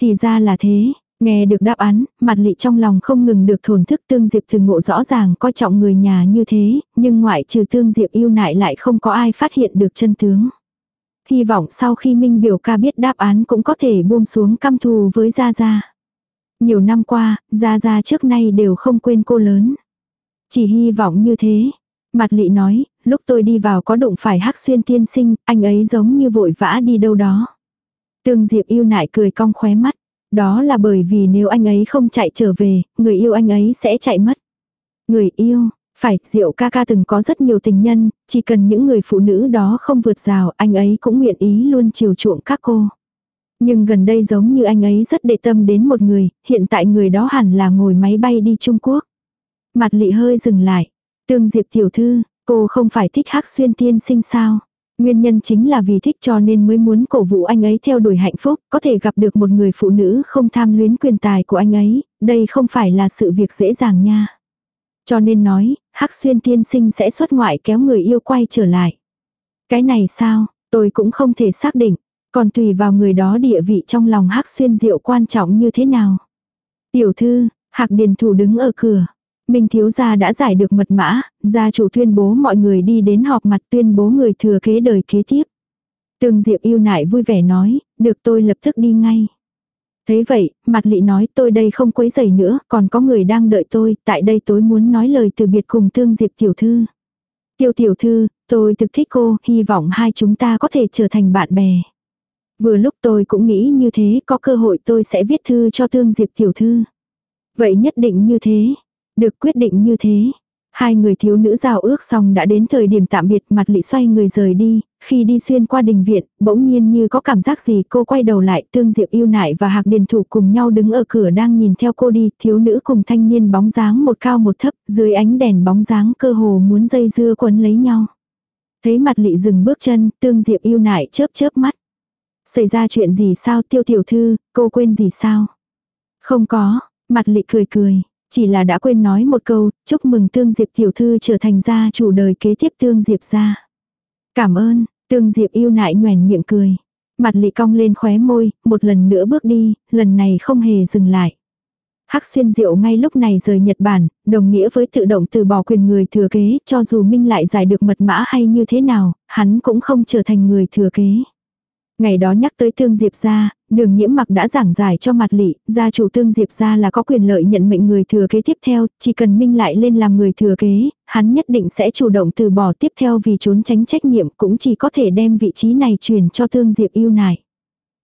Thì ra là thế, nghe được đáp án, mặt lị trong lòng không ngừng được thổn thức Tương Diệp từ ngộ rõ ràng coi trọng người nhà như thế, nhưng ngoại trừ Tương Diệp yêu nại lại không có ai phát hiện được chân tướng. Hy vọng sau khi Minh biểu ca biết đáp án cũng có thể buông xuống căm thù với Gia Gia. Nhiều năm qua, Gia Gia trước nay đều không quên cô lớn. Chỉ hy vọng như thế. Mặt lị nói, lúc tôi đi vào có đụng phải hắc xuyên tiên sinh, anh ấy giống như vội vã đi đâu đó. Tương Diệp yêu nại cười cong khóe mắt. Đó là bởi vì nếu anh ấy không chạy trở về, người yêu anh ấy sẽ chạy mất. Người yêu, phải, Diệu ca ca từng có rất nhiều tình nhân, chỉ cần những người phụ nữ đó không vượt rào, anh ấy cũng nguyện ý luôn chiều chuộng các cô. Nhưng gần đây giống như anh ấy rất để tâm đến một người, hiện tại người đó hẳn là ngồi máy bay đi Trung Quốc. Mặt lị hơi dừng lại. Tương Diệp tiểu thư, cô không phải thích hắc xuyên tiên sinh sao? Nguyên nhân chính là vì thích cho nên mới muốn cổ vũ anh ấy theo đuổi hạnh phúc, có thể gặp được một người phụ nữ không tham luyến quyền tài của anh ấy, đây không phải là sự việc dễ dàng nha. Cho nên nói, hắc xuyên tiên sinh sẽ xuất ngoại kéo người yêu quay trở lại. Cái này sao, tôi cũng không thể xác định, còn tùy vào người đó địa vị trong lòng hắc xuyên diệu quan trọng như thế nào. Tiểu thư, hạc điền thủ đứng ở cửa. Minh thiếu gia đã giải được mật mã, gia chủ tuyên bố mọi người đi đến họp mặt tuyên bố người thừa kế đời kế tiếp. Tương Diệp yêu nại vui vẻ nói, được tôi lập tức đi ngay. Thế vậy, mặt lị nói tôi đây không quấy giày nữa, còn có người đang đợi tôi, tại đây tôi muốn nói lời từ biệt cùng Tương Diệp tiểu thư. Tiêu tiểu thư, tôi thực thích cô, hy vọng hai chúng ta có thể trở thành bạn bè. Vừa lúc tôi cũng nghĩ như thế, có cơ hội tôi sẽ viết thư cho Tương Diệp tiểu thư. Vậy nhất định như thế, được quyết định như thế. Hai người thiếu nữ rào ước xong đã đến thời điểm tạm biệt mặt lị xoay người rời đi, khi đi xuyên qua đình viện, bỗng nhiên như có cảm giác gì cô quay đầu lại tương diệp yêu nại và hạc điền thủ cùng nhau đứng ở cửa đang nhìn theo cô đi, thiếu nữ cùng thanh niên bóng dáng một cao một thấp, dưới ánh đèn bóng dáng cơ hồ muốn dây dưa quấn lấy nhau. Thấy mặt lị dừng bước chân, tương diệp yêu nại chớp chớp mắt. Xảy ra chuyện gì sao tiêu tiểu thư, cô quên gì sao? Không có, mặt lị cười cười, chỉ là đã quên nói một câu, chúc mừng Tương Diệp tiểu thư trở thành gia chủ đời kế tiếp Tương Diệp gia. Cảm ơn, Tương Diệp yêu nại nhoèn miệng cười. Mặt lị cong lên khóe môi, một lần nữa bước đi, lần này không hề dừng lại. Hắc xuyên diệu ngay lúc này rời Nhật Bản, đồng nghĩa với tự động từ bỏ quyền người thừa kế, cho dù Minh lại giải được mật mã hay như thế nào, hắn cũng không trở thành người thừa kế. Ngày đó nhắc tới Tương Diệp gia, đường nhiễm mặc đã giảng giải cho mặt lị, gia chủ Tương Diệp gia là có quyền lợi nhận mệnh người thừa kế tiếp theo, chỉ cần Minh lại lên làm người thừa kế, hắn nhất định sẽ chủ động từ bỏ tiếp theo vì trốn tránh trách nhiệm cũng chỉ có thể đem vị trí này truyền cho Tương Diệp yêu nại.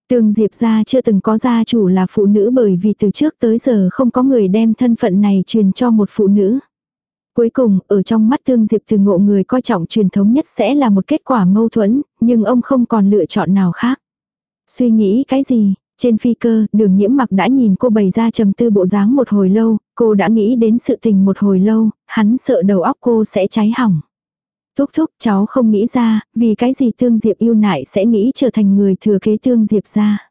Tương Diệp gia chưa từng có gia chủ là phụ nữ bởi vì từ trước tới giờ không có người đem thân phận này truyền cho một phụ nữ. Cuối cùng, ở trong mắt Tương Diệp từ ngộ người coi trọng truyền thống nhất sẽ là một kết quả mâu thuẫn, nhưng ông không còn lựa chọn nào khác. Suy nghĩ cái gì? Trên phi cơ, đường nhiễm mặc đã nhìn cô bày ra trầm tư bộ dáng một hồi lâu, Cô đã nghĩ đến sự tình một hồi lâu, hắn sợ đầu óc cô sẽ cháy hỏng. Thúc thúc cháu không nghĩ ra, vì cái gì Tương Diệp yêu nại sẽ nghĩ trở thành người thừa kế Tương Diệp ra.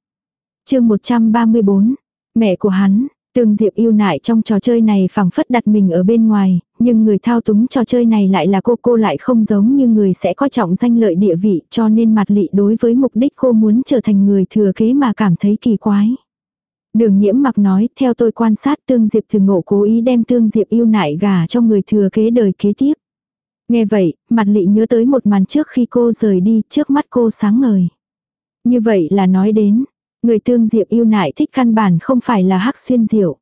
chương 134, mẹ của hắn, Tương Diệp yêu nại trong trò chơi này phẳng phất đặt mình ở bên ngoài, nhưng người thao túng trò chơi này lại là cô cô lại không giống như người sẽ có trọng danh lợi địa vị cho nên mặt lị đối với mục đích cô muốn trở thành người thừa kế mà cảm thấy kỳ quái. Đường nhiễm mặc nói, theo tôi quan sát Tương Diệp thường ngộ cố ý đem Tương Diệp yêu nại gà cho người thừa kế đời kế tiếp. Nghe vậy, mặt lị nhớ tới một màn trước khi cô rời đi, trước mắt cô sáng ngời. Như vậy là nói đến, người Tương Diệp yêu nại thích căn bản không phải là hắc xuyên diệu.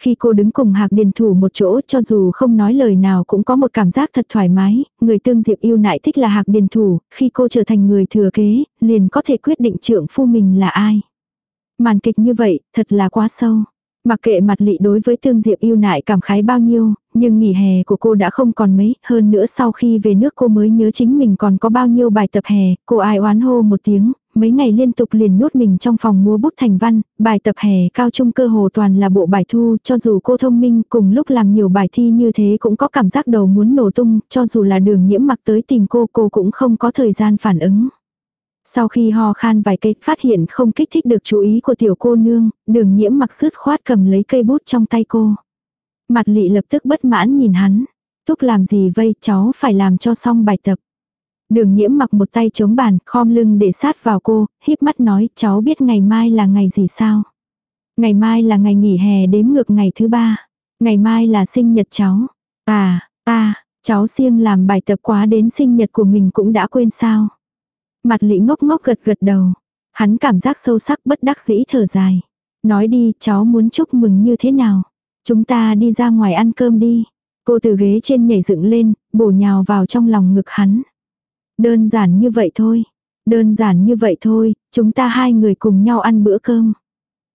Khi cô đứng cùng Hạc Điền Thủ một chỗ cho dù không nói lời nào cũng có một cảm giác thật thoải mái, người tương diệp yêu nại thích là Hạc Điền Thủ, khi cô trở thành người thừa kế, liền có thể quyết định trưởng phu mình là ai. Màn kịch như vậy, thật là quá sâu. Mặc kệ mặt lị đối với tương diệp yêu nại cảm khái bao nhiêu, nhưng nghỉ hè của cô đã không còn mấy, hơn nữa sau khi về nước cô mới nhớ chính mình còn có bao nhiêu bài tập hè, cô ai oán hô một tiếng, mấy ngày liên tục liền nhốt mình trong phòng mua bút thành văn, bài tập hè cao trung cơ hồ toàn là bộ bài thu, cho dù cô thông minh cùng lúc làm nhiều bài thi như thế cũng có cảm giác đầu muốn nổ tung, cho dù là đường nhiễm mặc tới tìm cô cô cũng không có thời gian phản ứng. Sau khi ho khan vài cây phát hiện không kích thích được chú ý của tiểu cô nương, đường nhiễm mặc sứt khoát cầm lấy cây bút trong tay cô. Mặt lị lập tức bất mãn nhìn hắn. Thúc làm gì vây cháu phải làm cho xong bài tập. Đường nhiễm mặc một tay chống bàn, khom lưng để sát vào cô, híp mắt nói cháu biết ngày mai là ngày gì sao. Ngày mai là ngày nghỉ hè đếm ngược ngày thứ ba. Ngày mai là sinh nhật cháu. À, ta, cháu siêng làm bài tập quá đến sinh nhật của mình cũng đã quên sao. Mặt lĩ ngốc ngốc gật gật đầu. Hắn cảm giác sâu sắc bất đắc dĩ thở dài. Nói đi, cháu muốn chúc mừng như thế nào? Chúng ta đi ra ngoài ăn cơm đi. Cô từ ghế trên nhảy dựng lên, bổ nhào vào trong lòng ngực hắn. Đơn giản như vậy thôi. Đơn giản như vậy thôi, chúng ta hai người cùng nhau ăn bữa cơm.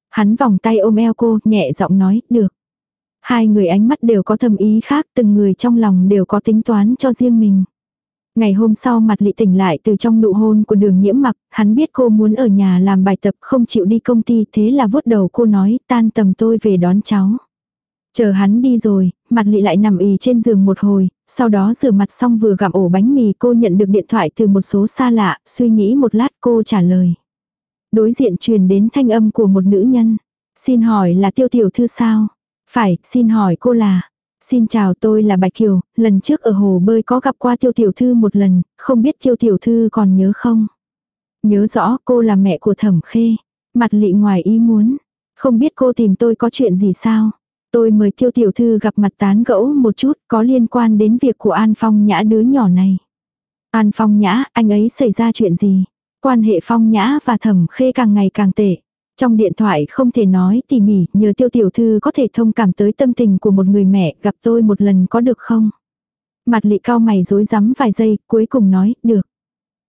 Hắn vòng tay ôm eo cô, nhẹ giọng nói, được. Hai người ánh mắt đều có thầm ý khác, từng người trong lòng đều có tính toán cho riêng mình. Ngày hôm sau mặt lị tỉnh lại từ trong nụ hôn của đường nhiễm mặc, hắn biết cô muốn ở nhà làm bài tập không chịu đi công ty thế là vuốt đầu cô nói tan tầm tôi về đón cháu. Chờ hắn đi rồi, mặt lị lại nằm ì trên giường một hồi, sau đó rửa mặt xong vừa gặm ổ bánh mì cô nhận được điện thoại từ một số xa lạ, suy nghĩ một lát cô trả lời. Đối diện truyền đến thanh âm của một nữ nhân. Xin hỏi là tiêu tiểu thư sao? Phải, xin hỏi cô là. Xin chào tôi là Bạch Kiều, lần trước ở hồ bơi có gặp qua tiêu tiểu thư một lần, không biết tiêu tiểu thư còn nhớ không? Nhớ rõ cô là mẹ của thẩm khê. Mặt lị ngoài ý muốn. Không biết cô tìm tôi có chuyện gì sao? Tôi mời tiêu tiểu thư gặp mặt tán gẫu một chút có liên quan đến việc của An Phong Nhã đứa nhỏ này. An Phong Nhã, anh ấy xảy ra chuyện gì? Quan hệ Phong Nhã và thẩm khê càng ngày càng tệ. Trong điện thoại không thể nói tỉ mỉ, nhờ tiêu tiểu thư có thể thông cảm tới tâm tình của một người mẹ, gặp tôi một lần có được không? Mặt lị cao mày rối rắm vài giây, cuối cùng nói, được.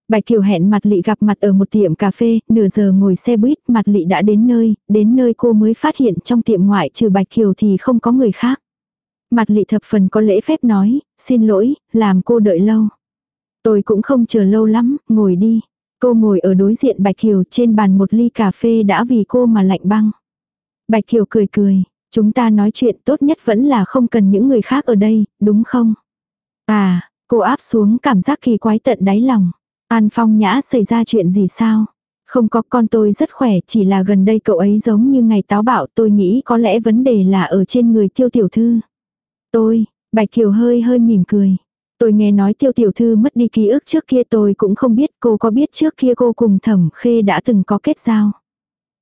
Bạch Kiều hẹn mặt lị gặp mặt ở một tiệm cà phê, nửa giờ ngồi xe buýt, mặt lị đã đến nơi, đến nơi cô mới phát hiện trong tiệm ngoại trừ Bạch Kiều thì không có người khác. Mặt lị thập phần có lễ phép nói, xin lỗi, làm cô đợi lâu. Tôi cũng không chờ lâu lắm, ngồi đi. Cô ngồi ở đối diện Bạch Kiều trên bàn một ly cà phê đã vì cô mà lạnh băng. Bạch Kiều cười cười, chúng ta nói chuyện tốt nhất vẫn là không cần những người khác ở đây, đúng không? À, cô áp xuống cảm giác kỳ quái tận đáy lòng. An Phong Nhã xảy ra chuyện gì sao? Không có con tôi rất khỏe, chỉ là gần đây cậu ấy giống như ngày táo bạo tôi nghĩ có lẽ vấn đề là ở trên người tiêu tiểu thư. Tôi, Bạch Kiều hơi hơi mỉm cười. Tôi nghe nói tiêu tiểu thư mất đi ký ức trước kia tôi cũng không biết cô có biết trước kia cô cùng thẩm khê đã từng có kết giao.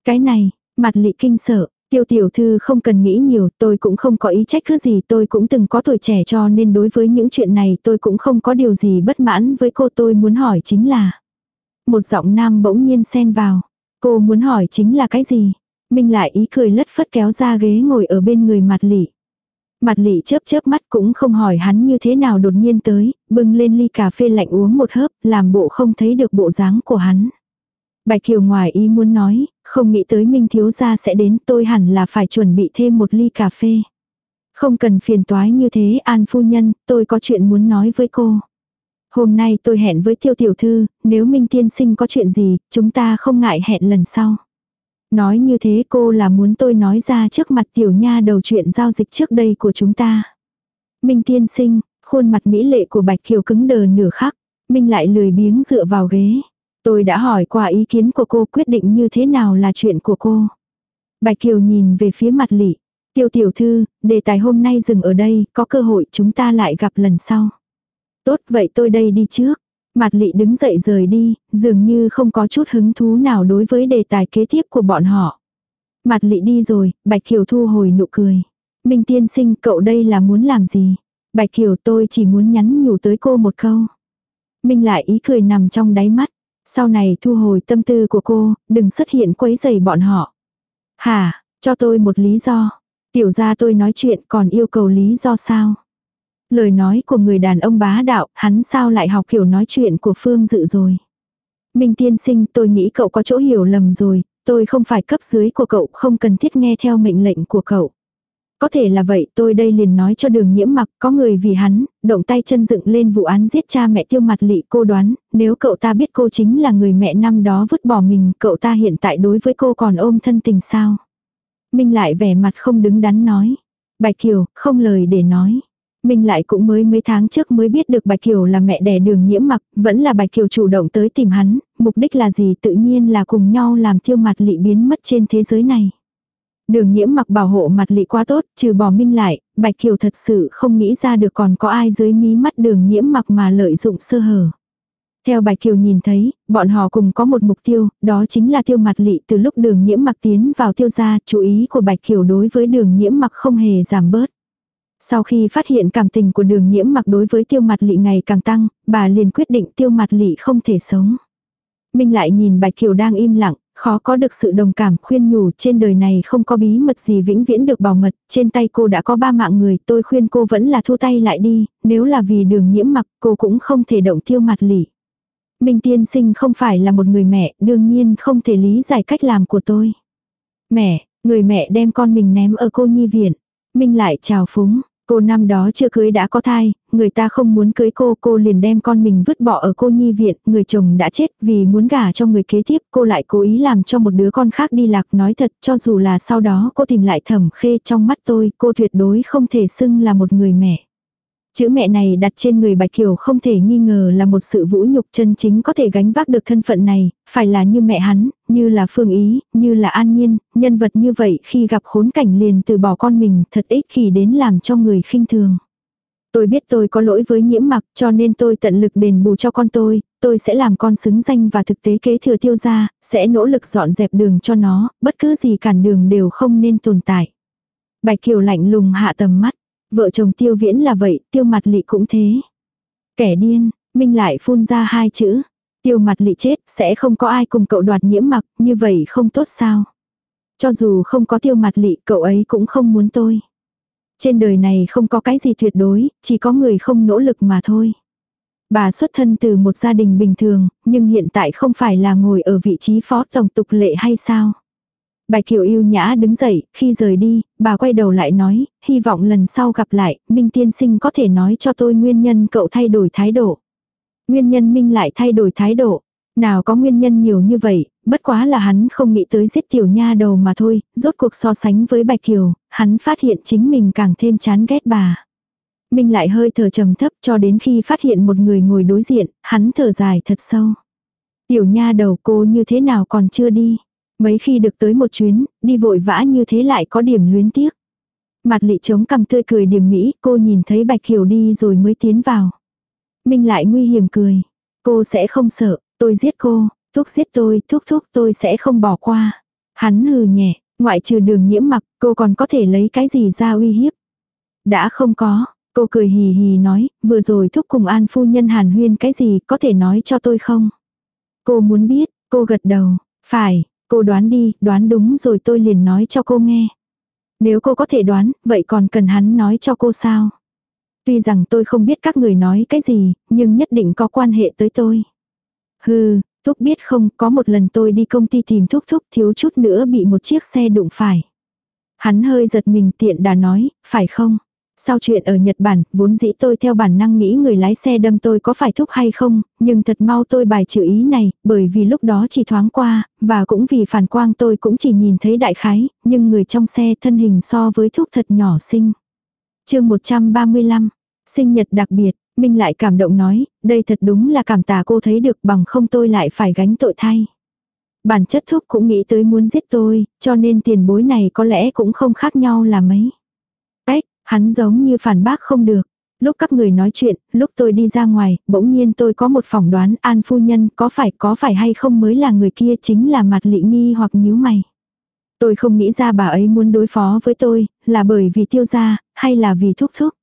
Cái này, mặt lị kinh sợ, tiêu tiểu thư không cần nghĩ nhiều tôi cũng không có ý trách cứ gì tôi cũng từng có tuổi trẻ cho nên đối với những chuyện này tôi cũng không có điều gì bất mãn với cô tôi muốn hỏi chính là. Một giọng nam bỗng nhiên xen vào. Cô muốn hỏi chính là cái gì? Minh lại ý cười lất phất kéo ra ghế ngồi ở bên người mặt lị. Mặt lị chớp chớp mắt cũng không hỏi hắn như thế nào đột nhiên tới, bưng lên ly cà phê lạnh uống một hớp, làm bộ không thấy được bộ dáng của hắn. Bạch Kiều ngoài ý muốn nói, không nghĩ tới Minh Thiếu Gia sẽ đến tôi hẳn là phải chuẩn bị thêm một ly cà phê. Không cần phiền toái như thế An Phu Nhân, tôi có chuyện muốn nói với cô. Hôm nay tôi hẹn với Tiêu Tiểu Thư, nếu Minh Tiên Sinh có chuyện gì, chúng ta không ngại hẹn lần sau. Nói như thế cô là muốn tôi nói ra trước mặt tiểu nha đầu chuyện giao dịch trước đây của chúng ta. Minh tiên sinh, khuôn mặt mỹ lệ của Bạch Kiều cứng đờ nửa khắc. Minh lại lười biếng dựa vào ghế. Tôi đã hỏi qua ý kiến của cô quyết định như thế nào là chuyện của cô. Bạch Kiều nhìn về phía mặt lị. Tiêu tiểu thư, đề tài hôm nay dừng ở đây, có cơ hội chúng ta lại gặp lần sau. Tốt vậy tôi đây đi trước. Mặt lị đứng dậy rời đi, dường như không có chút hứng thú nào đối với đề tài kế tiếp của bọn họ. Mặt lị đi rồi, Bạch Kiều thu hồi nụ cười. Minh tiên sinh cậu đây là muốn làm gì? Bạch Kiều tôi chỉ muốn nhắn nhủ tới cô một câu. Minh lại ý cười nằm trong đáy mắt. Sau này thu hồi tâm tư của cô, đừng xuất hiện quấy rầy bọn họ. Hả, cho tôi một lý do. Tiểu ra tôi nói chuyện còn yêu cầu lý do sao? Lời nói của người đàn ông bá đạo, hắn sao lại học kiểu nói chuyện của Phương Dự rồi. Minh tiên sinh tôi nghĩ cậu có chỗ hiểu lầm rồi, tôi không phải cấp dưới của cậu không cần thiết nghe theo mệnh lệnh của cậu. Có thể là vậy tôi đây liền nói cho đường nhiễm mặc có người vì hắn, động tay chân dựng lên vụ án giết cha mẹ tiêu mặt lị cô đoán, nếu cậu ta biết cô chính là người mẹ năm đó vứt bỏ mình, cậu ta hiện tại đối với cô còn ôm thân tình sao. Minh lại vẻ mặt không đứng đắn nói. Bạch Kiều, không lời để nói. Minh lại cũng mới mấy tháng trước mới biết được Bạch Kiều là mẹ đẻ đường nhiễm mặc, vẫn là Bạch Kiều chủ động tới tìm hắn, mục đích là gì tự nhiên là cùng nhau làm tiêu mặt lị biến mất trên thế giới này. Đường nhiễm mặc bảo hộ mặt lị quá tốt, trừ bỏ Minh lại, Bạch Kiều thật sự không nghĩ ra được còn có ai dưới mí mắt đường nhiễm mặc mà lợi dụng sơ hở. Theo Bạch Kiều nhìn thấy, bọn họ cùng có một mục tiêu, đó chính là tiêu mặt lị từ lúc đường nhiễm mặc tiến vào tiêu gia, chú ý của Bạch Kiều đối với đường nhiễm mặc không hề giảm bớt. Sau khi phát hiện cảm tình của đường nhiễm mặc đối với tiêu mặt lị ngày càng tăng, bà liền quyết định tiêu mặt lị không thể sống. Minh lại nhìn Bạch Kiều đang im lặng, khó có được sự đồng cảm khuyên nhủ trên đời này không có bí mật gì vĩnh viễn được bảo mật, trên tay cô đã có ba mạng người, tôi khuyên cô vẫn là thu tay lại đi, nếu là vì đường nhiễm mặc cô cũng không thể động tiêu mặt lỉ. Minh tiên sinh không phải là một người mẹ, đương nhiên không thể lý giải cách làm của tôi. Mẹ, người mẹ đem con mình ném ở cô nhi viện. Minh lại chào phúng, cô năm đó chưa cưới đã có thai, người ta không muốn cưới cô, cô liền đem con mình vứt bỏ ở cô nhi viện, người chồng đã chết vì muốn gả cho người kế tiếp, cô lại cố ý làm cho một đứa con khác đi lạc nói thật, cho dù là sau đó cô tìm lại thẩm khê trong mắt tôi, cô tuyệt đối không thể xưng là một người mẹ. Chữ mẹ này đặt trên người Bạch Kiều không thể nghi ngờ là một sự vũ nhục chân chính có thể gánh vác được thân phận này, phải là như mẹ hắn, như là Phương Ý, như là An Nhiên, nhân vật như vậy khi gặp khốn cảnh liền từ bỏ con mình thật ích kỷ đến làm cho người khinh thường. Tôi biết tôi có lỗi với nhiễm mặc cho nên tôi tận lực đền bù cho con tôi, tôi sẽ làm con xứng danh và thực tế kế thừa tiêu gia, sẽ nỗ lực dọn dẹp đường cho nó, bất cứ gì cản đường đều không nên tồn tại. Bạch Kiều lạnh lùng hạ tầm mắt. Vợ chồng tiêu viễn là vậy, tiêu mặt lị cũng thế. Kẻ điên, Minh lại phun ra hai chữ. Tiêu mặt lị chết, sẽ không có ai cùng cậu đoạt nhiễm mặc, như vậy không tốt sao. Cho dù không có tiêu mặt lị, cậu ấy cũng không muốn tôi. Trên đời này không có cái gì tuyệt đối, chỉ có người không nỗ lực mà thôi. Bà xuất thân từ một gia đình bình thường, nhưng hiện tại không phải là ngồi ở vị trí phó tổng tục lệ hay sao. Bạch Kiều yêu nhã đứng dậy, khi rời đi, bà quay đầu lại nói, hy vọng lần sau gặp lại, Minh tiên sinh có thể nói cho tôi nguyên nhân cậu thay đổi thái độ. Nguyên nhân Minh lại thay đổi thái độ. Nào có nguyên nhân nhiều như vậy, bất quá là hắn không nghĩ tới giết tiểu nha đầu mà thôi, rốt cuộc so sánh với Bạch Kiều, hắn phát hiện chính mình càng thêm chán ghét bà. Minh lại hơi thở trầm thấp cho đến khi phát hiện một người ngồi đối diện, hắn thở dài thật sâu. Tiểu nha đầu cô như thế nào còn chưa đi. Mấy khi được tới một chuyến, đi vội vã như thế lại có điểm luyến tiếc. Mặt lị trống cầm tươi cười điểm mỹ, cô nhìn thấy Bạch Kiều đi rồi mới tiến vào. Minh lại nguy hiểm cười. Cô sẽ không sợ, tôi giết cô, thúc giết tôi, thúc thúc tôi sẽ không bỏ qua. Hắn hừ nhẹ, ngoại trừ đường nhiễm mặc, cô còn có thể lấy cái gì ra uy hiếp. Đã không có, cô cười hì hì nói, vừa rồi thúc cùng an phu nhân hàn huyên cái gì có thể nói cho tôi không. Cô muốn biết, cô gật đầu, phải, Cô đoán đi, đoán đúng rồi tôi liền nói cho cô nghe. Nếu cô có thể đoán, vậy còn cần hắn nói cho cô sao? Tuy rằng tôi không biết các người nói cái gì, nhưng nhất định có quan hệ tới tôi. Hừ, Thúc biết không, có một lần tôi đi công ty tìm Thúc Thúc thiếu chút nữa bị một chiếc xe đụng phải. Hắn hơi giật mình tiện đã nói, phải không? Sau chuyện ở Nhật Bản, vốn dĩ tôi theo bản năng nghĩ người lái xe đâm tôi có phải thúc hay không, nhưng thật mau tôi bài trừ ý này, bởi vì lúc đó chỉ thoáng qua, và cũng vì phản quang tôi cũng chỉ nhìn thấy đại khái, nhưng người trong xe thân hình so với thúc thật nhỏ xinh. chương 135, sinh nhật đặc biệt, Minh lại cảm động nói, đây thật đúng là cảm tà cô thấy được bằng không tôi lại phải gánh tội thay. Bản chất thúc cũng nghĩ tới muốn giết tôi, cho nên tiền bối này có lẽ cũng không khác nhau là mấy. Ếch, hắn giống như phản bác không được. Lúc các người nói chuyện, lúc tôi đi ra ngoài, bỗng nhiên tôi có một phỏng đoán an phu nhân có phải có phải hay không mới là người kia chính là mặt lị nghi hoặc nhíu mày. Tôi không nghĩ ra bà ấy muốn đối phó với tôi, là bởi vì tiêu gia, hay là vì thúc thúc.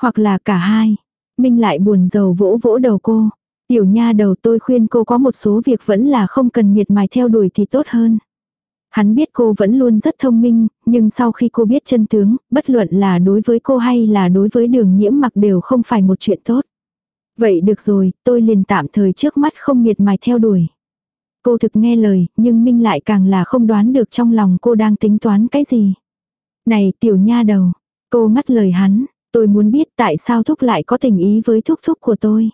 Hoặc là cả hai. Minh lại buồn rầu vỗ vỗ đầu cô. Tiểu nha đầu tôi khuyên cô có một số việc vẫn là không cần miệt mài theo đuổi thì tốt hơn. Hắn biết cô vẫn luôn rất thông minh, nhưng sau khi cô biết chân tướng, bất luận là đối với cô hay là đối với đường nhiễm mặc đều không phải một chuyện tốt. Vậy được rồi, tôi liền tạm thời trước mắt không miệt mài theo đuổi. Cô thực nghe lời, nhưng Minh lại càng là không đoán được trong lòng cô đang tính toán cái gì. Này tiểu nha đầu, cô ngắt lời hắn, tôi muốn biết tại sao thúc lại có tình ý với thúc thúc của tôi.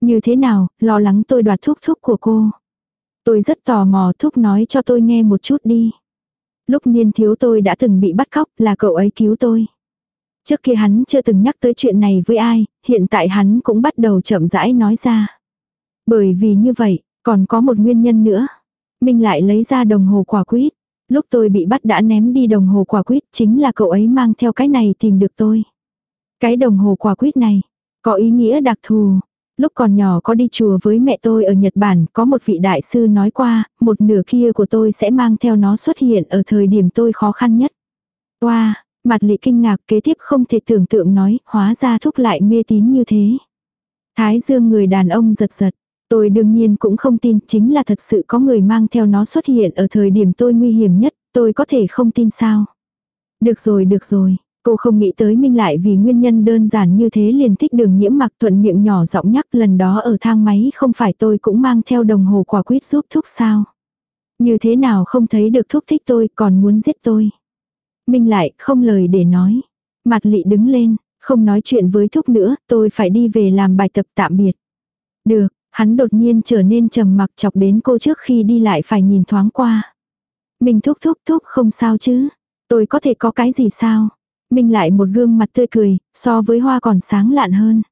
Như thế nào, lo lắng tôi đoạt thúc thúc của cô. Tôi rất tò mò thúc nói cho tôi nghe một chút đi. Lúc niên thiếu tôi đã từng bị bắt cóc là cậu ấy cứu tôi. Trước kia hắn chưa từng nhắc tới chuyện này với ai, hiện tại hắn cũng bắt đầu chậm rãi nói ra. Bởi vì như vậy, còn có một nguyên nhân nữa. Minh lại lấy ra đồng hồ quả quýt. Lúc tôi bị bắt đã ném đi đồng hồ quả quýt chính là cậu ấy mang theo cái này tìm được tôi. Cái đồng hồ quả quýt này, có ý nghĩa đặc thù, Lúc còn nhỏ có đi chùa với mẹ tôi ở Nhật Bản, có một vị đại sư nói qua, một nửa kia của tôi sẽ mang theo nó xuất hiện ở thời điểm tôi khó khăn nhất. Wow, mặt lị kinh ngạc kế tiếp không thể tưởng tượng nói, hóa ra thúc lại mê tín như thế. Thái dương người đàn ông giật giật. Tôi đương nhiên cũng không tin chính là thật sự có người mang theo nó xuất hiện ở thời điểm tôi nguy hiểm nhất, tôi có thể không tin sao. Được rồi được rồi, Cô không nghĩ tới Minh lại vì nguyên nhân đơn giản như thế liền thích đường nhiễm mặc thuận miệng nhỏ giọng nhắc lần đó ở thang máy không phải tôi cũng mang theo đồng hồ quả quýt giúp thúc sao. Như thế nào không thấy được thúc thích tôi còn muốn giết tôi. Minh lại không lời để nói. Mặt lị đứng lên, không nói chuyện với thúc nữa, tôi phải đi về làm bài tập tạm biệt. Được, hắn đột nhiên trở nên trầm mặc chọc đến cô trước khi đi lại phải nhìn thoáng qua. Mình thúc thúc thúc không sao chứ. Tôi có thể có cái gì sao? Minh lại một gương mặt tươi cười, so với hoa còn sáng lạn hơn.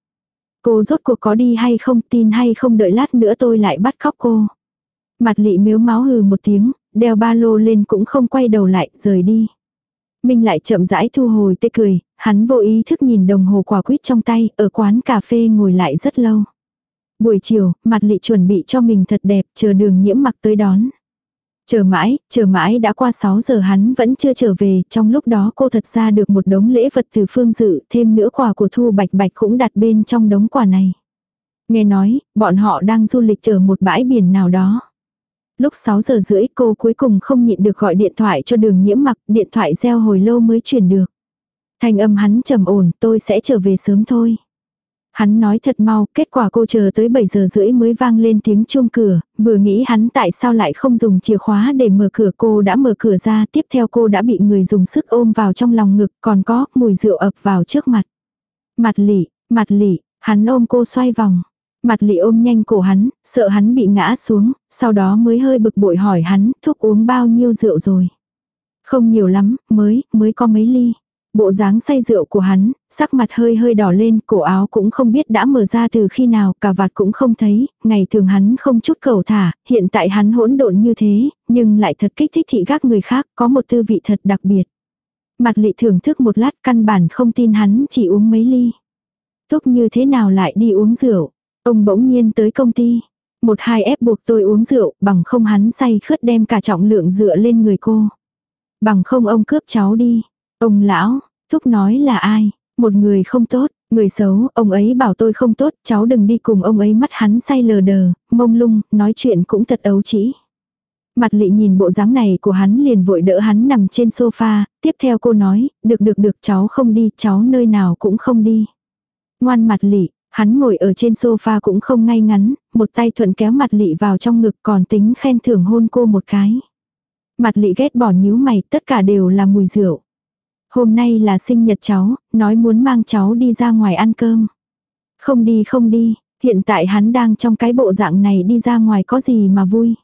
Cô rốt cuộc có đi hay không tin hay không đợi lát nữa tôi lại bắt khóc cô. Mặt lị miếu máu hừ một tiếng, đeo ba lô lên cũng không quay đầu lại, rời đi. Minh lại chậm rãi thu hồi tê cười, hắn vô ý thức nhìn đồng hồ quả quýt trong tay, ở quán cà phê ngồi lại rất lâu. Buổi chiều, mặt lị chuẩn bị cho mình thật đẹp, chờ đường nhiễm mặc tới đón. Chờ mãi, chờ mãi đã qua 6 giờ hắn vẫn chưa trở về, trong lúc đó cô thật ra được một đống lễ vật từ phương dự, thêm nữa quà của Thu Bạch Bạch cũng đặt bên trong đống quà này. Nghe nói, bọn họ đang du lịch ở một bãi biển nào đó. Lúc 6 giờ rưỡi cô cuối cùng không nhịn được gọi điện thoại cho đường nhiễm mặc, điện thoại reo hồi lâu mới chuyển được. Thành âm hắn trầm ổn, tôi sẽ trở về sớm thôi. Hắn nói thật mau, kết quả cô chờ tới 7 giờ rưỡi mới vang lên tiếng chuông cửa, vừa nghĩ hắn tại sao lại không dùng chìa khóa để mở cửa cô đã mở cửa ra, tiếp theo cô đã bị người dùng sức ôm vào trong lòng ngực, còn có mùi rượu ập vào trước mặt. Mặt lị, mặt lị, hắn ôm cô xoay vòng. Mặt lị ôm nhanh cổ hắn, sợ hắn bị ngã xuống, sau đó mới hơi bực bội hỏi hắn, thuốc uống bao nhiêu rượu rồi. Không nhiều lắm, mới, mới có mấy ly. Bộ dáng say rượu của hắn, sắc mặt hơi hơi đỏ lên, cổ áo cũng không biết đã mở ra từ khi nào, cả vạt cũng không thấy, ngày thường hắn không chút cầu thả, hiện tại hắn hỗn độn như thế, nhưng lại thật kích thích thị gác người khác, có một tư vị thật đặc biệt. Mặt lị thưởng thức một lát căn bản không tin hắn chỉ uống mấy ly. Thúc như thế nào lại đi uống rượu, ông bỗng nhiên tới công ty. Một hai ép buộc tôi uống rượu, bằng không hắn say khướt đem cả trọng lượng dựa lên người cô. Bằng không ông cướp cháu đi. Ông lão, thúc nói là ai? Một người không tốt, người xấu, ông ấy bảo tôi không tốt, cháu đừng đi cùng ông ấy mắt hắn say lờ đờ, mông lung, nói chuyện cũng thật ấu chỉ. Mặt lị nhìn bộ dáng này của hắn liền vội đỡ hắn nằm trên sofa, tiếp theo cô nói, được được được cháu không đi, cháu nơi nào cũng không đi. Ngoan mặt lị, hắn ngồi ở trên sofa cũng không ngay ngắn, một tay thuận kéo mặt lị vào trong ngực còn tính khen thưởng hôn cô một cái. Mặt lị ghét bỏ nhíu mày, tất cả đều là mùi rượu. Hôm nay là sinh nhật cháu, nói muốn mang cháu đi ra ngoài ăn cơm. Không đi không đi, hiện tại hắn đang trong cái bộ dạng này đi ra ngoài có gì mà vui.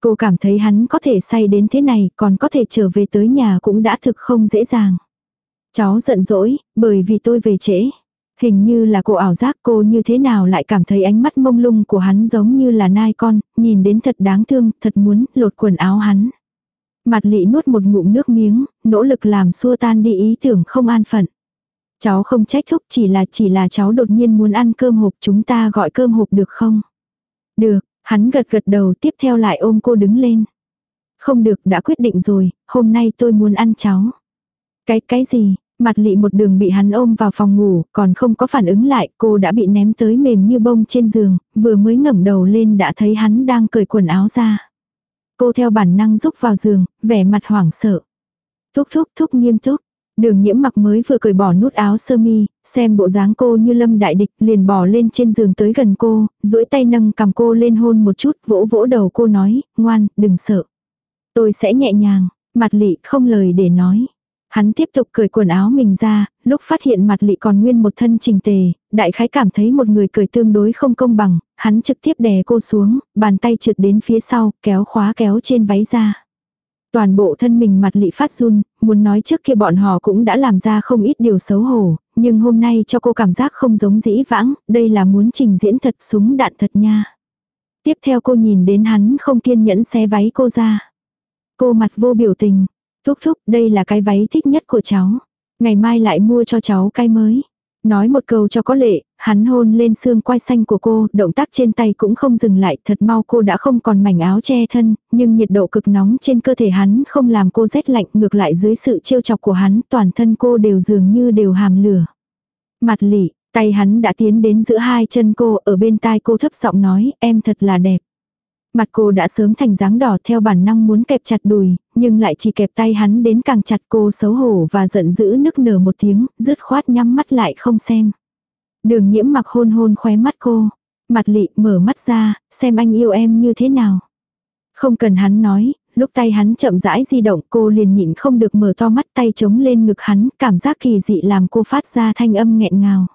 Cô cảm thấy hắn có thể say đến thế này còn có thể trở về tới nhà cũng đã thực không dễ dàng. Cháu giận dỗi, bởi vì tôi về trễ. Hình như là cô ảo giác cô như thế nào lại cảm thấy ánh mắt mông lung của hắn giống như là nai con, nhìn đến thật đáng thương, thật muốn lột quần áo hắn. Mặt lị nuốt một ngụm nước miếng, nỗ lực làm xua tan đi ý tưởng không an phận. Cháu không trách thúc chỉ là chỉ là cháu đột nhiên muốn ăn cơm hộp chúng ta gọi cơm hộp được không? Được, hắn gật gật đầu tiếp theo lại ôm cô đứng lên. Không được đã quyết định rồi, hôm nay tôi muốn ăn cháu. Cái cái gì, Mặt lị một đường bị hắn ôm vào phòng ngủ, còn không có phản ứng lại, cô đã bị ném tới mềm như bông trên giường, vừa mới ngẩng đầu lên đã thấy hắn đang cởi quần áo ra. Cô theo bản năng rúc vào giường, vẻ mặt hoảng sợ. Thúc thúc thúc nghiêm túc. Đường nhiễm mặc mới vừa cởi bỏ nút áo sơ mi, xem bộ dáng cô như lâm đại địch liền bỏ lên trên giường tới gần cô, duỗi tay nâng cầm cô lên hôn một chút vỗ vỗ đầu cô nói, ngoan, đừng sợ. Tôi sẽ nhẹ nhàng, mặt lị không lời để nói. Hắn tiếp tục cởi quần áo mình ra, lúc phát hiện mặt lị còn nguyên một thân trình tề, đại khái cảm thấy một người cười tương đối không công bằng, hắn trực tiếp đè cô xuống, bàn tay trượt đến phía sau, kéo khóa kéo trên váy ra. Toàn bộ thân mình mặt lị phát run, muốn nói trước kia bọn họ cũng đã làm ra không ít điều xấu hổ, nhưng hôm nay cho cô cảm giác không giống dĩ vãng, đây là muốn trình diễn thật súng đạn thật nha. Tiếp theo cô nhìn đến hắn không kiên nhẫn xé váy cô ra. Cô mặt vô biểu tình, Thúc thúc, đây là cái váy thích nhất của cháu. Ngày mai lại mua cho cháu cái mới. Nói một câu cho có lệ, hắn hôn lên xương quai xanh của cô, động tác trên tay cũng không dừng lại, thật mau cô đã không còn mảnh áo che thân, nhưng nhiệt độ cực nóng trên cơ thể hắn không làm cô rét lạnh, ngược lại dưới sự trêu chọc của hắn, toàn thân cô đều dường như đều hàm lửa. Mặt lỉ, tay hắn đã tiến đến giữa hai chân cô, ở bên tai cô thấp giọng nói, em thật là đẹp. Mặt cô đã sớm thành dáng đỏ theo bản năng muốn kẹp chặt đùi, nhưng lại chỉ kẹp tay hắn đến càng chặt cô xấu hổ và giận dữ nức nở một tiếng, dứt khoát nhắm mắt lại không xem. Đường nhiễm mặc hôn hôn khóe mắt cô. Mặt lị mở mắt ra, xem anh yêu em như thế nào. Không cần hắn nói, lúc tay hắn chậm rãi di động cô liền nhịn không được mở to mắt tay chống lên ngực hắn, cảm giác kỳ dị làm cô phát ra thanh âm nghẹn ngào.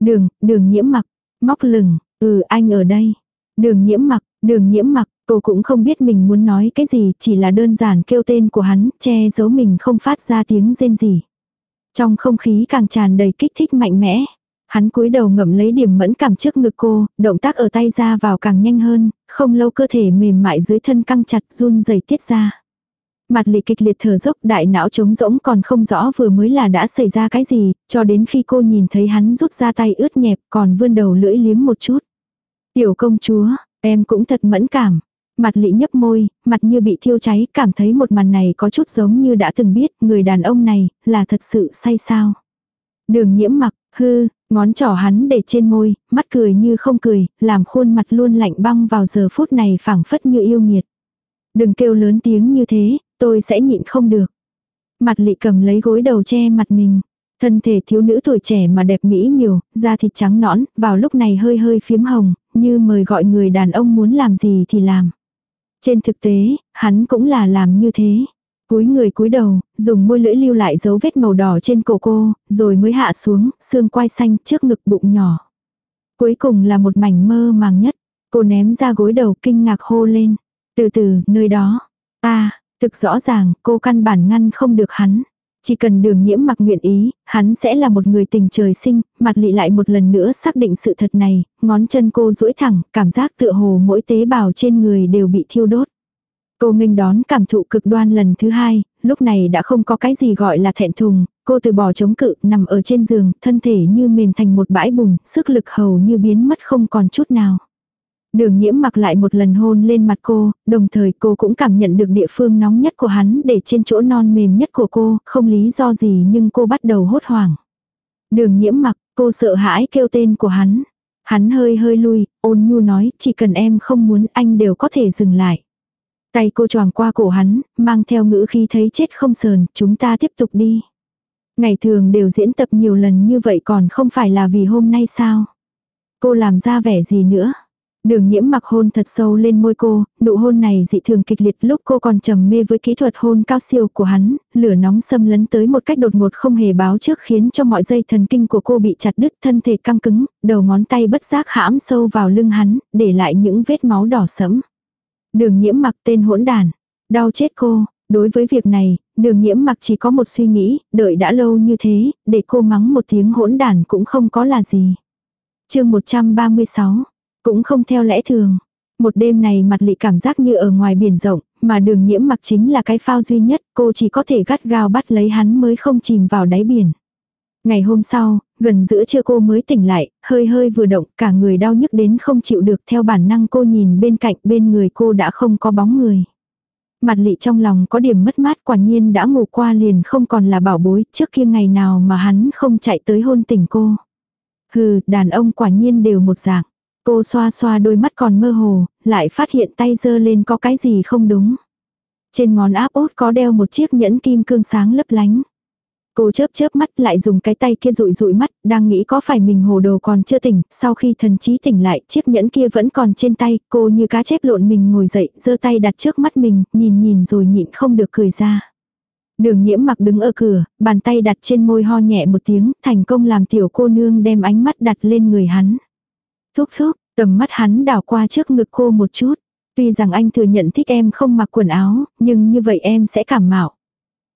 Đường, đường nhiễm mặc, móc lừng, ừ anh ở đây. Đường nhiễm mặc, Đường nhiễm mặc, cô cũng không biết mình muốn nói cái gì, chỉ là đơn giản kêu tên của hắn, che giấu mình không phát ra tiếng rên gì. Trong không khí càng tràn đầy kích thích mạnh mẽ. Hắn cúi đầu ngậm lấy điểm mẫn cảm trước ngực cô, động tác ở tay ra vào càng nhanh hơn, không lâu cơ thể mềm mại dưới thân căng chặt run rẩy tiết ra. Mặt lị kịch liệt thở dốc đại não trống rỗng còn không rõ vừa mới là đã xảy ra cái gì, cho đến khi cô nhìn thấy hắn rút ra tay ướt nhẹp còn vươn đầu lưỡi liếm một chút. Tiểu công chúa, Em cũng thật mẫn cảm. Mặt lị nhấp môi, mặt như bị thiêu cháy, cảm thấy một màn này có chút giống như đã từng biết, người đàn ông này, là thật sự say sao. Đường nhiễm mặc, hư, ngón trỏ hắn để trên môi, mắt cười như không cười, làm khuôn mặt luôn lạnh băng vào giờ phút này phảng phất như yêu nghiệt. Đừng kêu lớn tiếng như thế, tôi sẽ nhịn không được. Mặt lị cầm lấy gối đầu che mặt mình. Thân thể thiếu nữ tuổi trẻ mà đẹp mỹ miều, da thịt trắng nõn, vào lúc này hơi hơi phiếm hồng, như mời gọi người đàn ông muốn làm gì thì làm. Trên thực tế, hắn cũng là làm như thế. Cúi người cúi đầu, dùng môi lưỡi lưu lại dấu vết màu đỏ trên cổ cô, rồi mới hạ xuống, xương quai xanh trước ngực bụng nhỏ. Cuối cùng là một mảnh mơ màng nhất. Cô ném ra gối đầu kinh ngạc hô lên. Từ từ, nơi đó. ta thực rõ ràng, cô căn bản ngăn không được hắn. Chỉ cần đường nhiễm mặc nguyện ý, hắn sẽ là một người tình trời sinh, mặt lị lại một lần nữa xác định sự thật này, ngón chân cô duỗi thẳng, cảm giác tựa hồ mỗi tế bào trên người đều bị thiêu đốt. Cô nghênh đón cảm thụ cực đoan lần thứ hai, lúc này đã không có cái gì gọi là thẹn thùng, cô từ bỏ chống cự, nằm ở trên giường, thân thể như mềm thành một bãi bùn, sức lực hầu như biến mất không còn chút nào. Đường nhiễm mặc lại một lần hôn lên mặt cô, đồng thời cô cũng cảm nhận được địa phương nóng nhất của hắn để trên chỗ non mềm nhất của cô, không lý do gì nhưng cô bắt đầu hốt hoảng. Đường nhiễm mặc, cô sợ hãi kêu tên của hắn. Hắn hơi hơi lui, ôn nhu nói, chỉ cần em không muốn anh đều có thể dừng lại. Tay cô choàng qua cổ hắn, mang theo ngữ khi thấy chết không sờn, chúng ta tiếp tục đi. Ngày thường đều diễn tập nhiều lần như vậy còn không phải là vì hôm nay sao? Cô làm ra vẻ gì nữa? Đường nhiễm mặc hôn thật sâu lên môi cô, nụ hôn này dị thường kịch liệt lúc cô còn trầm mê với kỹ thuật hôn cao siêu của hắn, lửa nóng xâm lấn tới một cách đột ngột không hề báo trước khiến cho mọi dây thần kinh của cô bị chặt đứt thân thể căng cứng, đầu ngón tay bất giác hãm sâu vào lưng hắn, để lại những vết máu đỏ sẫm. Đường nhiễm mặc tên hỗn đàn, đau chết cô, đối với việc này, đường nhiễm mặc chỉ có một suy nghĩ, đợi đã lâu như thế, để cô mắng một tiếng hỗn đàn cũng không có là gì. chương 136 cũng không theo lẽ thường. Một đêm này mặt lị cảm giác như ở ngoài biển rộng, mà đường nhiễm mặc chính là cái phao duy nhất, cô chỉ có thể gắt gao bắt lấy hắn mới không chìm vào đáy biển. Ngày hôm sau, gần giữa trưa cô mới tỉnh lại, hơi hơi vừa động, cả người đau nhức đến không chịu được theo bản năng cô nhìn bên cạnh bên người cô đã không có bóng người. Mặt lị trong lòng có điểm mất mát quả nhiên đã ngủ qua liền không còn là bảo bối trước kia ngày nào mà hắn không chạy tới hôn tỉnh cô. Hừ, đàn ông quả nhiên đều một dạng. Cô xoa xoa đôi mắt còn mơ hồ, lại phát hiện tay giơ lên có cái gì không đúng. Trên ngón áp út có đeo một chiếc nhẫn kim cương sáng lấp lánh. Cô chớp chớp mắt lại dùng cái tay kia rụi rụi mắt, đang nghĩ có phải mình hồ đồ còn chưa tỉnh, sau khi thần trí tỉnh lại, chiếc nhẫn kia vẫn còn trên tay, cô như cá chép lộn mình ngồi dậy, giơ tay đặt trước mắt mình, nhìn nhìn rồi nhịn không được cười ra. Đường nhiễm mặc đứng ở cửa, bàn tay đặt trên môi ho nhẹ một tiếng, thành công làm tiểu cô nương đem ánh mắt đặt lên người hắn. Thúc thúc, tầm mắt hắn đảo qua trước ngực cô một chút. Tuy rằng anh thừa nhận thích em không mặc quần áo, nhưng như vậy em sẽ cảm mạo.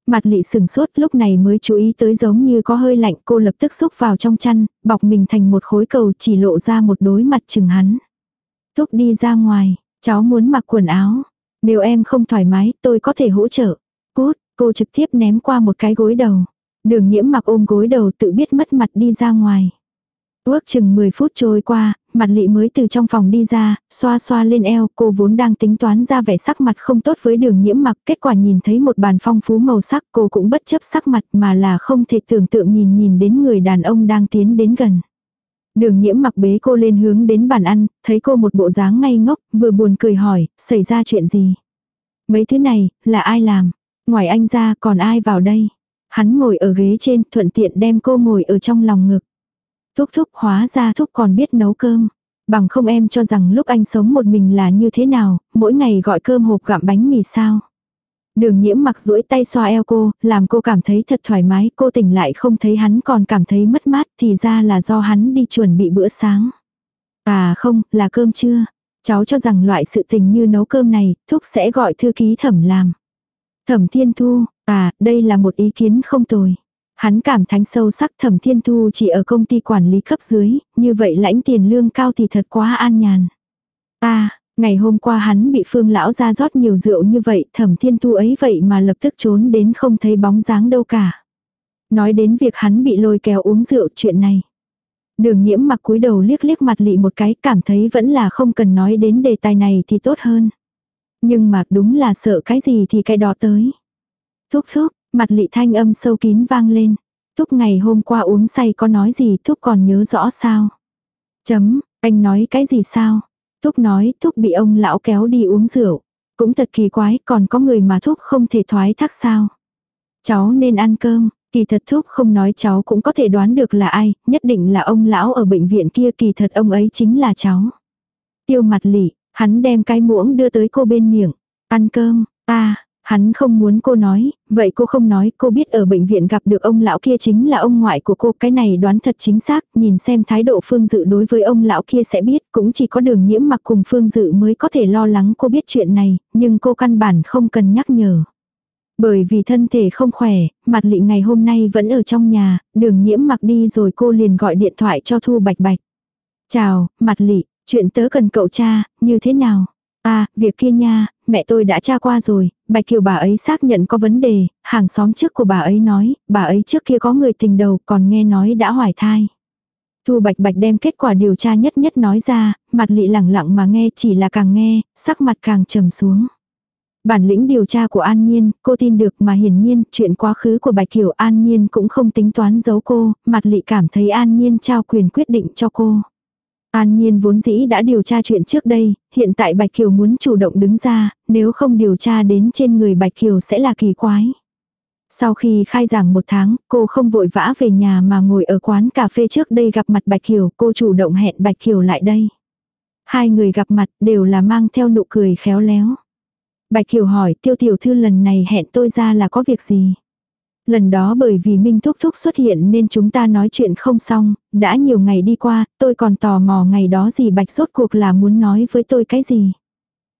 Mặt lị sừng sốt lúc này mới chú ý tới giống như có hơi lạnh cô lập tức xúc vào trong chăn, bọc mình thành một khối cầu chỉ lộ ra một đối mặt chừng hắn. Thúc đi ra ngoài, cháu muốn mặc quần áo. Nếu em không thoải mái tôi có thể hỗ trợ. Cút, cô trực tiếp ném qua một cái gối đầu. Đường nhiễm mặc ôm gối đầu tự biết mất mặt đi ra ngoài. Ước chừng 10 phút trôi qua, mặt lị mới từ trong phòng đi ra, xoa xoa lên eo, cô vốn đang tính toán ra vẻ sắc mặt không tốt với đường nhiễm mặc, kết quả nhìn thấy một bàn phong phú màu sắc cô cũng bất chấp sắc mặt mà là không thể tưởng tượng nhìn nhìn đến người đàn ông đang tiến đến gần. Đường nhiễm mặc bế cô lên hướng đến bàn ăn, thấy cô một bộ dáng ngây ngốc, vừa buồn cười hỏi, xảy ra chuyện gì? Mấy thứ này, là ai làm? Ngoài anh ra còn ai vào đây? Hắn ngồi ở ghế trên, thuận tiện đem cô ngồi ở trong lòng ngực. Thúc thúc hóa ra thúc còn biết nấu cơm. Bằng không em cho rằng lúc anh sống một mình là như thế nào, mỗi ngày gọi cơm hộp gặm bánh mì sao. Đường nhiễm mặc duỗi tay xoa eo cô, làm cô cảm thấy thật thoải mái, cô tỉnh lại không thấy hắn còn cảm thấy mất mát thì ra là do hắn đi chuẩn bị bữa sáng. À không, là cơm trưa. Cháu cho rằng loại sự tình như nấu cơm này, thúc sẽ gọi thư ký thẩm làm. Thẩm thiên thu, à, đây là một ý kiến không tồi. Hắn cảm thánh sâu sắc thẩm thiên thu chỉ ở công ty quản lý cấp dưới, như vậy lãnh tiền lương cao thì thật quá an nhàn. À, ngày hôm qua hắn bị phương lão ra rót nhiều rượu như vậy, thẩm thiên thu ấy vậy mà lập tức trốn đến không thấy bóng dáng đâu cả. Nói đến việc hắn bị lôi kéo uống rượu chuyện này. Đường nhiễm mặc cúi đầu liếc liếc mặt lị một cái cảm thấy vẫn là không cần nói đến đề tài này thì tốt hơn. Nhưng mà đúng là sợ cái gì thì cái đó tới. Thúc thúc, Mặt lị thanh âm sâu kín vang lên. Thúc ngày hôm qua uống say có nói gì Thúc còn nhớ rõ sao? Chấm, anh nói cái gì sao? Thúc nói Thúc bị ông lão kéo đi uống rượu. Cũng thật kỳ quái còn có người mà Thúc không thể thoái thác sao? Cháu nên ăn cơm. Kỳ thật Thúc không nói cháu cũng có thể đoán được là ai, nhất định là ông lão ở bệnh viện kia kỳ thật ông ấy chính là cháu. Tiêu mặt lỉ, hắn đem cái muỗng đưa tới cô bên miệng. Ăn cơm, ta, Hắn không muốn cô nói, vậy cô không nói, cô biết ở bệnh viện gặp được ông lão kia chính là ông ngoại của cô, cái này đoán thật chính xác, nhìn xem thái độ Phương Dự đối với ông lão kia sẽ biết, cũng chỉ có đường nhiễm mặc cùng Phương Dự mới có thể lo lắng cô biết chuyện này, nhưng cô căn bản không cần nhắc nhở. Bởi vì thân thể không khỏe, mặt lị ngày hôm nay vẫn ở trong nhà, đường nhiễm mặc đi rồi cô liền gọi điện thoại cho Thu Bạch Bạch. Chào, mặt lị, chuyện tớ cần cậu cha, như thế nào? À, việc kia nha, mẹ tôi đã tra qua rồi, Bạch Kiều bà ấy xác nhận có vấn đề, hàng xóm trước của bà ấy nói, bà ấy trước kia có người tình đầu còn nghe nói đã hoài thai. Thu Bạch Bạch đem kết quả điều tra nhất nhất nói ra, mặt lị lẳng lặng mà nghe chỉ là càng nghe, sắc mặt càng trầm xuống. Bản lĩnh điều tra của An Nhiên, cô tin được mà hiển nhiên, chuyện quá khứ của Bạch Kiều An Nhiên cũng không tính toán giấu cô, mặt lị cảm thấy An Nhiên trao quyền quyết định cho cô. An Nhiên vốn dĩ đã điều tra chuyện trước đây, hiện tại Bạch Kiều muốn chủ động đứng ra, nếu không điều tra đến trên người Bạch Kiều sẽ là kỳ quái. Sau khi khai giảng một tháng, cô không vội vã về nhà mà ngồi ở quán cà phê trước đây gặp mặt Bạch Kiều, cô chủ động hẹn Bạch Kiều lại đây. Hai người gặp mặt đều là mang theo nụ cười khéo léo. Bạch Kiều hỏi tiêu tiểu thư lần này hẹn tôi ra là có việc gì? Lần đó bởi vì Minh Thúc Thúc xuất hiện nên chúng ta nói chuyện không xong, đã nhiều ngày đi qua, tôi còn tò mò ngày đó gì Bạch rốt cuộc là muốn nói với tôi cái gì.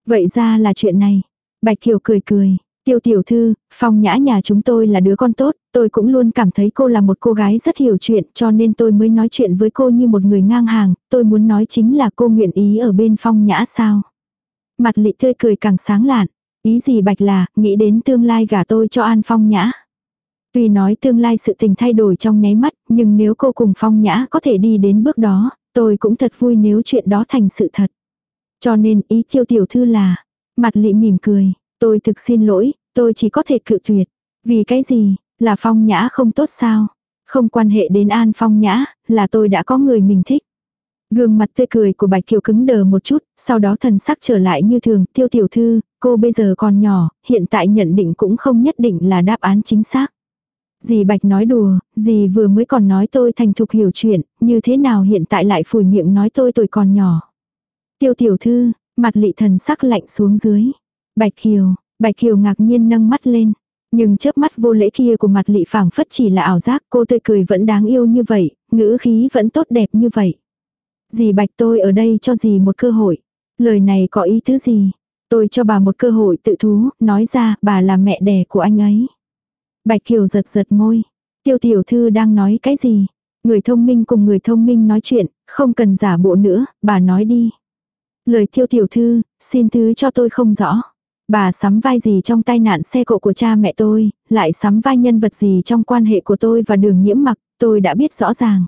Vậy ra là chuyện này. Bạch Kiều cười cười, tiêu tiểu thư, phong nhã nhà chúng tôi là đứa con tốt, tôi cũng luôn cảm thấy cô là một cô gái rất hiểu chuyện cho nên tôi mới nói chuyện với cô như một người ngang hàng, tôi muốn nói chính là cô nguyện ý ở bên phong nhã sao. Mặt lị tươi cười càng sáng lạn, ý gì Bạch là, nghĩ đến tương lai gả tôi cho An Phong Nhã. Tuy nói tương lai sự tình thay đổi trong nháy mắt, nhưng nếu cô cùng Phong Nhã có thể đi đến bước đó, tôi cũng thật vui nếu chuyện đó thành sự thật. Cho nên ý tiêu tiểu thư là, mặt lị mỉm cười, tôi thực xin lỗi, tôi chỉ có thể cự tuyệt. Vì cái gì, là Phong Nhã không tốt sao? Không quan hệ đến An Phong Nhã, là tôi đã có người mình thích. Gương mặt tươi cười của Bạch Kiều cứng đờ một chút, sau đó thần sắc trở lại như thường, tiêu tiểu thư, cô bây giờ còn nhỏ, hiện tại nhận định cũng không nhất định là đáp án chính xác. Dì Bạch nói đùa, dì vừa mới còn nói tôi thành thục hiểu chuyện, như thế nào hiện tại lại phủi miệng nói tôi tuổi còn nhỏ. Tiêu tiểu thư, mặt lị thần sắc lạnh xuống dưới. Bạch Kiều, Bạch Kiều ngạc nhiên nâng mắt lên. Nhưng chớp mắt vô lễ kia của mặt lị phảng phất chỉ là ảo giác cô tươi cười vẫn đáng yêu như vậy, ngữ khí vẫn tốt đẹp như vậy. Dì Bạch tôi ở đây cho dì một cơ hội. Lời này có ý thứ gì? Tôi cho bà một cơ hội tự thú, nói ra bà là mẹ đẻ của anh ấy. Bạch Kiều giật giật môi. Tiêu tiểu thư đang nói cái gì? Người thông minh cùng người thông minh nói chuyện, không cần giả bộ nữa, bà nói đi. Lời tiêu tiểu thư, xin thứ cho tôi không rõ. Bà sắm vai gì trong tai nạn xe cộ của cha mẹ tôi, lại sắm vai nhân vật gì trong quan hệ của tôi và đường nhiễm mặc, tôi đã biết rõ ràng.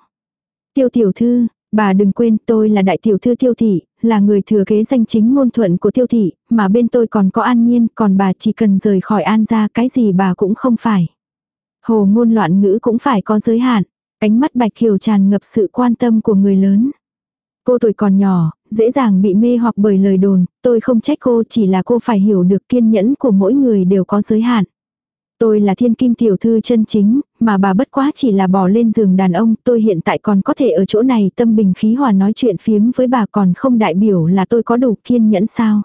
Tiêu tiểu thư, bà đừng quên tôi là đại tiểu thư tiêu thị, là người thừa kế danh chính ngôn thuận của tiêu thị, mà bên tôi còn có an nhiên, còn bà chỉ cần rời khỏi an ra cái gì bà cũng không phải. Hồ ngôn loạn ngữ cũng phải có giới hạn, ánh mắt bạch kiều tràn ngập sự quan tâm của người lớn. Cô tuổi còn nhỏ, dễ dàng bị mê hoặc bởi lời đồn, tôi không trách cô chỉ là cô phải hiểu được kiên nhẫn của mỗi người đều có giới hạn. Tôi là thiên kim tiểu thư chân chính, mà bà bất quá chỉ là bỏ lên giường đàn ông, tôi hiện tại còn có thể ở chỗ này tâm bình khí hòa nói chuyện phiếm với bà còn không đại biểu là tôi có đủ kiên nhẫn sao.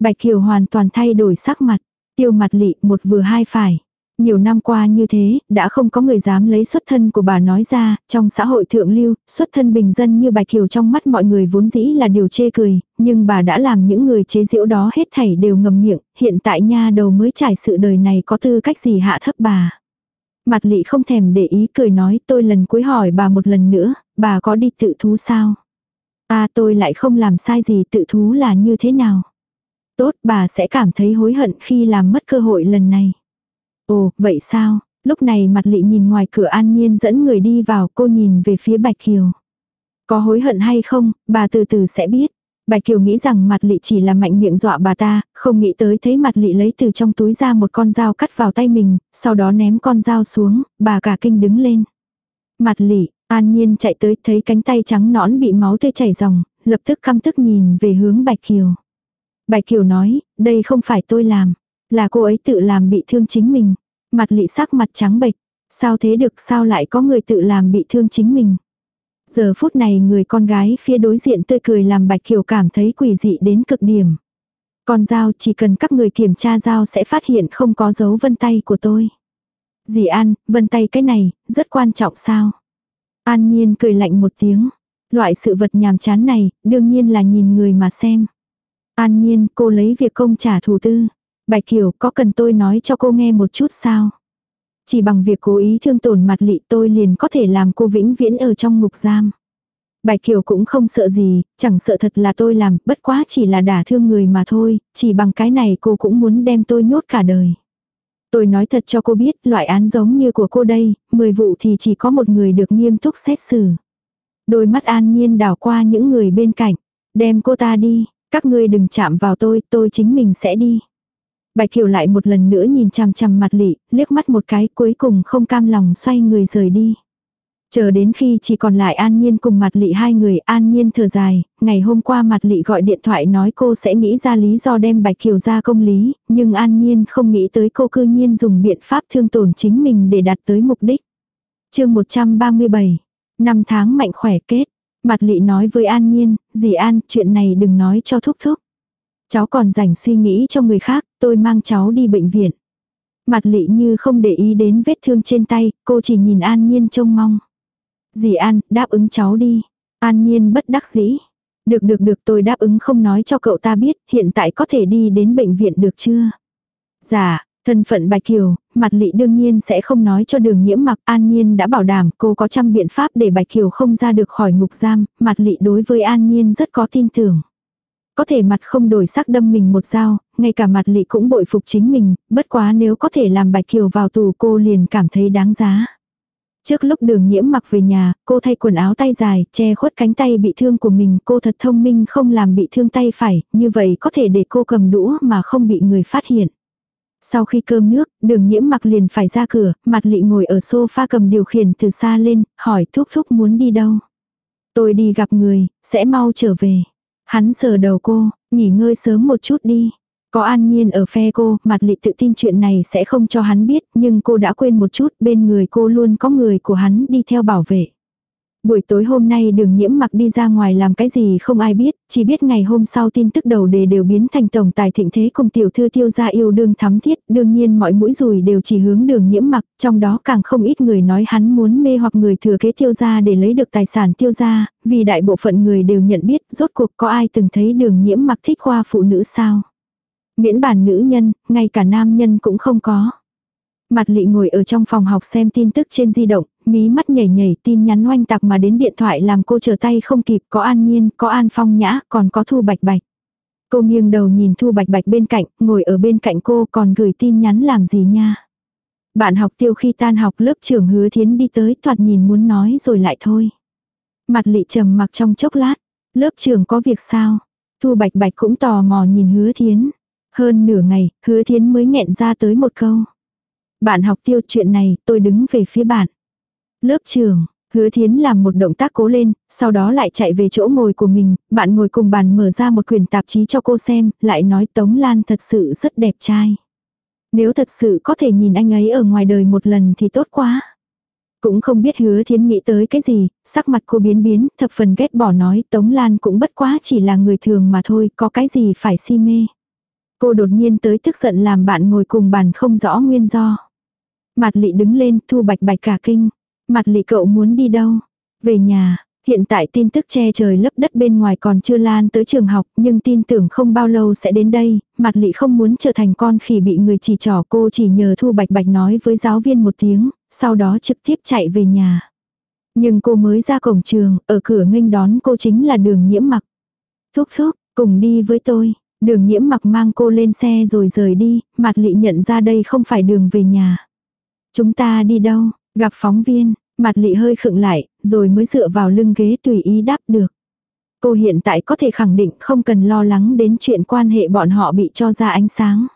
Bạch Kiều hoàn toàn thay đổi sắc mặt, tiêu mặt lị một vừa hai phải. Nhiều năm qua như thế, đã không có người dám lấy xuất thân của bà nói ra, trong xã hội thượng lưu, xuất thân bình dân như Bạch Kiều trong mắt mọi người vốn dĩ là điều chê cười, nhưng bà đã làm những người chế giễu đó hết thảy đều ngầm miệng, hiện tại nha đầu mới trải sự đời này có tư cách gì hạ thấp bà. Mặt lị không thèm để ý cười nói tôi lần cuối hỏi bà một lần nữa, bà có đi tự thú sao? À tôi lại không làm sai gì tự thú là như thế nào? Tốt bà sẽ cảm thấy hối hận khi làm mất cơ hội lần này. Ồ, vậy sao? Lúc này mặt lị nhìn ngoài cửa an nhiên dẫn người đi vào cô nhìn về phía Bạch Kiều. Có hối hận hay không, bà từ từ sẽ biết. Bạch Kiều nghĩ rằng mặt lị chỉ là mạnh miệng dọa bà ta, không nghĩ tới thấy mặt lị lấy từ trong túi ra một con dao cắt vào tay mình, sau đó ném con dao xuống, bà cả kinh đứng lên. Mặt lị, an nhiên chạy tới thấy cánh tay trắng nõn bị máu tươi chảy ròng, lập tức căm tức nhìn về hướng Bạch Kiều. Bạch Kiều nói, đây không phải tôi làm, là cô ấy tự làm bị thương chính mình. Mặt lị sắc mặt trắng bệch, sao thế được sao lại có người tự làm bị thương chính mình. Giờ phút này người con gái phía đối diện tươi cười làm Bạch Kiều cảm thấy quỷ dị đến cực điểm. Còn dao chỉ cần các người kiểm tra dao sẽ phát hiện không có dấu vân tay của tôi. Dì An, vân tay cái này, rất quan trọng sao? An Nhiên cười lạnh một tiếng. Loại sự vật nhàm chán này, đương nhiên là nhìn người mà xem. An Nhiên, cô lấy việc công trả thù tư. Bạch Kiều, có cần tôi nói cho cô nghe một chút sao? Chỉ bằng việc cố ý thương tổn mặt lị tôi liền có thể làm cô vĩnh viễn ở trong ngục giam. Bạch Kiều cũng không sợ gì, chẳng sợ thật là tôi làm, bất quá chỉ là đả thương người mà thôi, chỉ bằng cái này cô cũng muốn đem tôi nhốt cả đời. Tôi nói thật cho cô biết, loại án giống như của cô đây, 10 vụ thì chỉ có một người được nghiêm túc xét xử. Đôi mắt an nhiên đảo qua những người bên cạnh, đem cô ta đi, các ngươi đừng chạm vào tôi, tôi chính mình sẽ đi. Bạch Kiều lại một lần nữa nhìn chằm chằm mặt lị, liếc mắt một cái cuối cùng không cam lòng xoay người rời đi. Chờ đến khi chỉ còn lại An Nhiên cùng mặt lị hai người An Nhiên thở dài, ngày hôm qua mặt lị gọi điện thoại nói cô sẽ nghĩ ra lý do đem Bạch Kiều ra công lý, nhưng An Nhiên không nghĩ tới cô cư nhiên dùng biện pháp thương tổn chính mình để đạt tới mục đích. chương 137, năm tháng mạnh khỏe kết, Mặt lị nói với An Nhiên, dì An, chuyện này đừng nói cho thúc thúc. Cháu còn rảnh suy nghĩ cho người khác, tôi mang cháu đi bệnh viện. Mặt lị như không để ý đến vết thương trên tay, cô chỉ nhìn An Nhiên trông mong. Dì An, đáp ứng cháu đi. An Nhiên bất đắc dĩ. Được được được tôi đáp ứng không nói cho cậu ta biết, hiện tại có thể đi đến bệnh viện được chưa? Dạ, thân phận Bạch Kiều, mặt lị đương nhiên sẽ không nói cho đường nhiễm mặc An Nhiên đã bảo đảm cô có trăm biện pháp để Bạch Kiều không ra được khỏi ngục giam, mặt lị đối với An Nhiên rất có tin tưởng. Có thể mặt không đổi sắc đâm mình một dao, ngay cả mặt lị cũng bội phục chính mình, bất quá nếu có thể làm Bạch Kiều vào tù cô liền cảm thấy đáng giá. Trước lúc đường nhiễm mặc về nhà, cô thay quần áo tay dài, che khuất cánh tay bị thương của mình, cô thật thông minh không làm bị thương tay phải, như vậy có thể để cô cầm đũa mà không bị người phát hiện. Sau khi cơm nước, đường nhiễm mặc liền phải ra cửa, mặt lị ngồi ở sofa cầm điều khiển từ xa lên, hỏi thúc thúc muốn đi đâu. Tôi đi gặp người, sẽ mau trở về. Hắn sờ đầu cô, nghỉ ngơi sớm một chút đi. Có an nhiên ở phe cô, mặt lị tự tin chuyện này sẽ không cho hắn biết, nhưng cô đã quên một chút, bên người cô luôn có người của hắn đi theo bảo vệ. Buổi tối hôm nay đường nhiễm mặc đi ra ngoài làm cái gì không ai biết, chỉ biết ngày hôm sau tin tức đầu đề đều biến thành tổng tài thịnh thế cùng tiểu thư tiêu gia yêu đương thắm thiết, đương nhiên mọi mũi rùi đều chỉ hướng đường nhiễm mặc, trong đó càng không ít người nói hắn muốn mê hoặc người thừa kế tiêu gia để lấy được tài sản tiêu gia, vì đại bộ phận người đều nhận biết rốt cuộc có ai từng thấy đường nhiễm mặc thích khoa phụ nữ sao. Miễn bản nữ nhân, ngay cả nam nhân cũng không có. Mặt lị ngồi ở trong phòng học xem tin tức trên di động, mí mắt nhảy nhảy tin nhắn oanh tạc mà đến điện thoại làm cô trở tay không kịp, có an nhiên, có an phong nhã, còn có thu bạch bạch. Cô nghiêng đầu nhìn thu bạch bạch bên cạnh, ngồi ở bên cạnh cô còn gửi tin nhắn làm gì nha. Bạn học tiêu khi tan học lớp trưởng hứa thiến đi tới thoạt nhìn muốn nói rồi lại thôi. Mặt lị trầm mặc trong chốc lát, lớp trưởng có việc sao? Thu bạch bạch cũng tò mò nhìn hứa thiến. Hơn nửa ngày, hứa thiến mới nghẹn ra tới một câu. Bạn học tiêu chuyện này, tôi đứng về phía bạn. Lớp trường, hứa thiến làm một động tác cố lên, sau đó lại chạy về chỗ ngồi của mình, bạn ngồi cùng bàn mở ra một quyển tạp chí cho cô xem, lại nói Tống Lan thật sự rất đẹp trai. Nếu thật sự có thể nhìn anh ấy ở ngoài đời một lần thì tốt quá. Cũng không biết hứa thiến nghĩ tới cái gì, sắc mặt cô biến biến, thập phần ghét bỏ nói Tống Lan cũng bất quá chỉ là người thường mà thôi, có cái gì phải si mê. Cô đột nhiên tới tức giận làm bạn ngồi cùng bàn không rõ nguyên do. Mặt lị đứng lên, thu bạch bạch cả kinh. Mặt lị cậu muốn đi đâu? Về nhà. Hiện tại tin tức che trời lấp đất bên ngoài còn chưa lan tới trường học, nhưng tin tưởng không bao lâu sẽ đến đây, mặt lị không muốn trở thành con khỉ bị người chỉ trỏ cô chỉ nhờ Thu Bạch Bạch nói với giáo viên một tiếng, sau đó trực tiếp chạy về nhà. Nhưng cô mới ra cổng trường, ở cửa nghênh đón cô chính là đường nhiễm mặc. Thúc thúc, cùng đi với tôi. Đường nhiễm mặc mang cô lên xe rồi rời đi, mặt lị nhận ra đây không phải đường về nhà. Chúng ta đi đâu, gặp phóng viên, mặt lị hơi khựng lại, rồi mới dựa vào lưng ghế tùy ý đáp được. Cô hiện tại có thể khẳng định không cần lo lắng đến chuyện quan hệ bọn họ bị cho ra ánh sáng.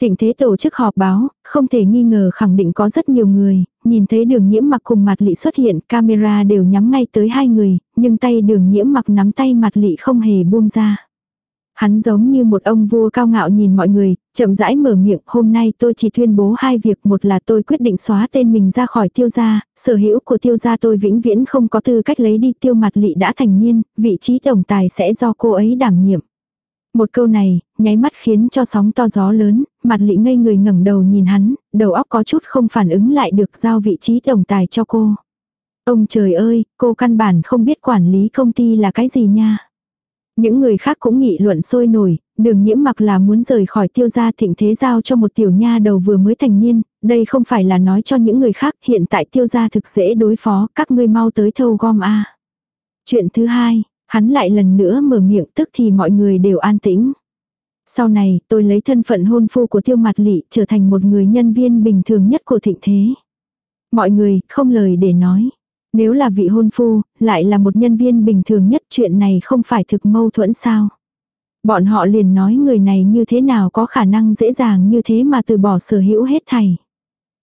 Thịnh thế tổ chức họp báo, không thể nghi ngờ khẳng định có rất nhiều người, nhìn thấy đường nhiễm mặc cùng mặt lị xuất hiện, camera đều nhắm ngay tới hai người, nhưng tay đường nhiễm mặc nắm tay mặt lị không hề buông ra. Hắn giống như một ông vua cao ngạo nhìn mọi người, chậm rãi mở miệng, hôm nay tôi chỉ tuyên bố hai việc, một là tôi quyết định xóa tên mình ra khỏi tiêu gia, sở hữu của tiêu gia tôi vĩnh viễn không có tư cách lấy đi tiêu mặt lị đã thành niên, vị trí tổng tài sẽ do cô ấy đảm nhiệm. Một câu này, nháy mắt khiến cho sóng to gió lớn, mặt lị ngây người ngẩng đầu nhìn hắn, đầu óc có chút không phản ứng lại được giao vị trí tổng tài cho cô. Ông trời ơi, cô căn bản không biết quản lý công ty là cái gì nha. Những người khác cũng nghị luận sôi nổi, đường nhiễm mặc là muốn rời khỏi tiêu gia thịnh thế giao cho một tiểu nha đầu vừa mới thành niên, đây không phải là nói cho những người khác hiện tại tiêu gia thực dễ đối phó, các ngươi mau tới thâu gom a Chuyện thứ hai, hắn lại lần nữa mở miệng tức thì mọi người đều an tĩnh. Sau này, tôi lấy thân phận hôn phu của tiêu mặt lị trở thành một người nhân viên bình thường nhất của thịnh thế. Mọi người, không lời để nói. Nếu là vị hôn phu, lại là một nhân viên bình thường nhất chuyện này không phải thực mâu thuẫn sao. Bọn họ liền nói người này như thế nào có khả năng dễ dàng như thế mà từ bỏ sở hữu hết thảy.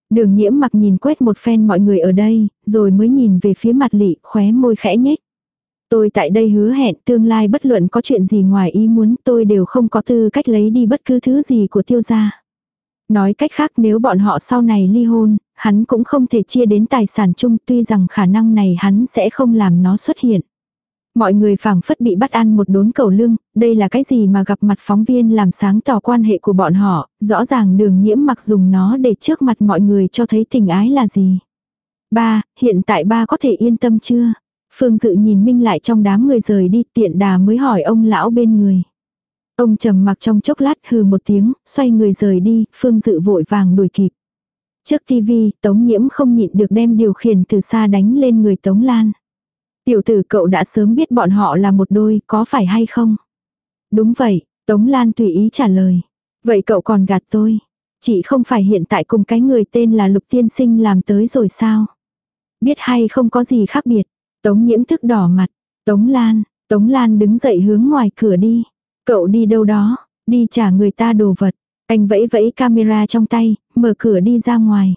Đường nhiễm mặc nhìn quét một phen mọi người ở đây, rồi mới nhìn về phía mặt lị, khóe môi khẽ nhếch. Tôi tại đây hứa hẹn tương lai bất luận có chuyện gì ngoài ý muốn tôi đều không có tư cách lấy đi bất cứ thứ gì của tiêu gia. Nói cách khác nếu bọn họ sau này ly hôn, hắn cũng không thể chia đến tài sản chung tuy rằng khả năng này hắn sẽ không làm nó xuất hiện. Mọi người phảng phất bị bắt ăn một đốn cầu lương, đây là cái gì mà gặp mặt phóng viên làm sáng tỏ quan hệ của bọn họ, rõ ràng đường nhiễm mặc dùng nó để trước mặt mọi người cho thấy tình ái là gì. Ba, hiện tại ba có thể yên tâm chưa? Phương Dự nhìn Minh lại trong đám người rời đi tiện đà mới hỏi ông lão bên người. Ông trầm mặc trong chốc lát hừ một tiếng, xoay người rời đi, Phương Dự vội vàng đuổi kịp. Trước tivi, Tống Nhiễm không nhịn được đem điều khiển từ xa đánh lên người Tống Lan. Tiểu tử cậu đã sớm biết bọn họ là một đôi, có phải hay không? Đúng vậy, Tống Lan tùy ý trả lời. Vậy cậu còn gạt tôi. Chị không phải hiện tại cùng cái người tên là Lục Tiên Sinh làm tới rồi sao? Biết hay không có gì khác biệt. Tống nhiễm thức đỏ mặt. Tống Lan, Tống Lan đứng dậy hướng ngoài cửa đi. Cậu đi đâu đó, đi trả người ta đồ vật. Anh vẫy vẫy camera trong tay, mở cửa đi ra ngoài.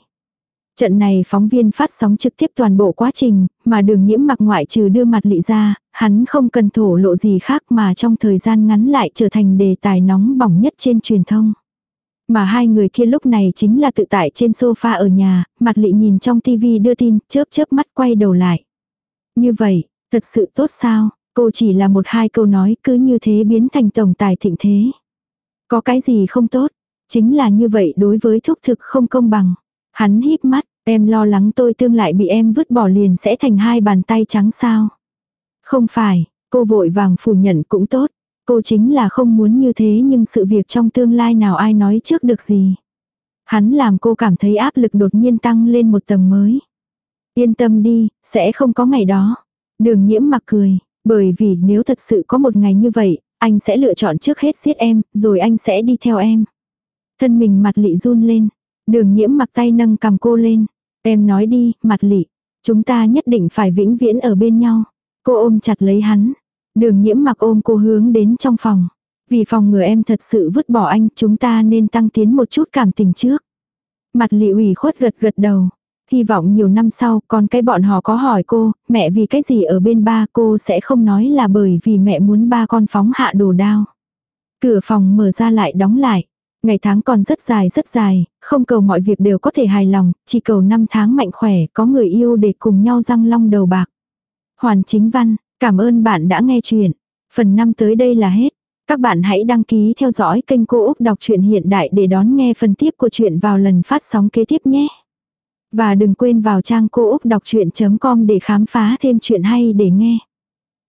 Trận này phóng viên phát sóng trực tiếp toàn bộ quá trình, mà đường nhiễm mặc ngoại trừ đưa mặt lị ra, hắn không cần thổ lộ gì khác mà trong thời gian ngắn lại trở thành đề tài nóng bỏng nhất trên truyền thông. Mà hai người kia lúc này chính là tự tại trên sofa ở nhà, mặt lị nhìn trong tivi đưa tin, chớp chớp mắt quay đầu lại. Như vậy, thật sự tốt sao, cô chỉ là một hai câu nói cứ như thế biến thành tổng tài thịnh thế. Có cái gì không tốt, chính là như vậy đối với thúc thực không công bằng. Hắn híp mắt, em lo lắng tôi tương lại bị em vứt bỏ liền sẽ thành hai bàn tay trắng sao. Không phải, cô vội vàng phủ nhận cũng tốt. Cô chính là không muốn như thế nhưng sự việc trong tương lai nào ai nói trước được gì. Hắn làm cô cảm thấy áp lực đột nhiên tăng lên một tầng mới. Yên tâm đi, sẽ không có ngày đó. Đường nhiễm mặc cười, bởi vì nếu thật sự có một ngày như vậy, anh sẽ lựa chọn trước hết giết em, rồi anh sẽ đi theo em. Thân mình mặt lị run lên, đường nhiễm mặc tay nâng cầm cô lên. Em nói đi, mặt lị, chúng ta nhất định phải vĩnh viễn ở bên nhau. Cô ôm chặt lấy hắn, đường nhiễm mặc ôm cô hướng đến trong phòng. Vì phòng ngừa em thật sự vứt bỏ anh, chúng ta nên tăng tiến một chút cảm tình trước. Mặt lị ủy khuất gật gật đầu. Hy vọng nhiều năm sau, con cái bọn họ có hỏi cô, mẹ vì cái gì ở bên ba cô sẽ không nói là bởi vì mẹ muốn ba con phóng hạ đồ đao. Cửa phòng mở ra lại đóng lại. Ngày tháng còn rất dài rất dài, không cầu mọi việc đều có thể hài lòng, chỉ cầu năm tháng mạnh khỏe, có người yêu để cùng nhau răng long đầu bạc. Hoàn chính văn, cảm ơn bạn đã nghe chuyện. Phần năm tới đây là hết. Các bạn hãy đăng ký theo dõi kênh Cô Úc Đọc truyện Hiện Đại để đón nghe phần tiếp của chuyện vào lần phát sóng kế tiếp nhé. Và đừng quên vào trang cô úc đọc chuyện.com để khám phá thêm chuyện hay để nghe.